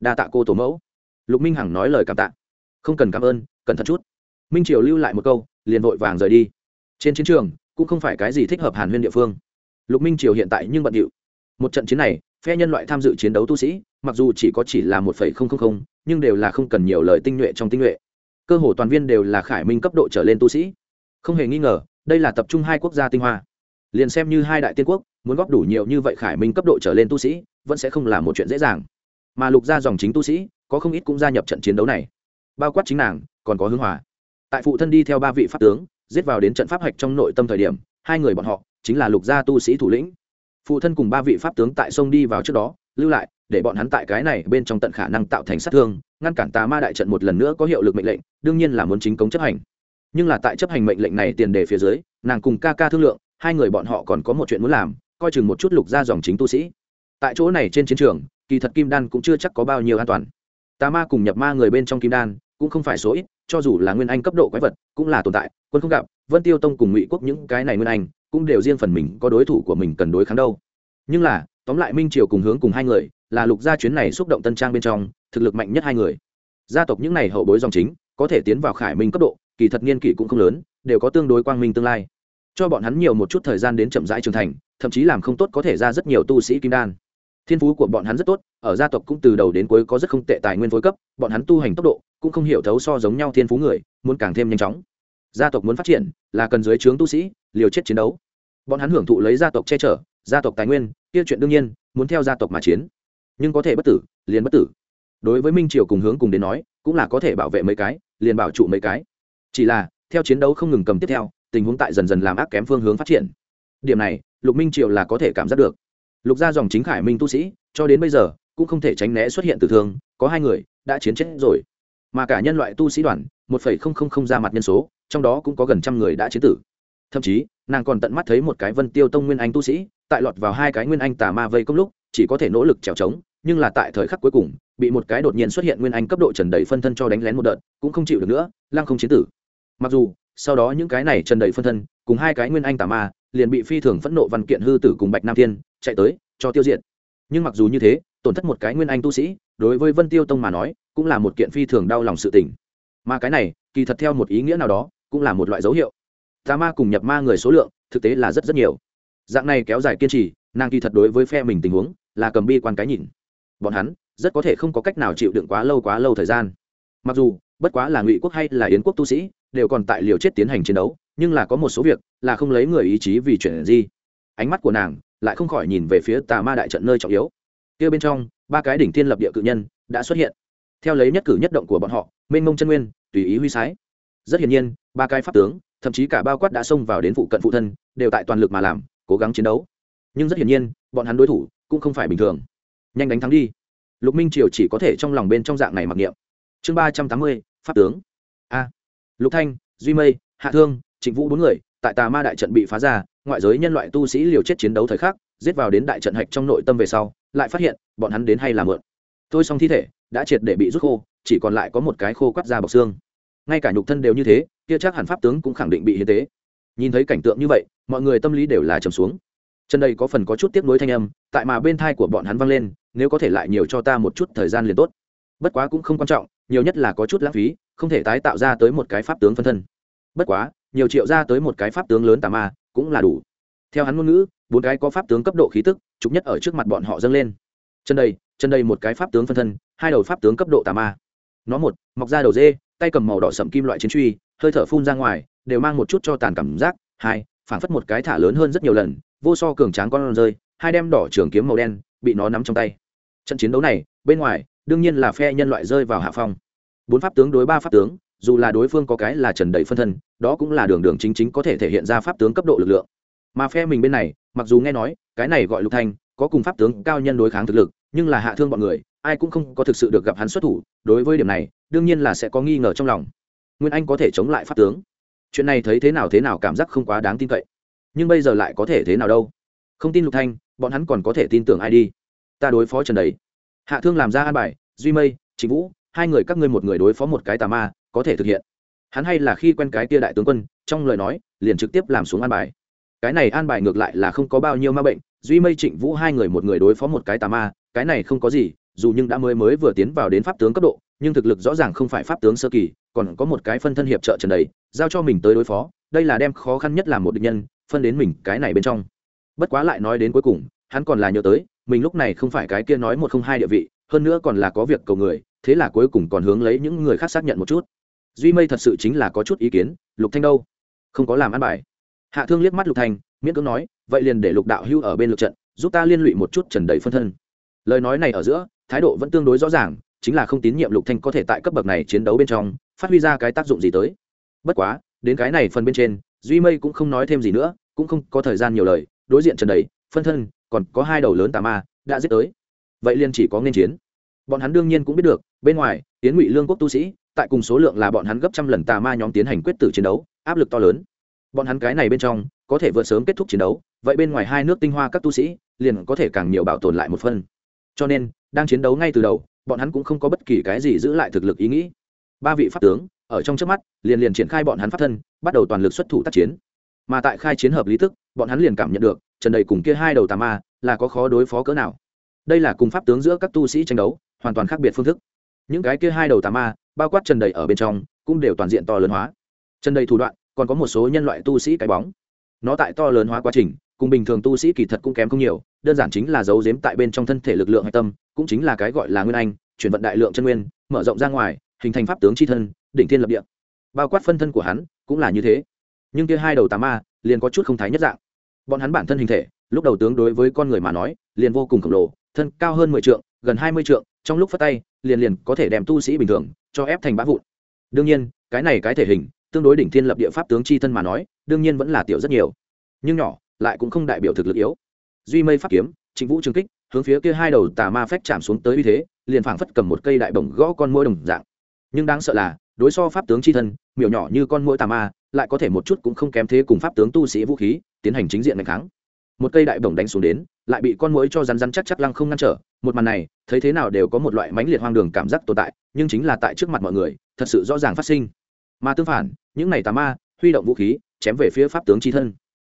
Đa tạ cô tổ mẫu. Lục minh hằng nói lời cảm tạ. Không cần cảm ơn, cẩn thận chút. Minh triều lưu lại một câu, liền vội vàng rời đi. Trên chiến trường, cũng không phải cái gì thích hợp hàn huyên địa phương. Lục minh triều hiện tại nhưng bận điệu. Một trận chiến này phe nhân loại tham dự chiến đấu tu sĩ, mặc dù chỉ có chỉ là một phẩy không không không, nhưng đều là không cần nhiều lời tinh nhuệ trong tinh nhuệ. Cơ hồ toàn viên đều là khải minh cấp độ trở lên tu sĩ. Không hề nghi ngờ, đây là tập trung hai quốc gia tinh hoa. Liền xem như hai đại tiên quốc, muốn góp đủ nhiều như vậy khải minh cấp độ trở lên tu sĩ, vẫn sẽ không là một chuyện dễ dàng. Mà lục gia dòng chính tu sĩ, có không ít cũng gia nhập trận chiến đấu này. Bao quát chính nàng, còn có hưng hòa. Tại phụ thân đi theo ba vị pháp tướng, giết vào đến trận pháp hạch trong nội tâm thời điểm, hai người bọn họ, chính là lục gia tu sĩ thủ lĩnh phụ thân cùng ba vị pháp tướng tại sông đi vào trước đó, lưu lại, để bọn hắn tại cái này bên trong tận khả năng tạo thành sát thương, ngăn cản tà ma đại trận một lần nữa có hiệu lực mệnh lệnh, đương nhiên là muốn chính cống chấp hành. Nhưng là tại chấp hành mệnh lệnh này tiền đề phía dưới, nàng cùng ca ca thương lượng, hai người bọn họ còn có một chuyện muốn làm, coi chừng một chút lục ra dòng chính tu sĩ. Tại chỗ này trên chiến trường, kỳ thật kim đan cũng chưa chắc có bao nhiêu an toàn. Tà ma cùng nhập ma người bên trong kim đan, cũng không phải số ít, cho dù là nguyên anh cấp độ quái vật, cũng là tồn tại, quân không gặp, vân tiêu tông cùng ngụy quốc những cái này nguyên anh cũng đều riêng phần mình có đối thủ của mình cần đối kháng đâu. Nhưng là, tóm lại minh triều cùng hướng cùng hai người, là lục gia chuyến này xúc động tân trang bên trong, thực lực mạnh nhất hai người. Gia tộc những này hậu bối dòng chính, có thể tiến vào khải minh cấp độ, kỳ thật niên kỷ cũng không lớn, đều có tương đối quang minh tương lai. Cho bọn hắn nhiều một chút thời gian đến chậm rãi trưởng thành, thậm chí làm không tốt có thể ra rất nhiều tu sĩ kim đan. Thiên phú của bọn hắn rất tốt, ở gia tộc cũng từ đầu đến cuối có rất không tệ tài nguyên phối cấp, bọn hắn tu hành tốc độ, cũng không hiểu thấu so giống nhau thiên phú người, muốn càng thêm nhanh chóng gia tộc muốn phát triển là cần dưới trướng tu sĩ, liều chết chiến đấu. Bọn hắn hưởng thụ lấy gia tộc che chở, gia tộc tài nguyên, kia chuyện đương nhiên, muốn theo gia tộc mà chiến. Nhưng có thể bất tử, liền bất tử. Đối với minh triều cùng hướng cùng đến nói, cũng là có thể bảo vệ mấy cái, liền bảo trụ mấy cái. Chỉ là, theo chiến đấu không ngừng cầm tiếp theo, tình huống tại dần dần làm ác kém phương hướng phát triển. Điểm này, lục minh triều là có thể cảm giác được. Lục gia dòng chính khải minh tu sĩ, cho đến bây giờ, cũng không thể tránh né xuất hiện từ thương, có hai người đã chiến chết rồi. Mà cả nhân loại tu sĩ đoàn, một phẩy không không không ra mặt nhân số trong đó cũng có gần trăm người đã chiến tử. Thậm chí, nàng còn tận mắt thấy một cái vân tiêu tông nguyên anh tu sĩ, tại lọt vào hai cái nguyên anh tà ma vây công lúc, chỉ có thể nỗ lực trèo trống, nhưng là tại thời khắc cuối cùng, bị một cái đột nhiên xuất hiện nguyên anh cấp độ trần đầy phân thân cho đánh lén một đợt, cũng không chịu được nữa, lăng không chiến tử. Mặc dù, sau đó những cái này trần đầy phân thân, cùng hai cái nguyên anh tà ma, liền bị phi thường phẫn nộ văn kiện hư tử cùng bạch nam thiên chạy tới, cho tiêu diệt. Nhưng mặc dù như thế, tổn thất một cái nguyên anh tu sĩ, đối với vân tiêu tông mà nói, cũng là một kiện phi thường đau lòng sự tình. Mà cái này, kỳ thật theo một ý nghĩa nào đó cũng là một loại dấu hiệu. Tà ma cùng nhập ma người số lượng, thực tế là rất rất nhiều. Dạng này kéo dài kiên trì, nàng kỳ thật đối với phe mình tình huống, là cầm bi quan cái nhìn. Bọn hắn, rất có thể không có cách nào chịu đựng quá lâu quá lâu thời gian. Mặc dù, bất quá là ngụy quốc hay là yến quốc tu sĩ, đều còn tại liều chết tiến hành chiến đấu, nhưng là có một số việc, là không lấy người ý chí vì chuyện gì. Ánh mắt của nàng, lại không khỏi nhìn về phía tà ma đại trận nơi trọng yếu. Kia bên trong, ba cái đỉnh thiên lập địa cự nhân, đã xuất hiện. Theo lấy nhất cử nhất động của bọn họ, mênh mông chân nguyên, tùy ý huy sái rất hiển nhiên, ba cái pháp tướng, thậm chí cả bao quát đã xông vào đến phụ cận phụ thân, đều tại toàn lực mà làm, cố gắng chiến đấu. Nhưng rất hiển nhiên, bọn hắn đối thủ cũng không phải bình thường. Nhanh đánh thắng đi. Lục minh triều chỉ có thể trong lòng bên trong dạng này mặc niệm. Chương ba trăm tám mươi, pháp tướng. A. Lục thanh, duy mây, hạ thương, trịnh vũ bốn người, tại tà ma đại trận bị phá ra, ngoại giới nhân loại tu sĩ liều chết chiến đấu thời khắc, giết vào đến đại trận hạch trong nội tâm về sau, lại phát hiện, bọn hắn đến hay là mượn. Tôi xong thi thể, đã triệt để bị rút khô, chỉ còn lại có một cái khô quắt ra bọc xương ngay cả nhục thân đều như thế, kia chắc hẳn pháp tướng cũng khẳng định bị hiến tế. Nhìn thấy cảnh tượng như vậy, mọi người tâm lý đều là trầm xuống. Chân đây có phần có chút tiếp nối thanh âm, tại mà bên thai của bọn hắn vang lên, nếu có thể lại nhiều cho ta một chút thời gian liền tốt. Bất quá cũng không quan trọng, nhiều nhất là có chút lãng phí, không thể tái tạo ra tới một cái pháp tướng phân thân. Bất quá, nhiều triệu ra tới một cái pháp tướng lớn tà ma, cũng là đủ. Theo hắn ngôn ngữ, bốn cái có pháp tướng cấp độ khí tức, trục nhất ở trước mặt bọn họ dâng lên. Chân đây chân đây một cái pháp tướng phân thân, hai đầu pháp tướng cấp độ tà ma. Nó một, mọc ra đầu dê tay cầm màu đỏ sậm kim loại chiến truy, hơi thở phun ra ngoài, đều mang một chút cho tàn cảm giác. Hai, phảng phất một cái thả lớn hơn rất nhiều lần, vô so cường tráng con rơi, hai đem đỏ trường kiếm màu đen, bị nó nắm trong tay. Trận chiến đấu này, bên ngoài, đương nhiên là phe nhân loại rơi vào hạ phong. Bốn pháp tướng đối ba pháp tướng, dù là đối phương có cái là trần đầy phân thân, đó cũng là đường đường chính chính có thể thể hiện ra pháp tướng cấp độ lực lượng. Mà phe mình bên này, mặc dù nghe nói, cái này gọi lục thanh, có cùng pháp tướng cao nhân đối kháng thực lực, nhưng là hạ thương bọn người ai cũng không có thực sự được gặp hắn xuất thủ, đối với điểm này, đương nhiên là sẽ có nghi ngờ trong lòng. Nguyên anh có thể chống lại pháp tướng. Chuyện này thấy thế nào thế nào cảm giác không quá đáng tin cậy. Nhưng bây giờ lại có thể thế nào đâu? Không tin lục thanh, bọn hắn còn có thể tin tưởng ai đi? Ta đối phó trần đấy hạ thương làm ra an bài, duy mây chính vũ, hai người các ngươi một người đối phó một cái tà ma, có thể thực hiện. Hắn hay là khi quen cái tia đại tướng quân, trong lời nói, liền trực tiếp làm xuống an bài. Cái này an bài ngược lại là không có bao nhiêu ma bệnh, duy mây, trịnh vũ hai người một người đối phó một cái tà ma, cái này không có gì dù nhưng đã mới mới vừa tiến vào đến pháp tướng cấp độ, nhưng thực lực rõ ràng không phải pháp tướng sơ kỳ, còn có một cái phân thân hiệp trợ trần đầy, giao cho mình tới đối phó, đây là đem khó khăn nhất làm một định nhân, phân đến mình cái này bên trong. Bất quá lại nói đến cuối cùng, hắn còn là nhớ tới, mình lúc này không phải cái kia nói một không hai địa vị, hơn nữa còn là có việc cầu người, thế là cuối cùng còn hướng lấy những người khác xác nhận một chút. Duy mây thật sự chính là có chút ý kiến, lục thanh đâu? Không có làm ăn bài. Hạ thương liếc mắt lục thanh, miễn cưỡng nói, vậy liền để lục đạo hưu ở bên lượt trận, giúp ta liên lụy một chút trần đầy phân thân. Lời nói này ở giữa thái độ vẫn tương đối rõ ràng, chính là không tín nhiệm lục thanh có thể tại cấp bậc này chiến đấu bên trong, phát huy ra cái tác dụng gì tới. Bất quá, đến cái này phần bên trên, duy mây cũng không nói thêm gì nữa, cũng không có thời gian nhiều lời, đối diện trần đầy, phân thân, còn có hai đầu lớn tà ma, đã giết tới. Vậy liền chỉ có nên chiến. Bọn hắn đương nhiên cũng biết được, bên ngoài tiến ngụy lương quốc tu sĩ, tại cùng số lượng là bọn hắn gấp trăm lần tà ma nhóm tiến hành quyết tử chiến đấu, áp lực to lớn. Bọn hắn cái này bên trong, có thể vượt sớm kết thúc chiến đấu, vậy bên ngoài hai nước tinh hoa các tu sĩ, liền có thể càng nhiều bảo tồn lại một phân cho nên, đang chiến đấu ngay từ đầu, bọn hắn cũng không có bất kỳ cái gì giữ lại thực lực ý nghĩ. Ba vị pháp tướng, ở trong trước mắt, liền liền triển khai bọn hắn pháp thân, bắt đầu toàn lực xuất thủ tác chiến. Mà tại khai chiến hợp lý thức bọn hắn liền cảm nhận được, trần đầy cùng kia hai đầu tà ma, là có khó đối phó cỡ nào. Đây là cùng pháp tướng giữa các tu sĩ tranh đấu, hoàn toàn khác biệt phương thức. Những cái kia hai đầu tà ma, bao quát trần đầy ở bên trong, cũng đều toàn diện to lớn hóa. Trần đầy thủ đoạn, còn có một số nhân loại tu sĩ cái bóng. Nó tại to lớn hóa quá trình cùng bình thường tu sĩ kỳ thật cũng kém không nhiều, đơn giản chính là giấu giếm tại bên trong thân thể lực lượng hạch tâm, cũng chính là cái gọi là nguyên anh, chuyển vận đại lượng chân nguyên, mở rộng ra ngoài, hình thành pháp tướng c h i thân, đỉnh thiên lập địa. Bao quát phân thân của hắn, cũng là như thế. Nhưng kia hai đầu tà ma, liền có chút không thái nhất dạng. Bọn hắn bản thân hình thể, lúc đầu tướng đối với con người mà nói, liền vô cùng khổng lồ, thân cao hơn mười trượng, gần hai mươi trượng, trong lúc phát tay, liền liền có thể đem tu sĩ bình thường, cho ép thành bá vụn. Đương nhiên, cái này cái thể hình, tương đối đỉnh thiên lập địa pháp tướng c h i thân mà nói, đương nhiên vẫn là tiểu rất nhiều. Nhưng nhỏ lại cũng không đại biểu thực lực yếu. Duy mây pháp kiếm chính vũ trường kích, hướng phía kia hai đầu tà ma phách chạm xuống tới uy thế, liền phảng phất cầm một cây đại bổng gõ con mũi đồng dạng. Nhưng đáng sợ là, đối so pháp tướng c h i thân, miểu nhỏ như con mũi tà ma, lại có thể một chút cũng không kém thế cùng pháp tướng tu sĩ vũ khí, tiến hành chính diện ngày kháng. Một cây đại bổng đánh xuống đến, lại bị con mũi cho rắn rắn chắc chắc lăng không ngăn trở. Một màn này, thấy thế nào đều có một loại mãnh liệt hoang đường cảm giác tồn tại, nhưng chính là tại trước mặt mọi người, thật sự rõ ràng phát sinh. Mà tương phản, những này tà ma, huy động vũ khí, chém về phía pháp tướng c thân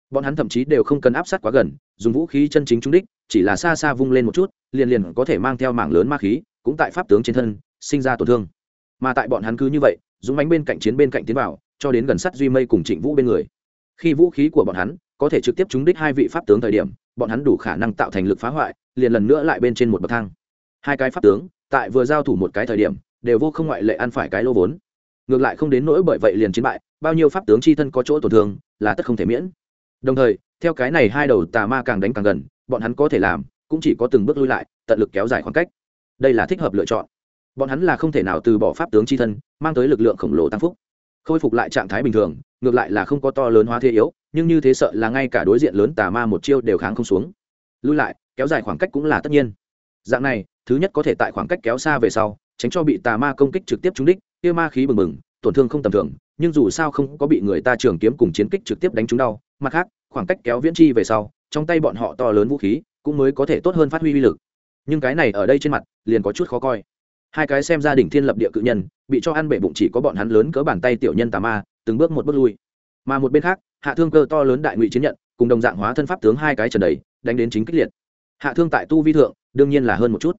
bọn hắn thậm chí đều không cần áp sát quá gần, dùng vũ khí chân chính trúng đích, chỉ là xa xa vung lên một chút, liền liền có thể mang theo mảng lớn ma khí, cũng tại pháp tướng trên thân, sinh ra tổn thương. Mà tại bọn hắn cứ như vậy, dũng bánh bên cạnh chiến bên cạnh tiến vào, cho đến gần sắt duy mây cùng trịnh vũ bên người. Khi vũ khí của bọn hắn có thể trực tiếp trúng đích hai vị pháp tướng thời điểm, bọn hắn đủ khả năng tạo thành lực phá hoại, liền lần nữa lại bên trên một bậc thang. Hai cái pháp tướng, tại vừa giao thủ một cái thời điểm, đều vô không ngoại lệ ăn phải cái lô vốn. Ngược lại không đến nỗi bởi vậy liền chiến bại, bao nhiêu pháp tướng chi thân có chỗ tổn thương, là tất không thể miễn đồng thời, theo cái này hai đầu tà ma càng đánh càng gần, bọn hắn có thể làm, cũng chỉ có từng bước lui lại, tận lực kéo dài khoảng cách. Đây là thích hợp lựa chọn. Bọn hắn là không thể nào từ bỏ pháp tướng chi thân, mang tới lực lượng khổng lồ tăng phúc. Khôi phục lại trạng thái bình thường, ngược lại là không có to lớn hóa thế yếu, nhưng như thế sợ là ngay cả đối diện lớn tà ma một chiêu đều kháng không xuống. Lui lại, kéo dài khoảng cách cũng là tất nhiên. Dạng này, thứ nhất có thể tại khoảng cách kéo xa về sau, tránh cho bị tà ma công kích trực tiếp trúng đích, kia ma khí bừng bừng, tổn thương không tầm thường, nhưng dù sao không có bị người ta trường kiếm cùng chiến kích trực tiếp đánh trúng đau mặt khác, khoảng cách kéo viễn chi về sau, trong tay bọn họ to lớn vũ khí cũng mới có thể tốt hơn phát huy uy lực. Nhưng cái này ở đây trên mặt, liền có chút khó coi. Hai cái xem gia đình thiên lập địa cự nhân, bị cho ăn bể bụng chỉ có bọn hắn lớn cỡ bàn tay tiểu nhân tà ma, từng bước một bước lui. Mà một bên khác, hạ thương cơ to lớn đại ngụy chiến nhận, cùng đồng dạng hóa thân pháp tướng hai cái trần đầy, đánh đến chính kích liệt. Hạ thương tại tu vi thượng, đương nhiên là hơn một chút.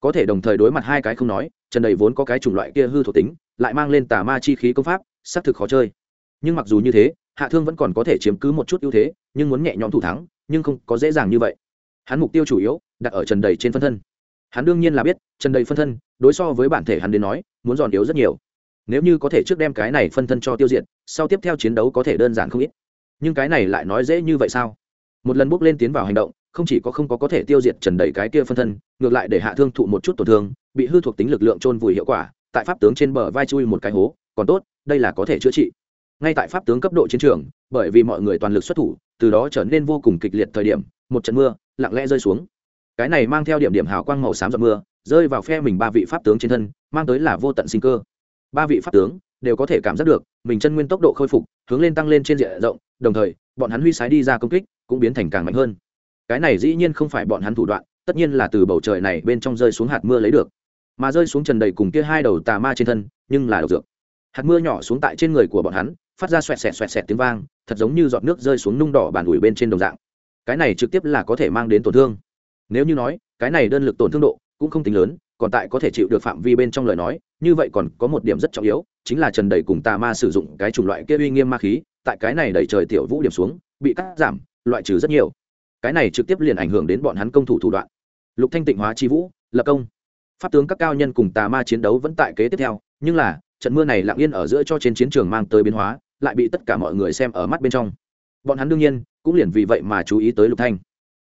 Có thể đồng thời đối mặt hai cái không nói, trần đầy vốn có cái chủng loại kia hư thuộc tính, lại mang lên tà ma chi khí công pháp, xác thực khó chơi. Nhưng mặc dù như thế hạ thương vẫn còn có thể chiếm cứ một chút ưu thế, nhưng muốn nhẹ nhõm thủ thắng, nhưng không có dễ dàng như vậy. Hắn mục tiêu chủ yếu, đặt ở trần đầy trên phân thân. Hắn đương nhiên là biết, trần đầy phân thân, đối so với bản thể hắn đến nói, muốn giòn yếu rất nhiều. Nếu như có thể trước đem cái này phân thân cho tiêu diệt, sau tiếp theo chiến đấu có thể đơn giản không ít. Nhưng cái này lại nói dễ như vậy sao? Một lần bước lên tiến vào hành động, không chỉ có không có có thể tiêu diệt trần đầy cái kia phân thân, ngược lại để hạ thương thụ một chút tổn thương, bị hư thuộc tính lực lượng trôn vùi hiệu quả, tại pháp tướng trên bờ vai chui một cái hố, còn tốt, đây là có thể chữa trị ngay tại pháp tướng cấp độ chiến trường, bởi vì mọi người toàn lực xuất thủ, từ đó trở nên vô cùng kịch liệt thời điểm, một trận mưa lặng lẽ rơi xuống. Cái này mang theo điểm điểm hào quang màu xám giọt mưa, rơi vào phe mình ba vị pháp tướng trên thân, mang tới là vô tận sinh cơ. Ba vị pháp tướng đều có thể cảm giác được, mình chân nguyên tốc độ khôi phục, hướng lên tăng lên trên diện rộng, đồng thời, bọn hắn huy sái đi ra công kích, cũng biến thành càng mạnh hơn. Cái này dĩ nhiên không phải bọn hắn thủ đoạn, tất nhiên là từ bầu trời này bên trong rơi xuống hạt mưa lấy được. Mà rơi xuống trần đầy cùng kia hai đầu tà ma trên thân, nhưng là độc dược. Hạt mưa nhỏ xuống tại trên người của bọn hắn phát ra xoẹt xẹt xoẹt xẹt tiếng vang, thật giống như giọt nước rơi xuống nung đỏ bàn ủi bên trên đồng dạng. Cái này trực tiếp là có thể mang đến tổn thương. Nếu như nói, cái này đơn lực tổn thương độ cũng không tính lớn, còn tại có thể chịu được phạm vi bên trong lời nói, như vậy còn có một điểm rất trọng yếu, chính là trần đầy cùng tà ma sử dụng cái chủng loại kia uy nghiêm ma khí, tại cái này đẩy trời tiểu vũ điểm xuống, bị cắt giảm, loại trừ rất nhiều. Cái này trực tiếp liền ảnh hưởng đến bọn hắn công thủ thủ đoạn. Lục thanh tịnh hóa chi vũ, lập công. Pháp tướng các cao nhân cùng tà ma chiến đấu vẫn tại kế tiếp theo, nhưng là, trận mưa này lặng yên ở giữa cho trên chiến trường mang tới biến hóa lại bị tất cả mọi người xem ở mắt bên trong. Bọn hắn đương nhiên cũng liền vì vậy mà chú ý tới lục thanh.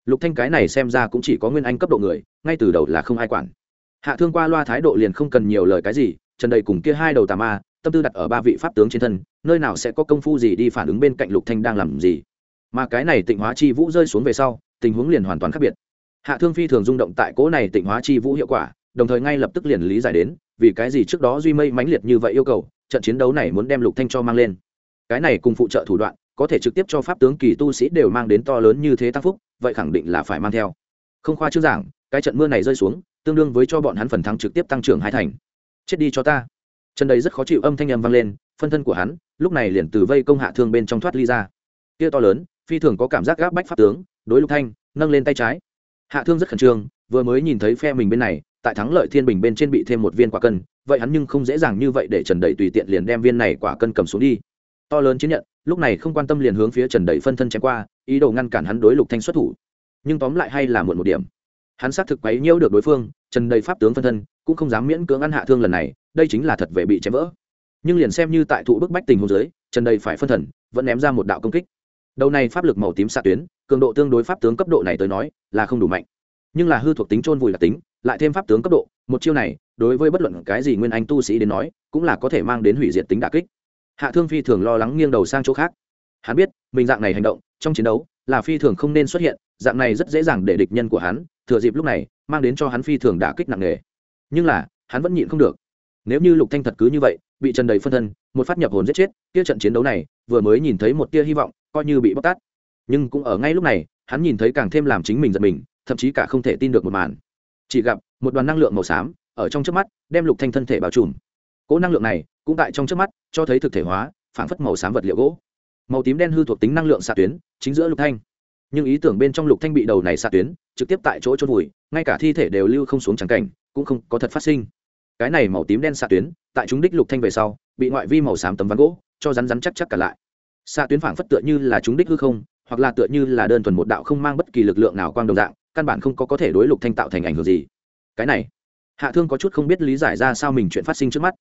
Lục thanh cái này xem ra cũng chỉ có nguyên anh cấp độ người, ngay từ đầu là không ai quản. Hạ thương qua loa thái độ liền không cần nhiều lời cái gì, trần đầy cùng kia hai đầu tà ma, tâm tư đặt ở ba vị pháp tướng trên thân, nơi nào sẽ có công phu gì đi phản ứng bên cạnh lục thanh đang làm gì. Mà cái này tịnh hóa chi vũ rơi xuống về sau, tình huống liền hoàn toàn khác biệt. Hạ thương phi thường rung động tại cỗ này tịnh hóa chi vũ hiệu quả, đồng thời ngay lập tức liền lý giải đến, vì cái gì trước đó duy mây mãnh liệt như vậy yêu cầu, trận chiến đấu này muốn đem lục thanh cho mang lên cái này cùng phụ trợ thủ đoạn, có thể trực tiếp cho pháp tướng kỳ tu sĩ đều mang đến to lớn như thế tăng phúc, vậy khẳng định là phải mang theo. Không khoa chương giảng, cái trận mưa này rơi xuống, tương đương với cho bọn hắn phần thắng trực tiếp tăng trưởng hai thành. Chết đi cho ta. Trần đầy rất khó chịu âm thanh âm vang lên, phân thân của hắn, lúc này liền từ vây công hạ thương bên trong thoát ly ra. Kia to lớn, phi thường có cảm giác gáp bách pháp tướng, đối lục thanh, nâng lên tay trái. Hạ thương rất khẩn trương, vừa mới nhìn thấy phe mình bên này, tại thắng lợi thiên bình bên trên bị thêm một viên quả cân, vậy hắn nhưng không dễ dàng như vậy để trần đầy tùy tiện liền đem viên này quả cân cầm xuống đi to lớn chiến nhận, lúc này không quan tâm liền hướng phía trần đầy phân thân chém qua, ý đồ ngăn cản hắn đối lục thanh xuất thủ. Nhưng tóm lại hay là muộn một điểm. Hắn xác thực quấy nhiễu được đối phương, trần đầy pháp tướng phân thân, cũng không dám miễn cưỡng ăn hạ thương lần này, đây chính là thật về bị chém vỡ. Nhưng liền xem như tại thụ bức bách tình hồ dưới, trần đầy phải phân thần, vẫn ném ra một đạo công kích. Đầu này pháp lực màu tím xạ tuyến, cường độ tương đối pháp tướng cấp độ này tới nói, là không đủ mạnh. Nhưng là hư thuộc tính trôn vùi là tính, lại thêm pháp tướng cấp độ, một chiêu này, đối với bất luận cái gì nguyên anh tu sĩ đến nói, cũng là có thể mang đến hủy diệt tính đà kích hạ thương phi thường lo lắng nghiêng đầu sang chỗ khác. Hắn biết, mình dạng này hành động, trong chiến đấu, là phi thường không nên xuất hiện, dạng này rất dễ dàng để địch nhân của hắn, thừa dịp lúc này, mang đến cho hắn phi thường đả kích nặng nề. Nhưng là, hắn vẫn nhịn không được. Nếu như lục thanh thật cứ như vậy, bị trần đầy phân thân, một phát nhập hồn giết chết, kia trận chiến đấu này, vừa mới nhìn thấy một tia hy vọng, coi như bị bóc tát. Nhưng cũng ở ngay lúc này, hắn nhìn thấy càng thêm làm chính mình giật mình, thậm chí cả không thể tin được một màn. Chỉ gặp, một đoàn năng lượng màu xám, ở trong trước mắt, đem lục thanh thân thể bao trùm. Cỗ năng lượng này cũng tại trong trước mắt, cho thấy thực thể hóa phản phất màu xám vật liệu gỗ. Màu tím đen hư thuộc tính năng lượng xạ tuyến, chính giữa lục thanh. Nhưng ý tưởng bên trong lục thanh bị đầu này xạ tuyến, trực tiếp tại chỗ chôn vùi, ngay cả thi thể đều lưu không xuống trắng cảnh, cũng không có thật phát sinh. Cái này màu tím đen xạ tuyến, tại chúng đích lục thanh về sau, bị ngoại vi màu xám tấm ván gỗ, cho rắn rắn chắc chắc cả lại. Xạ tuyến phảng phất tựa như là chúng đích hư không, hoặc là tựa như là đơn thuần một đạo không mang bất kỳ lực lượng nào quang đồng dạng, căn bản không có có thể đối lục thanh tạo thành ảnh hưởng gì. Cái này, hạ thương có chút không biết lý giải ra sao mình chuyện phát sinh trước mắt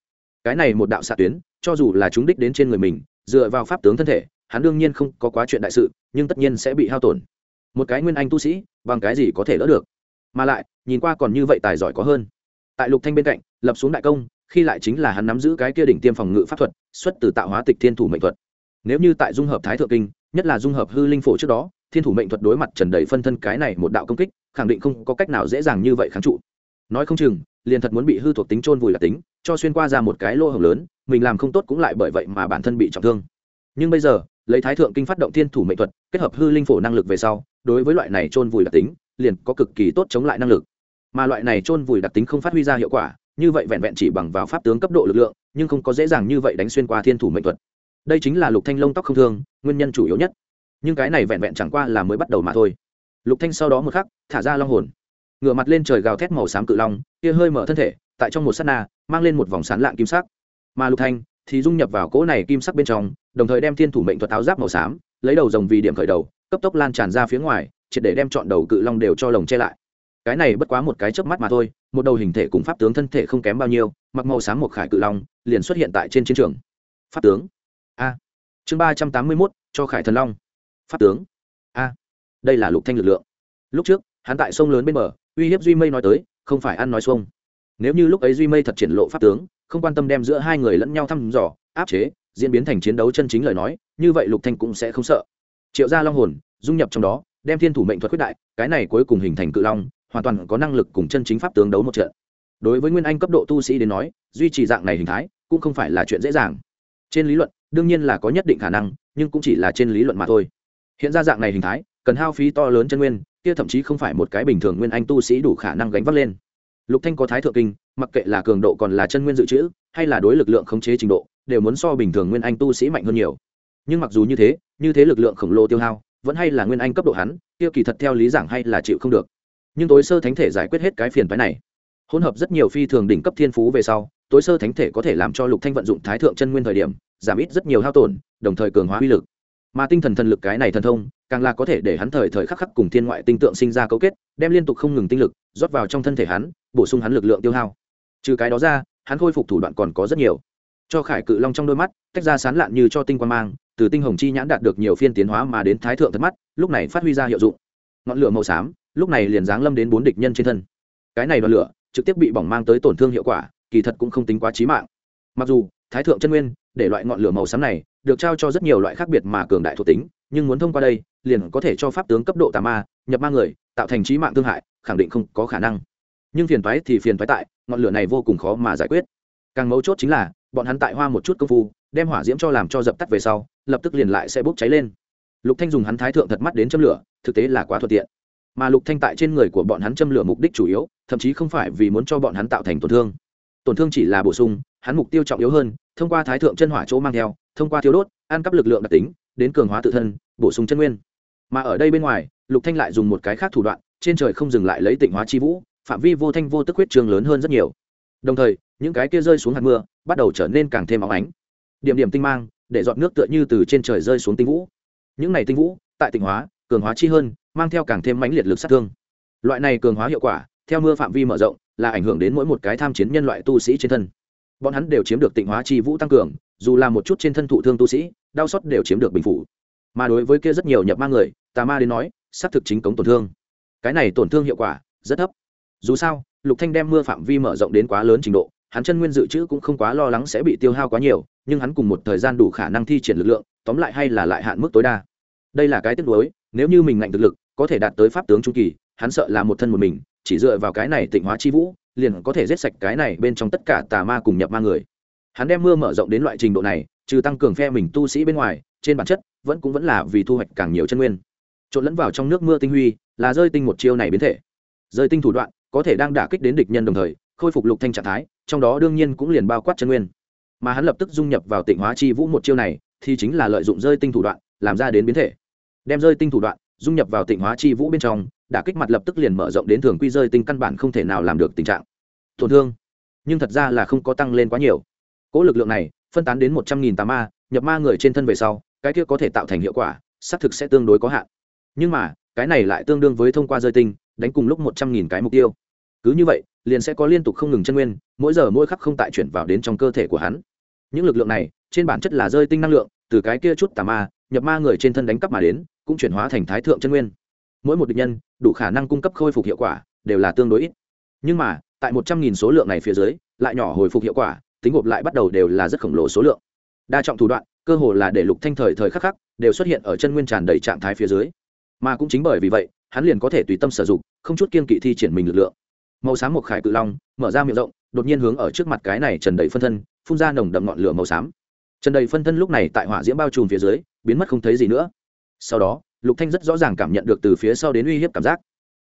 cái này một đạo xạ tuyến, cho dù là chúng đích đến trên người mình, dựa vào pháp tướng thân thể, hắn đương nhiên không có quá chuyện đại sự, nhưng tất nhiên sẽ bị hao tổn. Một cái nguyên anh tu sĩ, bằng cái gì có thể đỡ được? Mà lại, nhìn qua còn như vậy tài giỏi có hơn. Tại lục thanh bên cạnh, lập xuống đại công, khi lại chính là hắn nắm giữ cái kia đỉnh tiêm phòng ngự pháp thuật, xuất từ tạo hóa tịch thiên thủ mệnh thuật. Nếu như tại dung hợp thái thượng kinh, nhất là dung hợp hư linh phổ trước đó, thiên thủ mệnh thuật đối mặt trần đầy phân thân cái này một đạo công kích, khẳng định không có cách nào dễ dàng như vậy kháng trụ. Nói không chừng liền thật muốn bị hư thuộc tính trôn vùi là tính, cho xuyên qua ra một cái lỗ hổng lớn, mình làm không tốt cũng lại bởi vậy mà bản thân bị trọng thương. Nhưng bây giờ, lấy thái thượng kinh phát động thiên thủ mệnh thuật, kết hợp hư linh phổ năng lực về sau, đối với loại này trôn vùi đặc tính, liền có cực kỳ tốt chống lại năng lực. Mà loại này trôn vùi đặc tính không phát huy ra hiệu quả, như vậy vẹn vẹn chỉ bằng vào pháp tướng cấp độ lực lượng, nhưng không có dễ dàng như vậy đánh xuyên qua thiên thủ mệnh thuật. Đây chính là lục thanh lông tóc không thương, nguyên nhân chủ yếu nhất. Nhưng cái này vẹn vẹn chẳng qua là mới bắt đầu mà thôi. Lục thanh sau đó một khắc, thả ra long hồn ngửa mặt lên trời gào thét màu xám cự long, kia hơi mở thân thể, tại trong một sát na, mang lên một vòng sán lạng kim sắc. Mà lục thanh thì dung nhập vào cỗ này kim sắc bên trong, đồng thời đem thiên thủ mệnh thuật áo giáp màu xám, lấy đầu rồng vì điểm khởi đầu, cấp tốc lan tràn ra phía ngoài, triệt để đem chọn đầu cự long đều cho lồng che lại. Cái này bất quá một cái chớp mắt mà thôi, một đầu hình thể cùng pháp tướng thân thể không kém bao nhiêu, mặc màu xám một khải cự long, liền xuất hiện tại trên chiến trường. Pháp tướng. A. Chương ba trăm tám mươi mốt, cho khải thần long. Pháp tướng. A. Đây là lục thanh lực lượng. Lúc trước, hắn tại sông lớn bên bờ uy hiếp duy mây nói tới, không phải ăn nói xuông. Nếu như lúc ấy duy mây thật triển lộ pháp tướng, không quan tâm đem giữa hai người lẫn nhau thăm dò, áp chế, diễn biến thành chiến đấu chân chính lời nói, như vậy lục thanh cũng sẽ không sợ. Triệu gia long hồn, dung nhập trong đó, đem thiên thủ mệnh thuật quyết đại, cái này cuối cùng hình thành cự long, hoàn toàn có năng lực cùng chân chính pháp tướng đấu một trận. Đối với nguyên anh cấp độ tu sĩ đến nói, duy trì dạng này hình thái, cũng không phải là chuyện dễ dàng. Trên lý luận, đương nhiên là có nhất định khả năng, nhưng cũng chỉ là trên lý luận mà thôi. Hiện ra dạng này hình thái, cần hao phí to lớn chân nguyên kia thậm chí không phải một cái bình thường nguyên anh tu sĩ đủ khả năng gánh vác lên. Lục thanh có thái thượng kinh, mặc kệ là cường độ còn là chân nguyên dự trữ, hay là đối lực lượng khống chế trình độ, đều muốn so bình thường nguyên anh tu sĩ mạnh hơn nhiều. Nhưng mặc dù như thế như thế lực lượng khổng lồ tiêu hao, vẫn hay là nguyên anh cấp độ hắn, kia kỳ thật theo lý giảng hay là chịu không được. Nhưng tối sơ thánh thể giải quyết hết cái phiền phái này. Hỗn hợp rất nhiều phi thường đỉnh cấp thiên phú về sau, tối sơ thánh thể có thể làm cho lục thanh vận dụng thái thượng chân nguyên thời điểm, giảm ít rất nhiều hao tổn, đồng thời cường hóa uy lực. Mà tinh thần thần lực cái này thần thông càng là có thể để hắn thời thời khắc khắc cùng thiên ngoại tinh tượng sinh ra cấu kết, đem liên tục không ngừng tinh lực rót vào trong thân thể hắn, bổ sung hắn lực lượng tiêu hao. Trừ cái đó ra, hắn khôi phục thủ đoạn còn có rất nhiều. Cho khải cự long trong đôi mắt, tách ra sán lạn như cho tinh quan mang, từ tinh hồng chi nhãn đạt được nhiều phiên tiến hóa mà đến thái thượng thật mắt, lúc này phát huy ra hiệu dụng. Ngọn lửa màu xám, lúc này liền giáng lâm đến bốn địch nhân trên thân. Cái này đoàn lửa, trực tiếp bị bỏng mang tới tổn thương hiệu quả, kỳ thật cũng không tính quá trí mạng. Mặc dù, thái thượng chân nguyên, để loại ngọn lửa màu xám này được trao cho rất nhiều loại khác biệt mà cường đại thuộc tính, nhưng muốn thông qua đây, liền có thể cho pháp tướng cấp độ tà ma, nhập ma người, tạo thành trí mạng thương hại, khẳng định không có khả năng. Nhưng phiền toái thì phiền toái tại, ngọn lửa này vô cùng khó mà giải quyết. Càng mấu chốt chính là, bọn hắn tại hoa một chút công phu, đem hỏa diễm cho làm cho dập tắt về sau, lập tức liền lại sẽ bốc cháy lên. Lục thanh dùng hắn thái thượng thật mắt đến châm lửa, thực tế là quá thuận tiện. Mà lục thanh tại trên người của bọn hắn châm lửa mục đích chủ yếu, thậm chí không phải vì muốn cho bọn hắn tạo thành tổn thương. Tổn thương chỉ là bổ sung, hắn mục tiêu trọng yếu hơn, thông qua thái thượng chân hỏa chỗ mang theo thông qua thiếu đốt, ăn cắp lực lượng đặc tính, đến cường hóa tự thân, bổ sung chân nguyên. Mà ở đây bên ngoài, lục thanh lại dùng một cái khác thủ đoạn, trên trời không dừng lại lấy tịnh hóa chi vũ, phạm vi vô thanh vô tức huyết trường lớn hơn rất nhiều. Đồng thời, những cái kia rơi xuống hạt mưa, bắt đầu trở nên càng thêm óng ánh. Điểm điểm tinh mang, để dọn nước tựa như từ trên trời rơi xuống tinh vũ. Những này tinh vũ, tại tịnh hóa, cường hóa chi hơn, mang theo càng thêm mãnh liệt lực sát thương. Loại này cường hóa hiệu quả, theo mưa phạm vi mở rộng, là ảnh hưởng đến mỗi một cái tham chiến nhân loại tu sĩ trên thân bọn hắn đều chiếm được tịnh hóa chi vũ tăng cường, dù là một chút trên thân thụ thương tu sĩ, đau xót đều chiếm được bình phủ. Mà đối với kia rất nhiều nhập ma người, tà ma đến nói, xác thực chính cống tổn thương. Cái này tổn thương hiệu quả rất thấp. Dù sao, lục thanh đem mưa phạm vi mở rộng đến quá lớn trình độ, hắn chân nguyên dự trữ cũng không quá lo lắng sẽ bị tiêu hao quá nhiều, nhưng hắn cùng một thời gian đủ khả năng thi triển lực lượng, tóm lại hay là lại hạn mức tối đa. Đây là cái tiếc nuối, nếu như mình ngạnh thực lực, có thể đạt tới pháp tướng trung kỳ, hắn sợ là một thân một mình, chỉ dựa vào cái này tịnh hóa chi vũ liền có thể giết sạch cái này bên trong tất cả tà ma cùng nhập ma người. Hắn đem mưa mở rộng đến loại trình độ này, trừ tăng cường phe mình tu sĩ bên ngoài, trên bản chất, vẫn cũng vẫn là vì thu hoạch càng nhiều chân nguyên. Trộn lẫn vào trong nước mưa tinh huy, là rơi tinh một chiêu này biến thể. Rơi tinh thủ đoạn, có thể đang đả kích đến địch nhân đồng thời, khôi phục lục thanh trạng thái, trong đó đương nhiên cũng liền bao quát chân nguyên. Mà hắn lập tức dung nhập vào tịnh hóa chi vũ một chiêu này, thì chính là lợi dụng rơi tinh thủ đoạn, làm ra đến biến thể. Đem rơi tinh thủ đoạn dung nhập vào tịnh hóa chi vũ bên trong, đả kích mặt lập tức liền mở rộng đến thường quy rơi tinh căn bản không thể nào làm được tình trạng. Tổn thương. Nhưng thật ra là không có tăng lên quá nhiều. Cỗ lực lượng này, phân tán đến một trăm nghìn tám ma, nhập ma người trên thân về sau, cái kia có thể tạo thành hiệu quả, xác thực sẽ tương đối có hạn. Nhưng mà, cái này lại tương đương với thông qua rơi tinh, đánh cùng lúc một trăm nghìn cái mục tiêu. Cứ như vậy, liền sẽ có liên tục không ngừng chân nguyên, mỗi giờ mỗi khắc không tại chuyển vào đến trong cơ thể của hắn. Những lực lượng này, trên bản chất là rơi tinh năng lượng, từ cái kia chút tà ma, nhập ma người trên thân đánh cắp mà đến cũng chuyển hóa thành thái thượng chân nguyên. Mỗi một địch nhân, đủ khả năng cung cấp khôi phục hiệu quả, đều là tương đối ít. Nhưng mà, tại một trăm nghìn số lượng này phía dưới, lại nhỏ hồi phục hiệu quả, tính gộp lại bắt đầu đều là rất khổng lồ số lượng. Đa trọng thủ đoạn, cơ hồ là để lục thanh thời thời khắc khắc, đều xuất hiện ở chân nguyên tràn đầy trạng thái phía dưới. Mà cũng chính bởi vì vậy, hắn liền có thể tùy tâm sử dụng, không chút kiên kỵ thi triển mình lực lượng. Màu xám một khải cự long, mở ra miệng rộng, đột nhiên hướng ở trước mặt cái này trần đầy phân thân, phun ra nồng đậm ngọn lửa màu xám. Trần đầy phân thân lúc này tại hỏa diễm bao trùm phía dưới, biến mất không thấy gì nữa sau đó, lục thanh rất rõ ràng cảm nhận được từ phía sau đến uy hiếp cảm giác.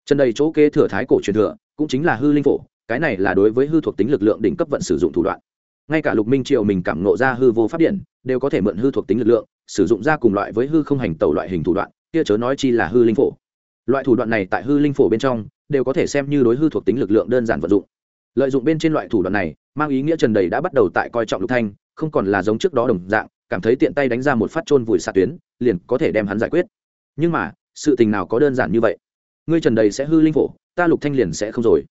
Chân đầy chỗ kế thừa thái cổ truyền thừa, cũng chính là hư linh phổ, cái này là đối với hư thuộc tính lực lượng đỉnh cấp vận sử dụng thủ đoạn. Ngay cả lục minh triệu mình cảm nộ ra hư vô pháp điện, đều có thể mượn hư thuộc tính lực lượng, sử dụng ra cùng loại với hư không hành tẩu loại hình thủ đoạn, kia chớ nói chi là hư linh phổ. Loại thủ đoạn này tại hư linh phổ bên trong, đều có thể xem như đối hư thuộc tính lực lượng đơn giản vận dụng. Lợi dụng bên trên loại thủ đoạn này, mang ý nghĩa trần đầy đã bắt đầu tại coi trọng lục thanh, không còn là giống trước đó đồng dạng, cảm thấy tiện tay đánh ra một phát trôn vùi xạ tuyến liền có thể đem hắn giải quyết. Nhưng mà, sự tình nào có đơn giản như vậy? Ngươi trần đầy sẽ hư linh phổ, ta lục thanh liền sẽ không rồi.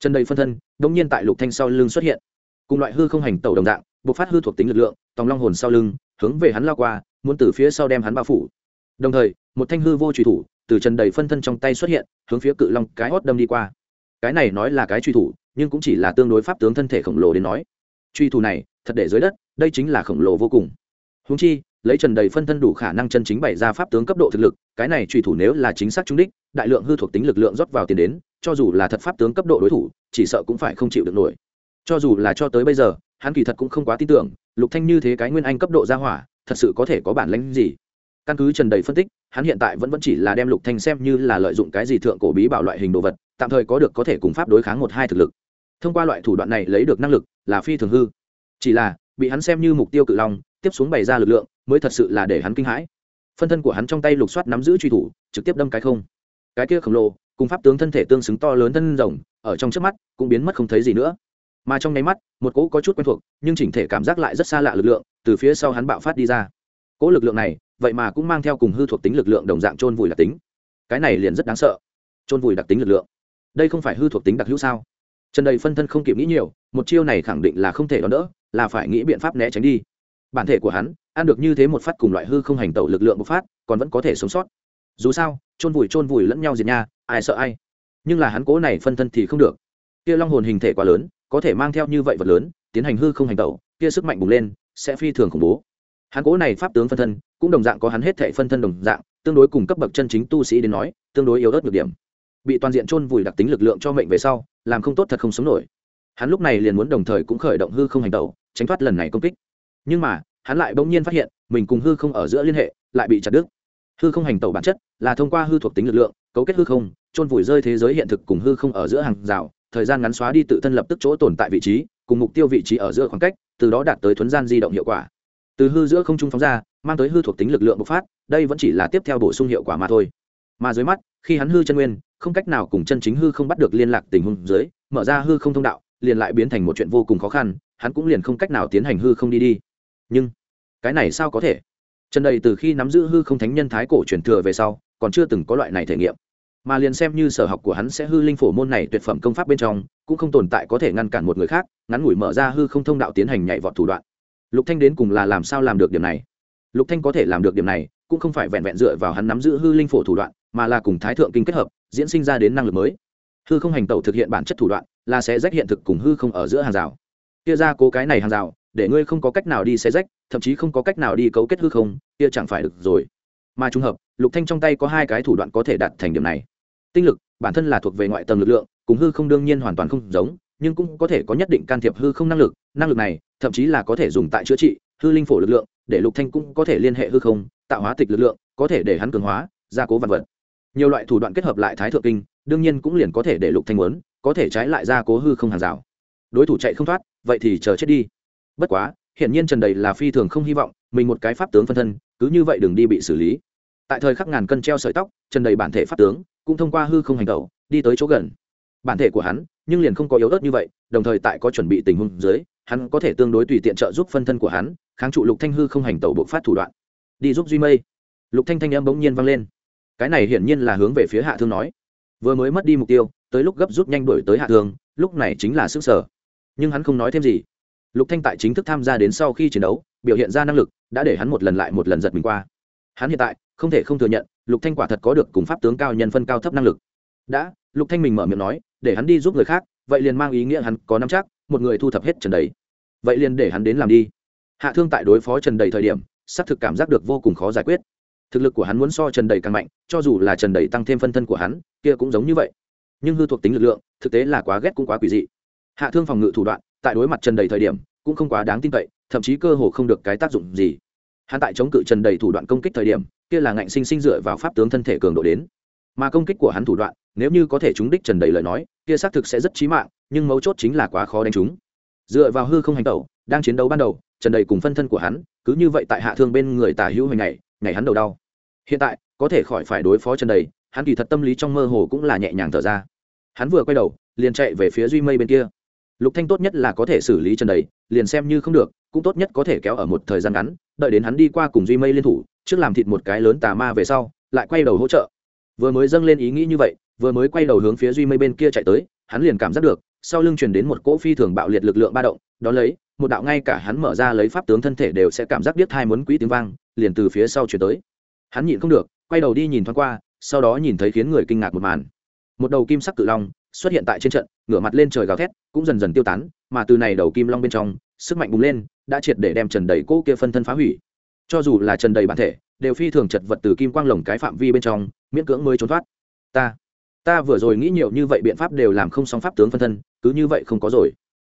Trần đầy phân thân, đống nhiên tại lục thanh sau lưng xuất hiện. Cùng loại hư không hành tẩu đồng dạng, bộc phát hư thuộc tính lực lượng, tòng long hồn sau lưng, hướng về hắn lao qua, muốn từ phía sau đem hắn bao phủ. Đồng thời, một thanh hư vô truy thủ từ trần đầy phân thân trong tay xuất hiện, hướng phía cự long cái hót đâm đi qua. Cái này nói là cái truy thủ, nhưng cũng chỉ là tương đối pháp tướng thân thể khổng lồ đến nói. Truy thủ này, thật để dưới đất, đây chính là khổng lồ vô cùng. Húng chi lấy trần đầy phân thân đủ khả năng chân chính bày ra pháp tướng cấp độ thực lực, cái này truy thủ nếu là chính xác trúng đích, đại lượng hư thuộc tính lực lượng rót vào tiền đến, cho dù là thật pháp tướng cấp độ đối thủ, chỉ sợ cũng phải không chịu được nổi. Cho dù là cho tới bây giờ, hắn kỳ thật cũng không quá tin tưởng, lục thanh như thế cái nguyên anh cấp độ ra hỏa, thật sự có thể có bản lĩnh gì. Căn cứ trần đầy phân tích, hắn hiện tại vẫn vẫn chỉ là đem lục thanh xem như là lợi dụng cái gì thượng cổ bí bảo loại hình đồ vật, tạm thời có được có thể cùng pháp đối kháng một hai thực lực. Thông qua loại thủ đoạn này lấy được năng lực là phi thường hư. Chỉ là, bị hắn xem như mục tiêu cự long, tiếp xuống bày ra lực lượng mới thật sự là để hắn kinh hãi. Phân thân của hắn trong tay lục soát nắm giữ truy thủ, trực tiếp đâm cái không. Cái kia khổng lồ, cùng pháp tướng thân thể tương xứng to lớn thân rồng, ở trong trước mắt, cũng biến mất không thấy gì nữa. Mà trong nháy mắt, một cỗ có chút quen thuộc, nhưng chỉnh thể cảm giác lại rất xa lạ lực lượng, từ phía sau hắn bạo phát đi ra. Cỗ lực lượng này, vậy mà cũng mang theo cùng hư thuộc tính lực lượng đồng dạng trôn vùi đặc tính. Cái này liền rất đáng sợ. Trôn vùi đặc tính lực lượng. Đây không phải hư thuộc tính đặc hữu sao? Trần đầy phân thân không kịp nghĩ nhiều, một chiêu này khẳng định là không thể đón đỡ, là phải nghĩ biện pháp né tránh đi bản thể của hắn, ăn được như thế một phát cùng loại hư không hành tẩu lực lượng một phát, còn vẫn có thể sống sót. Dù sao, chôn vùi chôn vùi lẫn nhau diệt nha, ai sợ ai. Nhưng là hắn cố này phân thân thì không được. Kia long hồn hình thể quá lớn, có thể mang theo như vậy vật lớn, tiến hành hư không hành tẩu, kia sức mạnh bùng lên, sẽ phi thường khủng bố. Hắn cố này pháp tướng phân thân, cũng đồng dạng có hắn hết thể phân thân đồng dạng, tương đối cùng cấp bậc chân chính tu sĩ đến nói, tương đối yếu ớt nhược điểm. Bị toàn diện chôn vùi đặc tính lực lượng cho mệnh về sau, làm không tốt thật không sống nổi. Hắn lúc này liền muốn đồng thời cũng khởi động hư không hành tẩu, tránh thoát lần này công kích nhưng mà, hắn lại bỗng nhiên phát hiện, mình cùng hư không ở giữa liên hệ, lại bị chặt đứt. Hư không hành tẩu bản chất là thông qua hư thuộc tính lực lượng, cấu kết hư không, chôn vùi rơi thế giới hiện thực cùng hư không ở giữa hàng rào, thời gian ngắn xóa đi tự thân lập tức chỗ tồn tại vị trí, cùng mục tiêu vị trí ở giữa khoảng cách, từ đó đạt tới thuấn gian di động hiệu quả. Từ hư giữa không trung phóng ra, mang tới hư thuộc tính lực lượng bộc phát, đây vẫn chỉ là tiếp theo bổ sung hiệu quả mà thôi. Mà dưới mắt, khi hắn hư chân nguyên, không cách nào cùng chân chính hư không bắt được liên lạc tình huống dưới, mở ra hư không thông đạo, liền lại biến thành một chuyện vô cùng khó khăn, hắn cũng liền không cách nào tiến hành hư không đi đi nhưng cái này sao có thể? Trần đầy từ khi nắm giữ hư không thánh nhân thái cổ truyền thừa về sau, còn chưa từng có loại này thể nghiệm. Mà liền xem như sở học của hắn sẽ hư linh phổ môn này tuyệt phẩm công pháp bên trong, cũng không tồn tại có thể ngăn cản một người khác, ngắn ngủi mở ra hư không thông đạo tiến hành nhảy vọt thủ đoạn. Lục thanh đến cùng là làm sao làm được điểm này? Lục thanh có thể làm được điểm này, cũng không phải vẹn vẹn dựa vào hắn nắm giữ hư linh phổ thủ đoạn, mà là cùng thái thượng kinh kết hợp, diễn sinh ra đến năng lực mới. Hư không hành tẩu thực hiện bản chất thủ đoạn, là sẽ rách hiện thực cùng hư không ở giữa hàng rào. Kia ra cố cái này hàng rào để ngươi không có cách nào đi xé rách, thậm chí không có cách nào đi cấu kết hư không, kia chẳng phải được rồi. Mà trùng hợp, lục thanh trong tay có hai cái thủ đoạn có thể đạt thành điểm này. Tinh lực, bản thân là thuộc về ngoại tầng lực lượng, cùng hư không đương nhiên hoàn toàn không giống, nhưng cũng có thể có nhất định can thiệp hư không năng lực năng lực này, thậm chí là có thể dùng tại chữa trị, hư linh phổ lực lượng, để lục thanh cũng có thể liên hệ hư không, tạo hóa tịch lực lượng, có thể để hắn cường hóa, gia cố vạn vật. Nhiều loại thủ đoạn kết hợp lại thái thượng kinh, đương nhiên cũng liền có thể để lục thanh muốn, có thể trái lại gia cố hư không hàng rào. Đối thủ chạy không thoát, vậy thì chờ chết đi bất quá, hiển nhiên trần đầy là phi thường không hy vọng mình một cái pháp tướng phân thân, cứ như vậy đừng đi bị xử lý. Tại thời khắc ngàn cân treo sợi tóc, trần đầy bản thể pháp tướng cũng thông qua hư không hành tẩu đi tới chỗ gần. Bản thể của hắn nhưng liền không có yếu ớt như vậy, đồng thời tại có chuẩn bị tình huống dưới, hắn có thể tương đối tùy tiện trợ giúp phân thân của hắn, kháng trụ lục thanh hư không hành tẩu bộ phát thủ đoạn. Đi giúp duy mây. Lục thanh thanh âm bỗng nhiên vang lên. Cái này hiển nhiên là hướng về phía hạ thương nói. Vừa mới mất đi mục tiêu, tới lúc gấp rút nhanh đuổi tới hạ thương, lúc này chính là sức sở. Nhưng hắn không nói thêm gì lục thanh tại chính thức tham gia đến sau khi chiến đấu, biểu hiện ra năng lực, đã để hắn một lần lại một lần giật mình qua. Hắn hiện tại, không thể không thừa nhận, lục thanh quả thật có được cùng pháp tướng cao nhân phân cao thấp năng lực. Đã, lục thanh mình mở miệng nói, để hắn đi giúp người khác, vậy liền mang ý nghĩa hắn có nắm chắc, một người thu thập hết trần đầy. Vậy liền để hắn đến làm đi. Hạ thương tại đối phó trần đầy thời điểm, xác thực cảm giác được vô cùng khó giải quyết. Thực lực của hắn muốn so trần đầy càng mạnh, cho dù là trần đầy tăng thêm phân thân của hắn, kia cũng giống như vậy. Nhưng hư thuộc tính lực lượng, thực tế là quá ghét cũng quá quỷ dị. Hạ thương phòng ngự thủ đoạn tại đối mặt trần đầy thời điểm, cũng không quá đáng tin cậy, thậm chí cơ hồ không được cái tác dụng gì. Hắn tại chống cự trần đầy thủ đoạn công kích thời điểm, kia là ngạnh sinh sinh dựa vào pháp tướng thân thể cường độ đến. Mà công kích của hắn thủ đoạn, nếu như có thể trúng đích trần đầy lời nói, kia xác thực sẽ rất chí mạng, nhưng mấu chốt chính là quá khó đánh trúng. Dựa vào hư không hành tẩu, đang chiến đấu ban đầu, trần đầy cùng phân thân của hắn, cứ như vậy tại hạ thương bên người tả hữu hình ngày ngày hắn đầu đau. Hiện tại, có thể khỏi phải đối phó trần đầy, hắn kỳ thật tâm lý trong mơ hồ cũng là nhẹ nhàng thở ra. Hắn vừa quay đầu, liền chạy về phía duy mây bên kia lục thanh tốt nhất là có thể xử lý trần đầy liền xem như không được, cũng tốt nhất có thể kéo ở một thời gian ngắn, đợi đến hắn đi qua cùng duy mây liên thủ, trước làm thịt một cái lớn tà ma về sau, lại quay đầu hỗ trợ. Vừa mới dâng lên ý nghĩ như vậy, vừa mới quay đầu hướng phía duy mây bên kia chạy tới, hắn liền cảm giác được, sau lưng truyền đến một cỗ phi thường bạo liệt lực lượng ba động, đó lấy, một đạo ngay cả hắn mở ra lấy pháp tướng thân thể đều sẽ cảm giác biết thai muốn quỹ tiếng vang, liền từ phía sau chuyển tới. Hắn nhịn không được, quay đầu đi nhìn thoáng qua, sau đó nhìn thấy khiến người kinh ngạc một màn. Một đầu kim sắc cự long xuất hiện tại trên trận, ngửa mặt lên trời gào thét, cũng dần dần tiêu tán, mà từ này đầu kim long bên trong, sức mạnh bùng lên, đã triệt để đem trần đầy cỗ kia phân thân phá hủy. Cho dù là trần đầy bản thể, đều phi thường chật vật từ kim quang lồng cái phạm vi bên trong, miễn cưỡng mới trốn thoát. Ta ta vừa rồi nghĩ nhiều như vậy biện pháp đều làm không xong pháp tướng phân thân, cứ như vậy không có rồi.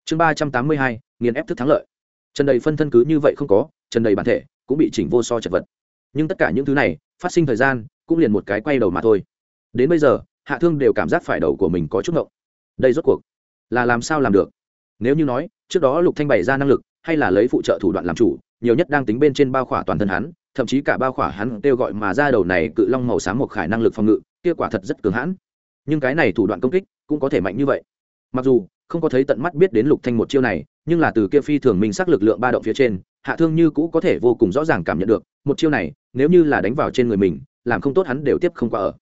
Chương ba trăm tám mươi hai, nghiền ép thức thắng lợi. Trần đầy phân thân cứ như vậy không có, trần đầy bản thể cũng bị chỉnh vô so chật vật. Nhưng tất cả những thứ này, phát sinh thời gian, cũng liền một cái quay đầu mà thôi. Đến bây giờ hạ thương đều cảm giác phải đầu của mình có chút ngộng. Đây rốt cuộc là làm sao làm được? Nếu như nói, trước đó lục thanh bày ra năng lực, hay là lấy phụ trợ thủ đoạn làm chủ, nhiều nhất đang tính bên trên bao khỏa toàn thân hắn, thậm chí cả bao khỏa hắn kêu gọi mà ra đầu này cự long màu sáng một khải năng lực phòng ngự, kia quả thật rất cường hãn. Nhưng cái này thủ đoạn công kích cũng có thể mạnh như vậy. Mặc dù không có thấy tận mắt biết đến lục thanh một chiêu này, nhưng là từ kia phi thường minh sắc lực lượng ba động phía trên, hạ thương như cũ có thể vô cùng rõ ràng cảm nhận được, một chiêu này, nếu như là đánh vào trên người mình, làm không tốt hắn đều tiếp không qua ở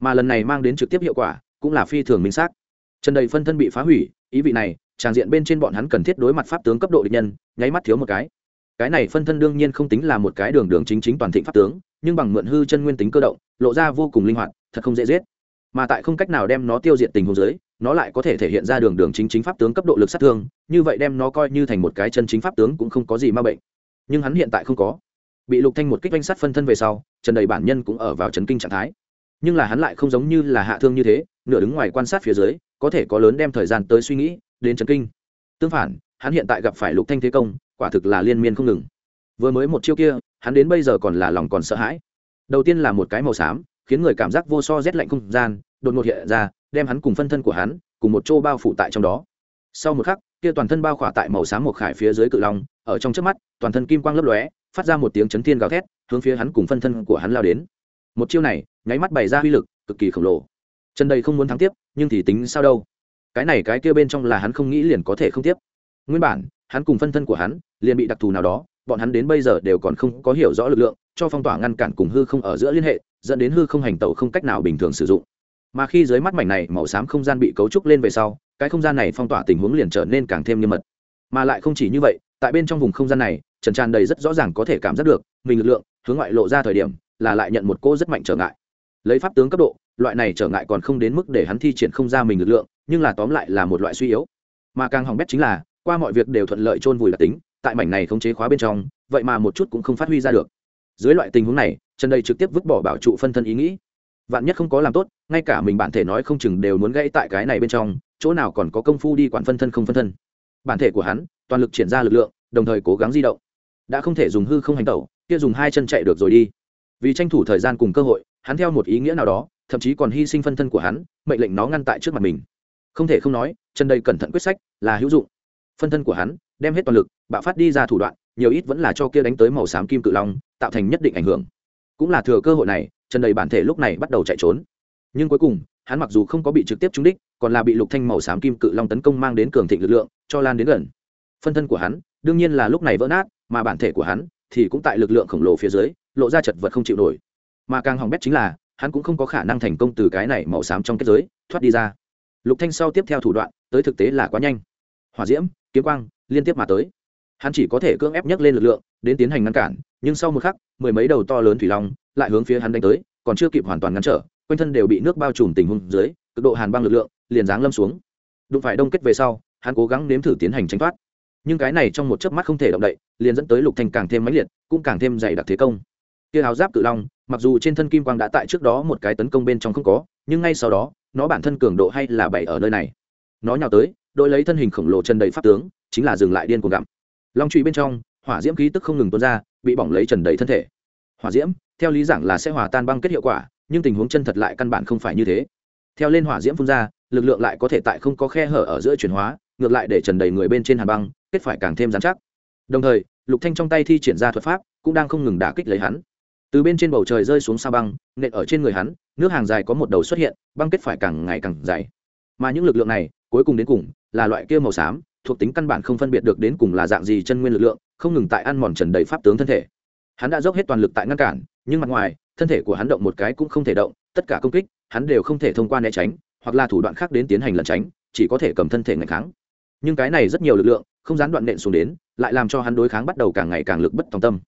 mà lần này mang đến trực tiếp hiệu quả cũng là phi thường minh xác. Trần đầy phân thân bị phá hủy, ý vị này, tràng diện bên trên bọn hắn cần thiết đối mặt pháp tướng cấp độ địch nhân, nháy mắt thiếu một cái. Cái này phân thân đương nhiên không tính là một cái đường đường chính chính toàn thịnh pháp tướng, nhưng bằng mượn hư chân nguyên tính cơ động, lộ ra vô cùng linh hoạt, thật không dễ giết. Mà tại không cách nào đem nó tiêu diệt tình huống dưới, nó lại có thể thể hiện ra đường đường chính chính pháp tướng cấp độ lực sát thương, như vậy đem nó coi như thành một cái chân chính pháp tướng cũng không có gì ma bệnh. Nhưng hắn hiện tại không có. Bị lục thanh một kích danh sát phân thân về sau, trần đầy bản nhân cũng ở vào chấn kinh trạng thái nhưng là hắn lại không giống như là hạ thương như thế, nửa đứng ngoài quan sát phía dưới, có thể có lớn đem thời gian tới suy nghĩ, đến chấn kinh. Tương phản, hắn hiện tại gặp phải lục thanh thế công, quả thực là liên miên không ngừng. Vừa mới một chiêu kia, hắn đến bây giờ còn là lòng còn sợ hãi. Đầu tiên là một cái màu xám, khiến người cảm giác vô so rét lạnh không gian, đột ngột hiện ra, đem hắn cùng phân thân của hắn, cùng một chỗ bao phủ tại trong đó. Sau một khắc, kia toàn thân bao khỏa tại màu xám một khải phía dưới cự long, ở trong trước mắt, toàn thân kim quang lấp lóe, phát ra một tiếng chấn thiên gào thét, hướng phía hắn cùng phân thân của hắn lao đến. Một chiêu này nháy mắt bày ra uy lực, cực kỳ khổng lồ. Trần đầy không muốn thắng tiếp, nhưng thì tính sao đâu? Cái này cái kia bên trong là hắn không nghĩ liền có thể không tiếp. Nguyên bản, hắn cùng phân thân của hắn liền bị đặc thù nào đó, bọn hắn đến bây giờ đều còn không có hiểu rõ lực lượng, cho phong tỏa ngăn cản cùng hư không ở giữa liên hệ, dẫn đến hư không hành tẩu không cách nào bình thường sử dụng. Mà khi dưới mắt mảnh này màu xám không gian bị cấu trúc lên về sau, cái không gian này phong tỏa tình huống liền trở nên càng thêm nghiêm mật. Mà lại không chỉ như vậy, tại bên trong vùng không gian này, trần tràn đầy rất rõ ràng có thể cảm giác được mình lực lượng hướng ngoại lộ ra thời điểm là lại nhận một cô rất mạnh trở ngại lấy pháp tướng cấp độ, loại này trở ngại còn không đến mức để hắn thi triển không ra mình lực lượng, nhưng là tóm lại là một loại suy yếu. Mà càng hỏng bét chính là, qua mọi việc đều thuận lợi chôn vùi đặc tính, tại mảnh này không chế khóa bên trong, vậy mà một chút cũng không phát huy ra được. Dưới loại tình huống này, trần đầy trực tiếp vứt bỏ bảo trụ phân thân ý nghĩ. Vạn nhất không có làm tốt, ngay cả mình bản thể nói không chừng đều muốn gãy tại cái này bên trong, chỗ nào còn có công phu đi quản phân thân không phân thân. Bản thể của hắn, toàn lực triển ra lực lượng, đồng thời cố gắng di động. Đã không thể dùng hư không hành tẩu, kia dùng hai chân chạy được rồi đi. Vì tranh thủ thời gian cùng cơ hội hắn theo một ý nghĩa nào đó, thậm chí còn hy sinh phân thân của hắn, mệnh lệnh nó ngăn tại trước mặt mình. Không thể không nói, chân đây cẩn thận quyết sách là hữu dụng. Phân thân của hắn đem hết toàn lực, bạo phát đi ra thủ đoạn, nhiều ít vẫn là cho kia đánh tới màu xám kim cự long, tạo thành nhất định ảnh hưởng. Cũng là thừa cơ hội này, chân đầy bản thể lúc này bắt đầu chạy trốn. Nhưng cuối cùng, hắn mặc dù không có bị trực tiếp trúng đích, còn là bị lục thanh màu xám kim cự long tấn công mang đến cường thịnh lực lượng, cho lan đến gần. Phân thân của hắn, đương nhiên là lúc này vỡ nát, mà bản thể của hắn thì cũng tại lực lượng khổng lồ phía dưới, lộ ra chật vật không chịu nổi mà càng hỏng bét chính là, hắn cũng không có khả năng thành công từ cái này màu xám trong kết giới, thoát đi ra. Lục thanh sau tiếp theo thủ đoạn, tới thực tế là quá nhanh. Hỏa diễm, kiếm quang, liên tiếp mà tới. Hắn chỉ có thể cưỡng ép nhấc lên lực lượng, đến tiến hành ngăn cản, nhưng sau một khắc, mười mấy đầu to lớn thủy long lại hướng phía hắn đánh tới, còn chưa kịp hoàn toàn ngăn trở, quanh thân đều bị nước bao trùm tình huống dưới, cực độ hàn băng lực lượng liền giáng lâm xuống. Đụng phải đông kết về sau, hắn cố gắng nếm thử tiến hành tránh thoát. Nhưng cái này trong một chớp mắt không thể động đậy, liền dẫn tới lục thanh càng thêm mãnh liệt, cũng càng thêm dày đặc thế công. Kia áo giáp cự long mặc dù trên thân kim quang đã tại trước đó một cái tấn công bên trong không có, nhưng ngay sau đó, nó bản thân cường độ hay là bày ở nơi này. Nó nhào tới, đội lấy thân hình khổng lồ chân đầy pháp tướng, chính là dừng lại điên cuồng gặm. Long trụy bên trong, hỏa diễm khí tức không ngừng tuôn ra, bị bỏng lấy trần đầy thân thể. Hỏa diễm, theo lý giảng là sẽ hòa tan băng kết hiệu quả, nhưng tình huống chân thật lại căn bản không phải như thế. Theo lên hỏa diễm phun ra, lực lượng lại có thể tại không có khe hở ở giữa chuyển hóa, ngược lại để trần đầy người bên trên hàn băng, kết phải càng thêm dán chắc. Đồng thời, lục thanh trong tay thi triển ra thuật pháp, cũng đang không ngừng đả kích lấy hắn từ bên trên bầu trời rơi xuống sa băng, nện ở trên người hắn, nước hàng dài có một đầu xuất hiện, băng kết phải càng ngày càng dày. Mà những lực lượng này, cuối cùng đến cùng là loại kia màu xám, thuộc tính căn bản không phân biệt được đến cùng là dạng gì chân nguyên lực lượng, không ngừng tại ăn mòn trần đầy pháp tướng thân thể. Hắn đã dốc hết toàn lực tại ngăn cản, nhưng mặt ngoài, thân thể của hắn động một cái cũng không thể động, tất cả công kích, hắn đều không thể thông qua né tránh, hoặc là thủ đoạn khác đến tiến hành lẩn tránh, chỉ có thể cầm thân thể ngày kháng. Nhưng cái này rất nhiều lực lượng, không gián đoạn nện xuống đến, lại làm cho hắn đối kháng bắt đầu càng ngày càng lực bất tòng tâm.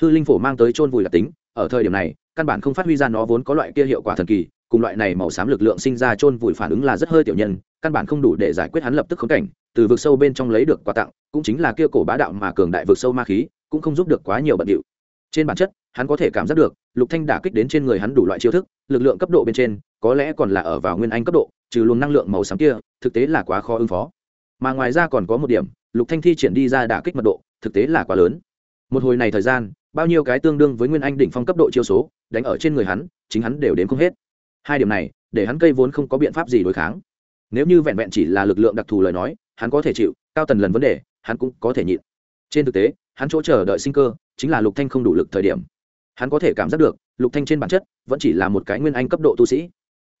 Hư linh phổ mang tới chôn vùi đặc tính ở thời điểm này, căn bản không phát huy ra nó vốn có loại kia hiệu quả thần kỳ, cùng loại này màu xám lực lượng sinh ra chôn vùi phản ứng là rất hơi tiểu nhân, căn bản không đủ để giải quyết hắn lập tức khống cảnh, từ vực sâu bên trong lấy được quà tặng, cũng chính là kia cổ bá đạo mà cường đại vực sâu ma khí, cũng không giúp được quá nhiều bận điệu. Trên bản chất, hắn có thể cảm giác được, lục thanh đả kích đến trên người hắn đủ loại chiêu thức, lực lượng cấp độ bên trên, có lẽ còn là ở vào nguyên anh cấp độ, trừ luồng năng lượng màu xám kia, thực tế là quá khó ứng phó. Mà ngoài ra còn có một điểm, lục thanh thi triển đi ra đả kích mật độ, thực tế là quá lớn. Một hồi này thời gian bao nhiêu cái tương đương với nguyên anh đỉnh phong cấp độ chiêu số, đánh ở trên người hắn, chính hắn đều đến không hết. Hai điểm này, để hắn cây vốn không có biện pháp gì đối kháng. Nếu như vẹn vẹn chỉ là lực lượng đặc thù lời nói, hắn có thể chịu, cao tần lần vấn đề, hắn cũng có thể nhịn. Trên thực tế, hắn chỗ chờ đợi sinh cơ, chính là lục thanh không đủ lực thời điểm. Hắn có thể cảm giác được, lục thanh trên bản chất, vẫn chỉ là một cái nguyên anh cấp độ tu sĩ.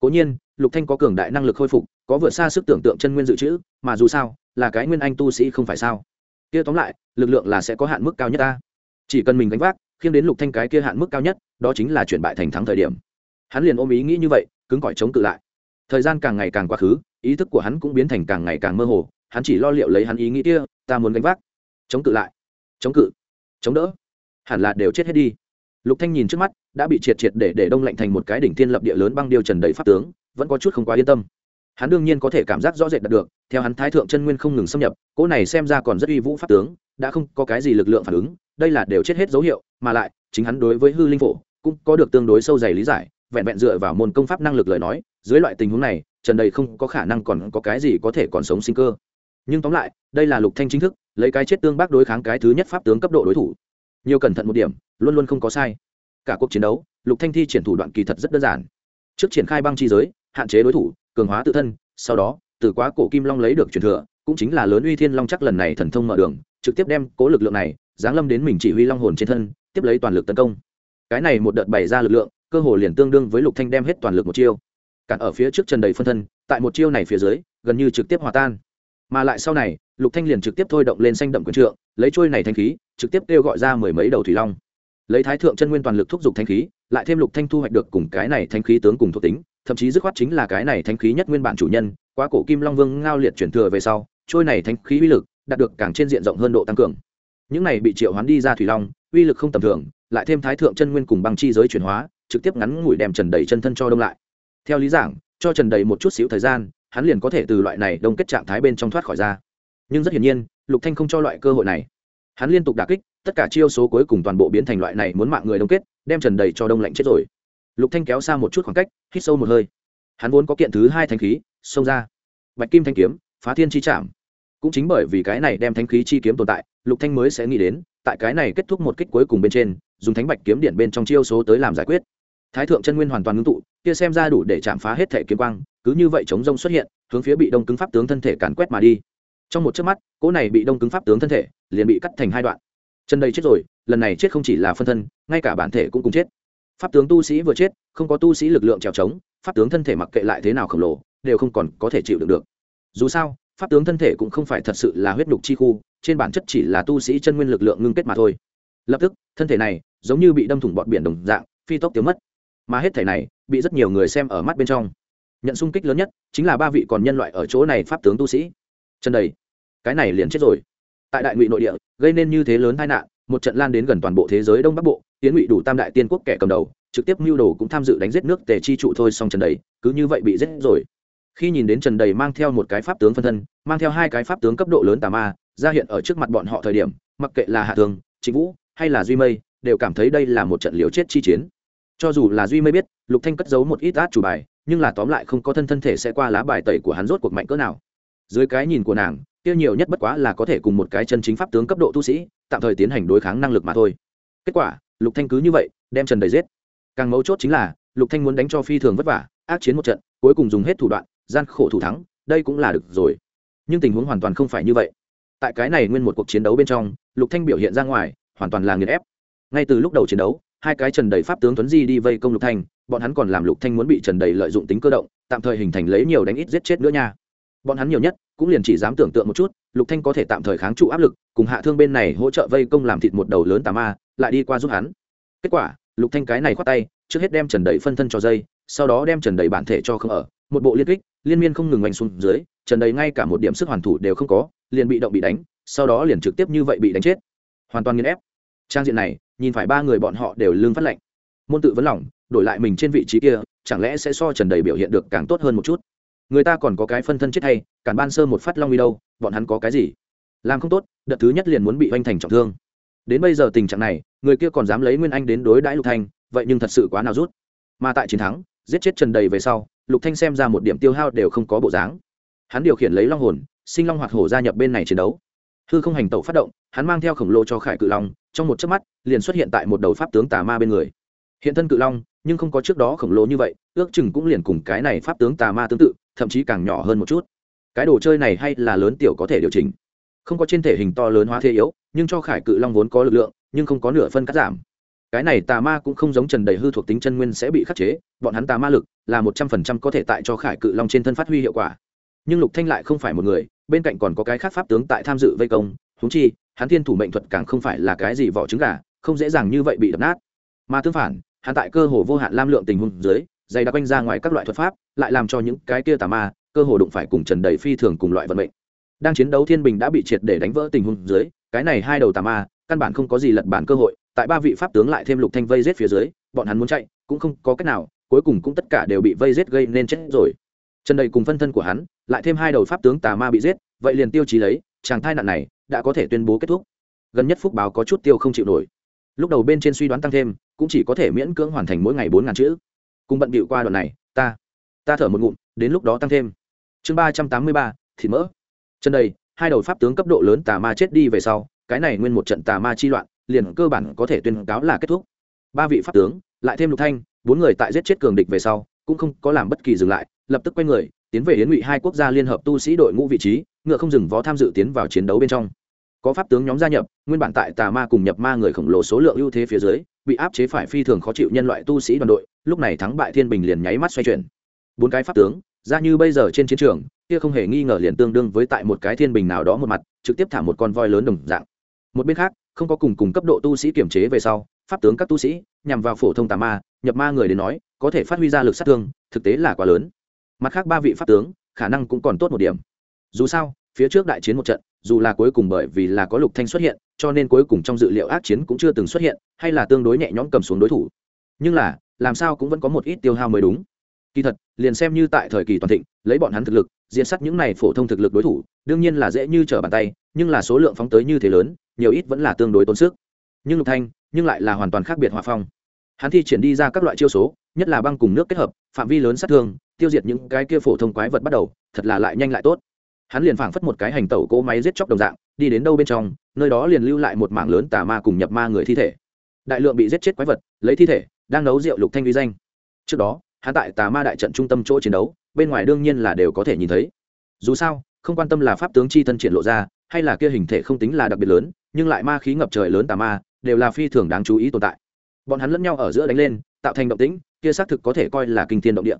Cố nhiên, lục thanh có cường đại năng lực khôi phục, có vượt xa sức tưởng tượng chân nguyên dự trữ, mà dù sao, là cái nguyên anh tu sĩ không phải sao. Kia tóm lại, lực lượng là sẽ có hạn mức cao nhất ta chỉ cần mình gánh vác khiến đến lục thanh cái kia hạn mức cao nhất, đó chính là chuyển bại thành thắng thời điểm. Hắn liền ôm ý nghĩ như vậy, cứng cỏi chống cự lại. Thời gian càng ngày càng quá khứ, ý thức của hắn cũng biến thành càng ngày càng mơ hồ, hắn chỉ lo liệu lấy hắn ý nghĩ kia, ta muốn gánh vác. Chống cự lại. Chống cự. Chống đỡ. Hẳn là đều chết hết đi. Lục thanh nhìn trước mắt, đã bị triệt triệt để để đông lạnh thành một cái đỉnh thiên lập địa lớn băng điêu trần đầy pháp tướng, vẫn có chút không quá yên tâm. Hắn đương nhiên có thể cảm giác rõ rệt đạt được, theo hắn thái thượng chân nguyên không ngừng xâm nhập, cỗ này xem ra còn rất uy vũ pháp tướng đã không có cái gì lực lượng phản ứng, đây là đều chết hết dấu hiệu, mà lại, chính hắn đối với hư linh phổ cũng có được tương đối sâu dày lý giải, vẹn vẹn dựa vào môn công pháp năng lực lời nói, dưới loại tình huống này, trần đầy không có khả năng còn có cái gì có thể còn sống sinh cơ. Nhưng tóm lại, đây là lục thanh chính thức, lấy cái chết tương bác đối kháng cái thứ nhất pháp tướng cấp độ đối thủ. Nhiều cẩn thận một điểm, luôn luôn không có sai. Cả cuộc chiến đấu, lục thanh thi triển thủ đoạn kỳ thật rất đơn giản. Trước triển khai băng chi giới, hạn chế đối thủ, cường hóa tự thân, sau đó, từ quá cổ kim long lấy được truyền thừa, cũng chính là lớn uy thiên long chắc lần này thần thông mở đường trực tiếp đem cố lực lượng này giáng lâm đến mình chỉ huy long hồn trên thân, tiếp lấy toàn lực tấn công. Cái này một đợt bày ra lực lượng, cơ hồ liền tương đương với lục thanh đem hết toàn lực một chiêu. Cản ở phía trước trần đầy phân thân, tại một chiêu này phía dưới, gần như trực tiếp hòa tan. Mà lại sau này, lục thanh liền trực tiếp thôi động lên xanh đậm quyền trượng, lấy trôi này thanh khí, trực tiếp kêu gọi ra mười mấy đầu thủy long. Lấy thái thượng chân nguyên toàn lực thúc giục thanh khí, lại thêm lục thanh thu hoạch được cùng cái này thanh khí tướng cùng thuộc tính, thậm chí dứt khoát chính là cái này thanh khí nhất nguyên bản chủ nhân, quá cổ kim long vương ngao liệt chuyển thừa về sau, trôi này thanh khí uy lực đạt được càng trên diện rộng hơn độ tăng cường. Những này bị triệu hoán đi ra thủy long, uy lực không tầm thường, lại thêm thái thượng chân nguyên cùng băng chi giới chuyển hóa, trực tiếp ngắn ngủi đem trần đầy chân thân cho đông lại. Theo lý giảng, cho trần đầy một chút xíu thời gian, hắn liền có thể từ loại này đông kết trạng thái bên trong thoát khỏi ra. Nhưng rất hiển nhiên, lục thanh không cho loại cơ hội này. Hắn liên tục đả kích, tất cả chiêu số cuối cùng toàn bộ biến thành loại này muốn mạng người đông kết, đem trần đầy cho đông lạnh chết rồi. Lục thanh kéo xa một chút khoảng cách, hít sâu một hơi. Hắn vốn có kiện thứ hai thanh khí, xông ra. Bạch kim thanh kiếm, phá thiên chi chạm cũng chính bởi vì cái này đem thánh khí chi kiếm tồn tại, lục thanh mới sẽ nghĩ đến, tại cái này kết thúc một kích cuối cùng bên trên, dùng thánh bạch kiếm điện bên trong chiêu số tới làm giải quyết. Thái thượng chân nguyên hoàn toàn ngưng tụ, kia xem ra đủ để chạm phá hết thể kiếm quang, cứ như vậy chống rông xuất hiện, hướng phía bị đông cứng pháp tướng thân thể càn quét mà đi. Trong một chớp mắt, cỗ này bị đông cứng pháp tướng thân thể liền bị cắt thành hai đoạn. Chân đây chết rồi, lần này chết không chỉ là phân thân, ngay cả bản thể cũng cùng chết. Pháp tướng tu sĩ vừa chết, không có tu sĩ lực lượng trèo trống, pháp tướng thân thể mặc kệ lại thế nào khổng lồ, đều không còn có thể chịu đựng được. Dù sao pháp tướng thân thể cũng không phải thật sự là huyết nhục chi khu, trên bản chất chỉ là tu sĩ chân nguyên lực lượng ngưng kết mà thôi. Lập tức, thân thể này giống như bị đâm thủng bọt biển đồng dạng, phi tốc tiêu mất. Mà hết thể này, bị rất nhiều người xem ở mắt bên trong. Nhận sung kích lớn nhất chính là ba vị còn nhân loại ở chỗ này pháp tướng tu sĩ. Chân đầy, cái này liền chết rồi. Tại đại ngụy nội địa, gây nên như thế lớn tai nạn, một trận lan đến gần toàn bộ thế giới đông bắc bộ tiến ngụy đủ tam đại tiên quốc kẻ cầm đầu, trực tiếp mưu đồ cũng tham dự đánh giết nước tề chi trụ thôi xong trần đầy, cứ như vậy bị giết rồi khi nhìn đến trần đầy mang theo một cái pháp tướng phân thân, mang theo hai cái pháp tướng cấp độ lớn tà ma, ra hiện ở trước mặt bọn họ thời điểm, mặc kệ là hạ thường chính vũ hay là duy mây, đều cảm thấy đây là một trận liều chết chi chiến. Cho dù là duy mây biết, lục thanh cất giấu một ít át chủ bài, nhưng là tóm lại không có thân thân thể sẽ qua lá bài tẩy của hắn rốt cuộc mạnh cỡ nào. Dưới cái nhìn của nàng, kia nhiều nhất bất quá là có thể cùng một cái chân chính pháp tướng cấp độ tu sĩ, tạm thời tiến hành đối kháng năng lực mà thôi. Kết quả, lục thanh cứ như vậy, đem trần đầy giết. Càng mấu chốt chính là, lục thanh muốn đánh cho phi thường vất vả, ác chiến một trận, cuối cùng dùng hết thủ đoạn gian khổ thủ thắng, đây cũng là được rồi. Nhưng tình huống hoàn toàn không phải như vậy. Tại cái này nguyên một cuộc chiến đấu bên trong, lục thanh biểu hiện ra ngoài, hoàn toàn là nghiền ép. Ngay từ lúc đầu chiến đấu, hai cái trần đầy pháp tướng tuấn di đi vây công lục thanh, bọn hắn còn làm lục thanh muốn bị trần đầy lợi dụng tính cơ động, tạm thời hình thành lấy nhiều đánh ít giết chết nữa nha. Bọn hắn nhiều nhất, cũng liền chỉ dám tưởng tượng một chút, lục thanh có thể tạm thời kháng trụ áp lực, cùng hạ thương bên này hỗ trợ vây công làm thịt một đầu lớn tà ma, lại đi qua giúp hắn. Kết quả, lục thanh cái này khoát tay, trước hết đem trần đầy phân thân cho dây, sau đó đem trần đầy bản thể cho không ở, một bộ liên kích liên miên không ngừng mạnh xuống dưới, trần đầy ngay cả một điểm sức hoàn thủ đều không có, liền bị động bị đánh, sau đó liền trực tiếp như vậy bị đánh chết. Hoàn toàn nghiền ép. Trang diện này, nhìn phải ba người bọn họ đều lương phát lệnh môn tự vấn lòng, đổi lại mình trên vị trí kia, chẳng lẽ sẽ so trần đầy biểu hiện được càng tốt hơn một chút? Người ta còn có cái phân thân chết hay, cản ban sơ một phát long đi đâu, bọn hắn có cái gì? Làm không tốt, đợt thứ nhất liền muốn bị oanh thành trọng thương. Đến bây giờ tình trạng này, người kia còn dám lấy nguyên anh đến đối đãi lục thanh, vậy nhưng thật sự quá nào rút. Mà tại chiến thắng, giết chết trần đầy về sau lục thanh xem ra một điểm tiêu hao đều không có bộ dáng. Hắn điều khiển lấy long hồn, sinh long hoạt hổ gia nhập bên này chiến đấu. Hư không hành tẩu phát động, hắn mang theo khổng lồ cho khải cự long, trong một chớp mắt, liền xuất hiện tại một đầu pháp tướng tà ma bên người. Hiện thân cự long, nhưng không có trước đó khổng lồ như vậy, ước chừng cũng liền cùng cái này pháp tướng tà ma tương tự, thậm chí càng nhỏ hơn một chút. Cái đồ chơi này hay là lớn tiểu có thể điều chỉnh. Không có trên thể hình to lớn hóa thế yếu, nhưng cho khải cự long vốn có lực lượng, nhưng không có nửa phân cắt giảm cái này tà ma cũng không giống trần đầy hư thuộc tính chân nguyên sẽ bị khắc chế, bọn hắn tà ma lực là một trăm phần trăm có thể tại cho khải cự long trên thân phát huy hiệu quả. Nhưng lục thanh lại không phải một người, bên cạnh còn có cái khác pháp tướng tại tham dự vây công húng chi, hắn thiên thủ mệnh thuật càng không phải là cái gì vỏ trứng gà, không dễ dàng như vậy bị đập nát. Mà tương phản, hắn tại cơ hồ vô hạn lam lượng tình huống dưới, dày đặc quanh ra ngoài các loại thuật pháp, lại làm cho những cái kia tà ma, cơ hồ đụng phải cùng trần đầy phi thường cùng loại vận mệnh. Đang chiến đấu thiên bình đã bị triệt để đánh vỡ tình huống dưới, cái này hai đầu tà ma, căn bản không có gì lật bản cơ hội tại ba vị pháp tướng lại thêm lục thanh vây giết phía dưới, bọn hắn muốn chạy, cũng không có cách nào, cuối cùng cũng tất cả đều bị vây giết gây nên chết rồi. Trần đầy cùng phân thân của hắn, lại thêm hai đầu pháp tướng tà ma bị giết, vậy liền tiêu chí lấy, chàng thai nạn này đã có thể tuyên bố kết thúc. Gần nhất phúc báo có chút tiêu không chịu nổi. Lúc đầu bên trên suy đoán tăng thêm, cũng chỉ có thể miễn cưỡng hoàn thành mỗi ngày bốn ngàn chữ. Cùng bận bịu qua đoạn này, ta ta thở một ngụm, đến lúc đó tăng thêm. Chương ba trăm tám mươi ba, thịt mỡ. Chân đây hai đầu pháp tướng cấp độ lớn tà ma chết đi về sau, cái này nguyên một trận tà ma chi loạn liền cơ bản có thể tuyên cáo là kết thúc. Ba vị pháp tướng, lại thêm lục thanh, bốn người tại giết chết cường địch về sau, cũng không có làm bất kỳ dừng lại, lập tức quay người, tiến về yến ngụy hai quốc gia liên hợp tu sĩ đội ngũ vị trí, ngựa không dừng vó tham dự tiến vào chiến đấu bên trong. Có pháp tướng nhóm gia nhập, nguyên bản tại tà ma cùng nhập ma người khổng lồ số lượng ưu thế phía dưới, bị áp chế phải phi thường khó chịu nhân loại tu sĩ đoàn đội, lúc này thắng bại thiên bình liền nháy mắt xoay chuyển. Bốn cái pháp tướng, ra như bây giờ trên chiến trường, kia không hề nghi ngờ liền tương đương với tại một cái thiên bình nào đó một mặt, trực tiếp thả một con voi lớn đồng dạng. Một bên khác không có cùng cùng cấp độ tu sĩ kiểm chế về sau, pháp tướng các tu sĩ nhằm vào phổ thông tà ma, nhập ma người đến nói, có thể phát huy ra lực sát thương, thực tế là quá lớn. Mặt khác ba vị pháp tướng, khả năng cũng còn tốt một điểm. Dù sao, phía trước đại chiến một trận, dù là cuối cùng bởi vì là có lục thanh xuất hiện, cho nên cuối cùng trong dự liệu ác chiến cũng chưa từng xuất hiện, hay là tương đối nhẹ nhõm cầm xuống đối thủ. Nhưng là, làm sao cũng vẫn có một ít tiêu hao mới đúng. Kỳ thật, liền xem như tại thời kỳ toàn thịnh, lấy bọn hắn thực lực, diện sát những này phổ thông thực lực đối thủ, đương nhiên là dễ như trở bàn tay, nhưng là số lượng phóng tới như thế lớn nhiều ít vẫn là tương đối tốn sức. Nhưng lục thanh, nhưng lại là hoàn toàn khác biệt hòa phong. Hắn thi triển đi ra các loại chiêu số, nhất là băng cùng nước kết hợp, phạm vi lớn sát thương, tiêu diệt những cái kia phổ thông quái vật bắt đầu, thật là lại nhanh lại tốt. Hắn liền phảng phất một cái hành tẩu cỗ máy giết chóc đồng dạng, đi đến đâu bên trong, nơi đó liền lưu lại một mảng lớn tà ma cùng nhập ma người thi thể. Đại lượng bị giết chết quái vật, lấy thi thể, đang nấu rượu lục thanh uy danh. Trước đó, hắn tại tà ma đại trận trung tâm chỗ chiến đấu, bên ngoài đương nhiên là đều có thể nhìn thấy. Dù sao, không quan tâm là pháp tướng chi thân triển lộ ra hay là kia hình thể không tính là đặc biệt lớn, nhưng lại ma khí ngập trời lớn tà ma, đều là phi thường đáng chú ý tồn tại. Bọn hắn lẫn nhau ở giữa đánh lên, tạo thành động tĩnh, kia xác thực có thể coi là kinh thiên động địa.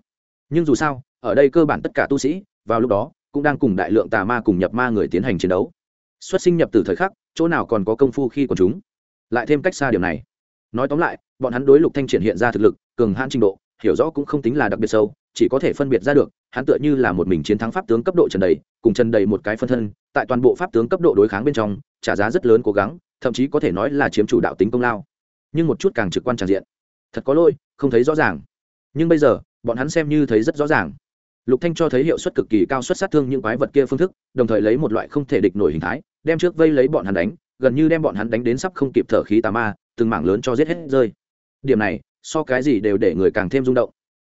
Nhưng dù sao, ở đây cơ bản tất cả tu sĩ, vào lúc đó, cũng đang cùng đại lượng tà ma cùng nhập ma người tiến hành chiến đấu. Xuất sinh nhập từ thời khắc, chỗ nào còn có công phu khi còn chúng? Lại thêm cách xa điểm này. Nói tóm lại, bọn hắn đối lục thanh triển hiện ra thực lực, cường hãn trình độ, hiểu rõ cũng không tính là đặc biệt sâu chỉ có thể phân biệt ra được, hắn tựa như là một mình chiến thắng pháp tướng cấp độ trần đầy, cùng trần đầy một cái phân thân, tại toàn bộ pháp tướng cấp độ đối kháng bên trong, trả giá rất lớn cố gắng, thậm chí có thể nói là chiếm chủ đạo tính công lao. Nhưng một chút càng trực quan tràn diện. Thật có lỗi, không thấy rõ ràng. Nhưng bây giờ, bọn hắn xem như thấy rất rõ ràng. Lục thanh cho thấy hiệu suất cực kỳ cao xuất sát thương những quái vật kia phương thức, đồng thời lấy một loại không thể địch nổi hình thái, đem trước vây lấy bọn hắn đánh, gần như đem bọn hắn đánh đến sắp không kịp thở khí tà ma, từng mảng lớn cho giết hết rơi. Điểm này, so cái gì đều để người càng thêm rung động.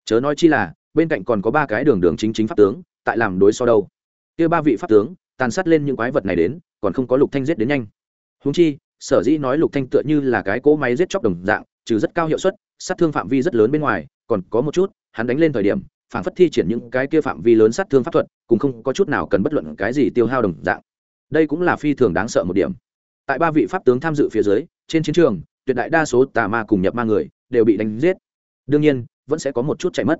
Chớ nói chi là bên cạnh còn có ba cái đường đường chính chính pháp tướng, tại làm đối so đâu. Kia ba vị pháp tướng, tàn sát lên những quái vật này đến, còn không có lục thanh giết đến nhanh. Huống chi, sở dĩ nói lục thanh tựa như là cái cỗ máy giết chóc đồng dạng, trừ rất cao hiệu suất, sát thương phạm vi rất lớn bên ngoài, còn có một chút, hắn đánh lên thời điểm, phản phất thi triển những cái kia phạm vi lớn sát thương pháp thuật, cũng không có chút nào cần bất luận cái gì tiêu hao đồng dạng. Đây cũng là phi thường đáng sợ một điểm. Tại ba vị pháp tướng tham dự phía dưới, trên chiến trường, tuyệt đại đa số tà ma cùng nhập ma người đều bị đánh giết. Đương nhiên, vẫn sẽ có một chút chạy mất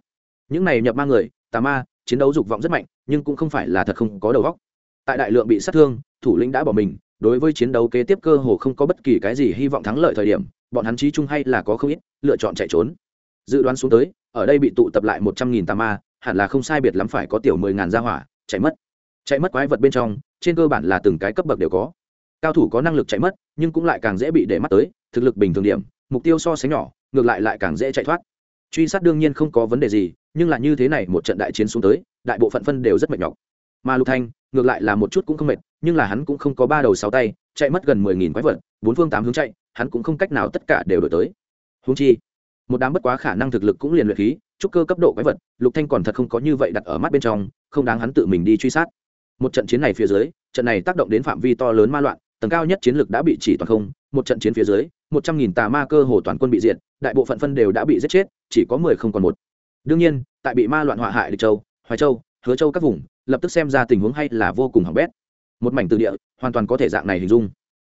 những này nhập ma người, tà ma, chiến đấu dục vọng rất mạnh, nhưng cũng không phải là thật không có đầu óc. Tại đại lượng bị sát thương, thủ lĩnh đã bỏ mình, đối với chiến đấu kế tiếp cơ hồ không có bất kỳ cái gì hy vọng thắng lợi thời điểm, bọn hắn trí chung hay là có không ít, lựa chọn chạy trốn. Dự đoán xuống tới, ở đây bị tụ tập lại một trăm nghìn tà ma, hẳn là không sai biệt lắm phải có tiểu mười ngàn gia hỏa, chạy mất. Chạy mất quái vật bên trong, trên cơ bản là từng cái cấp bậc đều có. Cao thủ có năng lực chạy mất, nhưng cũng lại càng dễ bị để mắt tới, thực lực bình thường điểm, mục tiêu so sánh nhỏ, ngược lại lại càng dễ chạy thoát truy sát đương nhiên không có vấn đề gì, nhưng là như thế này một trận đại chiến xuống tới, đại bộ phận phân đều rất mệt nhọc. Mà lục thanh, ngược lại là một chút cũng không mệt, nhưng là hắn cũng không có ba đầu sáu tay, chạy mất gần mười nghìn quái vật, bốn phương tám hướng chạy, hắn cũng không cách nào tất cả đều đổi tới. Huống chi, một đám bất quá khả năng thực lực cũng liền luyện khí, trúc cơ cấp độ quái vật, lục thanh còn thật không có như vậy đặt ở mắt bên trong, không đáng hắn tự mình đi truy sát. Một trận chiến này phía dưới, trận này tác động đến phạm vi to lớn ma loạn, tầng cao nhất chiến lực đã bị chỉ toàn không, một trận chiến phía dưới, một trăm nghìn tà ma cơ hồ toàn quân bị diệt, đại bộ phận phân đều đã bị giết chết chỉ có mười không còn một. Đương nhiên, tại bị ma loạn họa hại địch châu, hoài châu, hứa châu các vùng, lập tức xem ra tình huống hay là vô cùng hỏng bét. Một mảnh từ địa, hoàn toàn có thể dạng này hình dung.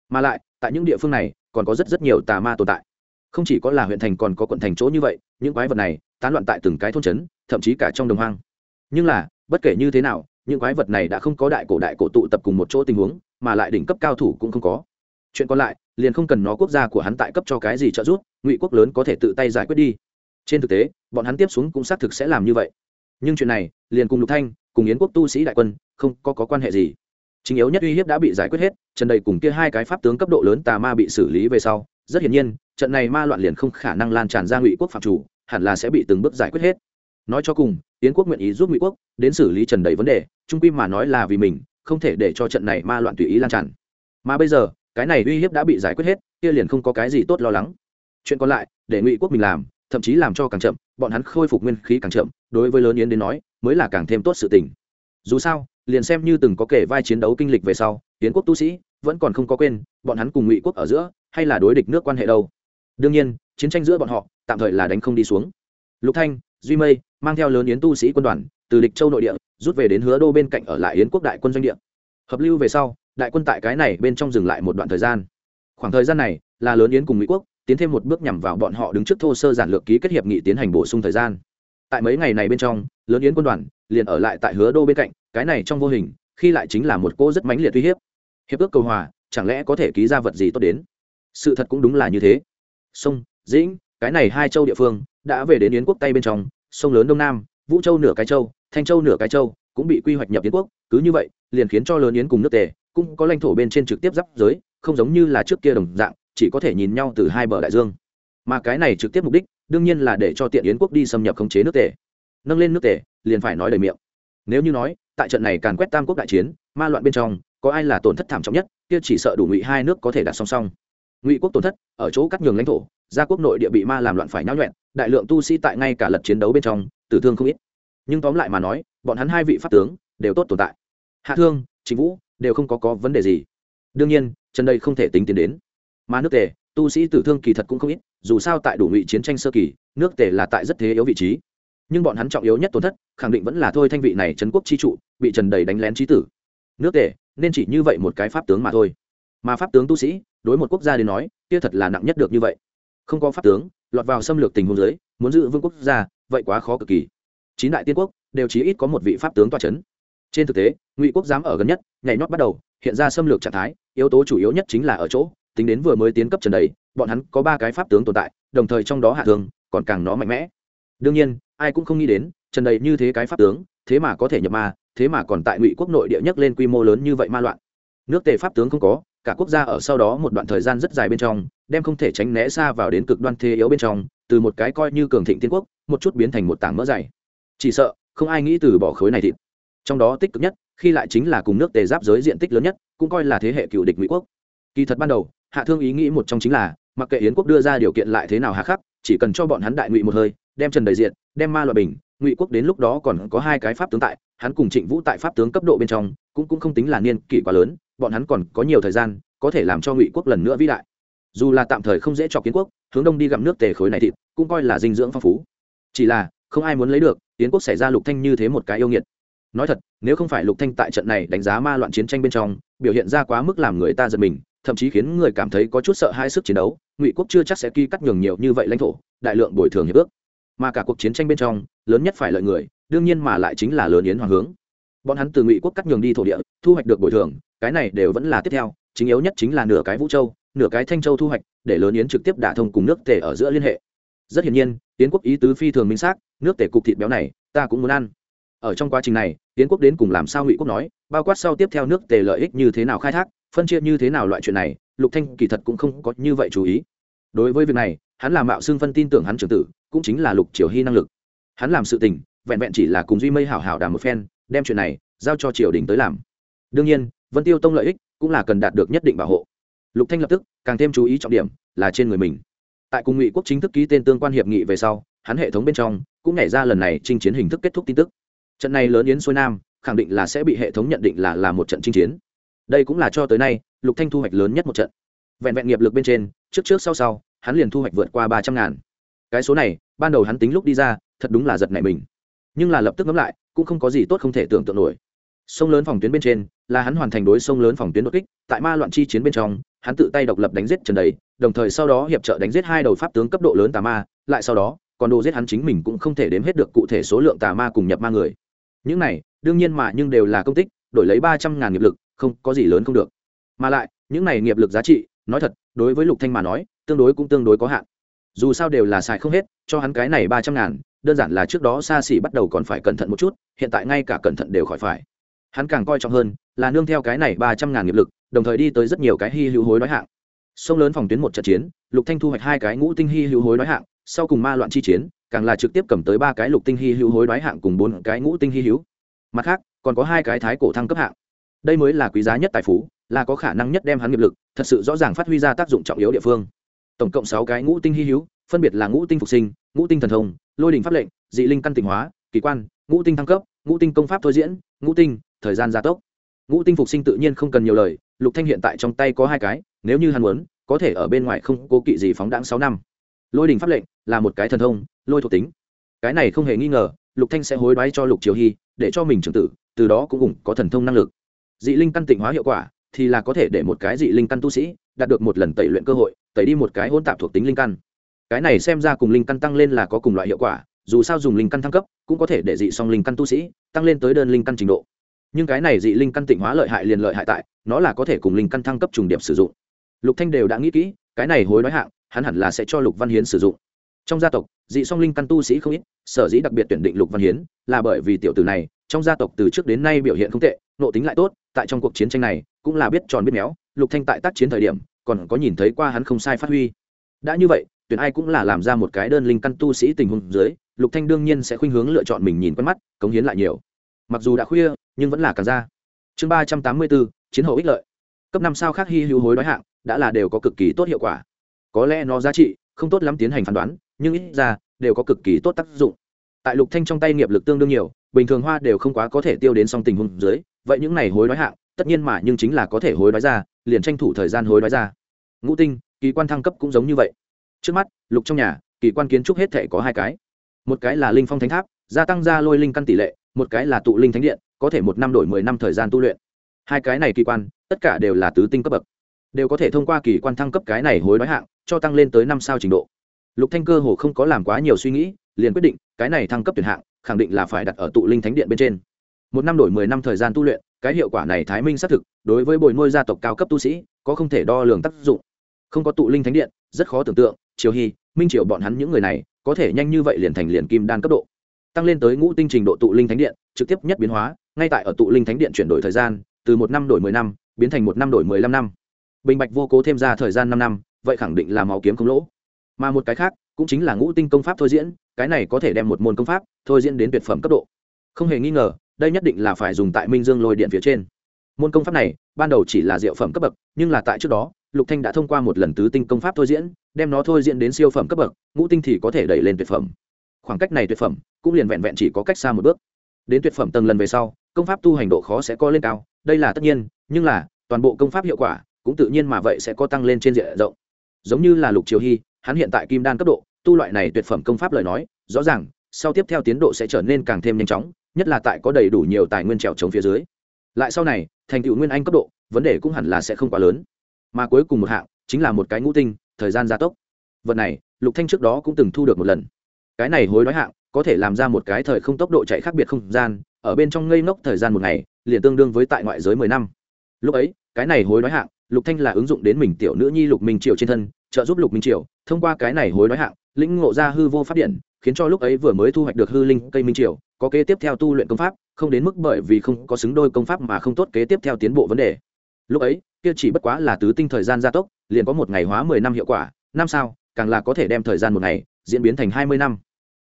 Mà lại, tại những địa phương này, còn có rất rất nhiều tà ma tồn tại. Không chỉ có là huyện thành còn có quận thành chỗ như vậy, những quái vật này tán loạn tại từng cái thôn trấn, thậm chí cả trong đồng hoang. Nhưng là, bất kể như thế nào, những quái vật này đã không có đại cổ đại cổ tụ tập cùng một chỗ tình huống, mà lại đỉnh cấp cao thủ cũng không có. Chuyện còn lại, liền không cần nó quốc gia của hắn tại cấp cho cái gì trợ giúp, ngụy quốc lớn có thể tự tay giải quyết đi trên thực tế bọn hắn tiếp xuống cũng xác thực sẽ làm như vậy. Nhưng chuyện này liền cùng lục thanh cùng yến quốc tu sĩ đại quân không có, có quan hệ gì. Chính yếu nhất uy hiếp đã bị giải quyết hết trần đầy cùng kia hai cái pháp tướng cấp độ lớn tà ma bị xử lý về sau rất hiển nhiên trận này ma loạn liền không khả năng lan tràn ra ngụy quốc phạm chủ hẳn là sẽ bị từng bước giải quyết hết. Nói cho cùng yến quốc nguyện ý giúp ngụy quốc đến xử lý trần đầy vấn đề trung quy mà nói là vì mình không thể để cho trận này ma loạn tùy ý lan tràn. Mà bây giờ cái này uy hiếp đã bị giải quyết hết kia liền không có cái gì tốt lo lắng. Chuyện còn lại để ngụy quốc mình làm thậm chí làm cho càng chậm, bọn hắn khôi phục nguyên khí càng chậm, đối với lớn yến đến nói, mới là càng thêm tốt sự tình. Dù sao, liền xem như từng có kể vai chiến đấu kinh lịch về sau, yến quốc tu sĩ vẫn còn không có quên bọn hắn cùng ngụy quốc ở giữa hay là đối địch nước quan hệ đâu. Đương nhiên, chiến tranh giữa bọn họ tạm thời là đánh không đi xuống. Lục thanh, duy mây mang theo lớn yến tu sĩ quân đoàn từ địch châu nội địa, rút về đến hứa đô bên cạnh ở lại yến quốc đại quân doanh địa. Hợp lưu về sau, đại quân tại cái này bên trong dừng lại một đoạn thời gian. Khoảng thời gian này là lớn yến cùng mỹ quốc tiến thêm một bước nhằm vào bọn họ đứng trước thô sơ giản lược ký kết hiệp nghị tiến hành bổ sung thời gian. Tại mấy ngày này bên trong, lớn yến quân đoàn liền ở lại tại hứa đô bên cạnh, cái này trong vô hình, khi lại chính là một cô rất mãnh liệt uy hiếp. Hiệp ước cầu hòa, chẳng lẽ có thể ký ra vật gì tốt đến? Sự thật cũng đúng là như thế. Sông, dĩnh, cái này hai châu địa phương, đã về đến yến quốc tây bên trong, sông lớn đông nam, vũ châu nửa cái châu, thanh châu nửa cái châu, cũng bị quy hoạch nhập yến quốc, cứ như vậy, liền khiến cho lớn yến cùng nước tề, cũng có lãnh thổ bên trên trực tiếp giáp giới, không giống như là trước kia đồng dạng chỉ có thể nhìn nhau từ hai bờ đại dương. Mà cái này trực tiếp mục đích, đương nhiên là để cho tiện yến quốc đi xâm nhập khống chế nước tề. Nâng lên nước tề, liền phải nói lời miệng. Nếu như nói, tại trận này càn quét tam quốc đại chiến, ma loạn bên trong, có ai là tổn thất thảm trọng nhất, kia chỉ sợ đủ ngụy hai nước có thể đặt song song. Ngụy quốc tổn thất, ở chỗ cắt nhường lãnh thổ, gia quốc nội địa bị ma làm loạn phải nháo nhuẹn đại lượng tu sĩ tại ngay cả lật chiến đấu bên trong, tử thương không ít. Nhưng tóm lại mà nói, bọn hắn hai vị pháp tướng, đều tốt tồn tại. Hạ thương chính vũ, đều không có có vấn đề gì. Đương nhiên, trần đây không thể tính tiến đến mà nước tề, tu sĩ tử thương kỳ thật cũng không ít, dù sao tại đủ ngụy chiến tranh sơ kỳ, nước tề là tại rất thế yếu vị trí. Nhưng bọn hắn trọng yếu nhất tổn thất, khẳng định vẫn là thôi thanh vị này trấn quốc chi trụ, bị trần đầy đánh lén trí tử. Nước tề, nên chỉ như vậy một cái pháp tướng mà thôi. Mà pháp tướng tu sĩ, đối một quốc gia đến nói, kia thật là nặng nhất được như vậy. Không có pháp tướng, lọt vào xâm lược tình huống giới muốn giữ vương quốc gia, vậy quá khó cực kỳ. Chín đại tiên quốc, đều chỉ ít có một vị pháp tướng toa c h ấ n trên thực tế, ngụy quốc giám ở gần nhất, nhảy nhót bắt đầu, hiện ra xâm lược trạng thái, yếu tố chủ yếu nhất chính là ở chỗ tính đến vừa mới tiến cấp trần đầy, bọn hắn có ba cái pháp tướng tồn tại, đồng thời trong đó hạ thương còn càng nó mạnh mẽ. Đương nhiên, ai cũng không nghĩ đến, trần đầy như thế cái pháp tướng, thế mà có thể nhập ma, thế mà còn tại ngụy quốc nội địa nhất lên quy mô lớn như vậy ma loạn. Nước tề pháp tướng không có, cả quốc gia ở sau đó một đoạn thời gian rất dài bên trong, đem không thể tránh né xa vào đến cực đoan thế yếu bên trong, từ một cái coi như cường thịnh tiên quốc, một chút biến thành một tảng mỡ dày. Chỉ sợ, không ai nghĩ từ bỏ khối này thịt. Trong đó tích cực nhất, khi lại chính là cùng nước tề giáp giới diện tích lớn nhất, cũng coi là thế hệ cựu địch ngụy quốc. Kỳ thật ban đầu hạ thương ý nghĩ một trong chính là, mặc kệ yến quốc đưa ra điều kiện lại thế nào hạ khắc, chỉ cần cho bọn hắn đại ngụy một hơi, đem trần đầy diện đem ma loại bình, ngụy quốc đến lúc đó còn có hai cái pháp tướng tại, hắn cùng trịnh vũ tại pháp tướng cấp độ bên trong, cũng cũng không tính là niên kỷ quá lớn, bọn hắn còn có nhiều thời gian, có thể làm cho ngụy quốc lần nữa vĩ đại. Dù là tạm thời không dễ cho kiến quốc, hướng đông đi gặm nước tề khối này thịt, cũng coi là dinh dưỡng phong phú. Chỉ là, không ai muốn lấy được tiến quốc xảy ra lục thanh như thế một cái yêu nghiệt nói thật, nếu không phải lục thanh tại trận này đánh giá ma loạn chiến tranh bên trong, biểu hiện ra quá mức làm người ta giật mình, thậm chí khiến người cảm thấy có chút sợ hai sức chiến đấu, ngụy quốc chưa chắc sẽ ký cắt nhường nhiều như vậy lãnh thổ, đại lượng bồi thường hiệp ước. Mà cả cuộc chiến tranh bên trong, lớn nhất phải lợi người, đương nhiên mà lại chính là lớn yến hoàng hướng. Bọn hắn từ ngụy quốc cắt nhường đi thổ địa, thu hoạch được bồi thường, cái này đều vẫn là tiếp theo, chính yếu nhất chính là nửa cái vũ châu, nửa cái thanh châu thu hoạch, để lớn yến trực tiếp đả thông cùng nước tề ở giữa liên hệ. Rất hiển nhiên, yến quốc ý tứ phi thường minh xác, nước tề cục thịt béo này, ta cũng muốn ăn ở trong quá trình này tiến quốc đến cùng làm sao ngụy quốc nói, bao quát sau tiếp theo nước tề lợi ích như thế nào khai thác, phân chia như thế nào loại chuyện này, lục thanh kỳ thật cũng không có như vậy chú ý. Đối với việc này, hắn là mạo xương phân tin tưởng hắn trưởng tử, cũng chính là lục triều hy năng lực. Hắn làm sự tình, vẹn vẹn chỉ là cùng duy mây hảo hảo đàm một phen, đem chuyện này giao cho triều đình tới làm. Đương nhiên, vân tiêu tông lợi ích cũng là cần đạt được nhất định bảo hộ. Lục thanh lập tức, càng thêm chú ý trọng điểm là trên người mình. Tại cùng ngụy quốc chính thức ký tên tương quan hiệp nghị về sau, hắn hệ thống bên trong cũng nhảy ra lần này chinh chiến hình thức kết thúc tin tức trận này lớn yến xuôi nam, khẳng định là sẽ bị hệ thống nhận định là là một trận chinh chiến. Đây cũng là cho tới nay, lục thanh thu hoạch lớn nhất một trận. Vẹn vẹn nghiệp lực bên trên, trước trước sau sau, hắn liền thu hoạch vượt qua ba trăm ngàn. Cái số này, ban đầu hắn tính lúc đi ra, thật đúng là giật nảy mình. Nhưng là lập tức ngẫm lại, cũng không có gì tốt không thể tưởng tượng nổi. Sông lớn phòng tuyến bên trên, là hắn hoàn thành đối sông lớn phòng tuyến đột kích, tại ma loạn chi chiến bên trong, hắn tự tay độc lập đánh giết trần đầy, đồng thời sau đó hiệp trợ đánh giết hai đầu pháp tướng cấp độ lớn tà ma, lại sau đó, còn đồ giết hắn chính mình cũng không thể đếm hết được cụ thể số lượng tà ma cùng nhập ma người những này, đương nhiên mà nhưng đều là công tích, đổi lấy ba trăm ngàn nghiệp lực, không, có gì lớn không được. Mà lại, những này nghiệp lực giá trị, nói thật, đối với lục thanh mà nói, tương đối cũng tương đối có hạn. Dù sao đều là xài không hết, cho hắn cái này ba trăm ngàn, đơn giản là trước đó xa xỉ bắt đầu còn phải cẩn thận một chút, hiện tại ngay cả cẩn thận đều khỏi phải. Hắn càng coi trọng hơn, là nương theo cái này ba trăm ngàn nghiệp lực, đồng thời đi tới rất nhiều cái hy hữu hối nói hạng. Sông lớn phòng tuyến một trận chiến, lục thanh thu hoạch hai cái ngũ tinh hy hữu hối nói hạng, sau cùng ma loạn chi chiến càng là trực tiếp cầm tới ba cái lục tinh hy hữu hối đoái hạng cùng bốn cái ngũ tinh hy hữu. Mặt khác, còn có hai cái thái cổ thăng cấp hạng. Đây mới là quý giá nhất tài phú, là có khả năng nhất đem hắn nghiệp lực thật sự rõ ràng phát huy ra tác dụng trọng yếu địa phương. Tổng cộng sáu cái ngũ tinh hy hữu, phân biệt là ngũ tinh phục sinh, ngũ tinh thần thông, lôi đình pháp lệnh, dị linh căn tịnh hóa, kỳ quan, ngũ tinh thăng cấp, ngũ tinh công pháp thôi diễn, ngũ tinh, thời gian gia tốc. Ngũ tinh phục sinh tự nhiên không cần nhiều lời, lục thanh hiện tại trong tay có hai cái, nếu như hắn muốn, có thể ở bên ngoài không cố kỵ gì phóng đãng sáu năm. Lôi đình pháp lệnh là một cái thần thông lôi thuộc tính. Cái này không hề nghi ngờ, lục thanh sẽ hối đoái cho lục triều hy, để cho mình trưởng tử, từ đó cũng cùng có thần thông năng lực. Dị linh căn tịnh hóa hiệu quả, thì là có thể để một cái dị linh căn tu sĩ đạt được một lần tẩy luyện cơ hội, tẩy đi một cái hỗn tạp thuộc tính linh căn. Cái này xem ra cùng linh căn tăng lên là có cùng loại hiệu quả, dù sao dùng linh căn thăng cấp, cũng có thể để dị song linh căn tu sĩ tăng lên tới đơn linh căn trình độ. Nhưng cái này dị linh căn tịnh hóa lợi hại liền lợi hại tại, nó là có thể cùng linh căn thăng cấp trùng điểm sử dụng. Lục thanh đều đã nghĩ kỹ, cái này hối đoái hạng, hắn hẳn là sẽ cho lục văn hiến sử dụng trong gia tộc, dị song linh căn tu sĩ không ít, sở dĩ đặc biệt tuyển định lục văn hiến là bởi vì tiểu tử này, trong gia tộc từ trước đến nay biểu hiện không tệ nộ tính lại tốt, tại trong cuộc chiến tranh này, cũng là biết tròn biết méo, lục thanh tại tác chiến thời điểm, còn có nhìn thấy qua hắn không sai phát huy. Đã như vậy, tuyển ai cũng là làm ra một cái đơn linh căn tu sĩ tình huống dưới, lục thanh đương nhiên sẽ khuynh hướng lựa chọn mình nhìn quen mắt, cống hiến lại nhiều. Mặc dù đã khuya, nhưng vẫn là càng ra. Chương ba trăm tám mươi bốn, chiến hậu ích lợi. Cấp năm sao khác hy hữu hối đói hạng, đã là đều có cực kỳ tốt hiệu quả. Có lẽ nó giá trị không tốt lắm tiến hành phán đoán nhưng ít ra, đều có cực kỳ tốt tác dụng. Tại lục thanh trong tay nghiệp lực tương đương nhiều, bình thường hoa đều không quá có thể tiêu đến song tình huống dưới, vậy những này hối đoái hạng, tất nhiên mà nhưng chính là có thể hối đoái ra, liền tranh thủ thời gian hối đoái ra. Ngũ tinh, kỳ quan thăng cấp cũng giống như vậy. Trước mắt, lục trong nhà, kỳ quan kiến trúc hết thể có hai cái. Một cái là linh phong thánh tháp, gia tăng ra lôi linh căn tỷ lệ, một cái là tụ linh thánh điện, có thể một năm đổi mười năm thời gian tu luyện. Hai cái này kỳ quan, tất cả đều là tứ tinh cấp bậc. Đều có thể thông qua kỳ quan thăng cấp cái này hối đoái hạng, cho tăng lên tới năm sao trình độ lục thanh cơ hồ không có làm quá nhiều suy nghĩ, liền quyết định, cái này thăng cấp tuyển hạng, khẳng định là phải đặt ở tụ linh thánh điện bên trên. Một năm đổi mười năm thời gian tu luyện, cái hiệu quả này thái minh xác thực, đối với bồi nuôi gia tộc cao cấp tu sĩ, có không thể đo lường tác dụng. Không có tụ linh thánh điện, rất khó tưởng tượng, triều hy, minh triều bọn hắn những người này, có thể nhanh như vậy liền thành liền kim đan cấp độ. Tăng lên tới ngũ tinh trình độ tụ linh thánh điện, trực tiếp nhất biến hóa, ngay tại ở tụ linh thánh điện chuyển đổi thời gian, từ một năm đổi mười năm, biến thành một năm đổi mười lăm năm. Bình bạch vô cố thêm ra thời gian năm năm, vậy khẳng định là máu kiếm không lỗ mà một cái khác cũng chính là ngũ tinh công pháp thôi diễn, cái này có thể đem một môn công pháp thôi diễn đến tuyệt phẩm cấp độ. Không hề nghi ngờ, đây nhất định là phải dùng tại minh dương lôi điện phía trên. Môn công pháp này, ban đầu chỉ là diệu phẩm cấp bậc, nhưng là tại trước đó, lục thanh đã thông qua một lần tứ tinh công pháp thôi diễn, đem nó thôi diễn đến siêu phẩm cấp bậc, ngũ tinh thì có thể đẩy lên tuyệt phẩm. Khoảng cách này tuyệt phẩm, cũng liền vẹn vẹn chỉ có cách xa một bước. Đến tuyệt phẩm tầng lần về sau, công pháp tu hành độ khó sẽ có lên cao, đây là tất nhiên, nhưng là, toàn bộ công pháp hiệu quả cũng tự nhiên mà vậy sẽ có tăng lên trên diện rộng. Giống như là lục triều hy hắn hiện tại kim đan cấp độ, tu loại này tuyệt phẩm công pháp lời nói, rõ ràng, sau tiếp theo tiến độ sẽ trở nên càng thêm nhanh chóng, nhất là tại có đầy đủ nhiều tài nguyên trèo chống phía dưới. Lại sau này, thành tựu nguyên anh cấp độ, vấn đề cũng hẳn là sẽ không quá lớn. Mà cuối cùng một hạng, chính là một cái ngũ tinh, thời gian gia tốc. Vật này, lục thanh trước đó cũng từng thu được một lần. Cái này hối đoái hạng, có thể làm ra một cái thời không tốc độ chạy khác biệt không gian, ở bên trong ngây ngốc thời gian một ngày, liền tương đương với tại ngoại giới mười năm. Lúc ấy, cái này hối đoái hạng, lục thanh là ứng dụng đến mình tiểu nữ nhi lục minh triều trên thân trợ giúp lục minh triều, thông qua cái này hối đoái hạng, lĩnh ngộ ra hư vô phát điện, khiến cho lúc ấy vừa mới thu hoạch được hư linh cây minh triều, có kế tiếp theo tu luyện công pháp, không đến mức bởi vì không có xứng đôi công pháp mà không tốt kế tiếp theo tiến bộ vấn đề. Lúc ấy, kia chỉ bất quá là tứ tinh thời gian gia tốc, liền có một ngày hóa mười năm hiệu quả, năm sao, càng là có thể đem thời gian một ngày, diễn biến thành hai mươi năm.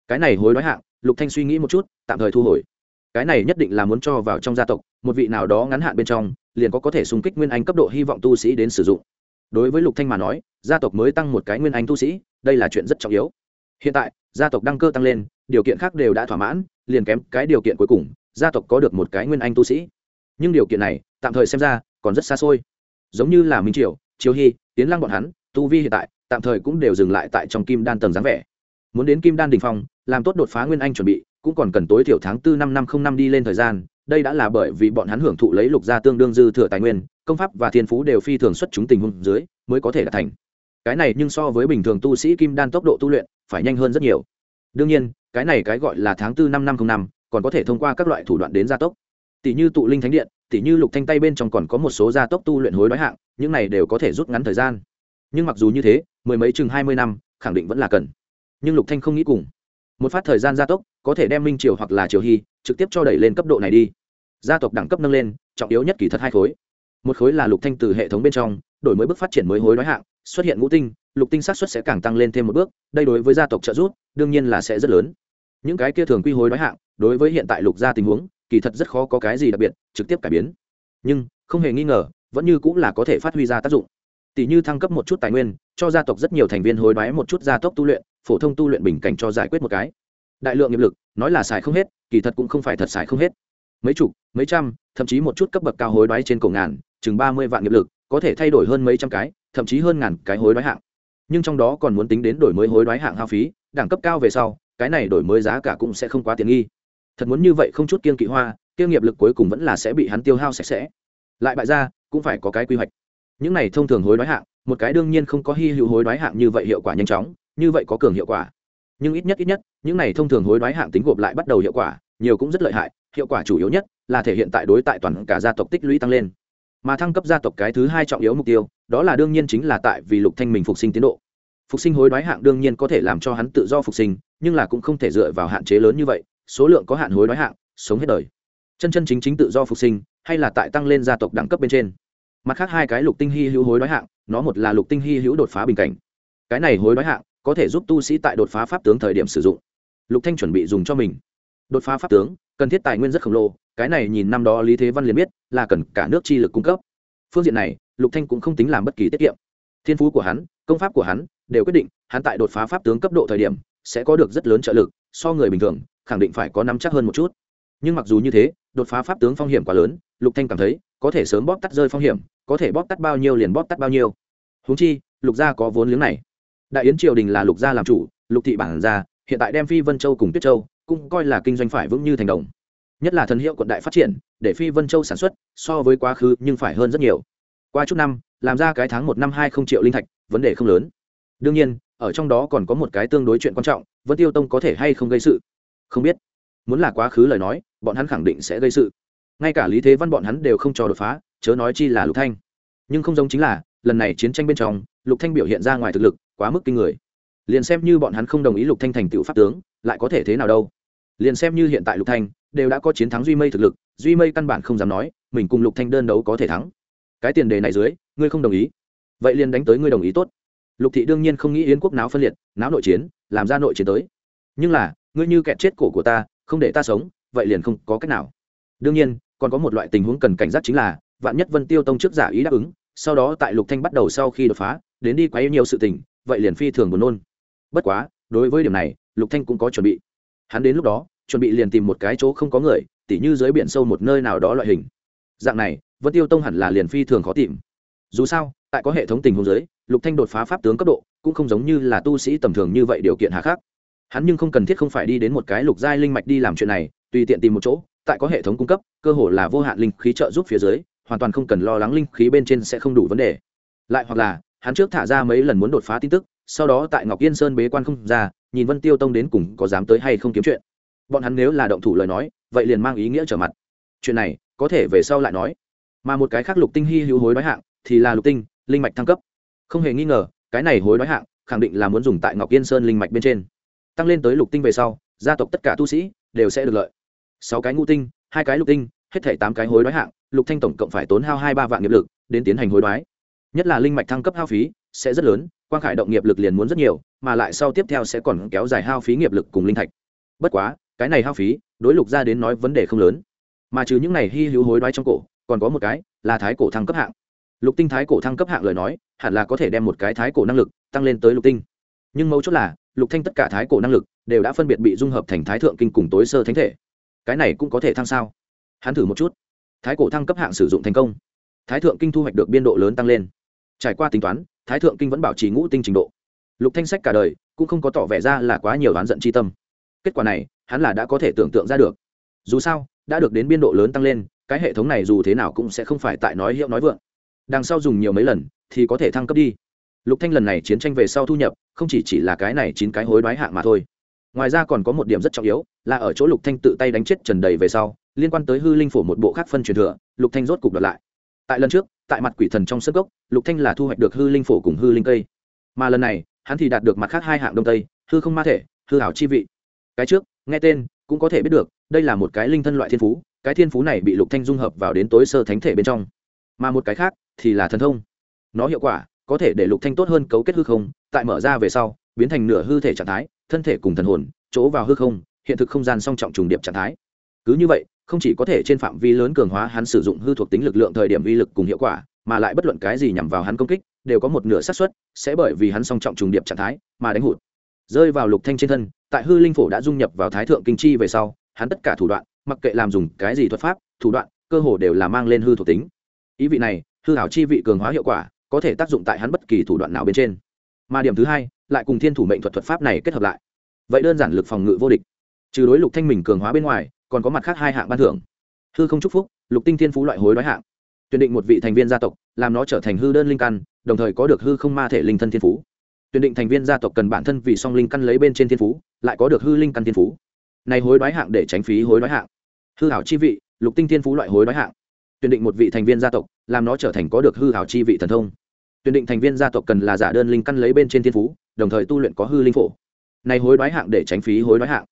Cái này hối đoái hạng, lục thanh suy nghĩ một chút, tạm thời thu hồi. Cái này nhất định là muốn cho vào trong gia tộc, một vị nào đó ngắn hạn bên trong, liền có có thể xung kích nguyên anh cấp độ hy vọng tu sĩ đến sử dụng đối với lục thanh mà nói, gia tộc mới tăng một cái nguyên anh tu sĩ, đây là chuyện rất trọng yếu. Hiện tại, gia tộc đăng cơ tăng lên, điều kiện khác đều đã thỏa mãn, liền kém cái điều kiện cuối cùng, gia tộc có được một cái nguyên anh tu sĩ. Nhưng điều kiện này, tạm thời xem ra, còn rất xa xôi. Giống như là minh triều chiếu hy tiến lăng bọn hắn, tu vi hiện tại, tạm thời cũng đều dừng lại tại trong kim đan tầng dáng vẻ. Muốn đến kim đan đình phong, làm tốt đột phá nguyên anh chuẩn bị, cũng còn cần tối thiểu tháng tư năm năm không năm đi lên thời gian đây đã là bởi vì bọn hắn hưởng thụ lấy lục gia tương đương dư thừa tài nguyên, công pháp và thiên phú đều phi thường xuất chúng tình huống dưới mới có thể đạt thành. Cái này nhưng so với bình thường tu sĩ kim đan tốc độ tu luyện phải nhanh hơn rất nhiều. Đương nhiên, cái này cái gọi là tháng tư năm năm không năm, còn có thể thông qua các loại thủ đoạn đến gia tốc. Tỷ như tụ linh thánh điện tỷ như lục thanh tay bên trong còn có một số gia tốc tu luyện hối đoái hạng, những này đều có thể rút ngắn thời gian. Nhưng mặc dù như thế, mười mấy chừng hai mươi năm, khẳng định vẫn là cần. Nhưng lục thanh không nghĩ cùng. Một phát thời gian gia tốc có thể đem minh triều hoặc là triều hy trực tiếp cho đẩy lên cấp độ này đi. Gia tộc đẳng cấp nâng lên, trọng yếu nhất kỳ thật hai khối. Một khối là lục thanh từ hệ thống bên trong, đổi mới bước phát triển mới hối đoái hạng, xuất hiện ngũ tinh, lục tinh sát suất sẽ càng tăng lên thêm một bước, đây đối với gia tộc trợ giúp, đương nhiên là sẽ rất lớn. Những cái kia thường quy hối đoái hạng, đối với hiện tại lục gia tình huống, kỳ thật rất khó có cái gì đặc biệt, trực tiếp cải biến. Nhưng, không hề nghi ngờ, vẫn như cũng là có thể phát huy ra tác dụng. Tỷ như thăng cấp một chút tài nguyên, cho gia tộc rất nhiều thành viên hối đoái một chút gia tốc tu luyện, phổ thông tu luyện bình cảnh cho giải quyết một cái đại lượng nghiệp lực, nói là xài không hết, kỳ thật cũng không phải thật xài không hết. Mấy chục, mấy trăm, thậm chí một chút cấp bậc cao hối đoái trên cổ ngàn, chừng ba mươi vạn nghiệp lực, có thể thay đổi hơn mấy trăm cái, thậm chí hơn ngàn cái hối đoái hạng. Nhưng trong đó còn muốn tính đến đổi mới hối đoái hạng hao phí, đẳng cấp cao về sau, cái này đổi mới giá cả cũng sẽ không quá tiện nghi. Thật muốn như vậy không chút kiên kỵ hoa kiên nghiệp lực cuối cùng vẫn là sẽ bị hắn tiêu hao sạch sẽ. Lại bại ra, cũng phải có cái quy hoạch. Những này thông thường hối đoái hạng, một cái đương nhiên không có hy hữu hối đoái hạng như vậy hiệu quả nhanh chóng, như vậy có cường hiệu quả nhưng ít nhất ít nhất, những này thông thường hối đoái hạng tính gộp lại bắt đầu hiệu quả, nhiều cũng rất lợi hại, hiệu quả chủ yếu nhất là thể hiện tại đối tại toàn cả gia tộc tích lũy tăng lên. Mà thăng cấp gia tộc cái thứ hai trọng yếu mục tiêu, đó là đương nhiên chính là tại vì lục thanh mình phục sinh tiến độ. Phục sinh hối đoái hạng đương nhiên có thể làm cho hắn tự do phục sinh, nhưng là cũng không thể dựa vào hạn chế lớn như vậy, số lượng có hạn hối đoái hạng, sống hết đời. Chân chân chính chính tự do phục sinh, hay là tại tăng lên gia tộc đẳng cấp bên trên. Mặt khác hai cái lục tinh hy hữu hối đoái hạng, nó một là lục tinh hy hữu đột phá bình cảnh. Cái này hối đoái hạng có thể giúp tu sĩ tại đột phá pháp tướng thời điểm sử dụng. Lục thanh chuẩn bị dùng cho mình. Đột phá pháp tướng, cần thiết tài nguyên rất khổng lồ, cái này nhìn năm đó lý thế văn liền biết là cần cả nước chi lực cung cấp. Phương diện này, lục thanh cũng không tính làm bất kỳ tiết kiệm. Thiên phú của hắn, công pháp của hắn đều quyết định, hắn tại đột phá pháp tướng cấp độ thời điểm sẽ có được rất lớn trợ lực, so người bình thường, khẳng định phải có nắm chắc hơn một chút. Nhưng mặc dù như thế, đột phá pháp tướng phong hiểm quá lớn, lục thanh cảm thấy, có thể sớm bóp tắt rơi phong hiểm, có thể bóp tắt bao nhiêu liền bóp tắt bao nhiêu. Huống chi, lục gia có vốn liếng này đại yến triều đình là lục gia làm chủ, lục thị bản gia, hiện tại đem phi vân châu cùng tuyết châu cũng coi là kinh doanh phải vững như thành đồng. Nhất là thần hiệu quận đại phát triển, để phi vân châu sản xuất so với quá khứ nhưng phải hơn rất nhiều. Qua chút năm, làm ra cái tháng một năm hai không triệu linh thạch, vấn đề không lớn. Đương nhiên, ở trong đó còn có một cái tương đối chuyện quan trọng vẫn tiêu tông có thể hay không gây sự? Không biết. Muốn là quá khứ lời nói, bọn hắn khẳng định sẽ gây sự. Ngay cả lý thế văn bọn hắn đều không cho đột phá, chớ nói chi là lục thanh. Nhưng không giống chính là, lần này chiến tranh bên trong, lục thanh biểu hiện ra ngoài thực lực quá mức kinh người. Liền xem như bọn hắn không đồng ý lục thanh thành tựu pháp tướng, lại có thể thế nào đâu? Liền xem như hiện tại lục thanh đều đã có chiến thắng duy mây thực lực, duy mây căn bản không dám nói, mình cùng lục thanh đơn đấu có thể thắng. Cái tiền đề này dưới, ngươi không đồng ý. Vậy liền đánh tới ngươi đồng ý tốt. Lục thị đương nhiên không nghĩ yến quốc náo phân liệt, náo nội chiến, làm ra nội chiến tới. Nhưng là, ngươi như kẹt chết cổ của ta, không để ta sống, vậy liền không có cách nào. Đương nhiên, còn có một loại tình huống cần cảnh giác chính là, vạn nhất vân tiêu tông trước giả ý đáp ứng, sau đó tại lục thanh bắt đầu sau khi đột phá, đến đi quá yêu nhiều sự tình vậy liền phi thường buồn nôn. Bất quá, đối với điểm này, lục thanh cũng có chuẩn bị. Hắn đến lúc đó, chuẩn bị liền tìm một cái chỗ không có người, tỉ như dưới biển sâu một nơi nào đó loại hình. Dạng này, vân tiêu tông hẳn là liền phi thường khó tìm. Dù sao, tại có hệ thống tình huống giới lục thanh đột phá pháp tướng cấp độ, cũng không giống như là tu sĩ tầm thường như vậy điều kiện hà khắc. Hắn nhưng không cần thiết không phải đi đến một cái lục giai linh mạch đi làm chuyện này, tùy tiện tìm một chỗ, tại có hệ thống cung cấp, cơ hồ là vô hạn linh khí trợ giúp phía dưới, hoàn toàn không cần lo lắng linh khí bên trên sẽ không đủ vấn đề. Lại hoặc là hắn trước thả ra mấy lần muốn đột phá tin tức, sau đó tại ngọc yên sơn bế quan không ra, nhìn vân tiêu tông đến cùng có dám tới hay không kiếm chuyện. Bọn hắn nếu là động thủ lời nói, vậy liền mang ý nghĩa trở mặt. Chuyện này, có thể về sau lại nói. Mà một cái khác lục tinh hy hữu hối Nói hạng, thì là lục tinh, linh mạch thăng cấp. Không hề nghi ngờ, cái này hối Nói hạng, khẳng định là muốn dùng tại ngọc yên sơn linh mạch bên trên. Tăng lên tới lục tinh về sau, gia tộc tất cả tu sĩ, đều sẽ được lợi. Sáu cái ngũ tinh, hai cái lục tinh, hết thể tám cái hối đoái hạng, lục thanh tổng cộng phải tốn hao hai ba vạn nghiệp lực, đến tiến hành hối đoái nhất là linh mạch thăng cấp hao phí sẽ rất lớn, quang khải động nghiệp lực liền muốn rất nhiều, mà lại sau tiếp theo sẽ còn kéo dài hao phí nghiệp lực cùng linh thạch. Bất quá, cái này hao phí, đối lục ra đến nói vấn đề không lớn. Mà trừ những này hy hữu hối đoái trong cổ, còn có một cái là thái cổ thăng cấp hạng. Lục tinh thái cổ thăng cấp hạng lời nói, hẳn là có thể đem một cái thái cổ năng lực tăng lên tới lục tinh. Nhưng mấu chốt là, lục thanh tất cả thái cổ năng lực đều đã phân biệt bị dung hợp thành thái thượng kinh cùng tối sơ thánh thể. Cái này cũng có thể thăng sao? Hắn thử một chút. Thái cổ thăng cấp hạng sử dụng thành công. Thái thượng kinh thu hoạch được biên độ lớn tăng lên trải qua tính toán, thái thượng kinh vẫn bảo trì ngũ tinh trình độ. Lục thanh sách cả đời cũng không có tỏ vẻ ra là quá nhiều oán giận chi tâm. Kết quả này, hắn là đã có thể tưởng tượng ra được. Dù sao, đã được đến biên độ lớn tăng lên, cái hệ thống này dù thế nào cũng sẽ không phải tại nói hiệu nói vượng. Đằng sau dùng nhiều mấy lần thì có thể thăng cấp đi. Lục thanh lần này chiến tranh về sau thu nhập, không chỉ chỉ là cái này chín cái hối đoái hạng mà thôi. Ngoài ra còn có một điểm rất trọng yếu, là ở chỗ lục thanh tự tay đánh chết trần đầy về sau, liên quan tới hư linh phủ một bộ khác phân truyền thừa, lục thanh rốt cục đoạt lại tại lần trước, tại mặt quỷ thần trong sân gốc, lục thanh là thu hoạch được hư linh phổ cùng hư linh cây. Mà lần này, hắn thì đạt được mặt khác hai hạng đông tây, hư không ma thể, hư hảo chi vị. Cái trước, nghe tên, cũng có thể biết được, đây là một cái linh thân loại thiên phú, cái thiên phú này bị lục thanh dung hợp vào đến tối sơ thánh thể bên trong. Mà một cái khác, thì là thần thông. Nó hiệu quả, có thể để lục thanh tốt hơn cấu kết hư không, tại mở ra về sau, biến thành nửa hư thể trạng thái, thân thể cùng thần hồn, chỗ vào hư không, hiện thực không gian song trọng trùng điệp trạng thái. Cứ như vậy không chỉ có thể trên phạm vi lớn cường hóa hắn sử dụng hư thuộc tính lực lượng thời điểm vi lực cùng hiệu quả, mà lại bất luận cái gì nhằm vào hắn công kích, đều có một nửa xác suất sẽ bởi vì hắn song trọng trùng điệp trạng thái mà đánh hụt. Rơi vào lục thanh trên thân, tại hư linh phổ đã dung nhập vào thái thượng kinh chi về sau, hắn tất cả thủ đoạn, mặc kệ làm dùng cái gì thuật pháp, thủ đoạn, cơ hồ đều là mang lên hư thuộc tính. Ý vị này, hư hảo chi vị cường hóa hiệu quả, có thể tác dụng tại hắn bất kỳ thủ đoạn nào bên trên. Mà điểm thứ hai, lại cùng thiên thủ mệnh thuật thuật pháp này kết hợp lại. Vậy đơn giản lực phòng ngự vô địch. Trừ đối lục thanh mình cường hóa bên ngoài còn có mặt khác hai hạng ban thưởng. Hư không chúc phúc, lục tinh thiên phú loại hối đoái hạng. Tuyển định một vị thành viên gia tộc, làm nó trở thành hư đơn linh căn, đồng thời có được hư không ma thể linh thân thiên phú. Tuyển định thành viên gia tộc cần bản thân vì song linh căn lấy bên trên thiên phú, lại có được hư linh căn thiên phú. Này hối đoái hạng để tránh phí hối đoái hạng. Hư hảo chi vị, lục tinh thiên phú loại hối đoái hạng. Tuyển định một vị thành viên gia tộc, làm nó trở thành có được hư hảo chi vị thần thông. Tuyển định thành viên gia tộc cần là giả đơn linh căn lấy bên trên thiên phú, đồng thời tu luyện có hư linh phổ. Này hối đoái hạng để tránh phí hối đoái hạng.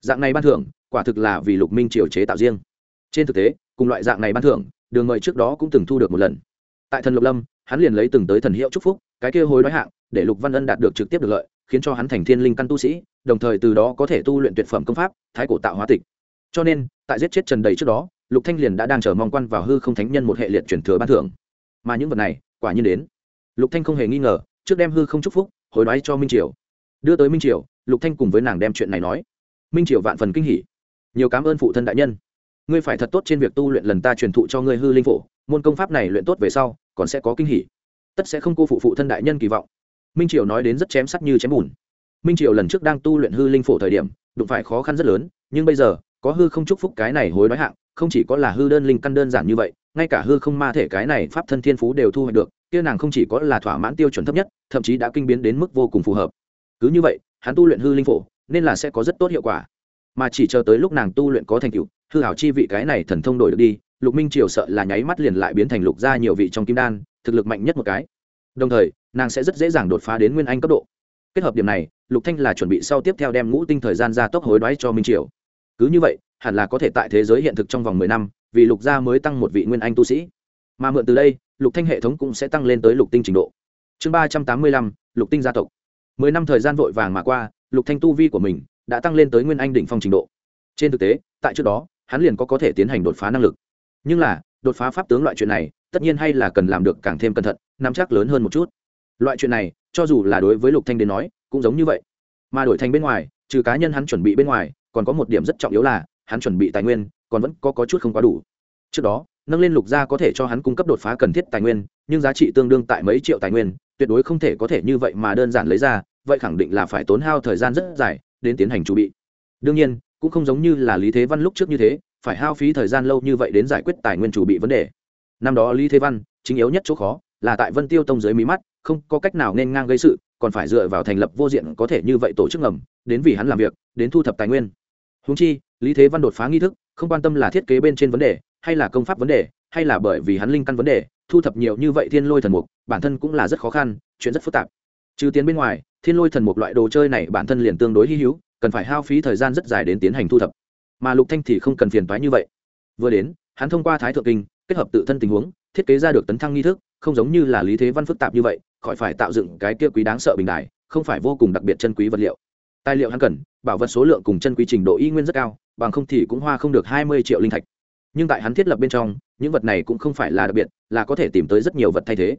Dạng này ban thưởng quả thực là vì lục minh triều chế tạo riêng. Trên thực tế, cùng loại dạng này ban thưởng, đường mời trước đó cũng từng thu được một lần. Tại thần lục lâm, hắn liền lấy từng tới thần hiệu chúc phúc, cái kia hối đói hạng, để lục văn ân đạt được trực tiếp được lợi, khiến cho hắn thành thiên linh căn tu sĩ, đồng thời từ đó có thể tu luyện tuyệt phẩm công pháp, thái cổ tạo hóa tịch. Cho nên, tại giết chết trần đầy trước đó, lục thanh liền đã đang chờ mong quan vào hư không thánh nhân một hệ liệt chuyển thừa ban thưởng. Mà những vật này, quả nhiên đến. Lục thanh không hề nghi ngờ, trước đem hư không chúc phúc, hối đoái cho minh triều. Đưa tới minh triều, lục thanh cùng với nàng đem chuyện này nói. Minh triều vạn phần kinh hỉ nhiều cảm ơn phụ thân đại nhân. Ngươi phải thật tốt trên việc tu luyện lần ta truyền thụ cho ngươi hư linh phổ, môn công pháp này luyện tốt về sau, còn sẽ có kinh hỉ. Tất sẽ không cô phụ phụ thân đại nhân kỳ vọng. Minh triều nói đến rất chém sắt như chém bùn. Minh triều lần trước đang tu luyện hư linh phổ thời điểm, đụng phải khó khăn rất lớn, nhưng bây giờ, có hư không chúc phúc cái này hối nói hạng, không chỉ có là hư đơn linh căn đơn giản như vậy, ngay cả hư không ma thể cái này pháp thân thiên phú đều thu hoạch được, kia nàng không chỉ có là thỏa mãn tiêu chuẩn thấp nhất, thậm chí đã kinh biến đến mức vô cùng phù hợp. Cứ như vậy, hắn tu luyện hư linh phổ, nên là sẽ có rất tốt hiệu quả mà chỉ chờ tới lúc nàng tu luyện có thành tựu, hư hảo chi vị cái này thần thông đổi được đi, lục minh triều sợ là nháy mắt liền lại biến thành lục ra nhiều vị trong kim đan, thực lực mạnh nhất một cái. Đồng thời, nàng sẽ rất dễ dàng đột phá đến nguyên anh cấp độ. Kết hợp điểm này, lục thanh là chuẩn bị sau tiếp theo đem ngũ tinh thời gian ra tốc hối đoái cho minh triều. Cứ như vậy, hẳn là có thể tại thế giới hiện thực trong vòng mười năm, vì lục gia mới tăng một vị nguyên anh tu sĩ. Mà mượn từ đây, lục thanh hệ thống cũng sẽ tăng lên tới lục tinh trình độ. Chương ba trăm tám mươi lăm, lục tinh gia tộc. Mười năm thời gian vội vàng mà qua, lục thanh tu vi của mình đã tăng lên tới nguyên anh đỉnh phong trình độ. Trên thực tế tại trước đó hắn liền có có thể tiến hành đột phá năng lực. Nhưng là đột phá pháp tướng loại chuyện này tất nhiên hay là cần làm được càng thêm cẩn thận nắm chắc lớn hơn một chút. Loại chuyện này cho dù là đối với lục thanh đến nói cũng giống như vậy. Mà đổi thành bên ngoài trừ cá nhân hắn chuẩn bị bên ngoài còn có một điểm rất trọng yếu là hắn chuẩn bị tài nguyên còn vẫn có, có chút không quá đủ. Trước đó nâng lên lục gia có thể cho hắn cung cấp đột phá cần thiết tài nguyên nhưng giá trị tương đương tại mấy triệu tài nguyên tuyệt đối không thể có thể như vậy mà đơn giản lấy ra vậy khẳng định là phải tốn hao thời gian rất dài đến tiến hành chuẩn bị. Đương nhiên, cũng không giống như là lý thế văn lúc trước như thế, phải hao phí thời gian lâu như vậy đến giải quyết tài nguyên chủ bị vấn đề. Năm đó lý thế văn, chính yếu nhất chỗ khó, là tại vân tiêu tông dưới mí mắt, không có cách nào nên ngang gây sự, còn phải dựa vào thành lập vô diện có thể như vậy tổ chức ngầm, đến vì hắn làm việc, đến thu thập tài nguyên. Húng chi, lý thế văn đột phá nghi thức, không quan tâm là thiết kế bên trên vấn đề, hay là công pháp vấn đề, hay là bởi vì hắn linh căn vấn đề, thu thập nhiều như vậy thiên lôi thần mục, bản thân cũng là rất khó khăn, chuyện rất phức tạp trừ tiến bên ngoài, thiên lôi thần một loại đồ chơi này bản thân liền tương đối hy hữu, cần phải hao phí thời gian rất dài đến tiến hành thu thập. Mà lục thanh thì không cần phiền toái như vậy. Vừa đến, hắn thông qua thái thượng kinh, kết hợp tự thân tình huống, thiết kế ra được tấn thăng nghi thức, không giống như là lý thế văn phức tạp như vậy, khỏi phải tạo dựng cái kia quý đáng sợ bình đại không phải vô cùng đặc biệt chân quý vật liệu. Tài liệu hắn cần, bảo vật số lượng cùng chân quý trình độ y nguyên rất cao, bằng không thì cũng hoa không được hai mươi triệu linh thạch. Nhưng tại hắn thiết lập bên trong, những vật này cũng không phải là đặc biệt, là có thể tìm tới rất nhiều vật thay thế.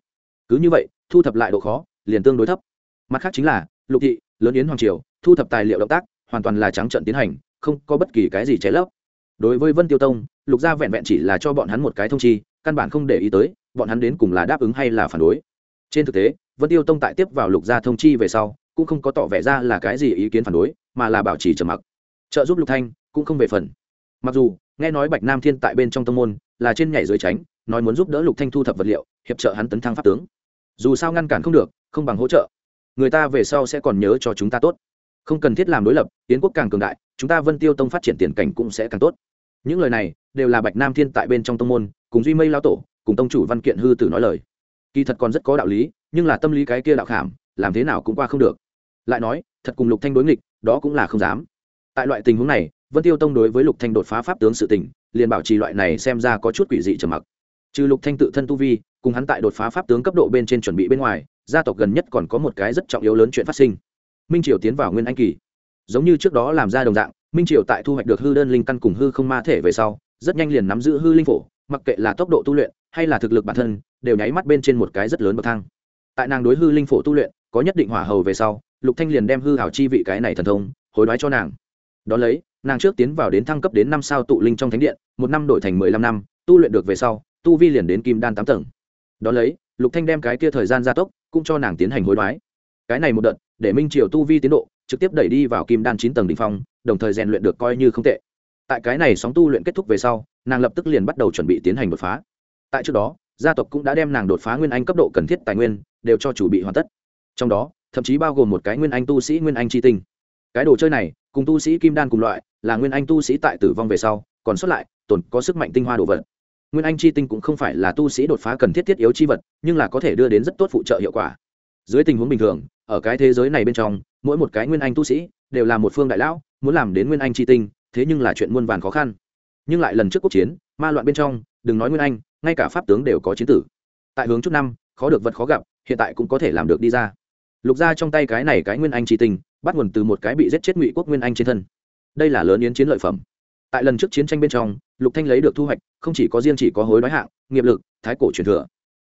Cứ như vậy, thu thập lại độ khó, liền tương đối thấp mặt khác chính là, lục thị, lớn yến hoàng triều, thu thập tài liệu động tác, hoàn toàn là trắng trận tiến hành, không có bất kỳ cái gì trái lấp. Đối với vân tiêu tông, lục gia vẹn vẹn chỉ là cho bọn hắn một cái thông chi, căn bản không để ý tới, bọn hắn đến cùng là đáp ứng hay là phản đối. Trên thực tế, vân tiêu tông tại tiếp vào lục gia thông chi về sau, cũng không có tỏ vẻ ra là cái gì ý kiến phản đối, mà là bảo trì trầm mặc. Trợ giúp lục thanh, cũng không về phần. Mặc dù, nghe nói bạch nam thiên tại bên trong tông môn, là trên nhảy dưới tránh, nói muốn giúp đỡ lục thanh thu thập vật liệu, hiệp trợ hắn tấn thăng pháp tướng. Dù sao ngăn cản không được, không bằng hỗ trợ người ta về sau sẽ còn nhớ cho chúng ta tốt. Không cần thiết làm đối lập tiến quốc càng cường đại, chúng ta vân tiêu tông phát triển tiền cảnh cũng sẽ càng tốt. Những lời này đều là bạch nam thiên tại bên trong tông môn, cùng duy mây lao tổ, cùng tông chủ văn kiện hư tử nói lời. Kỳ thật còn rất có đạo lý, nhưng là tâm lý cái kia đạo khảm, làm thế nào cũng qua không được. Lại nói, thật cùng lục thanh đối nghịch, đó cũng là không dám. Tại loại tình huống này, vân tiêu tông đối với lục thanh đột phá pháp tướng sự tình, liền bảo trì loại này xem ra có chút quỷ dị trầm mặc. Trừ lục thanh tự thân tu vi, cùng hắn tại đột phá pháp tướng cấp độ bên trên chuẩn bị bên ngoài gia tộc gần nhất còn có một cái rất trọng yếu lớn chuyện phát sinh. Minh triều tiến vào nguyên anh kỳ. Giống như trước đó làm ra đồng dạng, minh triều tại thu hoạch được hư đơn linh căn cùng hư không ma thể về sau, rất nhanh liền nắm giữ hư linh phổ, mặc kệ là tốc độ tu luyện hay là thực lực bản thân, đều nháy mắt bên trên một cái rất lớn bậc thang. Tại nàng đối hư linh phổ tu luyện, có nhất định hỏa hầu về sau, lục thanh liền đem hư hảo chi vị cái này thần thông, hối đoái cho nàng. Đó lấy, nàng trước tiến vào đến thăng cấp đến năm sao tụ linh trong thánh điện, một năm đổi thành mười lăm năm, tu luyện được về sau, tu vi liền đến kim đan tám tầng. Đó lấy, lục thanh đem cái kia thời gian gia tốc cũng cho nàng tiến hành hối đoái. Cái này một đợt, để minh triều tu vi tiến độ, trực tiếp đẩy đi vào kim đan chín tầng đỉnh phong, đồng thời rèn luyện được coi như không tệ. Tại cái này sóng tu luyện kết thúc về sau, nàng lập tức liền bắt đầu chuẩn bị tiến hành đột phá. Tại trước đó, gia tộc cũng đã đem nàng đột phá nguyên anh cấp độ cần thiết tài nguyên, đều cho chủ bị hoàn tất. Trong đó, thậm chí bao gồm một cái nguyên anh tu sĩ nguyên anh tri tinh. Cái đồ chơi này, cùng tu sĩ kim đan cùng loại, là nguyên anh tu sĩ tại tử vong về sau, còn xuất lại, tồn có sức mạnh tinh hoa đồ vật nguyên anh chi tinh cũng không phải là tu sĩ đột phá cần thiết thiết yếu chi vật, nhưng là có thể đưa đến rất tốt phụ trợ hiệu quả. Dưới tình huống bình thường, ở cái thế giới này bên trong, mỗi một cái nguyên anh tu sĩ đều là một phương đại lão, muốn làm đến nguyên anh chi tinh, thế nhưng là chuyện muôn vàn khó khăn. Nhưng lại lần trước quốc chiến, ma loạn bên trong, đừng nói nguyên anh, ngay cả pháp tướng đều có chiến tử. Tại hướng chút năm, khó được vật khó gặp, hiện tại cũng có thể làm được đi ra. Lục ra trong tay cái này cái nguyên anh chi tinh, bắt nguồn từ một cái bị giết chết ngụy quốc nguyên anh trên thân. Đây là lớn yến chiến lợi phẩm tại lần trước chiến tranh bên trong, lục thanh lấy được thu hoạch, không chỉ có riêng chỉ có hối đoái hạng, nghiệp lực, thái cổ truyền thừa.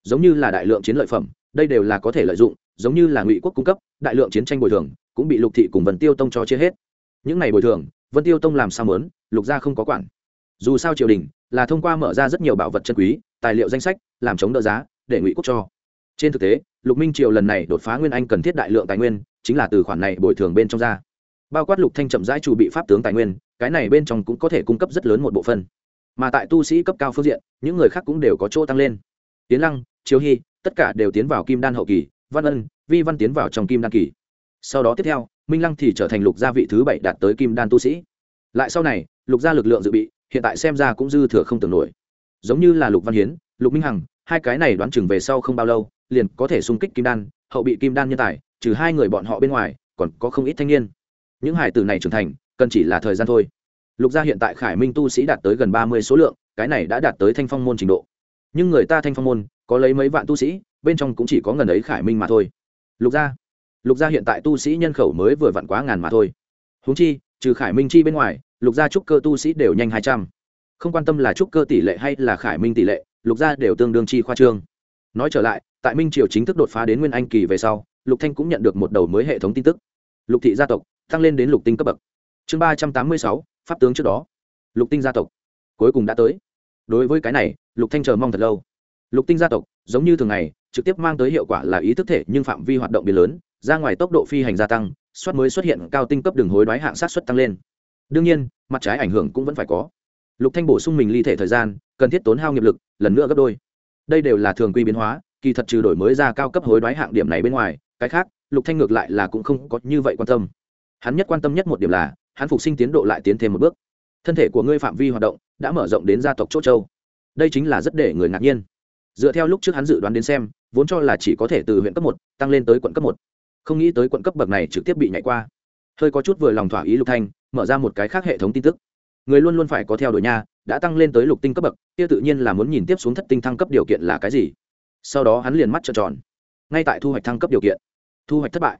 Giống như là đại lượng chiến lợi phẩm, đây đều là có thể lợi dụng, giống như là ngụy quốc cung cấp, đại lượng chiến tranh bồi thường, cũng bị lục thị cùng vân tiêu tông cho chia hết. Những này bồi thường, vân tiêu tông làm sao mớn lục gia không có quản. Dù sao triều đình là thông qua mở ra rất nhiều bảo vật chân quý, tài liệu danh sách, làm chống đỡ giá, để ngụy quốc cho. Trên thực tế, lục minh triều lần này đột phá nguyên anh cần thiết đại lượng tài nguyên, chính là từ khoản này bồi thường bên trong ra. Bao quát lục thanh chậm rãi chủ bị pháp tướng tài nguyên cái này bên trong cũng có thể cung cấp rất lớn một bộ phân mà tại tu sĩ cấp cao phương diện, những người khác cũng đều có chỗ tăng lên. Tiến lăng chiếu hy, tất cả đều tiến vào kim đan hậu kỳ, văn ân, vi văn tiến vào trong kim đan kỳ. Sau đó tiếp theo, minh lăng thì trở thành lục gia vị thứ bảy đạt tới kim đan tu sĩ. Lại sau này, lục gia lực lượng dự bị, hiện tại xem ra cũng dư thừa không tưởng nổi. Giống như là lục văn hiến, lục minh hằng, hai cái này đoán chừng về sau không bao lâu, liền có thể xung kích kim đan, hậu bị kim đan nhân tài, trừ hai người bọn họ bên ngoài, còn có không ít thanh niên. Những hải tử này trưởng thành cần chỉ là thời gian thôi. Lục gia hiện tại khải minh tu sĩ đạt tới gần ba mươi số lượng, cái này đã đạt tới thanh phong môn trình độ. Nhưng người ta thanh phong môn, có lấy mấy vạn tu sĩ, bên trong cũng chỉ có ngần ấy khải minh mà thôi. Lục gia lục gia hiện tại tu sĩ nhân khẩu mới vừa vặn quá ngàn mà thôi. Huống chi, trừ khải minh chi bên ngoài, lục gia trúc cơ tu sĩ đều nhanh hai trăm. Không quan tâm là trúc cơ tỷ lệ hay là khải minh tỷ lệ, lục gia đều tương đương chi khoa trương. Nói trở lại, tại minh triều chính thức đột phá đến nguyên anh kỳ về sau, lục thanh cũng nhận được một đầu mới hệ thống tin tức. Lục thị gia tộc, tăng lên đến lục tinh cấp bậc chương ba trăm tám mươi sáu, pháp tướng trước đó. Lục tinh gia tộc. Cuối cùng đã tới. Đối với cái này, lục thanh chờ mong thật lâu. Lục tinh gia tộc, giống như thường ngày, trực tiếp mang tới hiệu quả là ý thức thể nhưng phạm vi hoạt động biến lớn, ra ngoài tốc độ phi hành gia tăng, suất mới xuất hiện cao tinh cấp đường hối đoái hạng sát suất tăng lên. Đương nhiên, mặt trái ảnh hưởng cũng vẫn phải có. Lục thanh bổ sung mình ly thể thời gian, cần thiết tốn hao nghiệp lực, lần nữa gấp đôi. Đây đều là thường quy biến hóa, kỳ thật trừ đổi mới ra cao cấp hối đoái hạng điểm này bên ngoài, cái khác, lục thanh ngược lại là cũng không có như vậy quan tâm. Hắn nhất quan tâm nhất một điểm là hắn phục sinh tiến độ lại tiến thêm một bước. Thân thể của ngươi phạm vi hoạt động đã mở rộng đến gia tộc chỗ châu. Đây chính là rất để người ngạc nhiên. Dựa theo lúc trước hắn dự đoán đến xem, vốn cho là chỉ có thể từ huyện cấp một tăng lên tới quận cấp một. Không nghĩ tới quận cấp bậc này trực tiếp bị nhảy qua. Hơi có chút vừa lòng thỏa ý lục thanh, mở ra một cái khác hệ thống tin tức. Người luôn luôn phải có theo đuổi nha, đã tăng lên tới lục tinh cấp bậc, kia tự nhiên là muốn nhìn tiếp xuống thất tinh thăng cấp điều kiện là cái gì. Sau đó hắn liền mắt trợn tròn. Ngay tại thu hoạch thăng cấp điều kiện. Thu hoạch thất bại.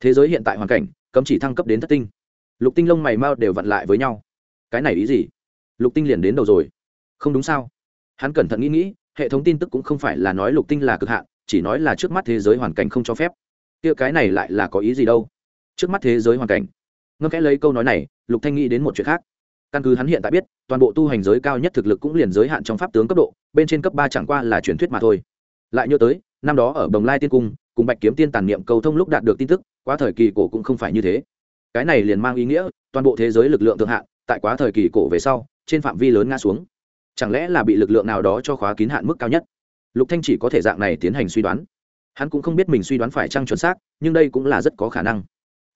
Thế giới hiện tại hoàn cảnh, cấm chỉ thăng cấp đến thất tinh lục tinh lông mày mau đều vặn lại với nhau. Cái này ý gì? Lục tinh liền đến đầu rồi. Không đúng sao? Hắn cẩn thận nghĩ nghĩ, hệ thống tin tức cũng không phải là nói lục tinh là cực hạn, chỉ nói là trước mắt thế giới hoàn cảnh không cho phép. Kia cái này lại là có ý gì đâu? Trước mắt thế giới hoàn cảnh. Ngâm kẽ lấy câu nói này, lục thanh nghĩ đến một chuyện khác. Căn cứ hắn hiện tại biết, toàn bộ tu hành giới cao nhất thực lực cũng liền giới hạn trong pháp tướng cấp độ, bên trên cấp ba chẳng qua là truyền thuyết mà thôi. Lại nhớ tới, năm đó ở bồng lai tiên cung, cùng bạch kiếm tiên tàn niệm cầu thông lúc đạt được tin tức, quá thời kỳ cổ cũng không phải như thế cái này liền mang ý nghĩa, toàn bộ thế giới lực lượng thượng hạn, tại quá thời kỳ cổ về sau, trên phạm vi lớn ngã xuống. Chẳng lẽ là bị lực lượng nào đó cho khóa kín hạn mức cao nhất? Lục thanh chỉ có thể dạng này tiến hành suy đoán. Hắn cũng không biết mình suy đoán phải chăng chuẩn xác, nhưng đây cũng là rất có khả năng.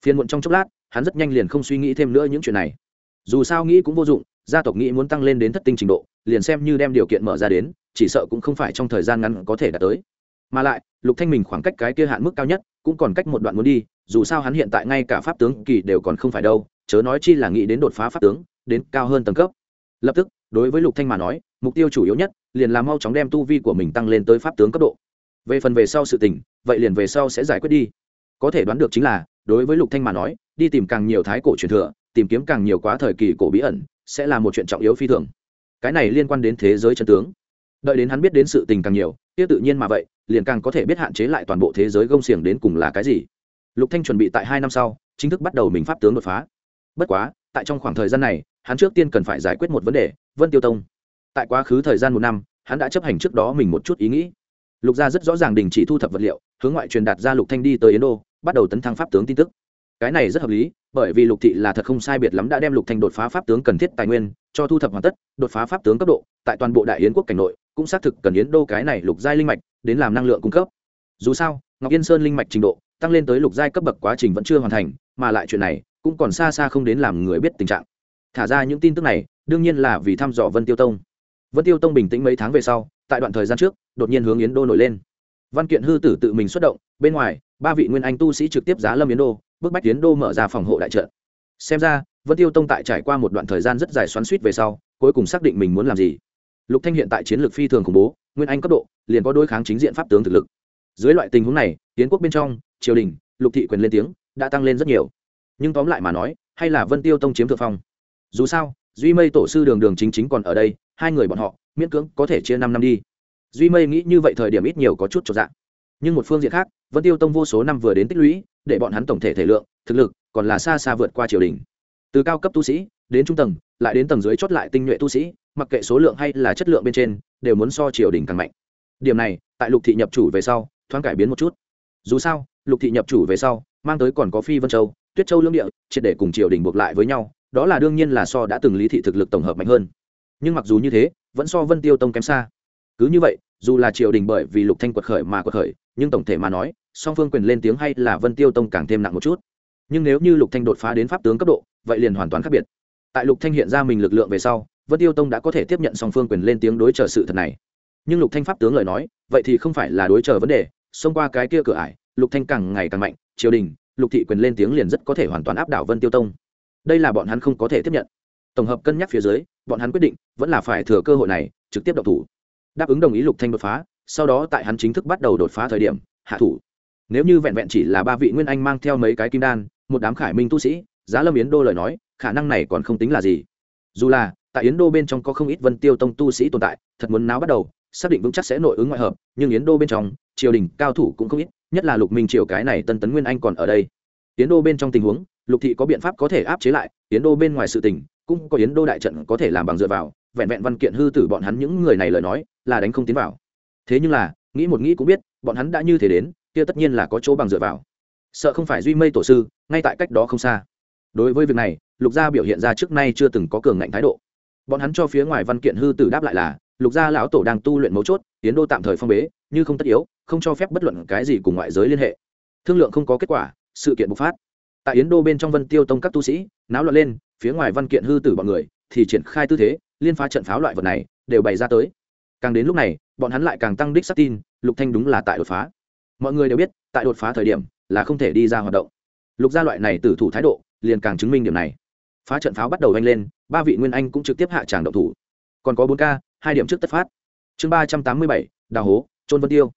Phiền muộn trong chốc lát, hắn rất nhanh liền không suy nghĩ thêm nữa những chuyện này. Dù sao nghĩ cũng vô dụng, gia tộc nghĩ muốn tăng lên đến thất tinh trình độ, liền xem như đem điều kiện mở ra đến, chỉ sợ cũng không phải trong thời gian ngắn có thể đạt tới mà lại, lục thanh mình khoảng cách cái kia hạn mức cao nhất cũng còn cách một đoạn muốn đi, dù sao hắn hiện tại ngay cả pháp tướng kỳ đều còn không phải đâu, chớ nói chi là nghĩ đến đột phá pháp tướng, đến cao hơn tầng cấp. Lập tức, đối với lục thanh mà nói, mục tiêu chủ yếu nhất liền là mau chóng đem tu vi của mình tăng lên tới pháp tướng cấp độ. Về phần về sau sự tình, vậy liền về sau sẽ giải quyết đi. Có thể đoán được chính là, đối với lục thanh mà nói, đi tìm càng nhiều thái cổ truyền thừa, tìm kiếm càng nhiều quá thời kỳ cổ bí ẩn, sẽ là một chuyện trọng yếu phi thường. Cái này liên quan đến thế giới chân tướng đợi đến hắn biết đến sự tình càng nhiều, kia tự nhiên mà vậy, liền càng có thể biết hạn chế lại toàn bộ thế giới gông xiềng đến cùng là cái gì. Lục thanh chuẩn bị tại hai năm sau, chính thức bắt đầu mình pháp tướng đột phá. Bất quá, tại trong khoảng thời gian này, hắn trước tiên cần phải giải quyết một vấn đề, vân tiêu tông. Tại quá khứ thời gian một năm, hắn đã chấp hành trước đó mình một chút ý nghĩ. Lục gia rất rõ ràng đình chỉ thu thập vật liệu, hướng ngoại truyền đạt ra lục thanh đi tới yến đô, bắt đầu tấn thăng pháp tướng tin tức. Cái này rất hợp lý, bởi vì lục thị là thật không sai biệt lắm đã đem lục thanh đột phá pháp tướng cần thiết tài nguyên, cho thu thập hoàn tất, đột phá pháp tướng cấp độ, tại toàn bộ đại yến quốc cảnh nội cũng xác thực cần yến đô cái này lục giai linh mạch đến làm năng lượng cung cấp. Dù sao, ngọc yên sơn linh mạch trình độ tăng lên tới lục giai cấp bậc quá trình vẫn chưa hoàn thành, mà lại chuyện này cũng còn xa xa không đến làm người biết tình trạng. Thả ra những tin tức này, đương nhiên là vì thăm dò vân tiêu tông. Vân tiêu tông bình tĩnh mấy tháng về sau, tại đoạn thời gian trước, đột nhiên hướng yến đô nổi lên. Văn kiện hư tử tự mình xuất động, bên ngoài, ba vị nguyên anh tu sĩ trực tiếp giá lâm yến đô bức bách yến đô mở ra phòng hộ đại trận. Xem ra, vân tiêu tông tại trải qua một đoạn thời gian rất dài xoắn suýt về sau, cuối cùng xác định mình muốn làm gì lục thanh hiện tại chiến lược phi thường khủng bố, nguyên anh cấp độ, liền có đối kháng chính diện pháp tướng thực lực. Dưới loại tình huống này tiến quốc bên trong, triều đình, lục thị quyền lên tiếng, đã tăng lên rất nhiều. Nhưng tóm lại mà nói, hay là vân tiêu tông chiếm thượng phong? Dù sao, duy mây tổ sư đường đường chính chính còn ở đây, hai người bọn họ, miễn cưỡng có thể chia năm năm đi. Duy mây nghĩ như vậy thời điểm ít nhiều có chút cho dạng nhưng một phương diện khác, vân tiêu tông vô số năm vừa đến tích lũy, để bọn hắn tổng thể thể lượng, thực lực, còn là xa xa vượt qua triều đình từ cao cấp tu sĩ, đến trung tầng, lại đến tầng dưới chót lại tinh nhuệ tu sĩ, mặc kệ số lượng hay là chất lượng bên trên, đều muốn so triều đình càng mạnh. Điểm này, tại lục thị nhập chủ về sau, thoáng cải biến một chút. Dù sao, lục thị nhập chủ về sau, mang tới còn có phi vân châu, tuyết châu lương địa, triệt để cùng triều đình buộc lại với nhau, đó là đương nhiên là so đã từng lý thị thực lực tổng hợp mạnh hơn. Nhưng mặc dù như thế, vẫn so vân tiêu tông kém xa. Cứ như vậy, dù là triều đình bởi vì lục thanh quật khởi mà quật khởi, nhưng tổng thể mà nói, song phương quyền lên tiếng hay là vân tiêu tông càng thêm nặng một chút. Nhưng nếu như lục thanh đột phá đến pháp tướng cấp độ vậy liền hoàn toàn khác biệt. Tại lục thanh hiện ra mình lực lượng về sau, vân tiêu tông đã có thể tiếp nhận song phương quyền lên tiếng đối trở sự thật này. Nhưng lục thanh pháp tướng lời nói, vậy thì không phải là đối trở vấn đề, xông qua cái kia cửa ải, lục thanh càng ngày càng mạnh, triều đình, lục thị quyền lên tiếng liền rất có thể hoàn toàn áp đảo vân tiêu tông. Đây là bọn hắn không có thể tiếp nhận. Tổng hợp cân nhắc phía dưới, bọn hắn quyết định, vẫn là phải thừa cơ hội này, trực tiếp độc thủ. Đáp ứng đồng ý lục thanh đột phá, sau đó tại hắn chính thức bắt đầu đột phá thời điểm, hạ thủ. Nếu như vẹn vẹn chỉ là ba vị nguyên anh mang theo mấy cái kim đan, một đám khải minh tu sĩ giá lâm yến đô lời nói, khả năng này còn không tính là gì. Dù là, tại yến đô bên trong có không ít vân tiêu tông tu sĩ tồn tại, thật muốn náo bắt đầu, xác định vững chắc sẽ nội ứng ngoại hợp, nhưng yến đô bên trong, triều đình, cao thủ cũng không ít, nhất là lục minh triều cái này tân tấn nguyên anh còn ở đây. Yến đô bên trong tình huống, lục thị có biện pháp có thể áp chế lại, yến đô bên ngoài sự tình, cũng có yến đô đại trận có thể làm bằng dựa vào, vẹn vẹn văn kiện hư tử bọn hắn những người này lời nói, là đánh không tiến vào. Thế nhưng là, nghĩ một nghĩ cũng biết, bọn hắn đã như thế đến, kia tất nhiên là có chỗ bằng dựa vào. Sợ không phải duy mây tổ sư, ngay tại cách đó không xa đối với việc này, lục gia biểu hiện ra trước nay chưa từng có cường ngạnh thái độ. Bọn hắn cho phía ngoài văn kiện hư tử đáp lại là, lục gia lão tổ đang tu luyện mấu chốt, tiến đô tạm thời phong bế, như không tất yếu, không cho phép bất luận cái gì cùng ngoại giới liên hệ. Thương lượng không có kết quả, sự kiện bộc phát. Tại yến đô bên trong vân tiêu tông các tu sĩ, náo loạn lên, phía ngoài văn kiện hư tử bọn người, thì triển khai tư thế, liên phá trận pháo loại vật này, đều bày ra tới. Càng đến lúc này, bọn hắn lại càng tăng đích sắc tin, lục thanh đúng là tại đột phá. Mọi người đều biết, tại đột phá thời điểm là không thể đi ra hoạt động. Lục gia loại này tử thủ thái độ liền càng chứng minh điểm này. Phá trận pháo bắt đầu vang lên, ba vị nguyên anh cũng trực tiếp hạ tràng động thủ. Còn có bốn k, hai điểm trước tất phát. Chương ba trăm tám mươi bảy, đào hố, trôn vân tiêu.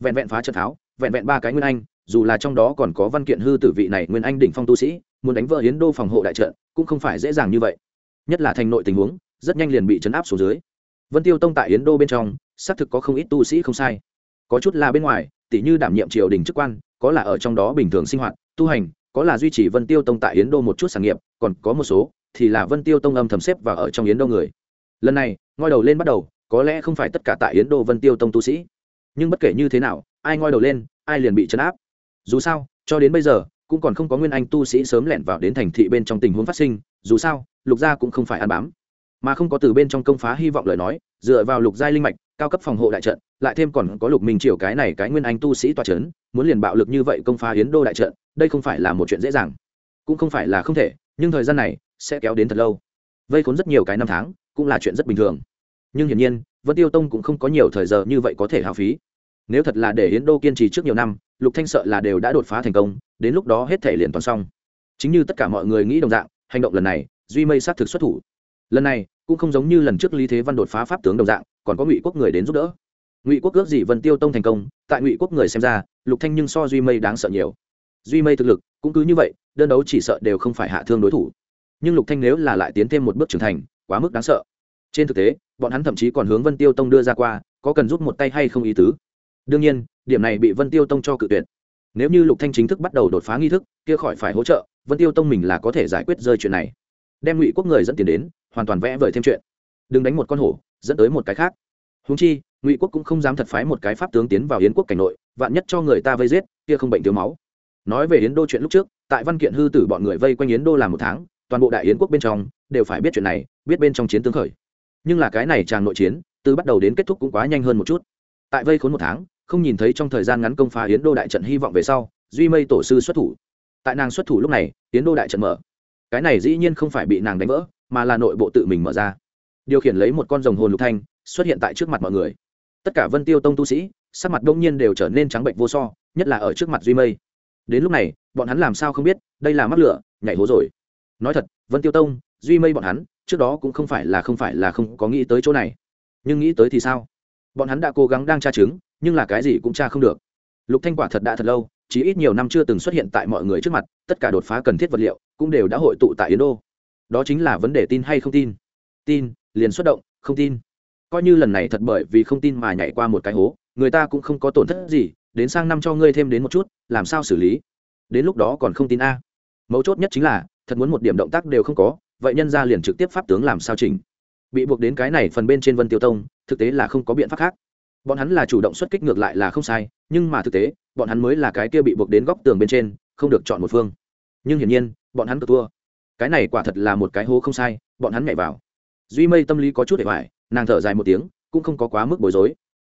Vẹn vẹn phá trận pháo, vẹn vẹn ba cái nguyên anh, dù là trong đó còn có văn kiện hư tử vị này nguyên anh đỉnh phong tu sĩ, muốn đánh vỡ hiến đô phòng hộ đại trận, cũng không phải dễ dàng như vậy. Nhất là thành nội tình huống, rất nhanh liền bị chấn áp xuống dưới. Vân tiêu tông tại hiến đô bên trong, xác thực có không ít tu sĩ không sai. Có chút là bên ngoài, tỉ như đảm nhiệm triều đình chức quan, có là ở trong đó bình thường sinh hoạt, tu hành có là duy trì vân tiêu tông tại yến đô một chút sản nghiệp, còn có một số thì là vân tiêu tông âm thầm xếp và ở trong yến đô người. Lần này, ngoi đầu lên bắt đầu, có lẽ không phải tất cả tại yến đô vân tiêu tông tu sĩ. Nhưng bất kể như thế nào, ai ngoi đầu lên, ai liền bị chấn áp. Dù sao, cho đến bây giờ, cũng còn không có nguyên anh tu sĩ sớm lẻn vào đến thành thị bên trong tình huống phát sinh, dù sao, lục gia cũng không phải ăn bám. Mà không có từ bên trong công phá hy vọng lời nói, dựa vào lục giai linh mạch, cao cấp phòng hộ đại trận, lại thêm còn có lục minh triều cái này cái nguyên anh tu sĩ toa c h ấ n muốn liền bạo lực như vậy công phá hiến đô đại trận đây không phải là một chuyện dễ dàng, cũng không phải là không thể, nhưng thời gian này sẽ kéo đến thật lâu. Vây khốn rất nhiều cái năm tháng cũng là chuyện rất bình thường. Nhưng hiển nhiên, vân tiêu tông cũng không có nhiều thời giờ như vậy có thể hào phí. Nếu thật là để hiến đô kiên trì trước nhiều năm, lục thanh sợ là đều đã đột phá thành công, đến lúc đó hết thể liền toàn xong. Chính như tất cả mọi người nghĩ đồng dạng, hành động lần này, duy mây sát thực xuất thủ. Lần này, cũng không giống như lần trước lý thế văn đột phá pháp tướng đồng dạng, còn có ngụy quốc người đến giúp đỡ. Ngụy quốc ước gì vân tiêu tông thành công, tại ngụy quốc người xem ra, lục thanh nhưng so duy mây đáng sợ nhiều duy mây thực lực, cũng cứ như vậy, đơn đấu chỉ sợ đều không phải hạ thương đối thủ. Nhưng lục thanh nếu là lại tiến thêm một bước trưởng thành, quá mức đáng sợ. Trên thực tế, bọn hắn thậm chí còn hướng vân tiêu tông đưa ra qua, có cần rút một tay hay không ý tứ. Đương nhiên, điểm này bị vân tiêu tông cho cự tuyệt. Nếu như lục thanh chính thức bắt đầu đột phá nghi thức, kia khỏi phải hỗ trợ, vân tiêu tông mình là có thể giải quyết rơi chuyện này. Đem ngụy quốc người dẫn tiền đến, hoàn toàn vẽ vời thêm chuyện. Đừng đánh một con hổ, dẫn tới một cái khác. Húng chi, ngụy quốc cũng không dám thật phái một cái pháp tướng tiến vào yến quốc cảnh nội, vạn nhất cho người ta vây giết, kia không bệnh thiếu máu nói về yến đô chuyện lúc trước, tại văn kiện hư tử bọn người vây quanh yến đô làm một tháng, toàn bộ đại yến quốc bên trong đều phải biết chuyện này, biết bên trong chiến tướng khởi. Nhưng là cái này tràng nội chiến, từ bắt đầu đến kết thúc cũng quá nhanh hơn một chút. Tại vây khốn một tháng, không nhìn thấy trong thời gian ngắn công phá yến đô đại trận hy vọng về sau, duy mây tổ sư xuất thủ. Tại nàng xuất thủ lúc này, yến đô đại trận mở. Cái này dĩ nhiên không phải bị nàng đánh vỡ, mà là nội bộ tự mình mở ra. Điều khiển lấy một con rồng hồn lục thanh, xuất hiện tại trước mặt mọi người. Tất cả vân tiêu tông tu sĩ, sắc mặt đông nhiên đều trở nên trắng bệnh vô so, nhất là ở trước mặt duy mây đến lúc này, bọn hắn làm sao không biết, đây là mắc lửa, nhảy hố rồi. Nói thật, vân tiêu tông, duy mây bọn hắn, trước đó cũng không phải là không phải là không có nghĩ tới chỗ này. Nhưng nghĩ tới thì sao? Bọn hắn đã cố gắng đang tra chứng, nhưng là cái gì cũng tra không được. Lục thanh quả thật đã thật lâu, chỉ ít nhiều năm chưa từng xuất hiện tại mọi người trước mặt, tất cả đột phá cần thiết vật liệu cũng đều đã hội tụ tại yến đô. Đó chính là vấn đề tin hay không tin. Tin, liền xuất động, không tin. Coi như lần này thật bởi vì không tin mà nhảy qua một cái hố, người ta cũng không có tổn thất gì đến sang năm cho ngươi thêm đến một chút, làm sao xử lý? Đến lúc đó còn không tin a. Mấu chốt nhất chính là, thật muốn một điểm động tác đều không có, vậy nhân ra liền trực tiếp pháp tướng làm sao chỉnh? Bị buộc đến cái này phần bên trên vân tiêu tông, thực tế là không có biện pháp khác. Bọn hắn là chủ động xuất kích ngược lại là không sai, nhưng mà thực tế, bọn hắn mới là cái kia bị buộc đến góc tường bên trên, không được chọn một phương. Nhưng hiển nhiên, bọn hắn cực thua. Cái này quả thật là một cái hố không sai, bọn hắn nhảy vào. Duy mây tâm lý có chút để hoài nàng thở dài một tiếng, cũng không có quá mức bối rối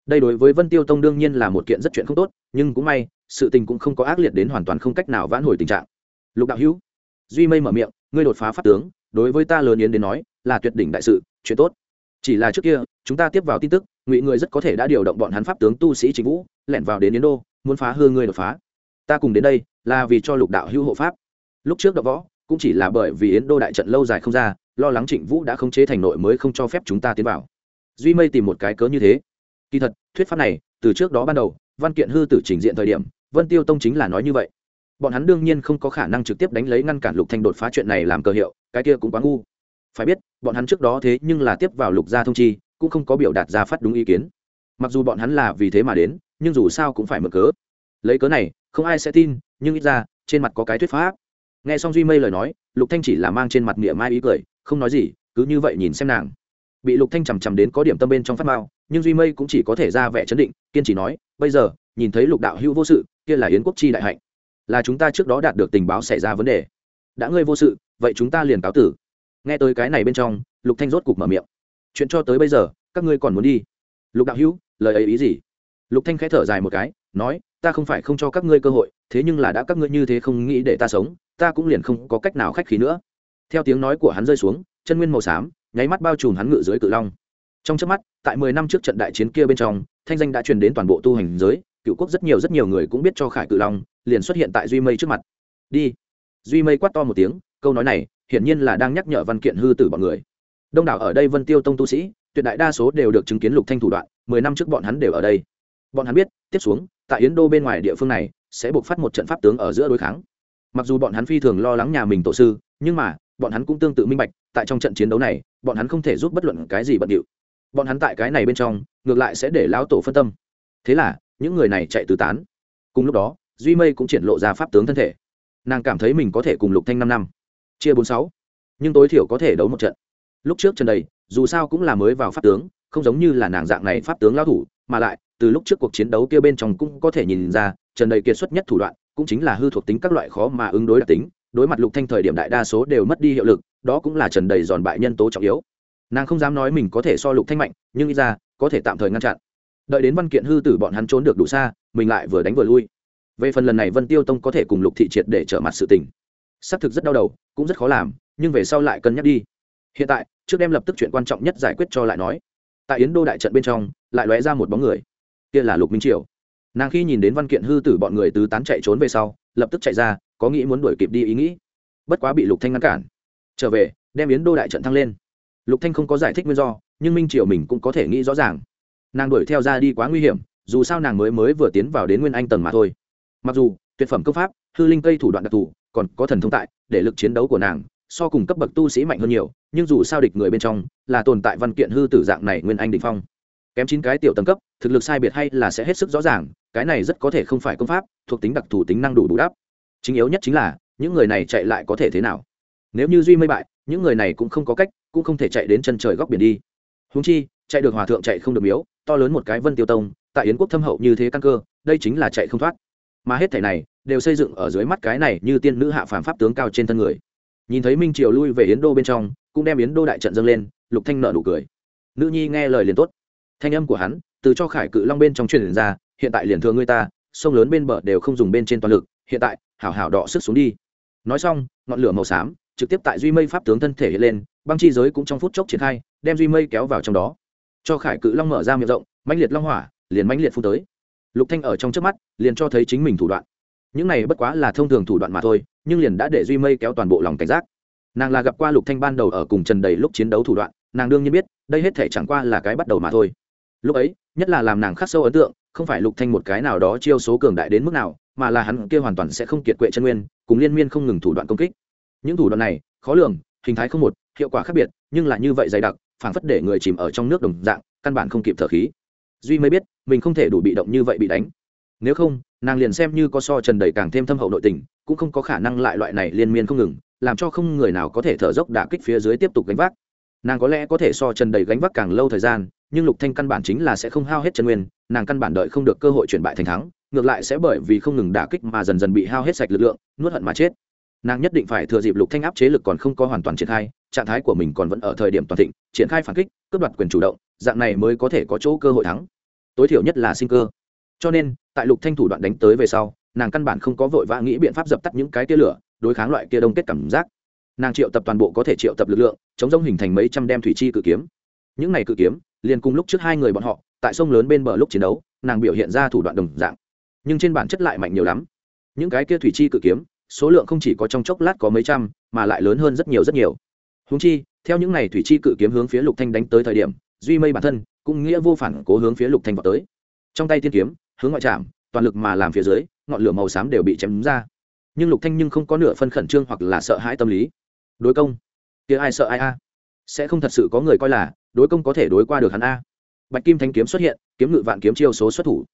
đây đối với vân tiêu tông đương nhiên là một kiện rất chuyện không tốt, nhưng cũng may, sự tình cũng không có ác liệt đến hoàn toàn không cách nào vãn hồi tình trạng. Lục đạo hữu, duy mây mở miệng, ngươi đột phá pháp tướng, đối với ta lớn yến đến nói, là tuyệt đỉnh đại sự, chuyện tốt. Chỉ là trước kia, chúng ta tiếp vào tin tức, ngụy người rất có thể đã điều động bọn hắn pháp tướng tu sĩ chính vũ, lẻn vào đến yến đô, muốn phá hư ngươi đột phá. Ta cùng đến đây, là vì cho lục đạo hữu hộ pháp. Lúc trước đ võ, cũng chỉ là bởi vì yến đô đại trận lâu dài không ra, lo lắng trịnh vũ đã khống chế thành nội mới không cho phép chúng ta tiến vào. Duy mây tìm một cái cớ như thế kỳ thật, thuyết pháp này, từ trước đó ban đầu, văn kiện hư tử trình diện thời điểm, vân tiêu tông chính là nói như vậy. Bọn hắn đương nhiên không có khả năng trực tiếp đánh lấy ngăn cản lục thanh đột phá chuyện này làm cơ hiệu, cái kia cũng quá ngu. Phải biết, bọn hắn trước đó thế nhưng là tiếp vào lục gia thông chi, cũng không có biểu đạt ra phát đúng ý kiến. Mặc dù bọn hắn là vì thế mà đến, nhưng dù sao cũng phải mở cớ. Lấy cớ này, không ai sẽ tin, nhưng ít ra, trên mặt có cái thuyết pháp. Nghe xong duy mây lời nói, lục thanh chỉ là mang trên mặt miệng mai ý cười, không nói gì, cứ như vậy nhìn xem nàng. Bị lục thanh chằm chằm đến có điểm tâm bên trong phát mao nhưng duy mây cũng chỉ có thể ra vẻ chấn định, kiên trì nói, bây giờ, nhìn thấy lục đạo hữu vô sự, kia là yến quốc chi đại hạnh. Là chúng ta trước đó đạt được tình báo xảy ra vấn đề. Đã ngươi vô sự, vậy chúng ta liền cáo tử. Nghe tới cái này bên trong, lục thanh rốt cục mở miệng. Chuyện cho tới bây giờ, các ngươi còn muốn đi? Lục đạo hữu, lời ấy ý gì? Lục thanh khẽ thở dài một cái, nói, ta không phải không cho các ngươi cơ hội, thế nhưng là đã các ngươi như thế không nghĩ để ta sống, ta cũng liền không có cách nào khách khí nữa. Theo tiếng nói của hắn rơi xuống, chân nguyên màu xám, nháy mắt bao trùm hắn ngự dưới cự long trong chớp mắt, tại mười năm trước trận đại chiến kia bên trong, thanh danh đã truyền đến toàn bộ tu hành giới, cựu quốc rất nhiều rất nhiều người cũng biết cho khải cự long, liền xuất hiện tại duy mây trước mặt. Đi. Duy mây quát to một tiếng, câu nói này, hiển nhiên là đang nhắc nhở văn kiện hư tử bọn người. Đông đảo ở đây vân tiêu tông tu sĩ, tuyệt đại đa số đều được chứng kiến lục thanh thủ đoạn, mười năm trước bọn hắn đều ở đây. Bọn hắn biết, tiếp xuống, tại yến đô bên ngoài địa phương này, sẽ buộc phát một trận pháp tướng ở giữa đối kháng. Mặc dù bọn hắn phi thường lo lắng nhà mình tổ sư, nhưng mà, bọn hắn cũng tương tự minh bạch, tại trong trận chiến đấu này, bọn hắn không thể giúp bất luận cái gì bận điệu bọn hắn tại cái này bên trong, ngược lại sẽ để lão tổ phân tâm. Thế là, những người này chạy tứ tán. Cùng lúc đó, duy mây cũng triển lộ ra pháp tướng thân thể. Nàng cảm thấy mình có thể cùng lục thanh năm năm. Chia bốn sáu. Nhưng tối thiểu có thể đấu một trận. Lúc trước trận đầy, dù sao cũng là mới vào pháp tướng, không giống như là nàng dạng này pháp tướng lao thủ, mà lại, từ lúc trước cuộc chiến đấu kia bên trong cũng có thể nhìn ra, trần đầy kiệt xuất nhất thủ đoạn, cũng chính là hư thuộc tính các loại khó mà ứng đối đặc tính. Đối mặt lục thanh thời điểm đại đa số đều mất đi hiệu lực, đó cũng là trần đầy giòn bại nhân tố trọng yếu nàng không dám nói mình có thể so lục thanh mạnh, nhưng ít ra, có thể tạm thời ngăn chặn. Đợi đến văn kiện hư tử bọn hắn trốn được đủ xa, mình lại vừa đánh vừa lui. Về phần lần này vân tiêu tông có thể cùng lục thị triệt để trở mặt sự tình. Xác thực rất đau đầu, cũng rất khó làm, nhưng về sau lại cân nhắc đi. Hiện tại, trước đem lập tức chuyện quan trọng nhất giải quyết cho lại nói. Tại yến đô đại trận bên trong, lại lóe ra một bóng người. Kia là lục minh triều. Nàng khi nhìn đến văn kiện hư tử bọn người tứ tán chạy trốn về sau, lập tức chạy ra, có nghĩ muốn đuổi kịp đi ý nghĩ. Bất quá bị lục thanh ngăn cản. Trở về, đem yến đô đại trận thăng lên lục thanh không có giải thích nguyên do, nhưng minh triều mình cũng có thể nghĩ rõ ràng. Nàng đuổi theo ra đi quá nguy hiểm, dù sao nàng mới mới vừa tiến vào đến nguyên anh tầng mà thôi. Mặc dù, tuyệt phẩm công pháp, hư linh cây thủ đoạn đặc thù, còn có thần thông tại, để lực chiến đấu của nàng, so cùng cấp bậc tu sĩ mạnh hơn nhiều, nhưng dù sao địch người bên trong, là tồn tại văn kiện hư tử dạng này nguyên anh đỉnh phong. Kém chín cái tiểu tầng cấp, thực lực sai biệt hay là sẽ hết sức rõ ràng, cái này rất có thể không phải công pháp, thuộc tính đặc thù tính năng đủ đủ đáp chính yếu nhất chính là, những người này chạy lại có thể thế nào? Nếu như duy mây bại, những người này cũng không có cách cũng không thể chạy đến chân trời góc biển đi. Húng chi, chạy được hòa thượng chạy không được miếu, to lớn một cái vân tiêu tông, tại yến quốc thâm hậu như thế căn cơ, đây chính là chạy không thoát. Mà hết thể này, đều xây dựng ở dưới mắt cái này như tiên nữ hạ phàm pháp tướng cao trên thân người. Nhìn thấy minh triều lui về yến đô bên trong, cũng đem yến đô đại trận dâng lên, lục thanh nợ nụ cười. Nữ nhi nghe lời liền tốt. Thanh âm của hắn, từ cho khải cự long bên trong truyền ra, hiện tại liền thừa ngươi ta, sông lớn bên bờ đều không dùng bên trên toàn lực, hiện tại, hảo hảo đọ sức xuống đi. Nói xong, ngọn lửa màu xám trực tiếp tại duy mây pháp tướng thân thể hiện lên, băng chi giới cũng trong phút chốc triển khai, đem duy mây kéo vào trong đó. Cho khải cự long mở ra miệng rộng, mãnh liệt long hỏa, liền mãnh liệt phun tới. Lục thanh ở trong trước mắt, liền cho thấy chính mình thủ đoạn. Những này bất quá là thông thường thủ đoạn mà thôi, nhưng liền đã để duy mây kéo toàn bộ lòng cảnh giác. Nàng là gặp qua lục thanh ban đầu ở cùng trần đầy lúc chiến đấu thủ đoạn, nàng đương nhiên biết, đây hết thể chẳng qua là cái bắt đầu mà thôi. Lúc ấy, nhất là làm nàng khắc sâu ấn tượng, không phải lục thanh một cái nào đó chiêu số cường đại đến mức nào, mà là hắn kia hoàn toàn sẽ không kiệt quệ chân nguyên, cùng liên miên không ngừng thủ đoạn công kích những thủ đoạn này, khó lường, hình thái không một, hiệu quả khác biệt, nhưng là như vậy dày đặc, phảng phất để người chìm ở trong nước đồng dạng, căn bản không kịp thở khí. Duy mới biết, mình không thể đủ bị động như vậy bị đánh. Nếu không, nàng liền xem như có so trần đầy càng thêm thâm hậu nội tình, cũng không có khả năng lại loại này liên miên không ngừng, làm cho không người nào có thể thở dốc đả kích phía dưới tiếp tục gánh vác. Nàng có lẽ có thể so trần đầy gánh vác càng lâu thời gian, nhưng lục thanh căn bản chính là sẽ không hao hết chân nguyên, nàng căn bản đợi không được cơ hội chuyển bại thành thắng, ngược lại sẽ bởi vì không ngừng đả kích mà dần dần bị hao hết sạch lực lượng, nuốt hận mà chết nàng nhất định phải thừa dịp lục thanh áp chế lực còn không có hoàn toàn triển khai, trạng thái của mình còn vẫn ở thời điểm toàn thịnh, triển khai phản kích, cướp đoạt quyền chủ động, dạng này mới có thể có chỗ cơ hội thắng. Tối thiểu nhất là sinh cơ. Cho nên, tại lục thanh thủ đoạn đánh tới về sau, nàng căn bản không có vội vã nghĩ biện pháp dập tắt những cái tia lửa, đối kháng loại kia đông kết cảm giác. Nàng triệu tập toàn bộ có thể triệu tập lực lượng, chống rông hình thành mấy trăm đem thủy chi cự kiếm. Những này cự kiếm, liền cùng lúc trước hai người bọn họ, tại sông lớn bên bờ lúc chiến đấu, nàng biểu hiện ra thủ đoạn đồng dạng. Nhưng trên bản chất lại mạnh nhiều lắm. Những cái kia thủy chi cự kiếm số lượng không chỉ có trong chốc lát có mấy trăm, mà lại lớn hơn rất nhiều rất nhiều. Húng chi, theo những n à y thủy chi cự kiếm hướng phía lục thanh đánh tới thời điểm, duy mây bản thân cũng nghĩa vô phản cố hướng phía lục thanh vào tới. Trong tay tiên kiếm, hướng ngoại trạm toàn lực mà làm phía dưới, ngọn lửa màu xám đều bị chém ra. Nhưng lục thanh nhưng không có nửa phân khẩn trương hoặc là sợ hãi tâm lý. Đối công. Kia ai sợ ai a? Sẽ không thật sự có người coi là, đối công có thể đối qua được hắn a. Bạch kim thanh kiếm xuất hiện, kiếm ngự vạn kiếm chiêu số xuất thủ.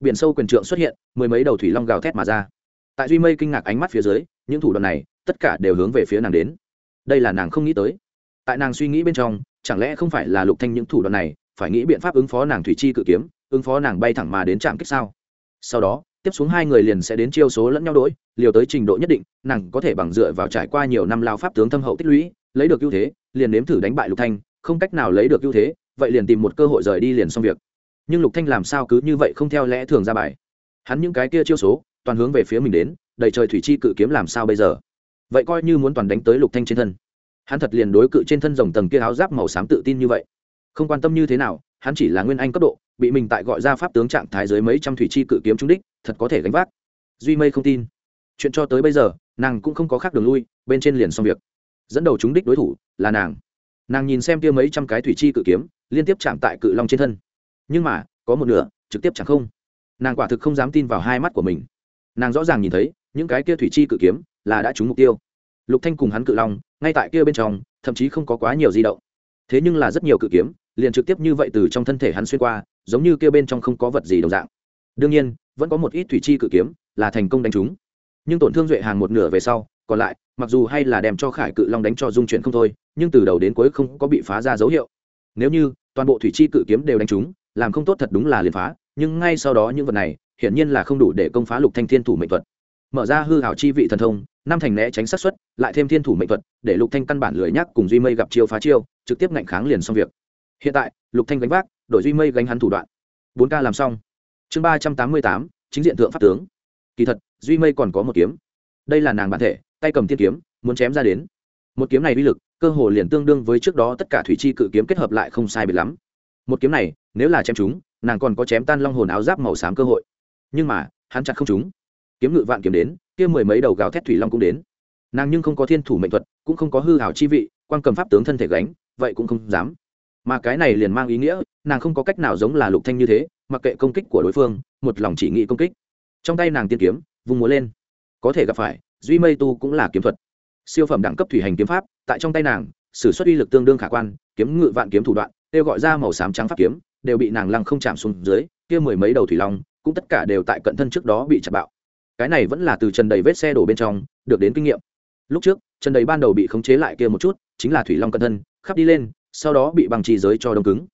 Biển sâu quyền trượng xuất hiện, mười mấy đầu thủy long gào thét mà ra tại duy mây kinh ngạc ánh mắt phía dưới, những thủ đoạn này, tất cả đều hướng về phía nàng đến. Đây là nàng không nghĩ tới. Tại nàng suy nghĩ bên trong, chẳng lẽ không phải là lục thanh những thủ đoạn này, phải nghĩ biện pháp ứng phó nàng thủy chi cự kiếm, ứng phó nàng bay thẳng mà đến trạm kích sao? Sau đó, tiếp xuống hai người liền sẽ đến chiêu số lẫn nhau đỗi liều tới trình độ nhất định, nàng có thể bằng dựa vào trải qua nhiều năm lao pháp tướng thâm hậu tích lũy, lấy được ưu thế, liền nếm thử đánh bại lục thanh, không cách nào lấy được ưu thế, vậy liền tìm một cơ hội rời đi liền xong việc. Nhưng lục thanh làm sao cứ như vậy không theo lẽ thường ra bài? Hắn những cái kia chiêu số toàn hướng về phía mình đến, đầy trời thủy chi cự kiếm làm sao bây giờ? Vậy coi như muốn toàn đánh tới lục thanh trên thân. Hắn thật liền đối cự trên thân rồng tầng kia áo giáp màu xám tự tin như vậy. Không quan tâm như thế nào, hắn chỉ là nguyên anh cấp độ, bị mình tại gọi ra pháp tướng trạng thái dưới mấy trăm thủy chi cự kiếm trúng đích, thật có thể gánh vác. Duy mây không tin. Chuyện cho tới bây giờ, nàng cũng không có khác đường lui, bên trên liền xong việc. Dẫn đầu trúng đích đối thủ là nàng. Nàng nhìn xem kia mấy trăm cái thủy chi cự kiếm, liên tiếp chạm tại cự long trên thân. Nhưng mà, có một nửa, trực tiếp chẳng không. Nàng quả thực không dám tin vào hai mắt của mình nàng rõ ràng nhìn thấy, những cái kia thủy chi cự kiếm là đã trúng mục tiêu. Lục thanh cùng hắn cự long, ngay tại kia bên trong, thậm chí không có quá nhiều di động. Thế nhưng là rất nhiều cự kiếm, liền trực tiếp như vậy từ trong thân thể hắn xuyên qua, giống như kia bên trong không có vật gì đồng dạng. Đương nhiên, vẫn có một ít thủy chi cự kiếm là thành công đánh trúng. Nhưng tổn thương duệ hàng một nửa về sau, còn lại, mặc dù hay là đem cho khải cự long đánh cho dung chuyển không thôi, nhưng từ đầu đến cuối không có bị phá ra dấu hiệu. Nếu như toàn bộ thủy chi cự kiếm đều đánh trúng, làm không tốt thật đúng là liền phá, nhưng ngay sau đó những vật này hiển nhiên là không đủ để công phá lục thanh thiên thủ mệnh thuật. Mở ra hư hảo chi vị thần thông, năm thành né tránh sát xuất lại thêm thiên thủ mệnh thuật, để lục thanh căn bản lười nhắc cùng duy mây gặp chiêu phá chiêu, trực tiếp ngạnh kháng liền xong việc. Hiện tại, lục thanh gánh vác, đổi duy mây gánh hắn thủ đoạn. Bốn ca làm xong. Chương ba trăm tám mươi tám, chính diện thượng pháp tướng. Kỳ thật, duy mây còn có một kiếm. Đây là nàng bản thể, tay cầm thiên kiếm, muốn chém ra đến. Một kiếm này uy lực, cơ hồ liền tương đương với trước đó tất cả thủy chi cự kiếm kết hợp lại không sai biệt lắm. Một kiếm này, nếu là chém chúng, nàng còn có chém tan long hồn áo giáp màu xám cơ hội nhưng mà, hắn chặt không chúng kiếm ngự vạn kiếm đến, kia mười mấy đầu gào thét thủy long cũng đến. Nàng nhưng không có thiên thủ mệnh thuật, cũng không có hư hảo chi vị, quan cầm pháp tướng thân thể gánh, vậy cũng không dám. Mà cái này liền mang ý nghĩa, nàng không có cách nào giống là lục thanh như thế, mặc kệ công kích của đối phương, một lòng chỉ nghĩ công kích. Trong tay nàng tiên kiếm vùng múa lên. Có thể gặp phải, duy mây tu cũng là kiếm thuật. Siêu phẩm đẳng cấp thủy hành kiếm pháp, tại trong tay nàng, sử xuất uy lực tương đương khả quan, kiếm ngự vạn kiếm thủ đoạn, kêu gọi ra màu xám trắng pháp kiếm, đều bị nàng lăng không chạm xuống dưới, kia mười mấy đầu thủy long cũng tất cả đều tại cận thân trước đó bị chặt bạo. Cái này vẫn là từ trần đầy vết xe đổ bên trong, được đến kinh nghiệm. Lúc trước trần đầy ban đầu bị khống chế lại kia một chút, chính là thủy long cận thân, khắp đi lên, sau đó bị bằng trì giới cho đông cứng.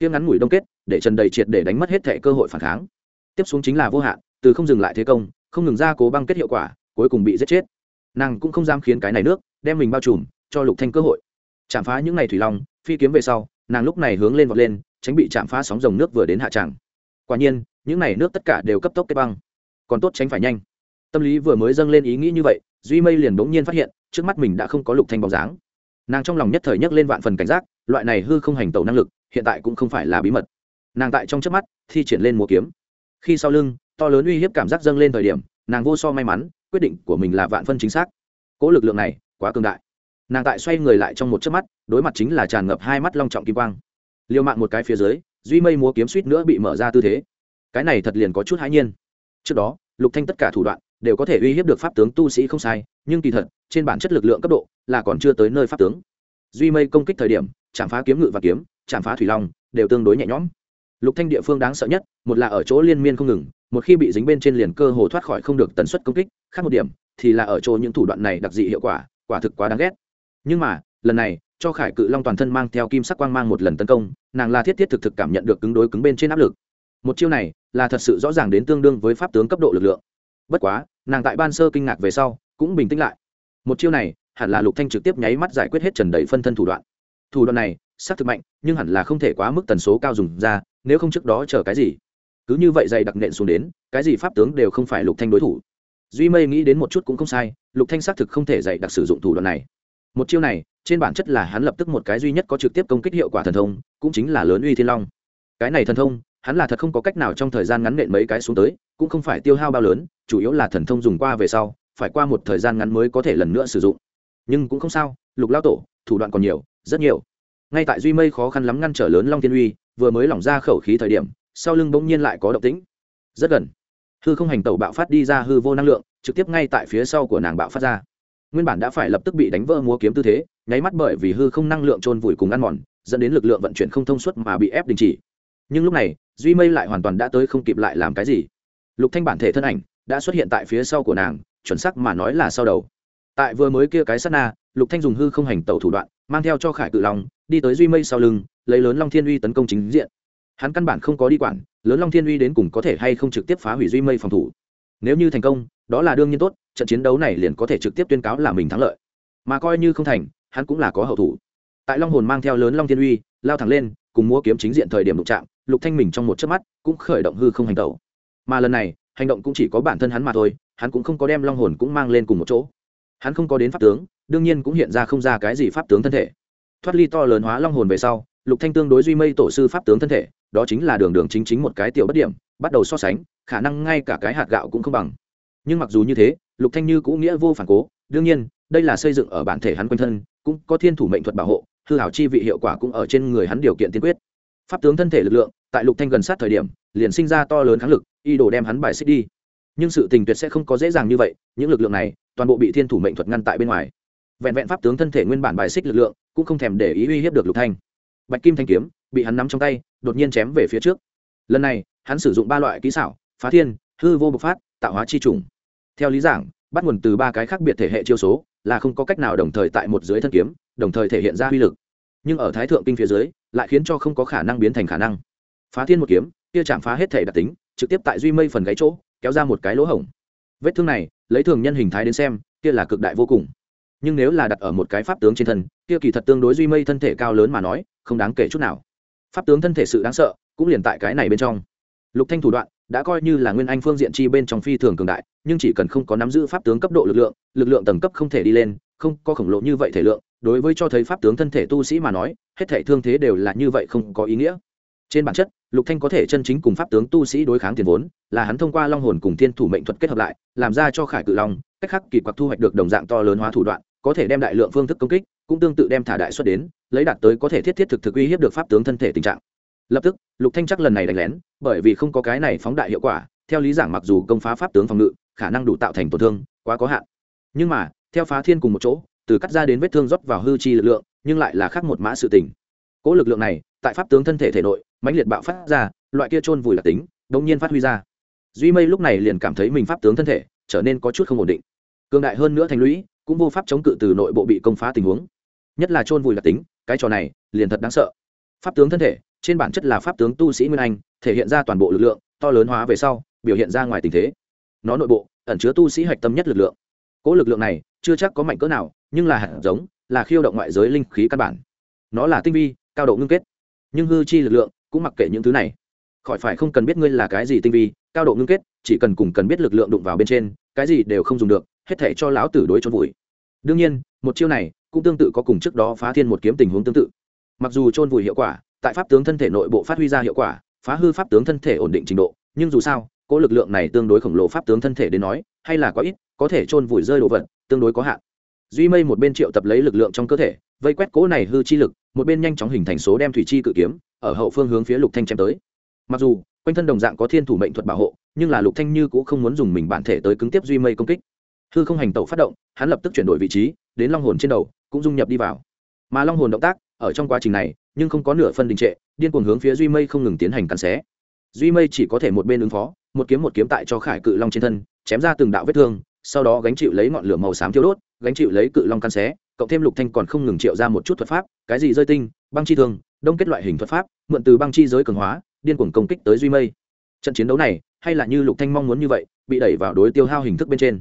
Kia ngắn ngủi đông kết, để trần đầy triệt để đánh mất hết thẻ cơ hội phản kháng. Tiếp xuống chính là vô hạn, từ không dừng lại thế công, không ngừng ra cố băng kết hiệu quả, cuối cùng bị giết chết. Nàng cũng không dám khiến cái này nước, đem mình bao trùm, cho lục thanh cơ hội. Chạm phá những ngày thủy long, phi kiếm về sau, nàng lúc này hướng lên vọt lên, tránh bị chạm phá sóng dòng nước vừa đến hạ tràng quả nhiên, những ngày nước tất cả đều cấp tốc kết băng. Còn tốt tránh phải nhanh. Tâm lý vừa mới dâng lên ý nghĩ như vậy, duy mây liền bỗng nhiên phát hiện, trước mắt mình đã không có lục thanh bóng dáng. Nàng trong lòng nhất thời nhấc lên vạn phần cảnh giác, loại này hư không hành tẩu năng lực, hiện tại cũng không phải là bí mật. Nàng tại trong trước mắt, thi triển lên múa kiếm. Khi sau lưng, to lớn uy hiếp cảm giác dâng lên thời điểm, nàng vô so may mắn, quyết định của mình là vạn phân chính xác. Cỗ lực lượng này, quá cường đại. Nàng tại xoay người lại trong một chớp mắt, đối mặt chính là tràn ngập hai mắt long trọng kim quang. Liều mạng một cái phía dưới duy mây múa kiếm suýt nữa bị mở ra tư thế. Cái này thật liền có chút hãi nhiên. Trước đó, lục thanh tất cả thủ đoạn đều có thể uy hiếp được pháp tướng tu sĩ không sai, nhưng kỳ thật, trên bản chất lực lượng cấp độ là còn chưa tới nơi pháp tướng. Duy mây công kích thời điểm, chạm phá kiếm ngự và kiếm, chạm phá thủy long đều tương đối nhẹ nhõm. Lục thanh địa phương đáng sợ nhất, một là ở chỗ liên miên không ngừng, một khi bị dính bên trên liền cơ hồ thoát khỏi không được tần suất công kích, khác một điểm thì là ở chỗ những thủ đoạn này đặc dị hiệu quả quả thực quá đáng ghét. Nhưng mà, lần này cho khải cự long toàn thân mang theo kim sắc quang mang một lần tấn công, nàng là thiết thiết thực thực cảm nhận được cứng đối cứng bên trên áp lực. Một chiêu này là thật sự rõ ràng đến tương đương với pháp tướng cấp độ lực lượng. Bất quá, nàng tại ban sơ kinh ngạc về sau cũng bình tĩnh lại. Một chiêu này hẳn là lục thanh trực tiếp nháy mắt giải quyết hết trần đầy phân thân thủ đoạn. Thủ đoạn này xác thực mạnh, nhưng hẳn là không thể quá mức tần số cao dùng ra, nếu không trước đó chờ cái gì. Cứ như vậy dày đặc nện xuống đến, cái gì pháp tướng đều không phải lục thanh đối thủ. Duy mây nghĩ đến một chút cũng không sai, lục thanh xác thực không thể dạy đặc sử dụng thủ đoạn này. Một chiêu này trên bản chất là hắn lập tức một cái duy nhất có trực tiếp công kích hiệu quả thần thông, cũng chính là lớn uy thiên long. Cái này thần thông, hắn là thật không có cách nào trong thời gian ngắn nện mấy cái xuống tới, cũng không phải tiêu hao bao lớn, chủ yếu là thần thông dùng qua về sau, phải qua một thời gian ngắn mới có thể lần nữa sử dụng. Nhưng cũng không sao, lục lao tổ, thủ đoạn còn nhiều, rất nhiều. Ngay tại duy mây khó khăn lắm ngăn trở lớn long thiên uy, vừa mới lỏng ra khẩu khí thời điểm, sau lưng bỗng nhiên lại có động tĩnh. Rất gần. Hư không hành tẩu bạo phát đi ra hư vô năng lượng, trực tiếp ngay tại phía sau của nàng bạo phát ra. Nguyên bản đã phải lập tức bị đánh vỡ múa kiếm tư thế nháy mắt bởi vì hư không năng lượng trôn vùi cùng ăn mòn, dẫn đến lực lượng vận chuyển không thông suốt mà bị ép đình chỉ. Nhưng lúc này, duy mây lại hoàn toàn đã tới không kịp lại làm cái gì. Lục thanh bản thể thân ảnh đã xuất hiện tại phía sau của nàng, chuẩn sắc mà nói là sau đầu. Tại vừa mới kia cái sát na, lục thanh dùng hư không hành tẩu thủ đoạn, mang theo cho khải cự long, đi tới duy mây sau lưng, lấy lớn long thiên uy tấn công chính diện. Hắn căn bản không có đi quản, lớn long thiên uy đến cùng có thể hay không trực tiếp phá hủy duy mây phòng thủ. Nếu như thành công, đó là đương nhiên tốt, trận chiến đấu này liền có thể trực tiếp tuyên cáo là mình thắng lợi. Mà coi như không thành hắn cũng là có hậu thủ. Tại long hồn mang theo lớn long thiên uy, lao thẳng lên, cùng múa kiếm chính diện thời điểm đụng chạm, lục thanh mình trong một chớp mắt cũng khởi động hư không hành tẩu. Mà lần này, hành động cũng chỉ có bản thân hắn mà thôi, hắn cũng không có đem long hồn cũng mang lên cùng một chỗ. Hắn không có đến pháp tướng, đương nhiên cũng hiện ra không ra cái gì pháp tướng thân thể. Thoát ly to lớn hóa long hồn về sau, lục thanh tương đối duy mây tổ sư pháp tướng thân thể, đó chính là đường đường chính chính một cái tiểu bất điểm, bắt đầu so sánh, khả năng ngay cả cái hạt gạo cũng không bằng. Nhưng mặc dù như thế, lục thanh như cũng nghĩa vô phản cố, đương nhiên, đây là xây dựng ở bản thể hắn quanh thân cũng có thiên thủ mệnh thuật bảo hộ, hư hảo chi vị hiệu quả cũng ở trên người hắn điều kiện tiên quyết. Pháp tướng thân thể lực lượng, tại lục thanh gần sát thời điểm, liền sinh ra to lớn kháng lực y đồ đem hắn bài xích đi. Nhưng sự tình tuyệt sẽ không có dễ dàng như vậy, những lực lượng này, toàn bộ bị thiên thủ mệnh thuật ngăn tại bên ngoài. Vẹn vẹn pháp tướng thân thể nguyên bản bài xích lực lượng, cũng không thèm để ý uy hiếp được lục thanh. Bạch kim thanh kiếm, bị hắn nắm trong tay, đột nhiên chém về phía trước. Lần này, hắn sử dụng ba loại kỹ xảo, phá thiên, hư vô bộc phát, tạo hóa chi trùng. Theo lý giảng, bắt nguồn từ ba cái khác biệt thể hệ chiêu số là không có cách nào đồng thời tại một dưới thân kiếm, đồng thời thể hiện ra uy lực. Nhưng ở thái thượng kinh phía dưới, lại khiến cho không có khả năng biến thành khả năng. Phá thiên một kiếm, kia chạm phá hết thể đặc tính, trực tiếp tại duy mây phần gáy chỗ, kéo ra một cái lỗ hổng. Vết thương này, lấy thường nhân hình thái đến xem, kia là cực đại vô cùng. Nhưng nếu là đặt ở một cái pháp tướng trên thân, kia kỳ thật tương đối duy mây thân thể cao lớn mà nói, không đáng kể chút nào. Pháp tướng thân thể sự đáng sợ, cũng liền tại cái này bên trong. Lục thanh thủ đoạn, đã coi như là nguyên anh phương diện chi bên trong phi thường cường đại nhưng chỉ cần không có nắm giữ pháp tướng cấp độ lực lượng lực lượng tầng cấp không thể đi lên, không có khổng lồ như vậy thể lượng, đối với cho thấy pháp tướng thân thể tu sĩ mà nói, hết thể thương thế đều là như vậy không có ý nghĩa. Trên bản chất, lục thanh có thể chân chính cùng pháp tướng tu sĩ đối kháng tiền vốn, là hắn thông qua long hồn cùng thiên thủ mệnh thuật kết hợp lại, làm ra cho khải cự long, cách khắc kỳ quặc thu hoạch được đồng dạng to lớn hóa thủ đoạn, có thể đem đại lượng phương thức công kích, cũng tương tự đem thả đại xuất đến, lấy đạt tới có thể thiết thiết thực thực uy hiếp được pháp tướng thân thể tình trạng. Lập tức, lục thanh chắc lần này đánh lén, bởi vì không có cái này phóng đại hiệu quả, theo lý giảng mặc dù công phá pháp tướng phòng ngự khả năng đủ tạo thành tổn thương, quá có hạn. Nhưng mà, theo phá thiên cùng một chỗ, từ cắt ra đến vết thương rót vào hư chi lực lượng, nhưng lại là khác một mã sự tình. Cỗ lực lượng này, tại pháp tướng thân thể thể nội, mãnh liệt bạo phát ra, loại kia trôn vùi đặc tính đống nhiên phát huy ra. Duy mây lúc này liền cảm thấy mình pháp tướng thân thể, trở nên có chút không ổn định. Cường đại hơn nữa thành lũy, cũng vô pháp chống cự từ nội bộ bị công phá tình huống. Nhất là trôn vùi đặc tính, cái trò này, liền thật đáng sợ. Pháp tướng thân thể, trên bản chất là pháp tướng tu sĩ nguyên anh, thể hiện ra toàn bộ lực lượng, to lớn hóa về sau, biểu hiện ra ngoài tình thế nó nội bộ, ẩn chứa tu sĩ hạch tâm nhất lực lượng. Cỗ lực lượng này chưa chắc có mạnh cỡ nào, nhưng là hạt giống, là khiêu động ngoại giới linh khí căn bản. Nó là tinh vi, cao độ ngưng kết. Nhưng hư chi lực lượng cũng mặc kệ những thứ này. Khỏi phải không cần biết ngươi là cái gì tinh vi, cao độ ngưng kết, chỉ cần cùng cần biết lực lượng đụng vào bên trên, cái gì đều không dùng được, hết thể cho lão tử đối trốn vùi. Đương nhiên, một chiêu này cũng tương tự có cùng trước đó phá thiên một kiếm tình huống tương tự. Mặc dù trôn vùi hiệu quả, tại pháp tướng thân thể nội bộ phát huy ra hiệu quả, phá hư pháp tướng thân thể ổn định trình độ, nhưng dù sao cỗ lực lượng này tương đối khổng lồ pháp tướng thân thể đến nói, hay là có ít, có thể trôn vùi rơi đồ vật, tương đối có hạn. Duy mây một bên triệu tập lấy lực lượng trong cơ thể, vây quét cỗ này hư chi lực, một bên nhanh chóng hình thành số đem thủy chi cự kiếm, ở hậu phương hướng phía lục thanh chém tới. Mặc dù, quanh thân đồng dạng có thiên thủ mệnh thuật bảo hộ, nhưng là lục thanh như cũng không muốn dùng mình bản thể tới cứng tiếp duy mây công kích. Hư không hành tẩu phát động, hắn lập tức chuyển đổi vị trí, đến long hồn trên đầu, cũng dung nhập đi vào. Mà long hồn động tác, ở trong quá trình này, nhưng không có nửa phân đình trệ, điên cuồng hướng phía duy mây không ngừng tiến hành cắn xé duy mây chỉ có thể một bên ứng phó, một kiếm một kiếm tại cho khải cự long trên thân, chém ra từng đạo vết thương, sau đó gánh chịu lấy ngọn lửa màu xám thiêu đốt, gánh chịu lấy cự long căn xé, cộng thêm lục thanh còn không ngừng triệu ra một chút thuật pháp, cái gì rơi tinh, băng chi thương, đông kết loại hình thuật pháp, mượn từ băng chi giới cường hóa, điên cuồng công kích tới duy mây. Trận chiến đấu này, hay là như lục thanh mong muốn như vậy, bị đẩy vào đối tiêu hao hình thức bên trên.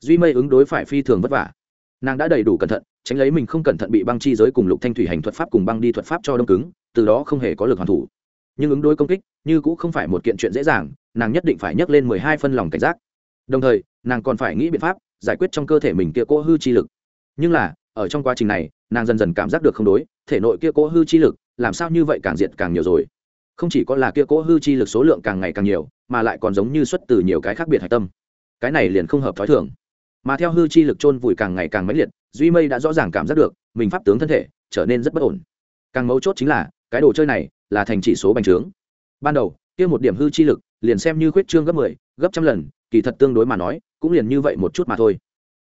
Duy mây ứng đối phải phi thường vất vả. Nàng đã đầy đủ cẩn thận, tránh lấy mình không cẩn thận bị băng chi giới cùng lục thanh thủy hành thuật pháp cùng băng đi thuật pháp cho đông cứng, từ đó không hề có lực hoàn thủ. Nhưng ứng đối công kích như cũng không phải một kiện chuyện dễ dàng, nàng nhất định phải nhấc lên mười hai phân lòng cảnh giác. Đồng thời, nàng còn phải nghĩ biện pháp giải quyết trong cơ thể mình kia cỗ hư chi lực. Nhưng là, ở trong quá trình này, nàng dần dần cảm giác được không đối, thể nội kia cỗ hư chi lực, làm sao như vậy càng diện càng nhiều rồi. Không chỉ có là kia cỗ hư chi lực số lượng càng ngày càng nhiều, mà lại còn giống như xuất từ nhiều cái khác biệt hạch tâm. Cái này liền không hợp thói thường. Mà theo hư chi lực chôn vùi càng ngày càng mãnh liệt, duy mây đã rõ ràng cảm giác được, mình pháp tướng thân thể trở nên rất bất ổn. Càng mấu chốt chính là, cái đồ chơi này là thành chỉ số bành trướng ban đầu kia một điểm hư chi lực liền xem như khuyết trương gấp mười 10, gấp trăm lần kỳ thật tương đối mà nói cũng liền như vậy một chút mà thôi.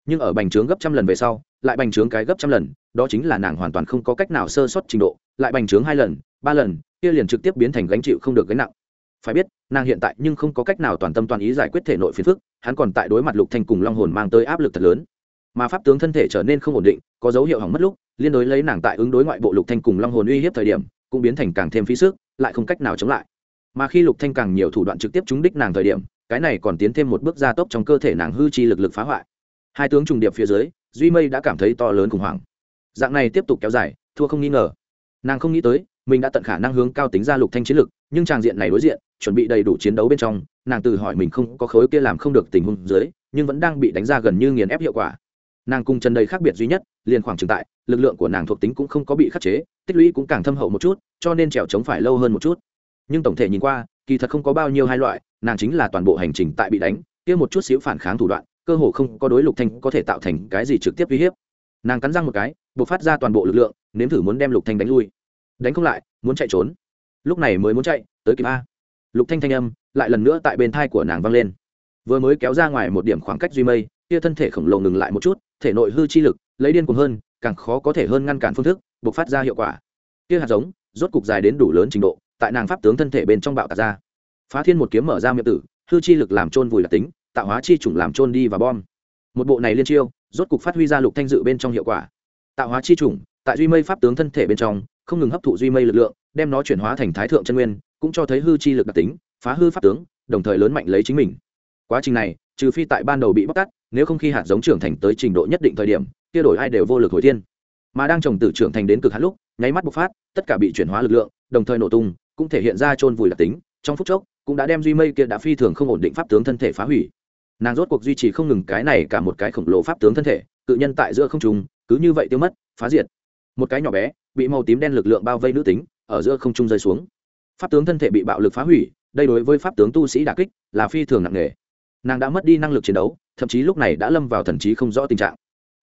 Nhưng ở bành trướng gấp trăm lần về sau lại bành trướng cái gấp trăm lần đó chính là nàng hoàn toàn không có cách nào sơ sót trình độ lại bành trướng hai lần ba lần kia liền trực tiếp biến thành gánh chịu không được gánh nặng. Phải biết nàng hiện tại nhưng không có cách nào toàn tâm toàn ý giải quyết thể nội phiền phức hắn còn tại đối mặt lục thanh cùng long hồn mang tới áp lực thật lớn. Mà pháp tướng thân thể trở nên không ổn định có dấu hiệu hỏng mất lúc liên đối lấy nàng tại ứng đối ngoại bộ lục thanh cùng long hồn uy hiếp thời điểm cũng biến thành càng thêm phí sức lại không cách nào chống lại mà khi lục thanh càng nhiều thủ đoạn trực tiếp trúng đích nàng thời điểm, cái này còn tiến thêm một bước gia tốc trong cơ thể nàng hư chi lực lực phá hoại. Hai tướng trùng điệp phía dưới, duy mây đã cảm thấy to lớn khủng hoảng. Dạng này tiếp tục kéo dài, thua không nghi ngờ. Nàng không nghĩ tới, mình đã tận khả năng hướng cao tính ra lục thanh chiến lực, nhưng tràng diện này đối diện, chuẩn bị đầy đủ chiến đấu bên trong, nàng tự hỏi mình không có khối kia làm không được tình huống dưới, nhưng vẫn đang bị đánh ra gần như nghiền ép hiệu quả. Nàng cùng chân đầy khác biệt duy nhất, liền khoảng trường tại, lực lượng của nàng thuộc tính cũng không có bị khắc chế, tích lũy cũng càng thâm hậu một chút, cho nên trèo trống phải lâu hơn một chút nhưng tổng thể nhìn qua, kỳ thật không có bao nhiêu hai loại, nàng chính là toàn bộ hành trình tại bị đánh, kia một chút xíu phản kháng thủ đoạn, cơ hồ không có đối lục thanh có thể tạo thành cái gì trực tiếp uy hiếp. Nàng cắn răng một cái, buộc phát ra toàn bộ lực lượng, nếm thử muốn đem lục thanh đánh lui. Đánh không lại, muốn chạy trốn. Lúc này mới muốn chạy, tới kịp a. Lục thanh thanh âm, lại lần nữa tại bên thai của nàng vang lên. Vừa mới kéo ra ngoài một điểm khoảng cách duy mây, kia thân thể khổng lồ ngừng lại một chút, thể nội hư chi lực, lấy điên cuồng hơn, càng khó có thể hơn ngăn cản phương thức, buộc phát ra hiệu quả. Kia hạt giống, rốt cục dài đến đủ lớn trình độ tại nàng pháp tướng thân thể bên trong bạo tạc ra. Phá thiên một kiếm mở ra miệng tử, hư chi lực làm trôn vùi đặc tính, tạo hóa chi chủng làm trôn đi và bom. Một bộ này liên chiêu, rốt cục phát huy ra lục thanh dự bên trong hiệu quả. Tạo hóa chi chủng, tại duy mây pháp tướng thân thể bên trong, không ngừng hấp thụ duy mây lực lượng, đem nó chuyển hóa thành thái thượng chân nguyên, cũng cho thấy hư chi lực đặc tính, phá hư pháp tướng, đồng thời lớn mạnh lấy chính mình. Quá trình này, trừ phi tại ban đầu bị bóc tát, nếu không khi hạt giống trưởng thành tới trình độ nhất định thời điểm, kia đổi ai đều vô lực hồi thiên. Mà đang trồng tử trưởng thành đến cực hạn lúc, nháy mắt bộc phát, tất cả bị chuyển hóa lực lượng, đồng thời nổ tung cũng thể hiện ra chôn vùi đặc tính, trong phút chốc, cũng đã đem duy mây kia đã phi thường không ổn định pháp tướng thân thể phá hủy. Nàng rốt cuộc duy trì không ngừng cái này cả một cái khổng lồ pháp tướng thân thể, cự nhân tại giữa không trung, cứ như vậy tiêu mất, phá diệt. Một cái nhỏ bé, bị màu tím đen lực lượng bao vây nữ tính, ở giữa không trung rơi xuống. Pháp tướng thân thể bị bạo lực phá hủy, đây đối với pháp tướng tu sĩ đà kích, là phi thường nặng nề. Nàng đã mất đi năng lực chiến đấu, thậm chí lúc này đã lâm vào thần trí không rõ tình trạng.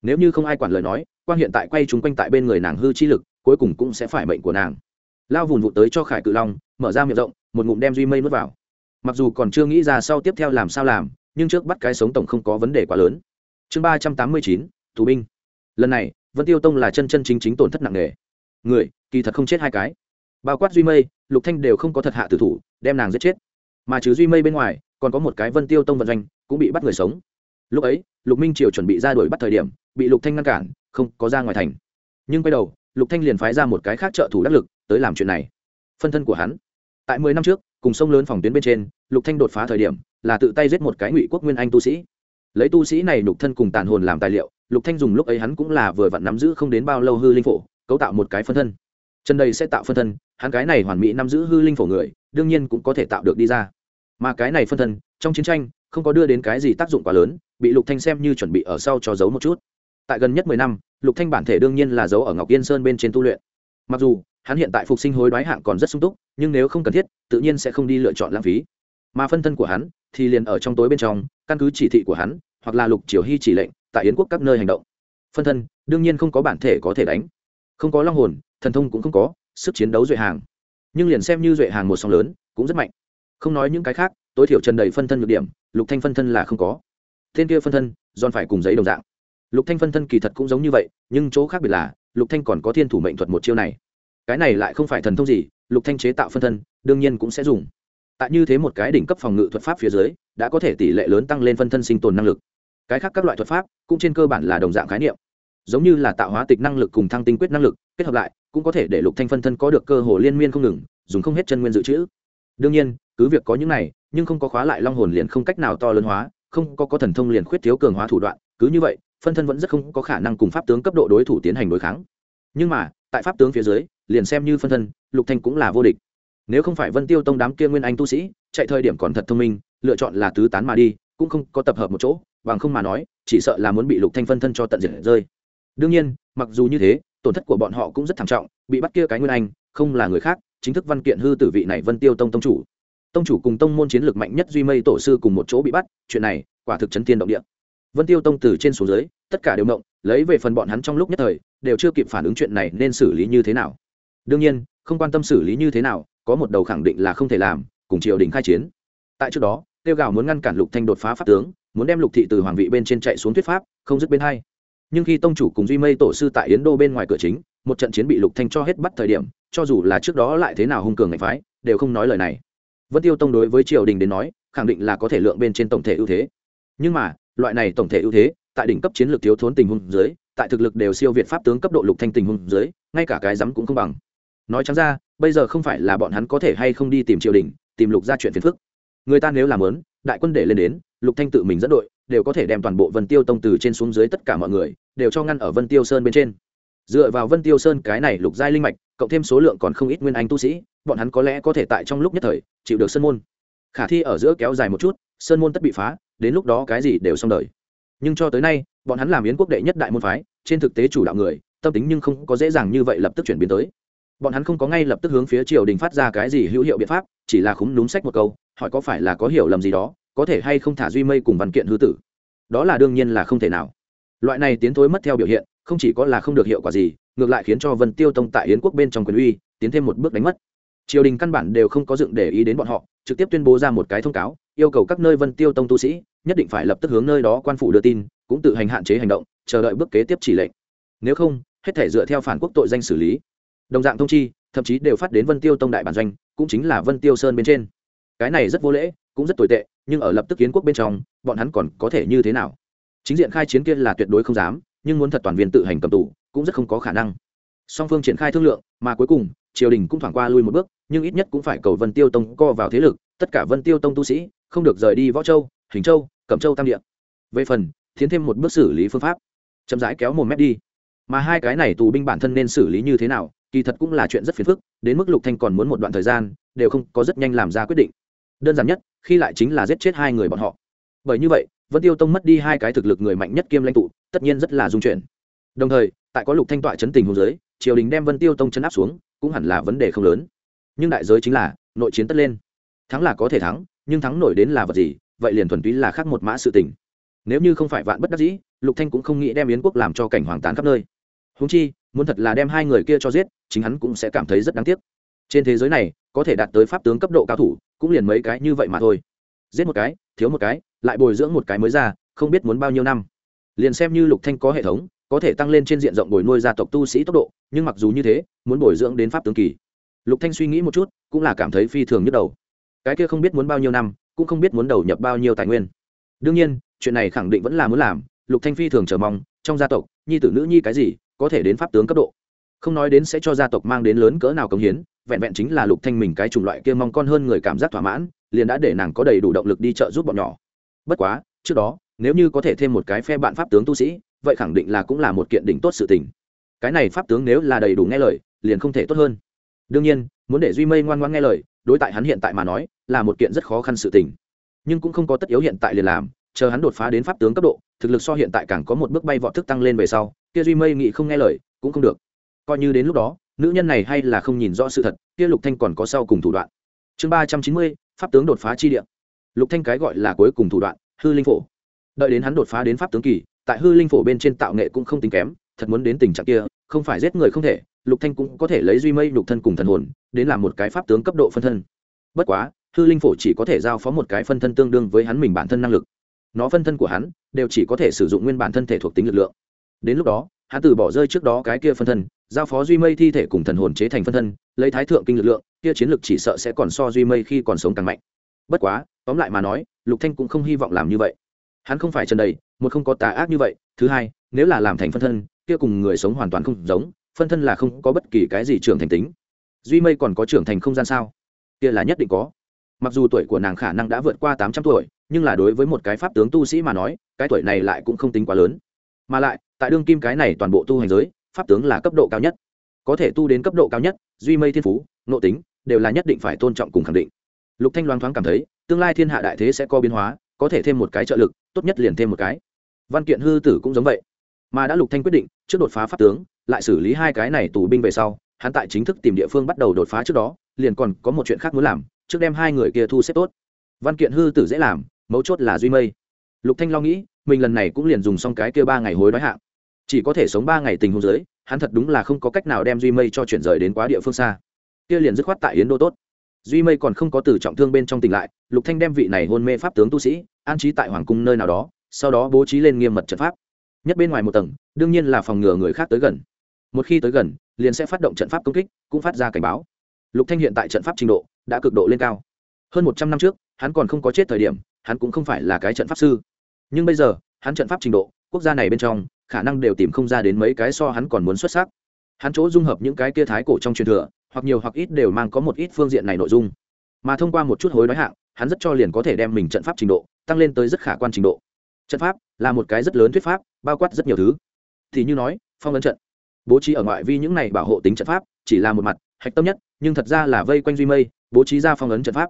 Nếu như không ai quản lời nói quan hiện tại quay chúng quanh tại bên người nàng hư chi lực, cuối cùng cũng sẽ phải mệnh của nàng lao vùn vụt tới cho khải cự long, mở ra miệng rộng, một ngụm đem duy mây nuốt vào. mặc dù còn chưa nghĩ ra sau tiếp theo làm sao làm, nhưng trước bắt cái sống tổng không có vấn đề quá lớn. chương ba trăm tám mươi chín, tù binh. lần này, vân tiêu tông là chân chân chính chính tổn thất nặng nề. người, kỳ thật không chết hai cái. bao quát duy mây, lục thanh đều không có thật hạ tử thủ, đem nàng giết chết. mà trừ duy mây bên ngoài, còn có một cái vân tiêu tông vận doanh, cũng bị bắt người sống. lúc ấy, lục minh triều chuẩn bị ra đuổi bắt thời điểm, bị lục thanh ngăn cản, không có ra ngoài thành. nhưng quay đầu lục thanh liền phái ra một cái khác trợ thủ đắc lực tới làm chuyện này. Phân thân của hắn. Tại mười năm trước, cùng sông lớn phòng tuyến bên trên, lục thanh đột phá thời điểm, là tự tay giết một cái ngụy quốc nguyên anh tu sĩ. Lấy tu sĩ này lục thân cùng tàn hồn làm tài liệu, lục thanh dùng lúc ấy hắn cũng là vừa vặn nắm giữ không đến bao lâu hư linh phổ, cấu tạo một cái phân thân. Chân đây sẽ tạo phân thân, hắn cái này hoàn mỹ nắm giữ hư linh phổ người, đương nhiên cũng có thể tạo được đi ra. Mà cái này phân thân, trong chiến tranh, không có đưa đến cái gì tác dụng quá lớn, bị lục thanh xem như chuẩn bị ở sau cho giấu một chút tại gần nhất mười năm, lục thanh bản thể đương nhiên là giấu ở ngọc yên sơn bên trên tu luyện. Mặc dù, hắn hiện tại phục sinh hối đoái hạng còn rất sung túc, nhưng nếu không cần thiết, tự nhiên sẽ không đi lựa chọn lãng phí. Mà phân thân của hắn, thì liền ở trong tối bên trong, căn cứ chỉ thị của hắn, hoặc là lục triều hy chỉ lệnh, tại yến quốc các nơi hành động. Phân thân, đương nhiên không có bản thể có thể đánh. Không có long hồn, thần thông cũng không có, sức chiến đấu duệ hàng. Nhưng liền xem như duệ hàng một sóng lớn, cũng rất mạnh. Không nói những cái khác, tối thiểu trần đầy phân thân nhược điểm, lục thanh phân thân là không có. Tên kia phân thân, giòn phải cùng giấy đồng dạng lục thanh phân thân kỳ thật cũng giống như vậy, nhưng chỗ khác biệt là, lục thanh còn có thiên thủ mệnh thuật một chiêu này. Cái này lại không phải thần thông gì, lục thanh chế tạo phân thân, đương nhiên cũng sẽ dùng. Tại như thế một cái đỉnh cấp phòng ngự thuật pháp phía dưới, đã có thể tỷ lệ lớn tăng lên phân thân sinh tồn năng lực. Cái khác các loại thuật pháp, cũng trên cơ bản là đồng dạng khái niệm. Giống như là tạo hóa tịch năng lực cùng thăng tinh quyết năng lực, kết hợp lại, cũng có thể để lục thanh phân thân có được cơ hội liên miên không ngừng, dùng không hết chân nguyên dự trữ. Đương nhiên, cứ việc có những này, nhưng không có khóa lại long hồn liền không cách nào to lớn hóa, không có có thần thông liền khuyết thiếu cường hóa thủ đoạn, cứ như vậy phân thân vẫn rất không có khả năng cùng pháp tướng cấp độ đối thủ tiến hành đối kháng. Nhưng mà, tại pháp tướng phía dưới, liền xem như phân thân, lục thanh cũng là vô địch. Nếu không phải vân tiêu tông đám kia nguyên anh tu sĩ, chạy thời điểm còn thật thông minh, lựa chọn là tứ tán mà đi, cũng không có tập hợp một chỗ, bằng không mà nói, chỉ sợ là muốn bị lục thanh phân thân cho tận diệt rơi. Đương nhiên, mặc dù như thế, tổn thất của bọn họ cũng rất thảm trọng, bị bắt kia cái nguyên anh, không là người khác, chính thức văn kiện hư tử vị này vân tiêu tông tông chủ. Tông chủ cùng tông môn chiến lược mạnh nhất duy mây tổ sư cùng một chỗ bị bắt, chuyện này quả thực chấn thiên động địa vân tiêu tông từ trên xuống dưới, tất cả đều mộng, lấy về phần bọn hắn trong lúc nhất thời, đều chưa kịp phản ứng chuyện này nên xử lý như thế nào. Đương nhiên, không quan tâm xử lý như thế nào, có một đầu khẳng định là không thể làm, cùng triều đình khai chiến. Tại trước đó, tiêu gào muốn ngăn cản lục thanh đột phá pháp tướng, muốn đem lục thị từ hoàng vị bên trên chạy xuống thuyết pháp, không dứt bên hai. Nhưng khi tông chủ cùng duy mây tổ sư tại yến đô bên ngoài cửa chính, một trận chiến bị lục thanh cho hết bắt thời điểm, cho dù là trước đó lại thế nào hung cường ngạch phái, đều không nói lời này. Vân tiêu tông đối với triều đình đến nói, khẳng định là có thể lượng bên trên tổng thể ưu thế. Nhưng mà loại này tổng thể ưu thế, tại đỉnh cấp chiến lược thiếu thốn tình huống dưới, tại thực lực đều siêu việt pháp tướng cấp độ lục thanh tình huống dưới, ngay cả cái dám cũng không bằng. Nói chẳng ra, bây giờ không phải là bọn hắn có thể hay không đi tìm triều đình, tìm lục ra chuyện phiền phức. Người ta nếu làm lớn, đại quân để lên đến, lục thanh tự mình dẫn đội, đều có thể đem toàn bộ vân tiêu tông từ trên xuống dưới tất cả mọi người, đều cho ngăn ở vân tiêu sơn bên trên. Dựa vào vân tiêu sơn cái này lục giai linh mạch, cộng thêm số lượng còn không ít nguyên anh tu sĩ, bọn hắn có lẽ có thể tại trong lúc nhất thời, chịu được sơn môn. Khả thi ở giữa kéo dài một chút, sơn môn tất bị phá đến lúc đó cái gì đều xong đời. Nhưng cho tới nay, bọn hắn làm yến quốc đệ nhất đại môn phái, trên thực tế chủ đạo người, tâm tính nhưng không có dễ dàng như vậy lập tức chuyển biến tới. Bọn hắn không có ngay lập tức hướng phía triều đình phát ra cái gì hữu hiệu biện pháp, chỉ là khúng núm sách một câu, hỏi có phải là có hiểu lầm gì đó, có thể hay không thả duy mây cùng văn kiện hư tử. Đó là đương nhiên là không thể nào. Loại này tiến thối mất theo biểu hiện, không chỉ có là không được hiệu quả gì, ngược lại khiến cho vân tiêu tông tại yến quốc bên trong quyền uy, tiến thêm một bước đánh mất. Triều đình căn bản đều không có dựng để ý đến bọn họ, trực tiếp tuyên bố ra một cái thông cáo yêu cầu các nơi vân tiêu tông tu sĩ, nhất định phải lập tức hướng nơi đó quan phủ đưa tin, cũng tự hành hạn chế hành động, chờ đợi bước kế tiếp chỉ lệnh. Nếu không, hết thể dựa theo phản quốc tội danh xử lý. Đồng dạng thông chi, thậm chí đều phát đến vân tiêu tông đại bản doanh, cũng chính là vân tiêu sơn bên trên. Cái này rất vô lễ, cũng rất tồi tệ, nhưng ở lập tức kiến quốc bên trong, bọn hắn còn có thể như thế nào? Chính diện khai chiến kia là tuyệt đối không dám, nhưng muốn thật toàn viên tự hành cầm tù, cũng rất không có khả năng. Song phương triển khai thương lượng, mà cuối cùng, triều đình cũng thoảng qua lui một bước, nhưng ít nhất cũng phải cầu vân tiêu tông co vào thế lực, tất cả vân tiêu tông tu sĩ không được rời đi võ châu, hình châu, cẩm châu tam địa. Về phần, tiến thêm một bước xử lý phương pháp. Chậm rãi kéo một mét đi. Mà hai cái này tù binh bản thân nên xử lý như thế nào, kỳ thật cũng là chuyện rất phiền phức, đến mức lục thanh còn muốn một đoạn thời gian, đều không có rất nhanh làm ra quyết định. Đơn giản nhất, khi lại chính là giết chết hai người bọn họ. Bởi như vậy, vân tiêu tông mất đi hai cái thực lực người mạnh nhất kiêm lãnh tụ, tất nhiên rất là dung chuyển đồng thời, tại có lục thanh tọa chấn tình hùng giới triều đình đem vân tiêu tông chấn áp xuống, cũng hẳn là vấn đề không lớn. Nhưng đại giới chính là, nội chiến tất lên. Thắng là có thể thắng nhưng thắng nổi đến là vật gì, vậy liền thuần túy là khác một mã sự tình. Nếu như không phải vạn bất đắc dĩ, lục thanh cũng không nghĩ đem yến quốc làm cho cảnh hoàng tán khắp nơi. Huống chi, muốn thật là đem hai người kia cho giết, chính hắn cũng sẽ cảm thấy rất đáng tiếc. Trên thế giới này, có thể đạt tới pháp tướng cấp độ cao thủ, cũng liền mấy cái như vậy mà thôi. Giết một cái, thiếu một cái, lại bồi dưỡng một cái mới ra, không biết muốn bao nhiêu năm. Liền xem như lục thanh có hệ thống, có thể tăng lên trên diện rộng bồi nuôi gia tộc tu sĩ tốc độ, nhưng mặc dù như thế, muốn bồi dưỡng đến pháp tướng kỳ. Lục thanh suy nghĩ một chút, cũng là cảm thấy phi thường nhất đầu cái kia không biết muốn bao nhiêu năm, cũng không biết muốn đầu nhập bao nhiêu tài nguyên. Đương nhiên, chuyện này khẳng định vẫn là muốn làm, lục thanh phi thường chờ mong, trong gia tộc, nhi tử nữ nhi cái gì, có thể đến pháp tướng cấp độ. Không nói đến sẽ cho gia tộc mang đến lớn cỡ nào công hiến, vẹn vẹn chính là lục thanh mình cái chủng loại kia mong con hơn người cảm giác thỏa mãn, liền đã để nàng có đầy đủ động lực đi trợ giúp bọn nhỏ. Bất quá, trước đó, nếu như có thể thêm một cái phe bạn pháp tướng tu sĩ, vậy khẳng định là cũng là một kiện đỉnh tốt sự tình. Cái này pháp tướng nếu là đầy đủ nghe lời, liền không thể tốt hơn. Đương nhiên, muốn để duy mây ngoan ngoãn nghe lời đối tại hắn hiện tại mà nói, là một kiện rất khó khăn sự tình. Nhưng cũng không có tất yếu hiện tại liền làm, chờ hắn đột phá đến pháp tướng cấp độ, thực lực so hiện tại càng có một bước bay vọt thức tăng lên về sau, kia duy mây nghị không nghe lời, cũng không được. Coi như đến lúc đó, nữ nhân này hay là không nhìn rõ sự thật, kia lục thanh còn có sau cùng thủ đoạn. Chương ba trăm chín mươi, pháp tướng đột phá chi địa. Lục thanh cái gọi là cuối cùng thủ đoạn, hư linh phổ. Đợi đến hắn đột phá đến pháp tướng kỳ, tại hư linh phổ bên trên tạo nghệ cũng không tính kém, thật muốn đến tình trạng kia, không phải giết người không thể, lục thanh cũng có thể lấy duy mây lục thân cùng thần hồn đến làm một cái pháp tướng cấp độ phân thân. Bất quá, hư linh phổ chỉ có thể giao phó một cái phân thân tương đương với hắn mình bản thân năng lực. Nó phân thân của hắn đều chỉ có thể sử dụng nguyên bản thân thể thuộc tính lực lượng. Đến lúc đó, hắn từ bỏ rơi trước đó cái kia phân thân, giao phó duy mây thi thể cùng thần hồn chế thành phân thân, lấy thái thượng kinh lực lượng, kia chiến lực chỉ sợ sẽ còn so duy mây khi còn sống càng mạnh. Bất quá, tóm lại mà nói, lục thanh cũng không hy vọng làm như vậy. Hắn không phải trần đầy, một không có tà ác như vậy. Thứ hai, nếu là làm thành phân thân, kia cùng người sống hoàn toàn không giống, phân thân là không có bất kỳ cái gì trưởng thành tính duy mây còn có trưởng thành không gian sao? Kia là nhất định có. Mặc dù tuổi của nàng khả năng đã vượt qua tám trăm tuổi, nhưng là đối với một cái pháp tướng tu sĩ mà nói, cái tuổi này lại cũng không tính quá lớn. Mà lại, tại đương kim cái này toàn bộ tu hành giới, pháp tướng là cấp độ cao nhất. Có thể tu đến cấp độ cao nhất, duy mây thiên phú, nội tính, đều là nhất định phải tôn trọng cùng khẳng định. Lục thanh loáng thoáng cảm thấy, tương lai thiên hạ đại thế sẽ có biến hóa, có thể thêm một cái trợ lực, tốt nhất liền thêm một cái. Văn kiện hư tử cũng giống vậy. Mà đã lục thanh quyết định, trước đột phá pháp tướng, lại xử lý hai cái này tù binh về sau hắn tại chính thức tìm địa phương bắt đầu đột phá trước đó, liền còn có một chuyện khác muốn làm, trước đem hai người kia thu xếp tốt. Văn kiện hư tử dễ làm, mấu chốt là duy mây. Lục thanh lo nghĩ, mình lần này cũng liền dùng xong cái kia ba ngày hối đói hạng. Chỉ có thể sống ba ngày tình huống dưới, hắn thật đúng là không có cách nào đem duy mây cho chuyển rời đến quá địa phương xa. Kia liền dứt khoát tại yến đô tốt. Duy mây còn không có từ trọng thương bên trong tỉnh lại, lục thanh đem vị này hôn mê pháp tướng tu sĩ, an trí tại hoàng cung nơi nào đó, sau đó bố trí lên nghiêm mật trận pháp. Nhất bên ngoài một tầng, đương nhiên là phòng ngừa người khác tới gần. Một khi tới gần liền sẽ phát động trận pháp công kích, cũng phát ra cảnh báo. Lục thanh hiện tại trận pháp trình độ đã cực độ lên cao. Hơn một trăm năm trước, hắn còn không có chết thời điểm, hắn cũng không phải là cái trận pháp sư. Nhưng bây giờ, hắn trận pháp trình độ, quốc gia này bên trong, khả năng đều tìm không ra đến mấy cái so hắn còn muốn xuất sắc. Hắn chỗ dung hợp những cái kia thái cổ trong truyền thừa, hoặc nhiều hoặc ít đều mang có một ít phương diện này nội dung. Mà thông qua một chút hối đoái hạng, hắn rất cho liền có thể đem mình trận pháp trình độ, tăng lên tới rất khả quan trình độ. Trận pháp là một cái rất lớn thuyết pháp, bao quát rất nhiều thứ. Thì như nói, phong ấn trận bố trí ở ngoại vi những này bảo hộ tính trận pháp, chỉ là một mặt, hạch tâm nhất, nhưng thật ra là vây quanh duy mây, bố trí ra phong ấn trận pháp.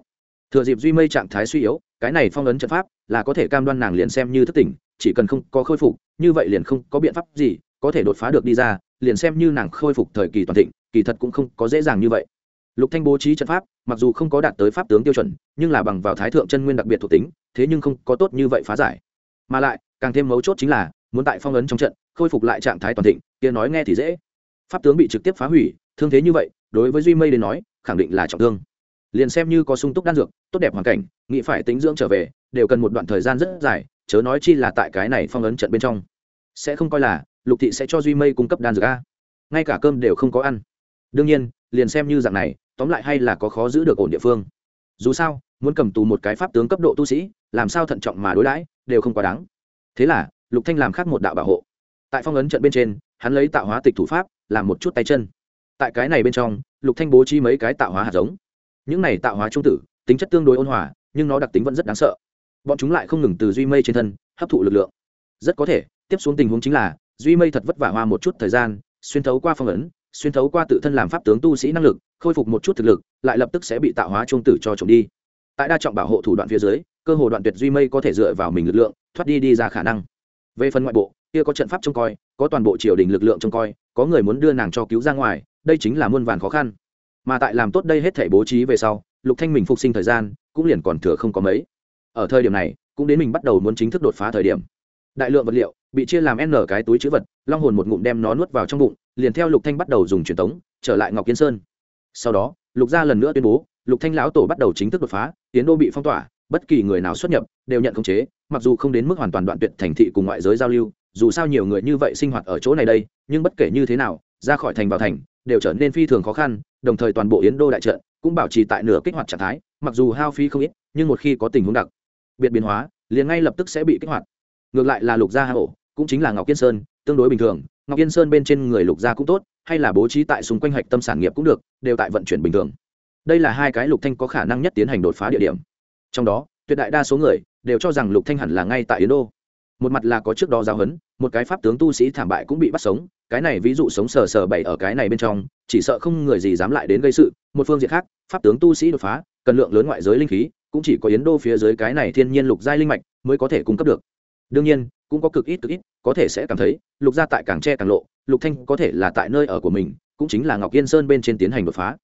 Thừa dịp duy mây trạng thái suy yếu, cái này phong ấn trận pháp là có thể cam đoan nàng liền xem như thất tỉnh, chỉ cần không có khôi phục, như vậy liền không có biện pháp gì có thể đột phá được đi ra, liền xem như nàng khôi phục thời kỳ toàn thịnh, kỳ thật cũng không có dễ dàng như vậy. Lục thanh bố trí trận pháp, mặc dù không có đạt tới pháp tướng tiêu chuẩn, nhưng là bằng vào thái thượng chân nguyên đặc biệt thuộc tính, thế nhưng không có tốt như vậy phá giải. Mà lại càng thêm mấu chốt chính là, muốn tại phong ấn trong trận, khôi phục lại trạng thái toàn thịnh, kia nói nghe thì dễ. Pháp tướng bị trực tiếp phá hủy, thương thế như vậy, đối với duy mây đến nói, khẳng định là trọng thương. Liền xem như có sung túc đan dược, tốt đẹp hoàn cảnh, nghĩ phải tính dưỡng trở về, đều cần một đoạn thời gian rất dài, chớ nói chi là tại cái này phong ấn trận bên trong. Sẽ không coi là, lục thị sẽ cho duy mây cung cấp đan dược a. Ngay cả cơm đều không có ăn. Đương nhiên, liền xem như dạng này, tóm lại hay là có khó giữ được ổn địa phương. Dù sao, muốn cầm tù một cái pháp tướng cấp độ tu sĩ, làm sao thận trọng mà đối đãi, đều không quá đáng thế là, lục thanh làm khác một đạo bảo hộ. Tại phong ấn trận bên trên, hắn lấy tạo hóa tịch thủ pháp, làm một chút tay chân. Tại cái này bên trong, lục thanh bố trí mấy cái tạo hóa hạt giống. Những này tạo hóa trung tử, tính chất tương đối ôn hòa, nhưng nó đặc tính vẫn rất đáng sợ. Bọn chúng lại không ngừng từ duy mây trên thân, hấp thụ lực lượng. Rất có thể, tiếp xuống tình huống chính là, duy mây thật vất vả hoa một chút thời gian, xuyên thấu qua phong ấn, xuyên thấu qua tự thân làm pháp tướng tu sĩ năng lực, khôi phục một chút thực lực, lại lập tức sẽ bị tạo hóa trung tử cho trộm đi. Tại đa trọng bảo hộ thủ đoạn phía dưới cơ hồ đoạn tuyệt duy mây có thể dựa vào mình lực lượng, thoát đi đi ra khả năng. Về phần ngoại bộ, kia có trận pháp trông coi, có toàn bộ triều đình lực lượng trông coi, có người muốn đưa nàng cho cứu ra ngoài, đây chính là muôn vàn khó khăn. Mà tại làm tốt đây hết thể bố trí về sau, lục thanh mình phục sinh thời gian, cũng liền còn thừa không có mấy. Ở thời điểm này, cũng đến mình bắt đầu muốn chính thức đột phá thời điểm. Đại lượng vật liệu bị chia làm n cái túi chữ vật, long hồn một ngụm đem nó nuốt vào trong bụng, liền theo lục thanh bắt đầu dùng truyền tống, trở lại ngọc kiến sơn. Sau đó, lục gia lần nữa tuyên bố, lục thanh lão tổ bắt đầu chính thức đột phá, tiến đô bị phong tỏa bất kỳ người nào xuất nhập đều nhận khống chế, mặc dù không đến mức hoàn toàn đoạn tuyệt thành thị cùng ngoại giới giao lưu, dù sao nhiều người như vậy sinh hoạt ở chỗ này đây, nhưng bất kể như thế nào, ra khỏi thành vào thành đều trở nên phi thường khó khăn, đồng thời toàn bộ yến đô đại trận cũng bảo trì tại nửa kích hoạt trạng thái, mặc dù hao phí không ít, nhưng một khi có tình huống đặc biệt biến hóa, liền ngay lập tức sẽ bị kích hoạt. Ngược lại là lục gia hà ổ cũng chính là ngọc yên sơn, tương đối bình thường, ngọc yên sơn bên trên người lục gia cũng tốt, hay là bố trí tại xung quanh hạch tâm sản nghiệp cũng được, đều tại vận chuyển bình thường. Đây là hai cái lục thanh có khả năng nhất tiến hành đột phá địa điểm trong đó, tuyệt đại đa số người đều cho rằng lục thanh hẳn là ngay tại yến đô. Một mặt là có trước đó giáo huấn, một cái pháp tướng tu sĩ thảm bại cũng bị bắt sống, cái này ví dụ sống sờ sờ bảy ở cái này bên trong, chỉ sợ không người gì dám lại đến gây sự. Một phương diện khác, pháp tướng tu sĩ đột phá, cần lượng lớn ngoại giới linh khí, cũng chỉ có yến đô phía dưới cái này thiên nhiên lục giai linh mạch mới có thể cung cấp được. Đương nhiên, cũng có cực ít cực ít, có thể sẽ cảm thấy, lục gia tại càng tre càng lộ, lục thanh có thể là tại nơi ở của mình, cũng chính là ngọc yên sơn bên trên tiến hành đột phá.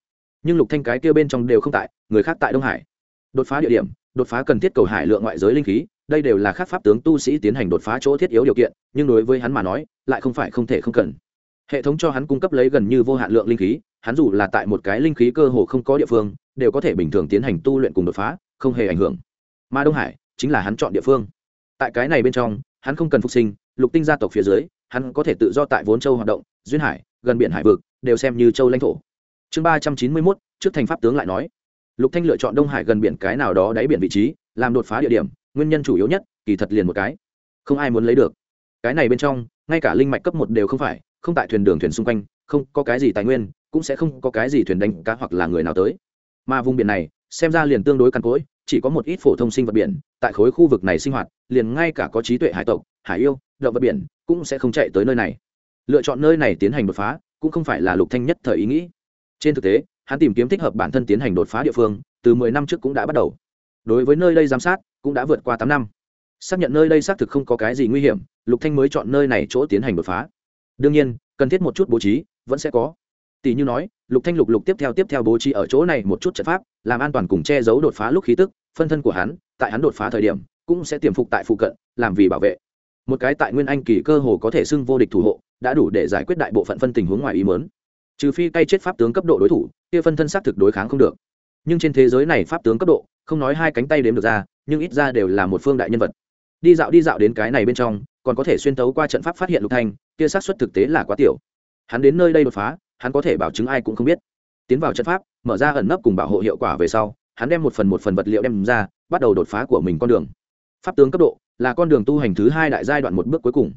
Nhưng lục thanh cái kia bên trong đều không tại, người khác tại đông hải đột phá địa điểm, đột phá cần thiết cầu hải lượng ngoại giới linh khí, đây đều là khác pháp tướng tu sĩ tiến hành đột phá chỗ thiết yếu điều kiện, nhưng đối với hắn mà nói, lại không phải không thể không cần. Hệ thống cho hắn cung cấp lấy gần như vô hạn lượng linh khí, hắn dù là tại một cái linh khí cơ hồ không có địa phương, đều có thể bình thường tiến hành tu luyện cùng đột phá, không hề ảnh hưởng. Mà đông hải chính là hắn chọn địa phương. Tại cái này bên trong, hắn không cần phục sinh, lục tinh gia tộc phía dưới, hắn có thể tự do tại vốn châu hoạt động, duyên hải, gần biển hải vực, đều xem như châu lãnh thổ. Chương ba trăm chín mươi mốt, trước thành pháp tướng lại nói lục thanh lựa chọn đông hải gần biển cái nào đó đáy biển vị trí, làm đột phá địa điểm, nguyên nhân chủ yếu nhất, kỳ thật liền một cái. Không ai muốn lấy được. Cái này bên trong, ngay cả linh mạch cấp một đều không phải, không tại thuyền đường thuyền xung quanh, không có cái gì tài nguyên, cũng sẽ không có cái gì thuyền đánh cá hoặc là người nào tới. Mà vùng biển này, xem ra liền tương đối cằn cỗi, chỉ có một ít phổ thông sinh vật biển, tại khối khu vực này sinh hoạt, liền ngay cả có trí tuệ hải tộc, hải yêu, động vật biển, cũng sẽ không chạy tới nơi này. Lựa chọn nơi này tiến hành đột phá, cũng không phải là lục thanh nhất thời ý nghĩ. Trên thực tế hắn tìm kiếm thích hợp bản thân tiến hành đột phá địa phương, từ mười năm trước cũng đã bắt đầu. Đối với nơi đây giám sát, cũng đã vượt qua tám năm. Xác nhận nơi đây xác thực không có cái gì nguy hiểm, lục thanh mới chọn nơi này chỗ tiến hành đột phá. Đương nhiên, cần thiết một chút bố trí, vẫn sẽ có. Tỷ như nói, lục thanh lục lục tiếp theo tiếp theo bố trí ở chỗ này một chút trận pháp, làm an toàn cùng che giấu đột phá lúc khí tức, phân thân của hắn, tại hắn đột phá thời điểm, cũng sẽ tiềm phục tại phụ cận, làm vì bảo vệ. Một cái tại nguyên anh kỳ cơ hồ có thể xưng vô địch thủ hộ, đã đủ để giải quyết đại bộ phận phân tình huống ngoài ý muốn trừ phi cay chết pháp tướng cấp độ đối thủ, kia phân thân xác thực đối kháng không được. Nhưng trên thế giới này pháp tướng cấp độ, không nói hai cánh tay đếm được ra, nhưng ít ra đều là một phương đại nhân vật. Đi dạo đi dạo đến cái này bên trong, còn có thể xuyên tấu qua trận pháp phát hiện lục thanh, kia xác suất thực tế là quá tiểu. Hắn đến nơi đây đột phá, hắn có thể bảo chứng ai cũng không biết. Tiến vào trận pháp, mở ra ẩn nấp cùng bảo hộ hiệu quả về sau, hắn đem một phần một phần vật liệu đem ra, bắt đầu đột phá của mình con đường. Pháp tướng cấp độ, là con đường tu hành thứ hai đại giai đoạn một bước cuối cùng.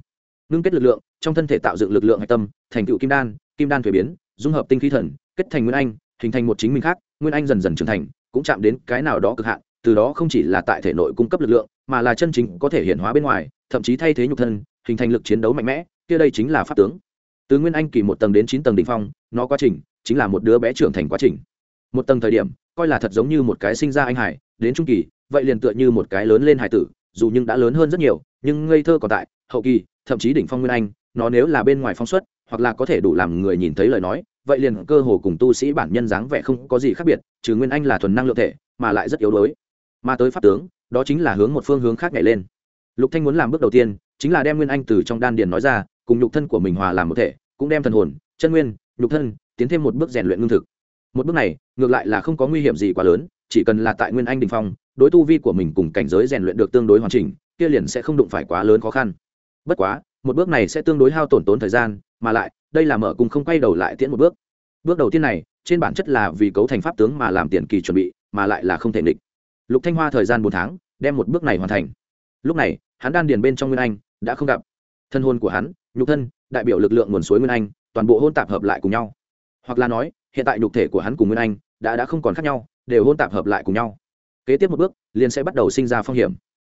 Ngưng kết lực lượng, trong thân thể tạo dựng lực lượng hạch tâm, thành tựu kim đan kim đan thuế biến dung hợp tinh khí thần, kết thành nguyên anh, hình thành một chính mình khác, nguyên anh dần dần trưởng thành, cũng chạm đến cái nào đó cực hạn, từ đó không chỉ là tại thể nội cung cấp lực lượng, mà là chân chính có thể hiện hóa bên ngoài, thậm chí thay thế nhục thân, hình thành lực chiến đấu mạnh mẽ, kia đây chính là pháp tướng. Từ nguyên anh kỳ một tầng đến chín tầng đ ỉ n h phong, nó quá trình chính là một đứa bé trưởng thành quá trình. Một tầng thời điểm, coi là thật giống như một cái sinh ra anh hải, đến trung kỳ, vậy liền tựa như một cái lớn lên hải tử, dù nhưng đã lớn hơn rất nhiều, nhưng ngây thơ còn tại, hậu kỳ, thậm chí đỉnh phong nguyên anh, nó nếu là bên ngoài phóng xuất hoặc là có thể đủ làm người nhìn thấy lời nói, vậy liền cơ hồ cùng tu sĩ bản nhân dáng vẻ không có gì khác biệt, trừ nguyên anh là thuần năng lượng thể, mà lại rất yếu đuối. Mà tới pháp tướng, đó chính là hướng một phương hướng khác nhảy lên. Lục thanh muốn làm bước đầu tiên, chính là đem nguyên anh từ trong đan điền nói ra, cùng nhục thân của mình hòa làm một thể, cũng đem thần hồn, chân nguyên, nhục thân, tiến thêm một bước rèn luyện ngưng thực. Một bước này, ngược lại là không có nguy hiểm gì quá lớn, chỉ cần là tại nguyên anh đình phong, đối tu vi của mình cùng cảnh giới rèn luyện được tương đối hoàn chỉnh, kia liền sẽ không đụng phải quá lớn khó khăn. Bất quá một bước này sẽ tương đối hao tổn tốn thời gian, mà lại, đây là mở cùng không quay đầu lại tiễn một bước. Bước đầu tiên này, trên bản chất là vì cấu thành pháp tướng mà làm tiền kỳ chuẩn bị, mà lại là không thể nghịch. Lục thanh hoa thời gian bốn tháng, đem một bước này hoàn thành. Lúc này, hắn đan điền bên trong nguyên anh, đã không gặp. Thân hồn của hắn, nhục thân, đại biểu lực lượng nguồn suối nguyên anh, toàn bộ hôn tạp hợp lại cùng nhau. Hoặc là nói, hiện tại nhục thể của hắn cùng nguyên anh, đã đã không còn khác nhau, đều hôn tạp hợp lại cùng nhau. Kế tiếp một bước, liền sẽ bắt đầu sinh ra phong hiểm.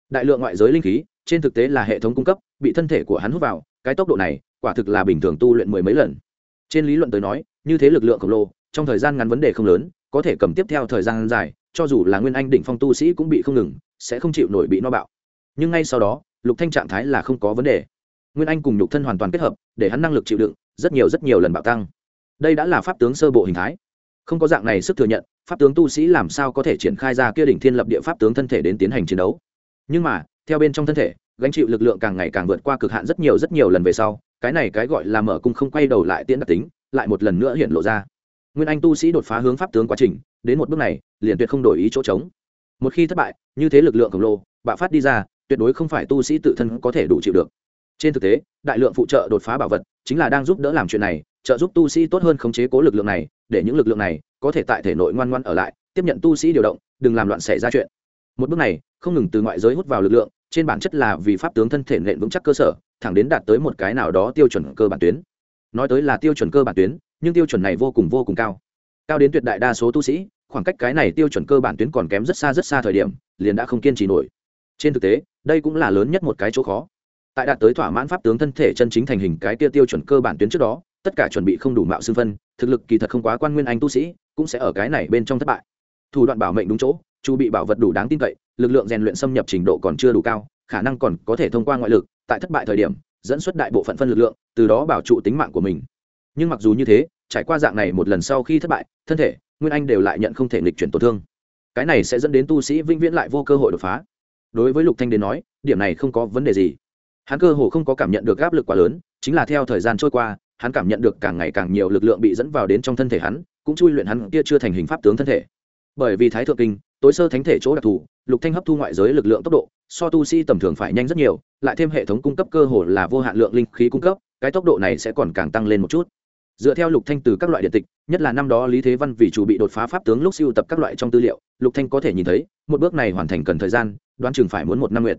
Đại lượng ngoại giới linh khí trên thực tế là hệ thống cung cấp, bị thân thể của hắn hút vào, cái tốc độ này, quả thực là bình thường tu luyện mười mấy lần. Trên lý luận tới nói, như thế lực lượng khổng lồ, trong thời gian ngắn vấn đề không lớn, có thể cầm tiếp theo thời gian dài, cho dù là nguyên anh đỉnh phong tu sĩ cũng bị không ngừng, sẽ không chịu nổi bị no bạo. Nhưng ngay sau đó, lục thanh trạng thái là không có vấn đề. Nguyên anh cùng nhục thân hoàn toàn kết hợp, để hắn năng lực chịu đựng, rất nhiều rất nhiều lần bạo tăng. Đây đã là pháp tướng sơ bộ hình thái. Không có dạng này sức thừa nhận, pháp tướng tu sĩ làm sao có thể triển khai ra kia đỉnh thiên lập địa pháp tướng thân thể đến tiến hành chiến đấu. Nhưng mà theo bên trong thân thể, gánh chịu lực lượng càng ngày càng vượt qua cực hạn rất nhiều rất nhiều lần về sau, cái này cái gọi là mở cung không quay đầu lại tiễn đặc tính, lại một lần nữa hiện lộ ra. Nguyên anh tu sĩ đột phá hướng pháp tướng quá trình, đến một bước này, liền tuyệt không đổi ý chỗ trống. Một khi thất bại, như thế lực lượng khổng lồ, bạo phát đi ra, tuyệt đối không phải tu sĩ tự thân có thể đủ chịu được. Trên thực tế, đại lượng phụ trợ đột phá bảo vật, chính là đang giúp đỡ làm chuyện này, trợ giúp tu sĩ tốt hơn khống chế cố lực lượng này, để những lực lượng này có thể tại thể nội ngoan ngoan ở lại, tiếp nhận tu sĩ điều động, đừng làm loạn xảy ra chuyện. Một bước này, không ngừng từ ngoại giới hút vào lực lượng trên bản chất là vì pháp tướng thân thể nện vững chắc cơ sở, thẳng đến đạt tới một cái nào đó tiêu chuẩn cơ bản tuyến. Nói tới là tiêu chuẩn cơ bản tuyến, nhưng tiêu chuẩn này vô cùng vô cùng cao. Cao đến tuyệt đại đa số tu sĩ, khoảng cách cái này tiêu chuẩn cơ bản tuyến còn kém rất xa rất xa thời điểm, liền đã không kiên trì nổi. Trên thực tế, đây cũng là lớn nhất một cái chỗ khó. Tại đạt tới thỏa mãn pháp tướng thân thể chân chính thành hình cái tiêu tiêu chuẩn cơ bản tuyến trước đó, tất cả chuẩn bị không đủ mạo sư phân, thực lực kỳ thật không quá quan nguyên anh tu sĩ, cũng sẽ ở cái này bên trong thất bại. Thủ đoạn bảo mệnh đúng chỗ chu bị bảo vật đủ đáng tin cậy, lực lượng rèn luyện xâm nhập trình độ còn chưa đủ cao, khả năng còn có thể thông qua ngoại lực, tại thất bại thời điểm, dẫn xuất đại bộ phận phân lực lượng, từ đó bảo trụ tính mạng của mình. Nhưng mặc dù như thế, trải qua dạng này một lần sau khi thất bại, thân thể, nguyên anh đều lại nhận không thể nghịch chuyển tổn thương. Cái này sẽ dẫn đến tu sĩ vĩnh viễn lại vô cơ hội đột phá. Đối với lục thanh đến nói, điểm này không có vấn đề gì. Hắn cơ hồ không có cảm nhận được áp lực quá lớn, chính là theo thời gian trôi qua, hắn cảm nhận được càng ngày càng nhiều lực lượng bị dẫn vào đến trong thân thể hắn, cũng chui luyện hắn kia chưa thành hình pháp tướng thân thể. Bởi vì thái thượng kinh tối sơ thánh thể chỗ đặc thù, lục thanh hấp thu ngoại giới lực lượng tốc độ, so tu sĩ tầm thường phải nhanh rất nhiều, lại thêm hệ thống cung cấp cơ hồ là vô hạn lượng linh khí cung cấp, cái tốc độ này sẽ còn càng tăng lên một chút. Dựa theo lục thanh từ các loại điện tịch, nhất là năm đó lý thế văn vì chủ bị đột phá pháp tướng lúc siêu tập các loại trong tư liệu, lục thanh có thể nhìn thấy, một bước này hoàn thành cần thời gian, đoán chừng phải muốn một năm nguyện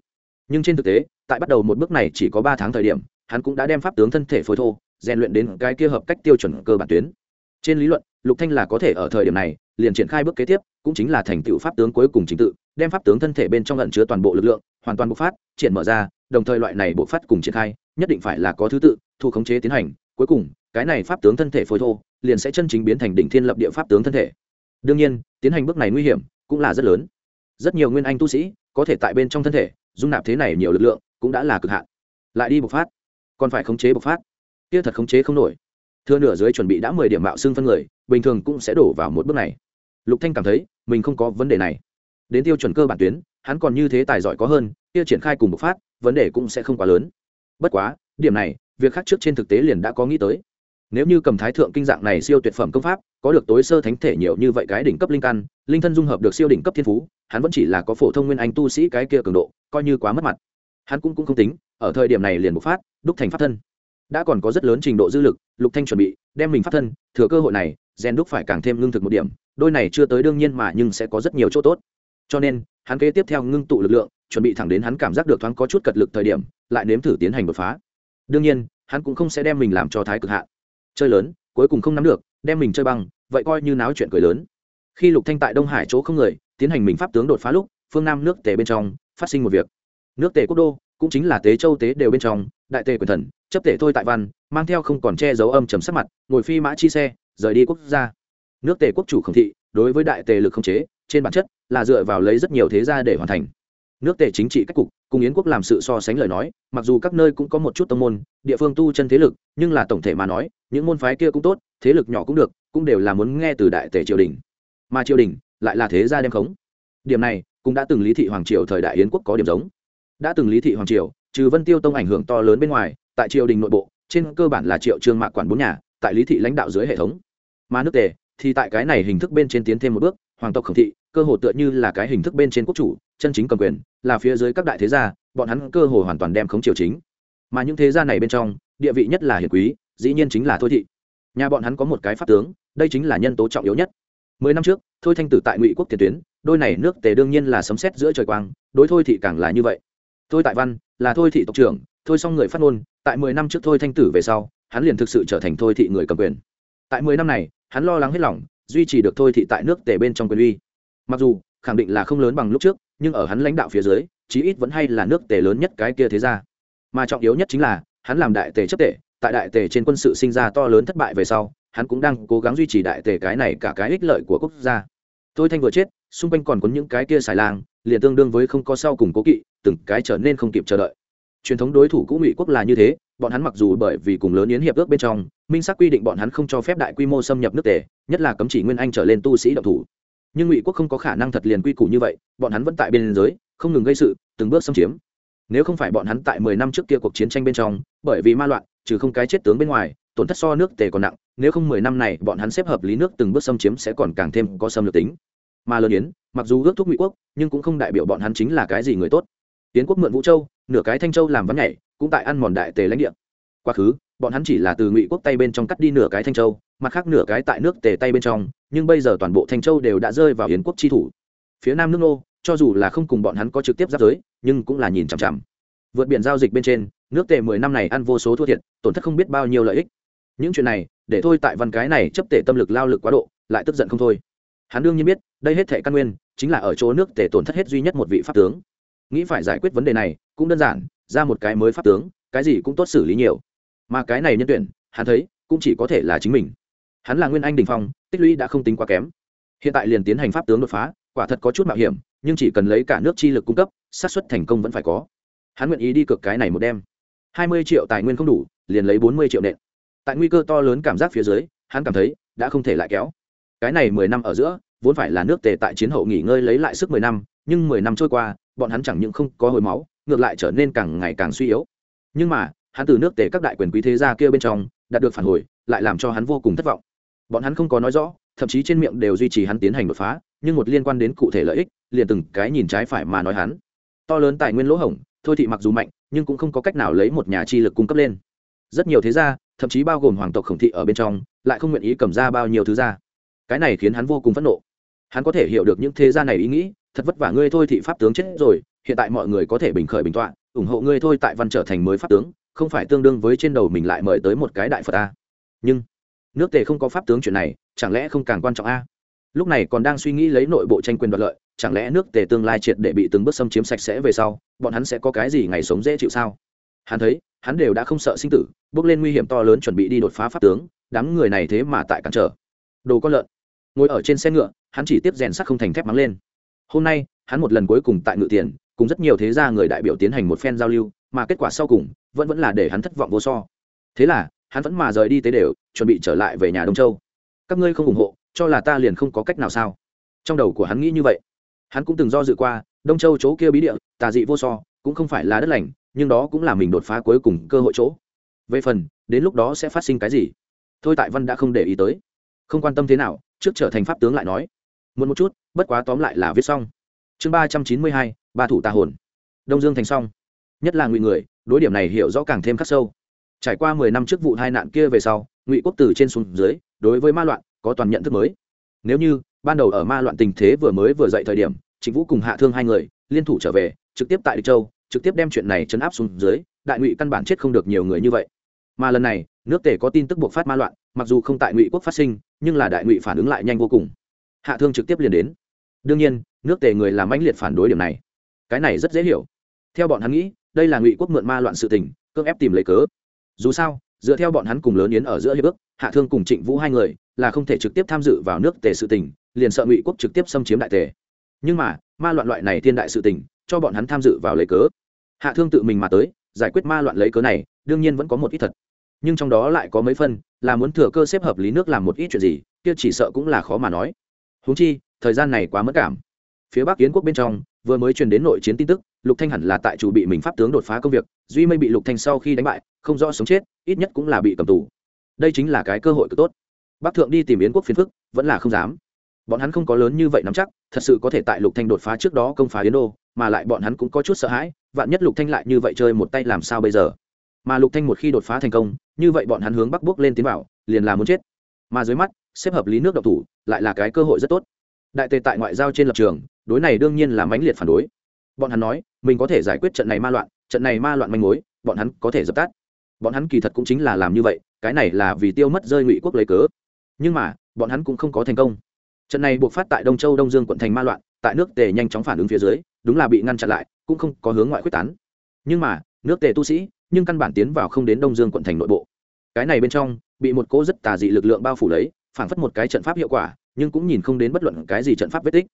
nhưng trên thực tế, tại bắt đầu một bước này chỉ có ba tháng thời điểm, hắn cũng đã đem pháp tướng thân thể phối thô, rèn luyện đến cái kia hợp cách tiêu chuẩn cơ bản tuyến trên lý luận, lục thanh là có thể ở thời điểm này, liền triển khai bước kế tiếp, cũng chính là thành tựu pháp tướng cuối cùng chính tự, đem pháp tướng thân thể bên trong ẩn chứa toàn bộ lực lượng, hoàn toàn bộc phát, triển mở ra, đồng thời loại này bộc phát cùng triển khai, nhất định phải là có thứ tự, thu khống chế tiến hành, cuối cùng, cái này pháp tướng thân thể phối thô, liền sẽ chân chính biến thành đỉnh thiên lập địa pháp tướng thân thể. Đương nhiên, tiến hành bước này nguy hiểm, cũng là rất lớn. Rất nhiều nguyên anh tu sĩ, có thể tại bên trong thân thể, dung nạp thế này nhiều lực lượng, cũng đã là cực hạn. Lại đi bộc phát, còn phải khống chế bộc phát. Kia thật khống chế không nổi thưa nửa dưới chuẩn bị đã mười điểm mạo xương phân người, bình thường cũng sẽ đổ vào một bước này. Lục thanh cảm thấy, mình không có vấn đề này. Đến tiêu chuẩn cơ bản tuyến, hắn còn như thế tài giỏi có hơn, kia triển khai cùng bộc phát, vấn đề cũng sẽ không quá lớn. Bất quá, điểm này, việc khác trước trên thực tế liền đã có nghĩ tới. Nếu như cầm thái thượng kinh dạng này siêu tuyệt phẩm công pháp, có được tối sơ thánh thể nhiều như vậy cái đỉnh cấp linh căn, linh thân dung hợp được siêu đỉnh cấp thiên phú, hắn vẫn chỉ là có phổ thông nguyên anh tu sĩ cái kia cường độ, coi như quá mất mặt. Hắn cũng cũng không tính, ở thời điểm này liền bộc phát, đúc thành pháp thân đã còn có rất lớn trình độ dư lực, lục thanh chuẩn bị, đem mình phát thân, thừa cơ hội này Gen đúc phải càng thêm lương thực một điểm, đôi này chưa tới đương nhiên mà nhưng sẽ có rất nhiều chỗ tốt. Cho nên, hắn kế tiếp theo ngưng tụ lực lượng, chuẩn bị thẳng đến hắn cảm giác được thoáng có chút cật lực thời điểm, lại nếm thử tiến hành đột phá. Đương nhiên, hắn cũng không sẽ đem mình làm cho thái cực hạn chơi lớn, cuối cùng không nắm được, đem mình chơi băng, vậy coi như náo chuyện cười lớn. Khi lục thanh tại đông hải chỗ không người, tiến hành mình pháp tướng đột phá lúc, phương nam nước tề bên trong, phát sinh một việc. Nước tề quốc đô, cũng chính là tế châu tế đều bên trong đại tề quyền thần, chấp tể thôi tại văn, mang theo không còn che giấu âm trầm sắc mặt, ngồi phi mã chi xe, rời đi quốc gia. Nước tề quốc chủ khổng thị, đối với đại tề lực không chế, trên bản chất là dựa vào lấy rất nhiều thế gia để hoàn thành. Nước tề chính trị cách cục, cùng yến quốc làm sự so sánh lời nói, mặc dù các nơi cũng có một chút tông môn, địa phương tu chân thế lực, nhưng là tổng thể mà nói, những môn phái kia cũng tốt, thế lực nhỏ cũng được, cũng đều là muốn nghe từ đại tề triều đình. Mà triều đình lại là thế gia đem khống. Điểm này cũng đã từng lý thị hoàng triều thời đại yến quốc có điểm giống. Đã từng lý thị hoàng triều trừ vân tiêu tông ảnh hưởng to lớn bên ngoài, tại triều đình nội bộ, trên cơ bản là triệu trương mạc quản bốn nhà, tại lý thị lãnh đạo dưới hệ thống. Mà nước tề, thì tại cái này hình thức bên trên tiến thêm một bước, hoàng tộc khổng thị, cơ hồ tựa như là cái hình thức bên trên quốc chủ, chân chính cầm quyền, là phía dưới các đại thế gia, bọn hắn cơ hồ hoàn toàn đem khống triều chính. Mà những thế gia này bên trong, địa vị nhất là hiền quý, dĩ nhiên chính là thôi thị. Nhà bọn hắn có một cái pháp tướng, đây chính là nhân tố trọng yếu nhất. Mười năm trước, thôi thanh tử tại ngụy quốc tiền tuyến, đôi này nước tề đương nhiên là sấm xét giữa trời quang, đối thôi thị càng là như vậy thôi tại văn, là thôi thị tộc trưởng, thôi xong người phát ngôn, tại mười năm trước thôi thanh tử về sau, hắn liền thực sự trở thành thôi thị người cầm quyền. Tại mười năm này, hắn lo lắng hết lòng, duy trì được thôi thị tại nước tề bên trong quyền uy. Mặc dù, khẳng định là không lớn bằng lúc trước, nhưng ở hắn lãnh đạo phía dưới, chí ít vẫn hay là nước tề lớn nhất cái kia thế ra mà trọng yếu nhất chính là, hắn làm đại tề chấp tệ tại đại tề trên quân sự sinh ra to lớn thất bại về sau, hắn cũng đang cố gắng duy trì đại tề cái này cả cái ích lợi của quốc gia. Thôi thanh vừa chết, xung quanh còn có những cái kia xài lang liền tương đương với không có sau cùng cố kỵ, từng cái trở nên không kịp chờ đợi. Truyền thống đối thủ cũ ngụy quốc là như thế, bọn hắn mặc dù bởi vì cùng lớn yến hiệp ước bên trong, minh xác quy định bọn hắn không cho phép đại quy mô xâm nhập nước tề, nhất là cấm chỉ nguyên anh trở lên tu sĩ động thủ. Nhưng ngụy quốc không có khả năng thật liền quy củ như vậy, bọn hắn vẫn tại biên giới, không ngừng gây sự, từng bước xâm chiếm. Nếu không phải bọn hắn tại mười năm trước kia cuộc chiến tranh bên trong, bởi vì ma loạn, trừ không cái chết tướng bên ngoài, tổn thất so nước tề còn nặng, nếu không mười năm này bọn hắn xếp hợp lý nước từng bước xâm chiếm sẽ còn càng thêm có xâm lược tính mà lớn yến, mặc dù ước thúc ngụy quốc, nhưng cũng không đại biểu bọn hắn chính là cái gì người tốt. Yến quốc mượn vũ châu, nửa cái thanh châu làm vắn nhảy, cũng tại ăn mòn đại tề lãnh địa. Quá khứ, bọn hắn chỉ là từ ngụy quốc tay bên trong cắt đi nửa cái thanh châu, mặt khác nửa cái tại nước tề tay bên trong, nhưng bây giờ toàn bộ thanh châu đều đã rơi vào yến quốc chi thủ. Phía nam nước nô, cho dù là không cùng bọn hắn có trực tiếp giáp giới, nhưng cũng là nhìn chằm chằm. Vượt biển giao dịch bên trên, nước tề mười năm này ăn vô số thua thiệt, tổn thất không biết bao nhiêu lợi ích. Những chuyện này, để thôi tại văn cái này chấp tể tâm lực lao lực quá độ, lại tức giận không thôi hắn đương nhiên biết, đây hết thệ căn nguyên, chính là ở chỗ nước tề tổn thất hết duy nhất một vị pháp tướng. Nghĩ phải giải quyết vấn đề này, cũng đơn giản, ra một cái mới pháp tướng, cái gì cũng tốt xử lý nhiều. Mà cái này nhân tuyển, hắn thấy, cũng chỉ có thể là chính mình. Hắn là nguyên anh đình phong, tích lũy đã không tính quá kém. Hiện tại liền tiến hành pháp tướng đột phá, quả thật có chút mạo hiểm, nhưng chỉ cần lấy cả nước chi lực cung cấp, xác suất thành công vẫn phải có. Hắn nguyện ý đi cực cái này một đêm. Hai mươi triệu tài nguyên không đủ, liền lấy bốn mươi triệu nện. Tại nguy cơ to lớn cảm giác phía dưới, hắn cảm thấy, đã không thể lại kéo cái này mười năm ở giữa, vốn phải là nước tề tại chiến hậu nghỉ ngơi lấy lại sức mười năm, nhưng mười năm trôi qua, bọn hắn chẳng những không có hồi máu, ngược lại trở nên càng ngày càng suy yếu. Nhưng mà, hắn từ nước tề các đại quyền quý thế gia kia bên trong, đạt được phản hồi, lại làm cho hắn vô cùng thất vọng. Bọn hắn không có nói rõ, thậm chí trên miệng đều duy trì hắn tiến hành đột phá, nhưng một liên quan đến cụ thể lợi ích, liền từng cái nhìn trái phải mà nói hắn. To lớn tài nguyên lỗ hổng, thôi thị mặc dù mạnh, nhưng cũng không có cách nào lấy một nhà chi lực cung cấp lên. Rất nhiều thế gia, thậm chí bao gồm hoàng tộc khổng thị ở bên trong, lại không nguyện ý cầm ra bao nhiêu thứ ra cái này khiến hắn vô cùng phẫn nộ. Hắn có thể hiểu được những thế gia này ý nghĩ, thật vất vả ngươi thôi thị pháp tướng chết rồi, hiện tại mọi người có thể bình khởi bình tọa, ủng hộ ngươi thôi tại văn trở thành mới pháp tướng, không phải tương đương với trên đầu mình lại mời tới một cái đại phật a. Nhưng, nước tề không có pháp tướng chuyện này, chẳng lẽ không càng quan trọng a? Lúc này còn đang suy nghĩ lấy nội bộ tranh quyền đoạt lợi, chẳng lẽ nước tề tương lai triệt để bị từng bước xâm chiếm sạch sẽ về sau, bọn hắn sẽ có cái gì ngày sống dễ chịu sao? Hắn thấy, hắn đều đã không sợ sinh tử, bước lên nguy hiểm to lớn chuẩn bị đi đột phá pháp tướng, đám người này thế mà tại cản trở. Đồ con lợn ngồi ở trên xe ngựa, hắn chỉ tiếp rèn sắt không thành thép mắng lên. Hôm nay, hắn một lần cuối cùng tại ngự tiền, cùng rất nhiều thế gia người đại biểu tiến hành một phen giao lưu, mà kết quả sau cùng, vẫn vẫn là để hắn thất vọng vô so. Thế là, hắn vẫn mà rời đi tế đều, chuẩn bị trở lại về nhà đông châu. Các ngươi không ủng hộ, cho là ta liền không có cách nào sao? Trong đầu của hắn nghĩ như vậy. Hắn cũng từng do dự qua, đông châu chỗ kia bí địa, tà dị vô so, cũng không phải là đất lành, nhưng đó cũng là mình đột phá cuối cùng cơ hội chỗ. Về phần, đến lúc đó sẽ phát sinh cái gì? Thôi tại văn đã không để ý tới. Không quan tâm thế nào trước trở thành pháp tướng lại nói. Muốn một chút, bất quá tóm lại là viết xong. Chương ba trăm chín mươi hai, ba thủ tà hồn. Đông dương thành xong. Nhất là ngụy người, đối điểm này hiểu rõ càng thêm khắc sâu. Trải qua mười năm trước vụ hai nạn kia về sau, ngụy quốc từ trên xuống dưới, đối với ma loạn, có toàn nhận thức mới. Nếu như, ban đầu ở ma loạn tình thế vừa mới vừa dậy thời điểm chính vũ cùng hạ thương hai người, liên thủ trở về, trực tiếp tại địch châu, trực tiếp đem chuyện này chấn áp xuống dưới, đại ngụy căn bản chết không được nhiều người như vậy. Mà lần này, nước tề có tin tức buộc phát ma loạn mặc dù không tại ngụy quốc phát sinh, nhưng là đại ngụy phản ứng lại nhanh vô cùng. Hạ thương trực tiếp liền đến. Đương nhiên, nước tề người làm mãnh liệt phản đối điểm này. Cái này rất dễ hiểu. Theo bọn hắn nghĩ, đây là ngụy quốc mượn ma loạn sự tình, cưỡng ép tìm lấy cớ. Dù sao, dựa theo bọn hắn cùng lớn yến ở giữa hiệp ước, hạ thương cùng trịnh vũ hai người là không thể trực tiếp tham dự vào nước tề sự tình, liền sợ ngụy quốc trực tiếp xâm chiếm đại tề. Nhưng mà, ma loạn loại này thiên đại sự tình, cho bọn hắn tham dự vào lấy cớ. Hạ thương tự mình mà tới, giải quyết ma loạn lấy cớ này, đương nhiên vẫn có một ít thật nhưng trong đó lại có mấy phân, là muốn thừa cơ xếp hợp lý nước làm một ít chuyện gì, kia chỉ sợ cũng là khó mà nói. Huống chi, thời gian này quá mất cảm. Phía bắc kiến quốc bên trong, vừa mới truyền đến nội chiến tin tức, lục thanh hẳn là tại chủ bị mình pháp tướng đột phá công việc, duy mây bị lục thanh sau khi đánh bại, không rõ sống chết, ít nhất cũng là bị cầm tù. Đây chính là cái cơ hội cực tốt. Bắc thượng đi tìm yến quốc phiền phức, vẫn là không dám. Bọn hắn không có lớn như vậy nắm chắc, thật sự có thể tại lục thanh đột phá trước đó công phá yến đô, mà lại bọn hắn cũng có chút sợ hãi, vạn nhất lục thanh lại như vậy chơi một tay làm sao bây giờ? Mà lục thanh một khi đột phá thành công, như vậy bọn hắn hướng bắc bước lên tiến vào, liền là muốn chết. Mà dưới mắt, xếp hợp lý nước độc thủ, lại là cái cơ hội rất tốt. Đại tề tại ngoại giao trên lập trường, đối này đương nhiên là mãnh liệt phản đối. Bọn hắn nói, mình có thể giải quyết trận này ma loạn, trận này ma loạn manh mối, bọn hắn có thể dập tắt. Bọn hắn kỳ thật cũng chính là làm như vậy, cái này là vì tiêu mất rơi ngụy quốc lấy cớ. Nhưng mà, bọn hắn cũng không có thành công. Trận này buộc phát tại đông châu đông dương quận thành ma loạn, tại nước tề nhanh chóng phản ứng phía dưới, đúng là bị ngăn chặn lại, cũng không có hướng ngoại quyết tán. Nhưng mà, nước tề tu sĩ nhưng căn bản tiến vào không đến đông dương quận thành nội bộ. Cái này bên trong, bị một cỗ rất tà dị lực lượng bao phủ lấy phản phất một cái trận pháp hiệu quả, nhưng cũng nhìn không đến bất luận cái gì trận pháp vết tích.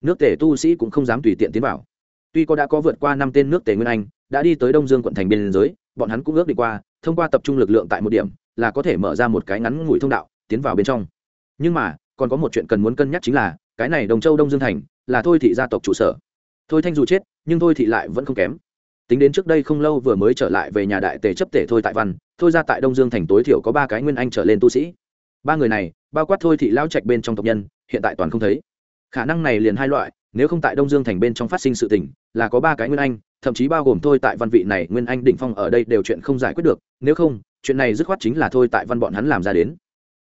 Nước tề tu sĩ cũng không dám tùy tiện tiến vào. Tuy có đã có vượt qua năm tên nước tề nguyên anh, đã đi tới đông dương quận thành biên giới, bọn hắn cũng ước đi qua, thông qua tập trung lực lượng tại một điểm, là có thể mở ra một cái ngắn ngủi thông đạo, tiến vào bên trong. Nhưng mà, còn có một chuyện cần muốn cân nhắc chính là, cái này đồng châu đông dương thành, là thôi thị gia tộc trụ sở. Thôi thanh dù chết, nhưng thôi thị lại vẫn không kém tính đến trước đây không lâu vừa mới trở lại về nhà đại tề chấp tể thôi tại văn, thôi ra tại đông dương thành tối thiểu có ba cái nguyên anh trở lên tu sĩ. Ba người này, bao quát thôi thị lao trạch bên trong tộc nhân, hiện tại toàn không thấy. Khả năng này liền hai loại, nếu không tại đông dương thành bên trong phát sinh sự tình, là có ba cái nguyên anh, thậm chí bao gồm thôi tại văn vị này nguyên anh đỉnh phong ở đây đều chuyện không giải quyết được, nếu không, chuyện này dứt khoát chính là thôi tại văn bọn hắn làm ra đến.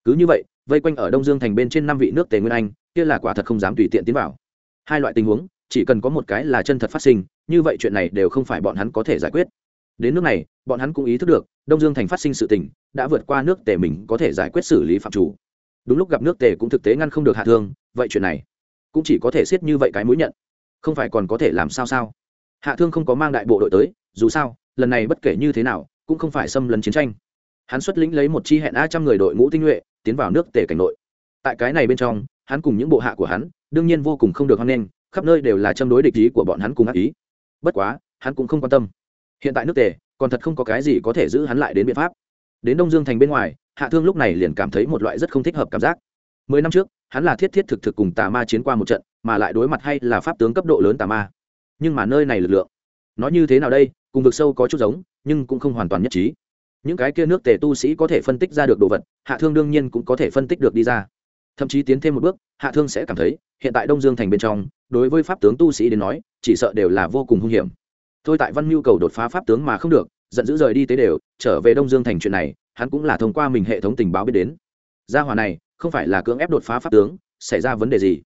Cứ như vậy, vây quanh ở đông dương thành bên trên năm vị nước tề nguyên anh, kia là quả thật không dám tùy tiện tiến vào. Hai loại tình huống chỉ cần có một cái là chân thật phát sinh, như vậy chuyện này đều không phải bọn hắn có thể giải quyết. Đến nước này, bọn hắn cũng ý thức được, đông dương thành phát sinh sự tình, đã vượt qua nước tề mình có thể giải quyết xử lý phạm chủ. Đúng lúc gặp nước tề cũng thực tế ngăn không được hạ thương, vậy chuyện này cũng chỉ có thể siết như vậy cái mũi nhận. Không phải còn có thể làm sao sao? Hạ thương không có mang đại bộ đội tới, dù sao, lần này bất kể như thế nào, cũng không phải xâm lấn chiến tranh. Hắn xuất lĩnh lấy một chi hẹn a trăm người đội ngũ tinh nhuệ, tiến vào nước tề cảnh nội. Tại cái này bên trong, hắn cùng những bộ hạ của hắn, đương nhiên vô cùng không được hoan nghênh khắp nơi đều là châm đối địch ý của bọn hắn cùng ác ý. Bất quá, hắn cũng không quan tâm. Hiện tại nước tề, còn thật không có cái gì có thể giữ hắn lại đến biện pháp. Đến đông dương thành bên ngoài, hạ thương lúc này liền cảm thấy một loại rất không thích hợp cảm giác. Mười năm trước, hắn là thiết thiết thực thực cùng tà ma chiến qua một trận, mà lại đối mặt hay là pháp tướng cấp độ lớn tà ma. Nhưng mà nơi này lực lượng nói như thế nào đây, cùng vực sâu có chút giống, nhưng cũng không hoàn toàn nhất trí. Những cái kia nước tề tu sĩ có thể phân tích ra được đồ vật, hạ thương đương nhiên cũng có thể phân tích được đi ra. Thậm chí tiến thêm một bước, hạ thương sẽ cảm thấy, hiện tại đông dương thành bên trong đối với pháp tướng tu sĩ đến nói, chỉ sợ đều là vô cùng hung hiểm. Thôi tại văn mưu cầu đột phá pháp tướng mà không được, giận dữ rời đi tế đều, trở về đông dương thành chuyện này, hắn cũng là thông qua mình hệ thống tình báo biết đến. Gia hòa này, không phải là cưỡng ép đột phá pháp tướng, xảy ra vấn đề gì?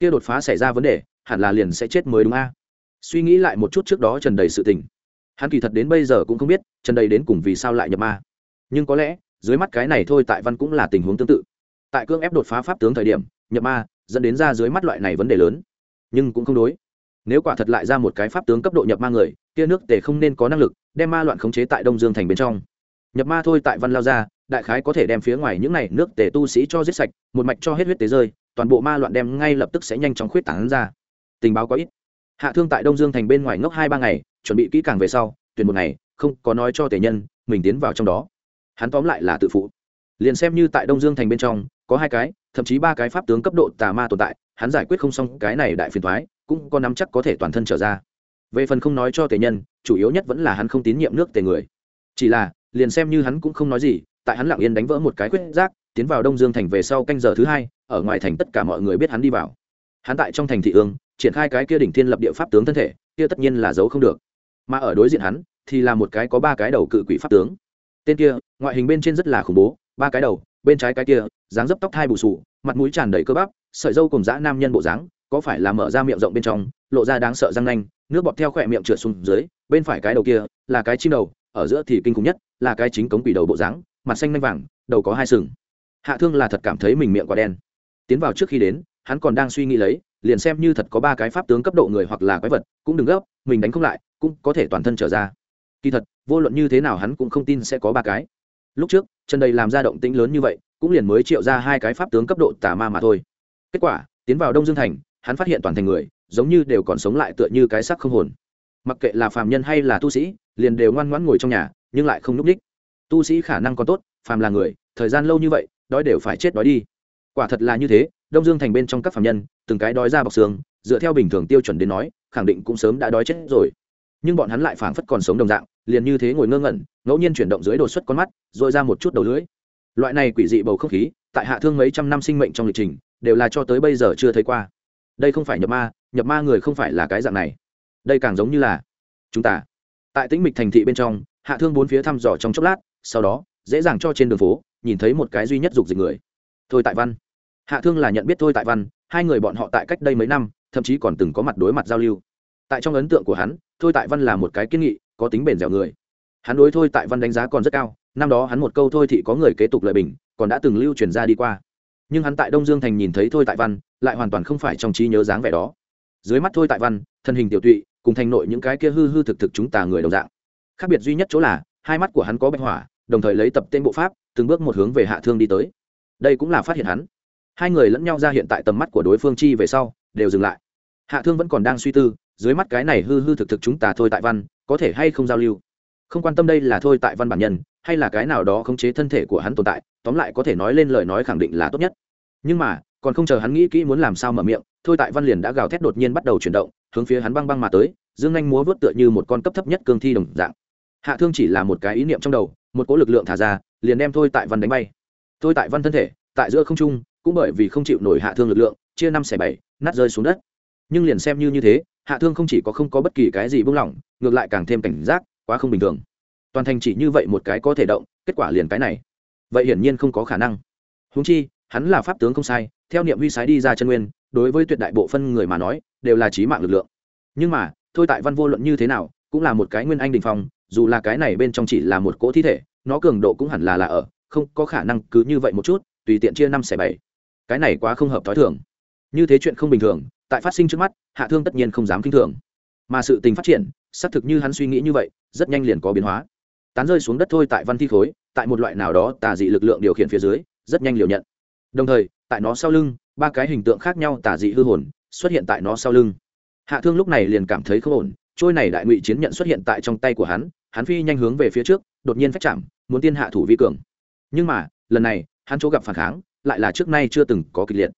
Kia đột phá xảy ra vấn đề, hẳn là liền sẽ chết mới đúng a. Suy nghĩ lại một chút trước đó trần đầy sự tình. Hắn kỳ thật đến bây giờ cũng không biết, trần đầy đến cùng vì sao lại nhập ma. Nhưng có lẽ, dưới mắt cái này thôi tại văn cũng là tình huống tương tự. Tại cưỡng ép đột phá pháp tướng thời điểm, nhập ma, dẫn đến ra dưới mắt loại này vấn đề lớn nhưng cũng không đối. Nếu quả thật lại ra một cái pháp tướng cấp độ nhập ma người, kia nước tề không nên có năng lực, đem ma loạn khống chế tại đông dương thành bên trong. Nhập ma thôi tại văn lao ra đại khái có thể đem phía ngoài những này nước tề tu sĩ cho giết sạch, một mạch cho hết huyết tế rơi, toàn bộ ma loạn đem ngay lập tức sẽ nhanh chóng khuyết tảng ra. Tình báo có ít. Hạ thương tại đông dương thành bên ngoài ngốc hai ba ngày, chuẩn bị kỹ càng về sau, tuyển một ngày, không có nói cho tề nhân, mình tiến vào trong đó. Hắn tóm lại là tự phụ. Liền xem như tại đông dương thành bên trong, có hai cái, thậm chí ba cái pháp tướng cấp độ tà ma tồn tại hắn giải quyết không xong cái này đại phiền thoái, cũng có nắm chắc có thể toàn thân trở ra. Về phần không nói cho tề nhân, chủ yếu nhất vẫn là hắn không tín nhiệm nước tề người. Chỉ là, liền xem như hắn cũng không nói gì, tại hắn lặng yên đánh vỡ một cái quyết giác, tiến vào đông dương thành về sau canh giờ thứ hai, ở ngoài thành tất cả mọi người biết hắn đi vào. Hắn tại trong thành thị ương, triển khai cái kia đỉnh thiên lập địa pháp tướng thân thể, kia tất nhiên là giấu không được. Mà ở đối diện hắn, thì là một cái có ba cái đầu cự quỷ pháp tướng. Tên kia, ngoại hình bên trên rất là khủng bố, ba cái đầu bên trái cái kia, dáng dấp tóc thai bù sù, mặt mũi tràn đầy cơ bắp, sợi dâu cùng dã nam nhân bộ dáng, có phải là mở ra miệng rộng bên trong, lộ ra đáng sợ răng nanh, nước bọt theo khỏe miệng trượt xuống dưới, bên phải cái đầu kia, là cái chim đầu, ở giữa thì kinh khủng nhất, là cái chính cống quỷ đầu bộ dáng, mặt xanh nanh vàng, đầu có hai sừng. Hạ thương là thật cảm thấy mình miệng quá đen. Tiến vào trước khi đến, hắn còn đang suy nghĩ lấy, liền xem như thật có ba cái pháp tướng cấp độ người hoặc là quái vật, cũng đừng gấp, mình đánh không lại, cũng có thể toàn thân trở ra. Kỳ thật, vô luận như thế nào hắn cũng không tin sẽ có ba cái. Lúc trước trần đầy làm ra động tĩnh lớn như vậy, cũng liền mới triệu ra hai cái pháp tướng cấp độ tà ma mà thôi. Kết quả, tiến vào đông dương thành, hắn phát hiện toàn thành người, giống như đều còn sống lại tựa như cái sắc không hồn. Mặc kệ là phàm nhân hay là tu sĩ, liền đều ngoan ngoãn ngồi trong nhà, nhưng lại không n ú c ních tu sĩ khả năng còn tốt, phàm là người, thời gian lâu như vậy, đói đều phải chết đói đi. Quả thật là như thế, đông dương thành bên trong các phàm nhân, từng cái đói ra bọc xương, dựa theo bình thường tiêu chuẩn đến nói, khẳng định cũng sớm đã đói chết rồi. Nhưng bọn hắn lại phảng phất còn sống đồng dạng liền như thế ngồi ngơ ngẩn, ngẫu nhiên chuyển động dưới đột xuất con mắt dội ra một chút đầu lưỡi. Loại này quỷ dị bầu không khí, tại hạ thương mấy trăm năm sinh mệnh trong lịch trình, đều là cho tới bây giờ chưa thấy qua. Đây không phải nhập ma nhập ma người không phải là cái dạng này. Đây càng giống như là chúng ta. Tại tĩnh mịch thành thị bên trong, hạ thương bốn phía thăm dò trong chốc lát, sau đó, dễ dàng cho trên đường phố, nhìn thấy một cái duy nhất dục dịch người. Thôi tại văn. Hạ thương là nhận biết thôi tại văn, hai người bọn họ tại cách đây mấy năm, thậm chí còn từng có mặt đối mặt giao lưu. Tại trong ấn tượng của hắn, thôi tại văn là một cái kiên nghị có tính bền dẻo người. Hắn đối thôi tại văn đánh giá còn rất cao, năm đó hắn một câu thôi thì có người kế tục lời bình, còn đã từng lưu truyền ra đi qua. Nhưng hắn tại đông dương thành nhìn thấy thôi tại văn, lại hoàn toàn không phải trong trí nhớ dáng vẻ đó. Dưới mắt thôi tại văn, thân hình tiểu tụy, cùng thành nội những cái kia hư hư thực thực chúng ta người đồng dạng. Khác biệt duy nhất chỗ là, hai mắt của hắn có bạch hỏa, đồng thời lấy tập tên bộ pháp, từng bước một hướng về hạ thương đi tới. Đây cũng là phát hiện hắn. Hai người lẫn nhau ra hiện tại tầm mắt của đối phương chi về sau, đều dừng lại. Hạ thương vẫn còn đang suy tư, dưới mắt cái này hư hư thực thực chúng ta thôi tại văn có thể hay không giao lưu. Không quan tâm đây là thôi tại văn bản nhân, hay là cái nào đó khống chế thân thể của hắn tồn tại, tóm lại có thể nói lên lời nói khẳng định là tốt nhất. Nhưng mà, còn không chờ hắn nghĩ kỹ muốn làm sao mở miệng, thôi tại văn liền đã gào thét đột nhiên bắt đầu chuyển động, hướng phía hắn băng băng mà tới, dương anh múa vớt tựa như một con cấp thấp nhất cương thi đồng dạng. Hạ thương chỉ là một cái ý niệm trong đầu, một cỗ lực lượng thả ra, liền đem thôi tại văn đánh bay. Thôi tại văn thân thể, tại giữa không trung, cũng bởi vì không chịu nổi hạ thương lực lượng, chia năm xẻ bảy, nát rơi xuống đất. Nhưng liền xem như như thế hạ thương không chỉ có không có bất kỳ cái gì buông lỏng, ngược lại càng thêm cảnh giác, quá không bình thường. Toàn thành chỉ như vậy một cái có thể động, kết quả liền cái này. Vậy hiển nhiên không có khả năng. Húng chi, hắn là pháp tướng không sai, theo niệm huy sái đi ra chân nguyên, đối với tuyệt đại bộ phân người mà nói, đều là trí mạng lực lượng. Nhưng mà, thôi tại văn vô luận như thế nào, cũng là một cái nguyên anh đình phong, dù là cái này bên trong chỉ là một cỗ thi thể, nó cường độ cũng hẳn là là ở, không có khả năng cứ như vậy một chút, tùy tiện chia năm xẻ bảy. Cái này quá không hợp t h ó i thường. Như thế chuyện không bình thường tại phát sinh trước mắt, hạ thương tất nhiên không dám k i n h thường. Mà sự tình phát triển, xác thực như hắn suy nghĩ như vậy, rất nhanh liền có biến hóa. Tán rơi xuống đất thôi tại văn thi khối, tại một loại nào đó tà dị lực lượng điều khiển phía dưới, rất nhanh liều nhận. Đồng thời, tại nó sau lưng, ba cái hình tượng khác nhau tà dị hư hồn xuất hiện tại nó sau lưng. Hạ thương lúc này liền cảm thấy không ổn, trôi này đại ngụy chiến nhận xuất hiện tại trong tay của hắn hắn phi nhanh hướng về phía trước, đột nhiên phách chạm, muốn tiên hạ thủ vi cường. Nhưng mà, lần này, hắn chỗ gặp phản kháng, lại là trước nay chưa từng có kịch liệt.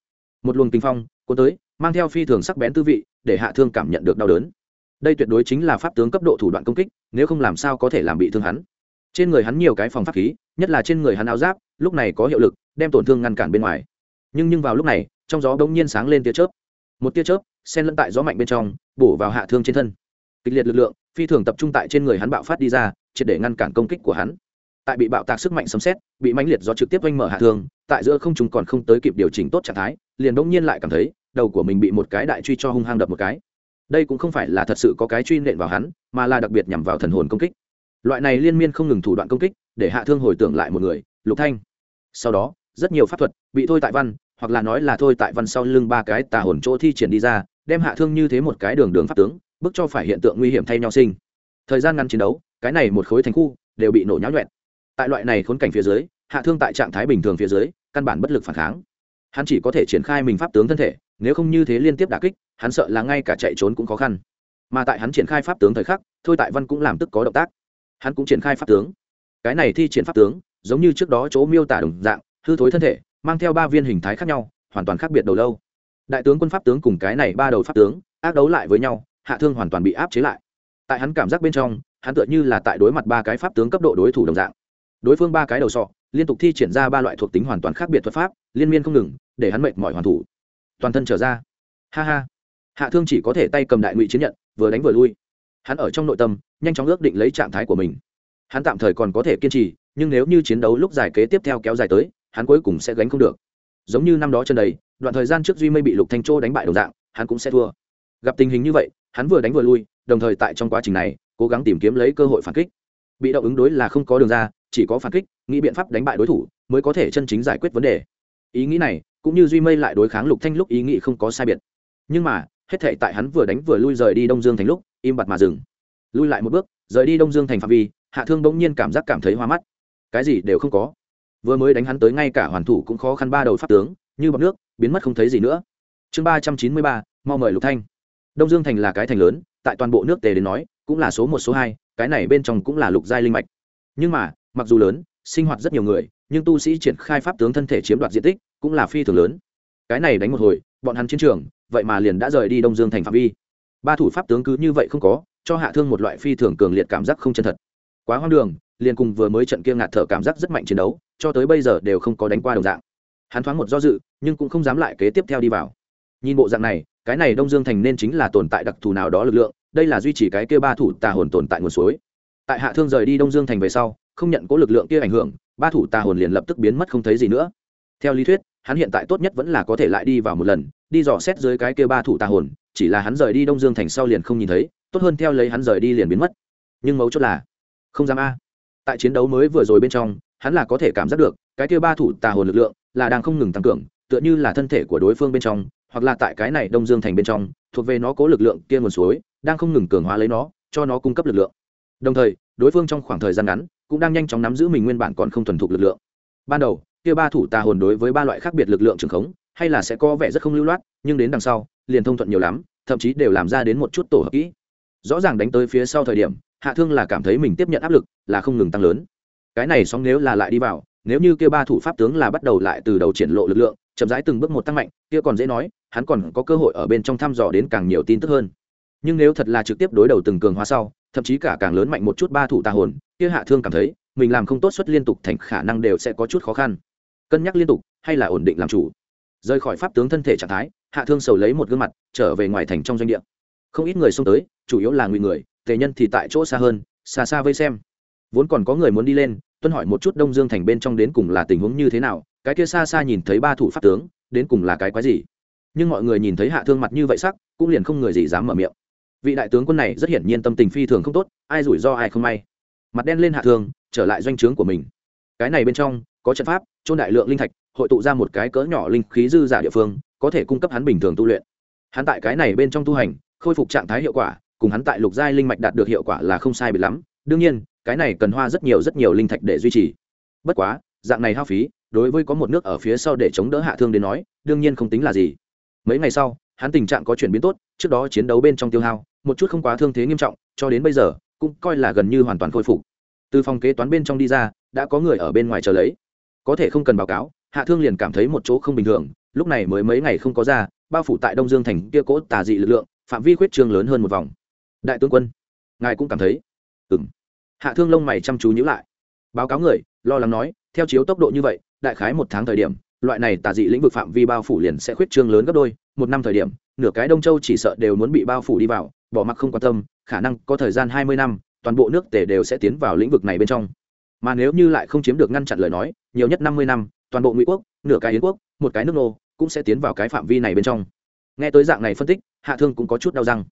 Một luồng kinh phong cuốn tới mang theo phi thường sắc bén tư vị, để hạ thương cảm nhận được đau đớn. Đây tuyệt đối chính là pháp tướng cấp độ thủ đoạn công kích, nếu không làm sao có thể làm bị thương hắn. Trên người hắn nhiều cái phòng pháp khí, nhất là trên người hắn áo giáp, lúc này có hiệu lực, đem tổn thương ngăn cản bên ngoài. Nhưng nhưng vào lúc này, trong gió bỗng nhiên sáng lên tia chớp. Một tia chớp, xen lẫn tại gió mạnh bên trong, bổ vào hạ thương trên thân. Kịch liệt lực lượng, phi thường tập trung tại trên người hắn bạo phát đi ra, triệt để ngăn cản công kích của hắn. Tại bị bạo tạc sức mạnh sấm xét bị mãnh liệt do trực tiếp oanh mở hạ thương, tại giữa không chúng còn không tới kịp điều chỉnh tốt trạng thái, liền bỗng nhiên lại cảm thấy đầu của mình bị một cái đại truy cho hung hăng đập một cái. Đây cũng không phải là thật sự có cái truy nện vào hắn, mà là đặc biệt nhằm vào thần hồn công kích. Loại này liên miên không ngừng thủ đoạn công kích, để hạ thương hồi tưởng lại một người, lục thanh. Sau đó, rất nhiều pháp thuật bị thôi tại văn, hoặc là nói là thôi tại văn sau lưng ba cái tà hồn chỗ thi triển đi ra, đem hạ thương như thế một cái đường đường pháp tướng, bức cho phải hiện tượng nguy hiểm thay nhau sinh. Thời gian ngăn chiến đấu, cái này một khối thành khu đều bị nổ nháo nhuẹn. Tại loại này khốn cảnh phía dưới, hạ thương tại trạng thái bình thường phía dưới, căn bản bất lực phản kháng. Hắn chỉ có thể triển khai mình pháp tướng thân thể nếu không như thế liên tiếp đả kích, hắn sợ là ngay cả chạy trốn cũng khó khăn. Mà tại hắn triển khai pháp tướng thời khắc, thôi tại văn cũng làm tức có động tác. Hắn cũng triển khai pháp tướng. Cái này thi triển pháp tướng, giống như trước đó chỗ miêu tả đồng dạng, hư thối thân thể, mang theo ba viên hình thái khác nhau, hoàn toàn khác biệt đầu lâu. Đại tướng quân pháp tướng cùng cái này ba đầu pháp tướng, ác đấu lại với nhau, hạ thương hoàn toàn bị áp chế lại. Tại hắn cảm giác bên trong, hắn tựa như là tại đối mặt ba cái pháp tướng cấp độ đối thủ đồng dạng. Đối phương ba cái đầu sọ, liên tục thi triển ra ba loại thuộc tính hoàn toàn khác biệt thuật pháp, liên miên không ngừng, để hắn mệt mỏi hoàn thủ toàn thân trở ra. Ha ha. Hạ thương chỉ có thể tay cầm đại ngụy chiến nhận, vừa đánh vừa lui. Hắn ở trong nội tâm, nhanh chóng ước định lấy trạng thái của mình. Hắn tạm thời còn có thể kiên trì, nhưng nếu như chiến đấu lúc giải kế tiếp theo kéo dài tới, hắn cuối cùng sẽ gánh không được. Giống như năm đó chân đầy, đoạn thời gian trước duy mây bị lục thanh châu đánh bại đồng dạng, hắn cũng sẽ thua. Gặp tình hình như vậy, hắn vừa đánh vừa lui, đồng thời tại trong quá trình này, cố gắng tìm kiếm lấy cơ hội phản kích. Bị động ứng đối là không có đường ra, chỉ có phản kích, nghĩ biện pháp đánh bại đối thủ, mới có thể chân chính giải quyết vấn đề. Ý nghĩ này cũng như duy mây lại đối kháng lục thanh lúc ý nghĩ không có sai biệt. Nhưng mà, hết thệ tại hắn vừa đánh vừa lui rời đi đông dương thành lúc, im bặt mà dừng. Lui lại một bước, rời đi đông dương thành phạm vi, hạ thương bỗng nhiên cảm giác cảm thấy hoa mắt. Cái gì đều không có. Vừa mới đánh hắn tới ngay cả hoàn thủ cũng khó khăn ba đầu pháp tướng, như bọc nước, biến mất không thấy gì nữa. Chương ba trăm chín mươi ba, mau mời lục thanh. Đông dương thành là cái thành lớn, tại toàn bộ nước tề đến nói, cũng là số một, số hai, cái này bên trong cũng là lục giai linh mạch. Nhưng mà, mặc dù lớn, sinh hoạt rất nhiều người nhưng tu sĩ triển khai pháp tướng thân thể chiếm đoạt diện tích cũng là phi thường lớn. Cái này đánh một hồi, bọn hắn chiến trường, vậy mà liền đã rời đi đông dương thành phạm vi. Ba thủ pháp tướng cứ như vậy không có, cho hạ thương một loại phi thường cường liệt cảm giác không chân thật. Quá hoang đường, liền cùng vừa mới trận kia ngạt thở cảm giác rất mạnh chiến đấu, cho tới bây giờ đều không có đánh qua đồng dạng. Hắn thoáng một do dự, nhưng cũng không dám lại kế tiếp theo đi vào. Nhìn bộ dạng này, cái này đông dương thành nên chính là tồn tại đặc thù nào đó lực lượng, đây là duy trì cái kia ba thủ tà hồn tồn tại nguồn suối. Tại hạ thương rời đi đông dương thành về sau, không nhận có lực lượng kia ảnh hưởng ba thủ tà hồn liền lập tức biến mất không thấy gì nữa. Theo lý thuyết, hắn hiện tại tốt nhất vẫn là có thể lại đi vào một lần, đi dò xét dưới cái kia ba thủ tà hồn, chỉ là hắn rời đi đông dương thành sau liền không nhìn thấy, tốt hơn theo lấy hắn rời đi liền biến mất. Nhưng mấu chốt là, không dám a. Tại chiến đấu mới vừa rồi bên trong, hắn là có thể cảm giác được, cái kia ba thủ tà hồn lực lượng là đang không ngừng tăng cường, tựa như là thân thể của đối phương bên trong, hoặc là tại cái này đông dương thành bên trong, thuộc về nó cố lực lượng kia nguồn suối, đang không ngừng cường hóa lấy nó, cho nó cung cấp lực lượng. Đồng thời, đối phương trong khoảng thời gian ngắn cũng đang nhanh chóng nắm giữ mình nguyên bản còn không thuần thục lực lượng. Ban đầu, kia ba thủ tà hồn đối với ba loại khác biệt lực lượng trường khống, hay là sẽ có vẻ rất không lưu loát, nhưng đến đằng sau, liền thông thuận nhiều lắm, thậm chí đều làm ra đến một chút tổ hợp kỹ. Rõ ràng đánh tới phía sau thời điểm, hạ thương là cảm thấy mình tiếp nhận áp lực là không ngừng tăng lớn. Cái này song nếu là lại đi vào, nếu như kia ba thủ pháp tướng là bắt đầu lại từ đầu triển lộ lực lượng, chậm rãi từng bước một tăng mạnh, kia còn dễ nói, hắn còn có cơ hội ở bên trong thăm dò đến càng nhiều tin tức hơn. Nhưng nếu thật là trực tiếp đối đầu từng cường hóa sau thậm chí cả càng lớn mạnh một chút ba thủ tà hồn, kia hạ thương cảm thấy, mình làm không tốt suất liên tục thành khả năng đều sẽ có chút khó khăn. Cân nhắc liên tục, hay là ổn định làm chủ? Rời khỏi pháp tướng thân thể trạng thái, hạ thương sầu lấy một gương mặt, trở về ngoài thành trong doanh địa. Không ít người xông tới, chủ yếu là ngụy người, tề nhân thì tại chỗ xa hơn, xa xa vây xem. Vốn còn có người muốn đi lên, tuân hỏi một chút đông dương thành bên trong đến cùng là tình huống như thế nào, cái kia xa xa nhìn thấy ba thủ pháp tướng, đến cùng là cái quái gì? Nhưng mọi người nhìn thấy hạ thương mặt như vậy sắc, cũng liền không người gì dám mở miệng vị đại tướng quân này rất hiển nhiên tâm tình phi thường không tốt, ai rủi ro ai không may. Mặt đen lên hạ thương trở lại doanh trướng của mình. Cái này bên trong, có trận pháp trôn đại lượng linh thạch, hội tụ ra một cái cỡ nhỏ linh khí dư giả địa phương, có thể cung cấp hắn bình thường tu luyện. Hắn tại cái này bên trong tu hành, khôi phục trạng thái hiệu quả, cùng hắn tại lục giai linh mạch đạt được hiệu quả là không sai biệt lắm. Đương nhiên, cái này cần hoa rất nhiều rất nhiều linh thạch để duy trì. Bất quá, dạng này hao phí, đối với có một nước ở phía sau để chống đỡ hạ thương đến nói, đương nhiên không tính là gì. Mấy ngày sau, hắn tình trạng có chuyển biến tốt, trước đó chiến đấu bên trong tiêu hao một chút không quá thương thế nghiêm trọng, cho đến bây giờ, cũng coi là gần như hoàn toàn khôi phục. Từ phòng kế toán bên trong đi ra, đã có người ở bên ngoài chờ lấy. Có thể không cần báo cáo, hạ thương liền cảm thấy một chỗ không bình thường, lúc này mới mấy ngày không có ra, bao phủ tại đông dương thành kia cỗ tà dị lực lượng, phạm vi khuyết trương lớn hơn một vòng. Đại tướng quân, ngài cũng cảm thấy? Ừng hạ thương lông mày chăm chú nhữ lại. Báo cáo người, lo lắng nói, theo chiếu tốc độ như vậy, đại khái một tháng thời điểm, loại này tà dị lĩnh vực phạm vi bao phủ liền sẽ khuyết trương lớn gấp đôi một năm thời điểm, nửa cái đông châu chỉ sợ đều muốn bị bao phủ đi vào, bỏ mặc không quan tâm, khả năng có thời gian hai mươi năm, toàn bộ nước tề đều sẽ tiến vào lĩnh vực này bên trong. Mà nếu như lại không chiếm được ngăn chặn lời nói, nhiều nhất năm mươi năm, toàn bộ ngụy quốc, nửa cái yến quốc, một cái nước nô, cũng sẽ tiến vào cái phạm vi này bên trong. Nghe tới dạng này phân tích, hạ thương cũng có chút đau răng.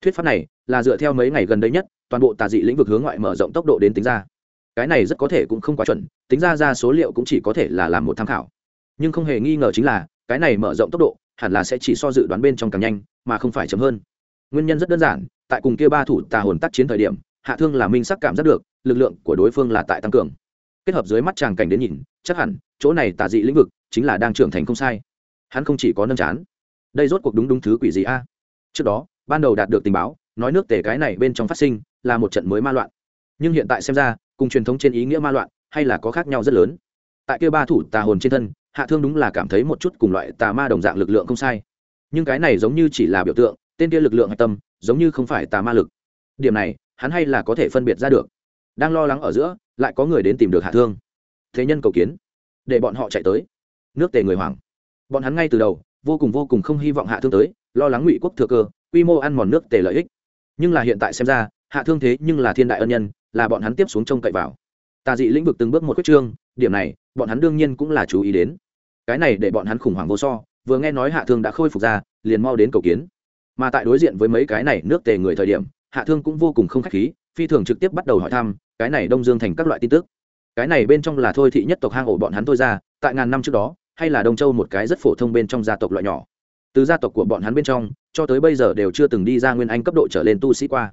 Thuyết pháp này là dựa theo mấy ngày gần đây nhất, toàn bộ tà dị lĩnh vực hướng ngoại mở rộng tốc độ đến tính ra. Cái này rất có thể cũng không quá chuẩn, tính ra ra số liệu cũng chỉ có thể là làm một tham khảo. Nhưng không hề nghi ngờ chính là, cái này mở rộng tốc độ hẳn là sẽ chỉ so dự đoán bên trong càng nhanh, mà không phải chậm hơn. Nguyên nhân rất đơn giản, tại cùng kia ba thủ tà hồn tác chiến thời điểm, hạ thương là minh sắc cảm giác được, lực lượng của đối phương là tại tăng cường. Kết hợp dưới mắt tràng cảnh đến nhìn, chắc hẳn, chỗ này tà dị lĩnh vực chính là đang trưởng thành không sai. Hắn không chỉ có nâng chán, đây rốt cuộc đúng đúng thứ quỷ gì a? Trước đó, ban đầu đạt được tình báo, nói nước tể cái này bên trong phát sinh là một trận mới ma loạn. Nhưng hiện tại xem ra, cùng truyền thống trên ý nghĩa ma loạn hay là có khác nhau rất lớn. Tại kia ba thủ tà hồn trên thân hạ thương đúng là cảm thấy một chút cùng loại tà ma đồng dạng lực lượng không sai. Nhưng cái này giống như chỉ là biểu tượng, tên kia lực lượng hạch tâm, giống như không phải tà ma lực. Điểm này, hắn hay là có thể phân biệt ra được. Đang lo lắng ở giữa, lại có người đến tìm được hạ thương. Thế nhân cầu kiến. Để bọn họ chạy tới. Nước tề người hoàng bọn hắn ngay từ đầu, vô cùng vô cùng không hy vọng hạ thương tới, lo lắng ngụy quốc thừa cơ, quy mô ăn mòn nước tề lợi ích. Nhưng là hiện tại xem ra, hạ thương thế nhưng là thiên đại ân nhân, là bọn hắn tiếp xuống trông cậy vào. Tà dị lĩnh vực từng bước một quyết trương, điểm này, bọn hắn đương nhiên cũng là chú ý đến cái này để bọn hắn khủng hoảng vô so, vừa nghe nói hạ thương đã khôi phục ra, liền mau đến cầu kiến. Mà tại đối diện với mấy cái này nước tề người thời điểm, hạ thương cũng vô cùng không khách khí, phi thường trực tiếp bắt đầu hỏi thăm, cái này đông dương thành các loại tin tức. Cái này bên trong là thôi thị nhất tộc hang ổ bọn hắn thôi ra, tại ngàn năm trước đó, hay là đông châu một cái rất phổ thông bên trong gia tộc loại nhỏ. Từ gia tộc của bọn hắn bên trong, cho tới bây giờ đều chưa từng đi ra nguyên anh cấp độ trở lên tu sĩ qua.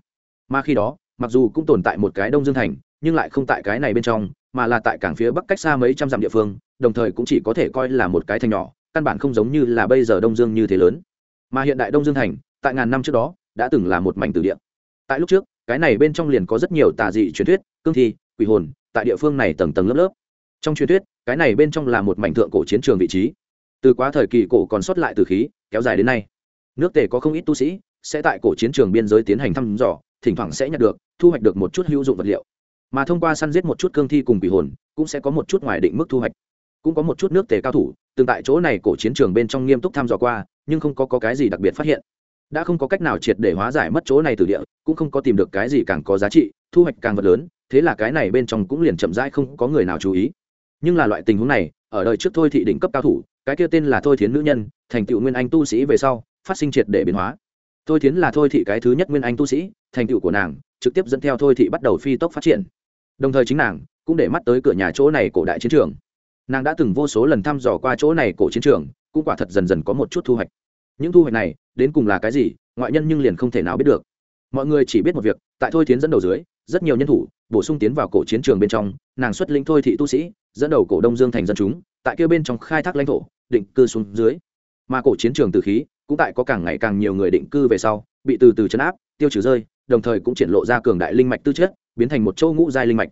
Mà khi đó, mặc dù cũng tồn tại một cái đông dương thành, nhưng lại không tại cái này bên trong mà là tại cảng phía bắc cách xa mấy trăm dặm địa phương, đồng thời cũng chỉ có thể coi là một cái thành nhỏ, căn bản không giống như là bây giờ đông dương như thế lớn. Mà hiện đại đông dương thành, tại ngàn năm trước đó, đã từng là một mảnh từ địa. Tại lúc trước, cái này bên trong liền có rất nhiều tà dị truyền thuyết, cương thi, quỷ hồn, tại địa phương này tầng tầng lớp lớp. Trong truyền thuyết, cái này bên trong là một mảnh thượng cổ chiến trường vị trí. Từ quá thời kỳ cổ còn sót lại từ khí, kéo dài đến nay. Nước tề có không ít tu sĩ, sẽ tại cổ chiến trường biên giới tiến hành thăm dò, thỉnh thoảng sẽ nhận được, thu hoạch được một chút hữu dụng vật liệu mà thông qua săn giết một chút cương thi cùng quỷ hồn cũng sẽ có một chút ngoài định mức thu hoạch. Cũng có một chút nước tề cao thủ từng tại chỗ này cổ chiến trường bên trong nghiêm túc thăm dò qua nhưng không có, có cái gì đặc biệt phát hiện. Đã không có cách nào triệt để hóa giải mất chỗ này từ địa cũng không có tìm được cái gì càng có giá trị thu hoạch càng vật lớn thế là cái này bên trong cũng liền chậm rãi không có người nào chú ý. Nhưng là loại tình huống này ở đời trước thôi thị đỉnh cấp cao thủ cái kia tên là thôi thiến nữ nhân thành tựu nguyên anh tu sĩ về sau phát sinh triệt để biến hóa. Thôi thiến là thôi thị cái thứ nhất nguyên anh tu sĩ thành tựu của nàng trực tiếp dẫn theo thôi thị bắt đầu phi tốc phát triển đồng thời chính nàng cũng để mắt tới cửa nhà chỗ này cổ đại chiến trường. Nàng đã từng vô số lần thăm dò qua chỗ này cổ chiến trường, cũng quả thật dần dần có một chút thu hoạch. Những thu hoạch này, đến cùng là cái gì, ngoại nhân nhưng liền không thể nào biết được. Mọi người chỉ biết một việc, tại thôi Tiến dẫn đầu dưới, rất nhiều nhân thủ bổ sung tiến vào cổ chiến trường bên trong, nàng xuất lĩnh thôi thị tu sĩ, dẫn đầu cổ đông dương thành dân chúng, tại kia bên trong khai thác lãnh thổ, định cư xuống dưới. Mà cổ chiến trường từ khí cũng tại có càng ngày càng nhiều người định cư về sau, bị từ từ chấn áp, tiêu trừ rơi, đồng thời cũng triển lộ ra cường đại linh mạch tư chất biến thành một châu ngũ giai linh mạch.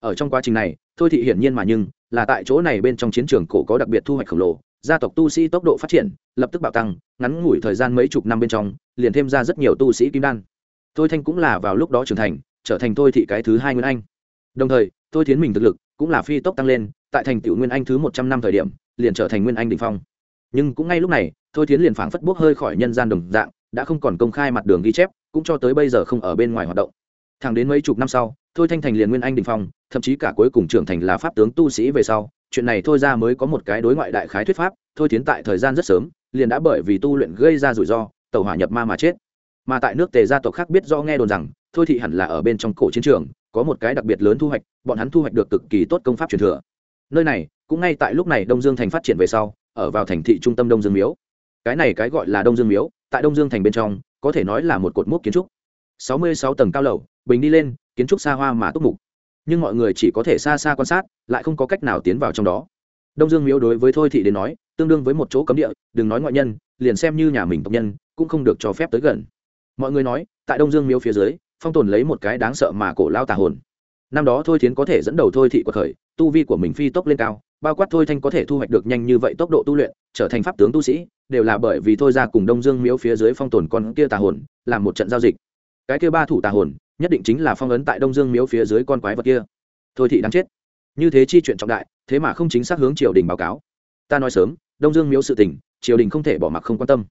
Ở trong quá trình này, thôi thị hiển nhiên mà nhưng là tại chỗ này bên trong chiến trường cổ có đặc biệt thu hoạch khổng lồ, gia tộc tu sĩ tốc độ phát triển, lập tức bạo tăng, ngắn ngủi thời gian mấy chục năm bên trong, liền thêm ra rất nhiều tu sĩ kim đan. Thôi thanh cũng là vào lúc đó trưởng thành, trở thành thôi thị cái thứ hai nguyên anh. Đồng thời, thôi thiến mình thực lực cũng là phi tốc tăng lên, tại thành tựu nguyên anh thứ một trăm năm thời điểm, liền trở thành nguyên anh đ ỉ n h phong. Nhưng cũng ngay lúc này, thôi thiến liền phảng phất bốc hơi khỏi nhân gian đồng dạng, đã không còn công khai mặt đường ghi chép, cũng cho tới bây giờ không ở bên ngoài hoạt động thẳng đến mấy chục năm sau, thôi thanh thành liền nguyên anh đình phong, thậm chí cả cuối cùng trưởng thành là pháp tướng tu sĩ về sau. Chuyện này thôi ra mới có một cái đối ngoại đại khái thuyết pháp, thôi tiến tại thời gian rất sớm, liền đã bởi vì tu luyện gây ra rủi ro tàu hỏa nhập ma mà chết. Mà tại nước tề gia tộc khác biết do nghe đồn rằng, thôi thị hẳn là ở bên trong cổ chiến trường, có một cái đặc biệt lớn thu hoạch, bọn hắn thu hoạch được cực kỳ tốt công pháp truyền thừa. Nơi này, cũng ngay tại lúc này đông dương thành phát triển về sau, ở vào thành thị trung tâm đông dương miếu. Cái này cái gọi là đông dương miếu, tại đông dương thành bên trong, có thể nói là một cột mốc kiến trúc. Sáu mươi sáu tầng cao lầu bình đi lên, kiến trúc xa hoa mà túc mục. Nhưng mọi người chỉ có thể xa xa quan sát, lại không có cách nào tiến vào trong đó. Đông dương miếu đối với thôi thị đến nói, tương đương với một chỗ cấm địa, đừng nói ngoại nhân, liền xem như nhà mình tộc nhân, cũng không được cho phép tới gần. Mọi người nói, tại đông dương miếu phía dưới, phong tồn lấy một cái đáng sợ mà cổ lao tà hồn. Năm đó thôi thiến có thể dẫn đầu thôi thị quật khởi, tu vi của mình phi tốc lên cao, bao quát thôi thanh có thể thu hoạch được nhanh như vậy tốc độ tu luyện, trở thành pháp tướng tu sĩ, đều là bởi vì thôi ra cùng đông dương miếu phía dưới phong tồn con kia tà hồn, làm một trận giao dịch. Cái kia ba thủ tà hồn nhất định chính là phong ấn tại đông dương miếu phía dưới con quái vật kia. Thôi thị đáng chết. Như thế chi chuyện trọng đại, thế mà không chính xác hướng triều đình báo cáo. Ta nói sớm, đông dương miếu sự tình, triều đình không thể bỏ mặc không quan tâm.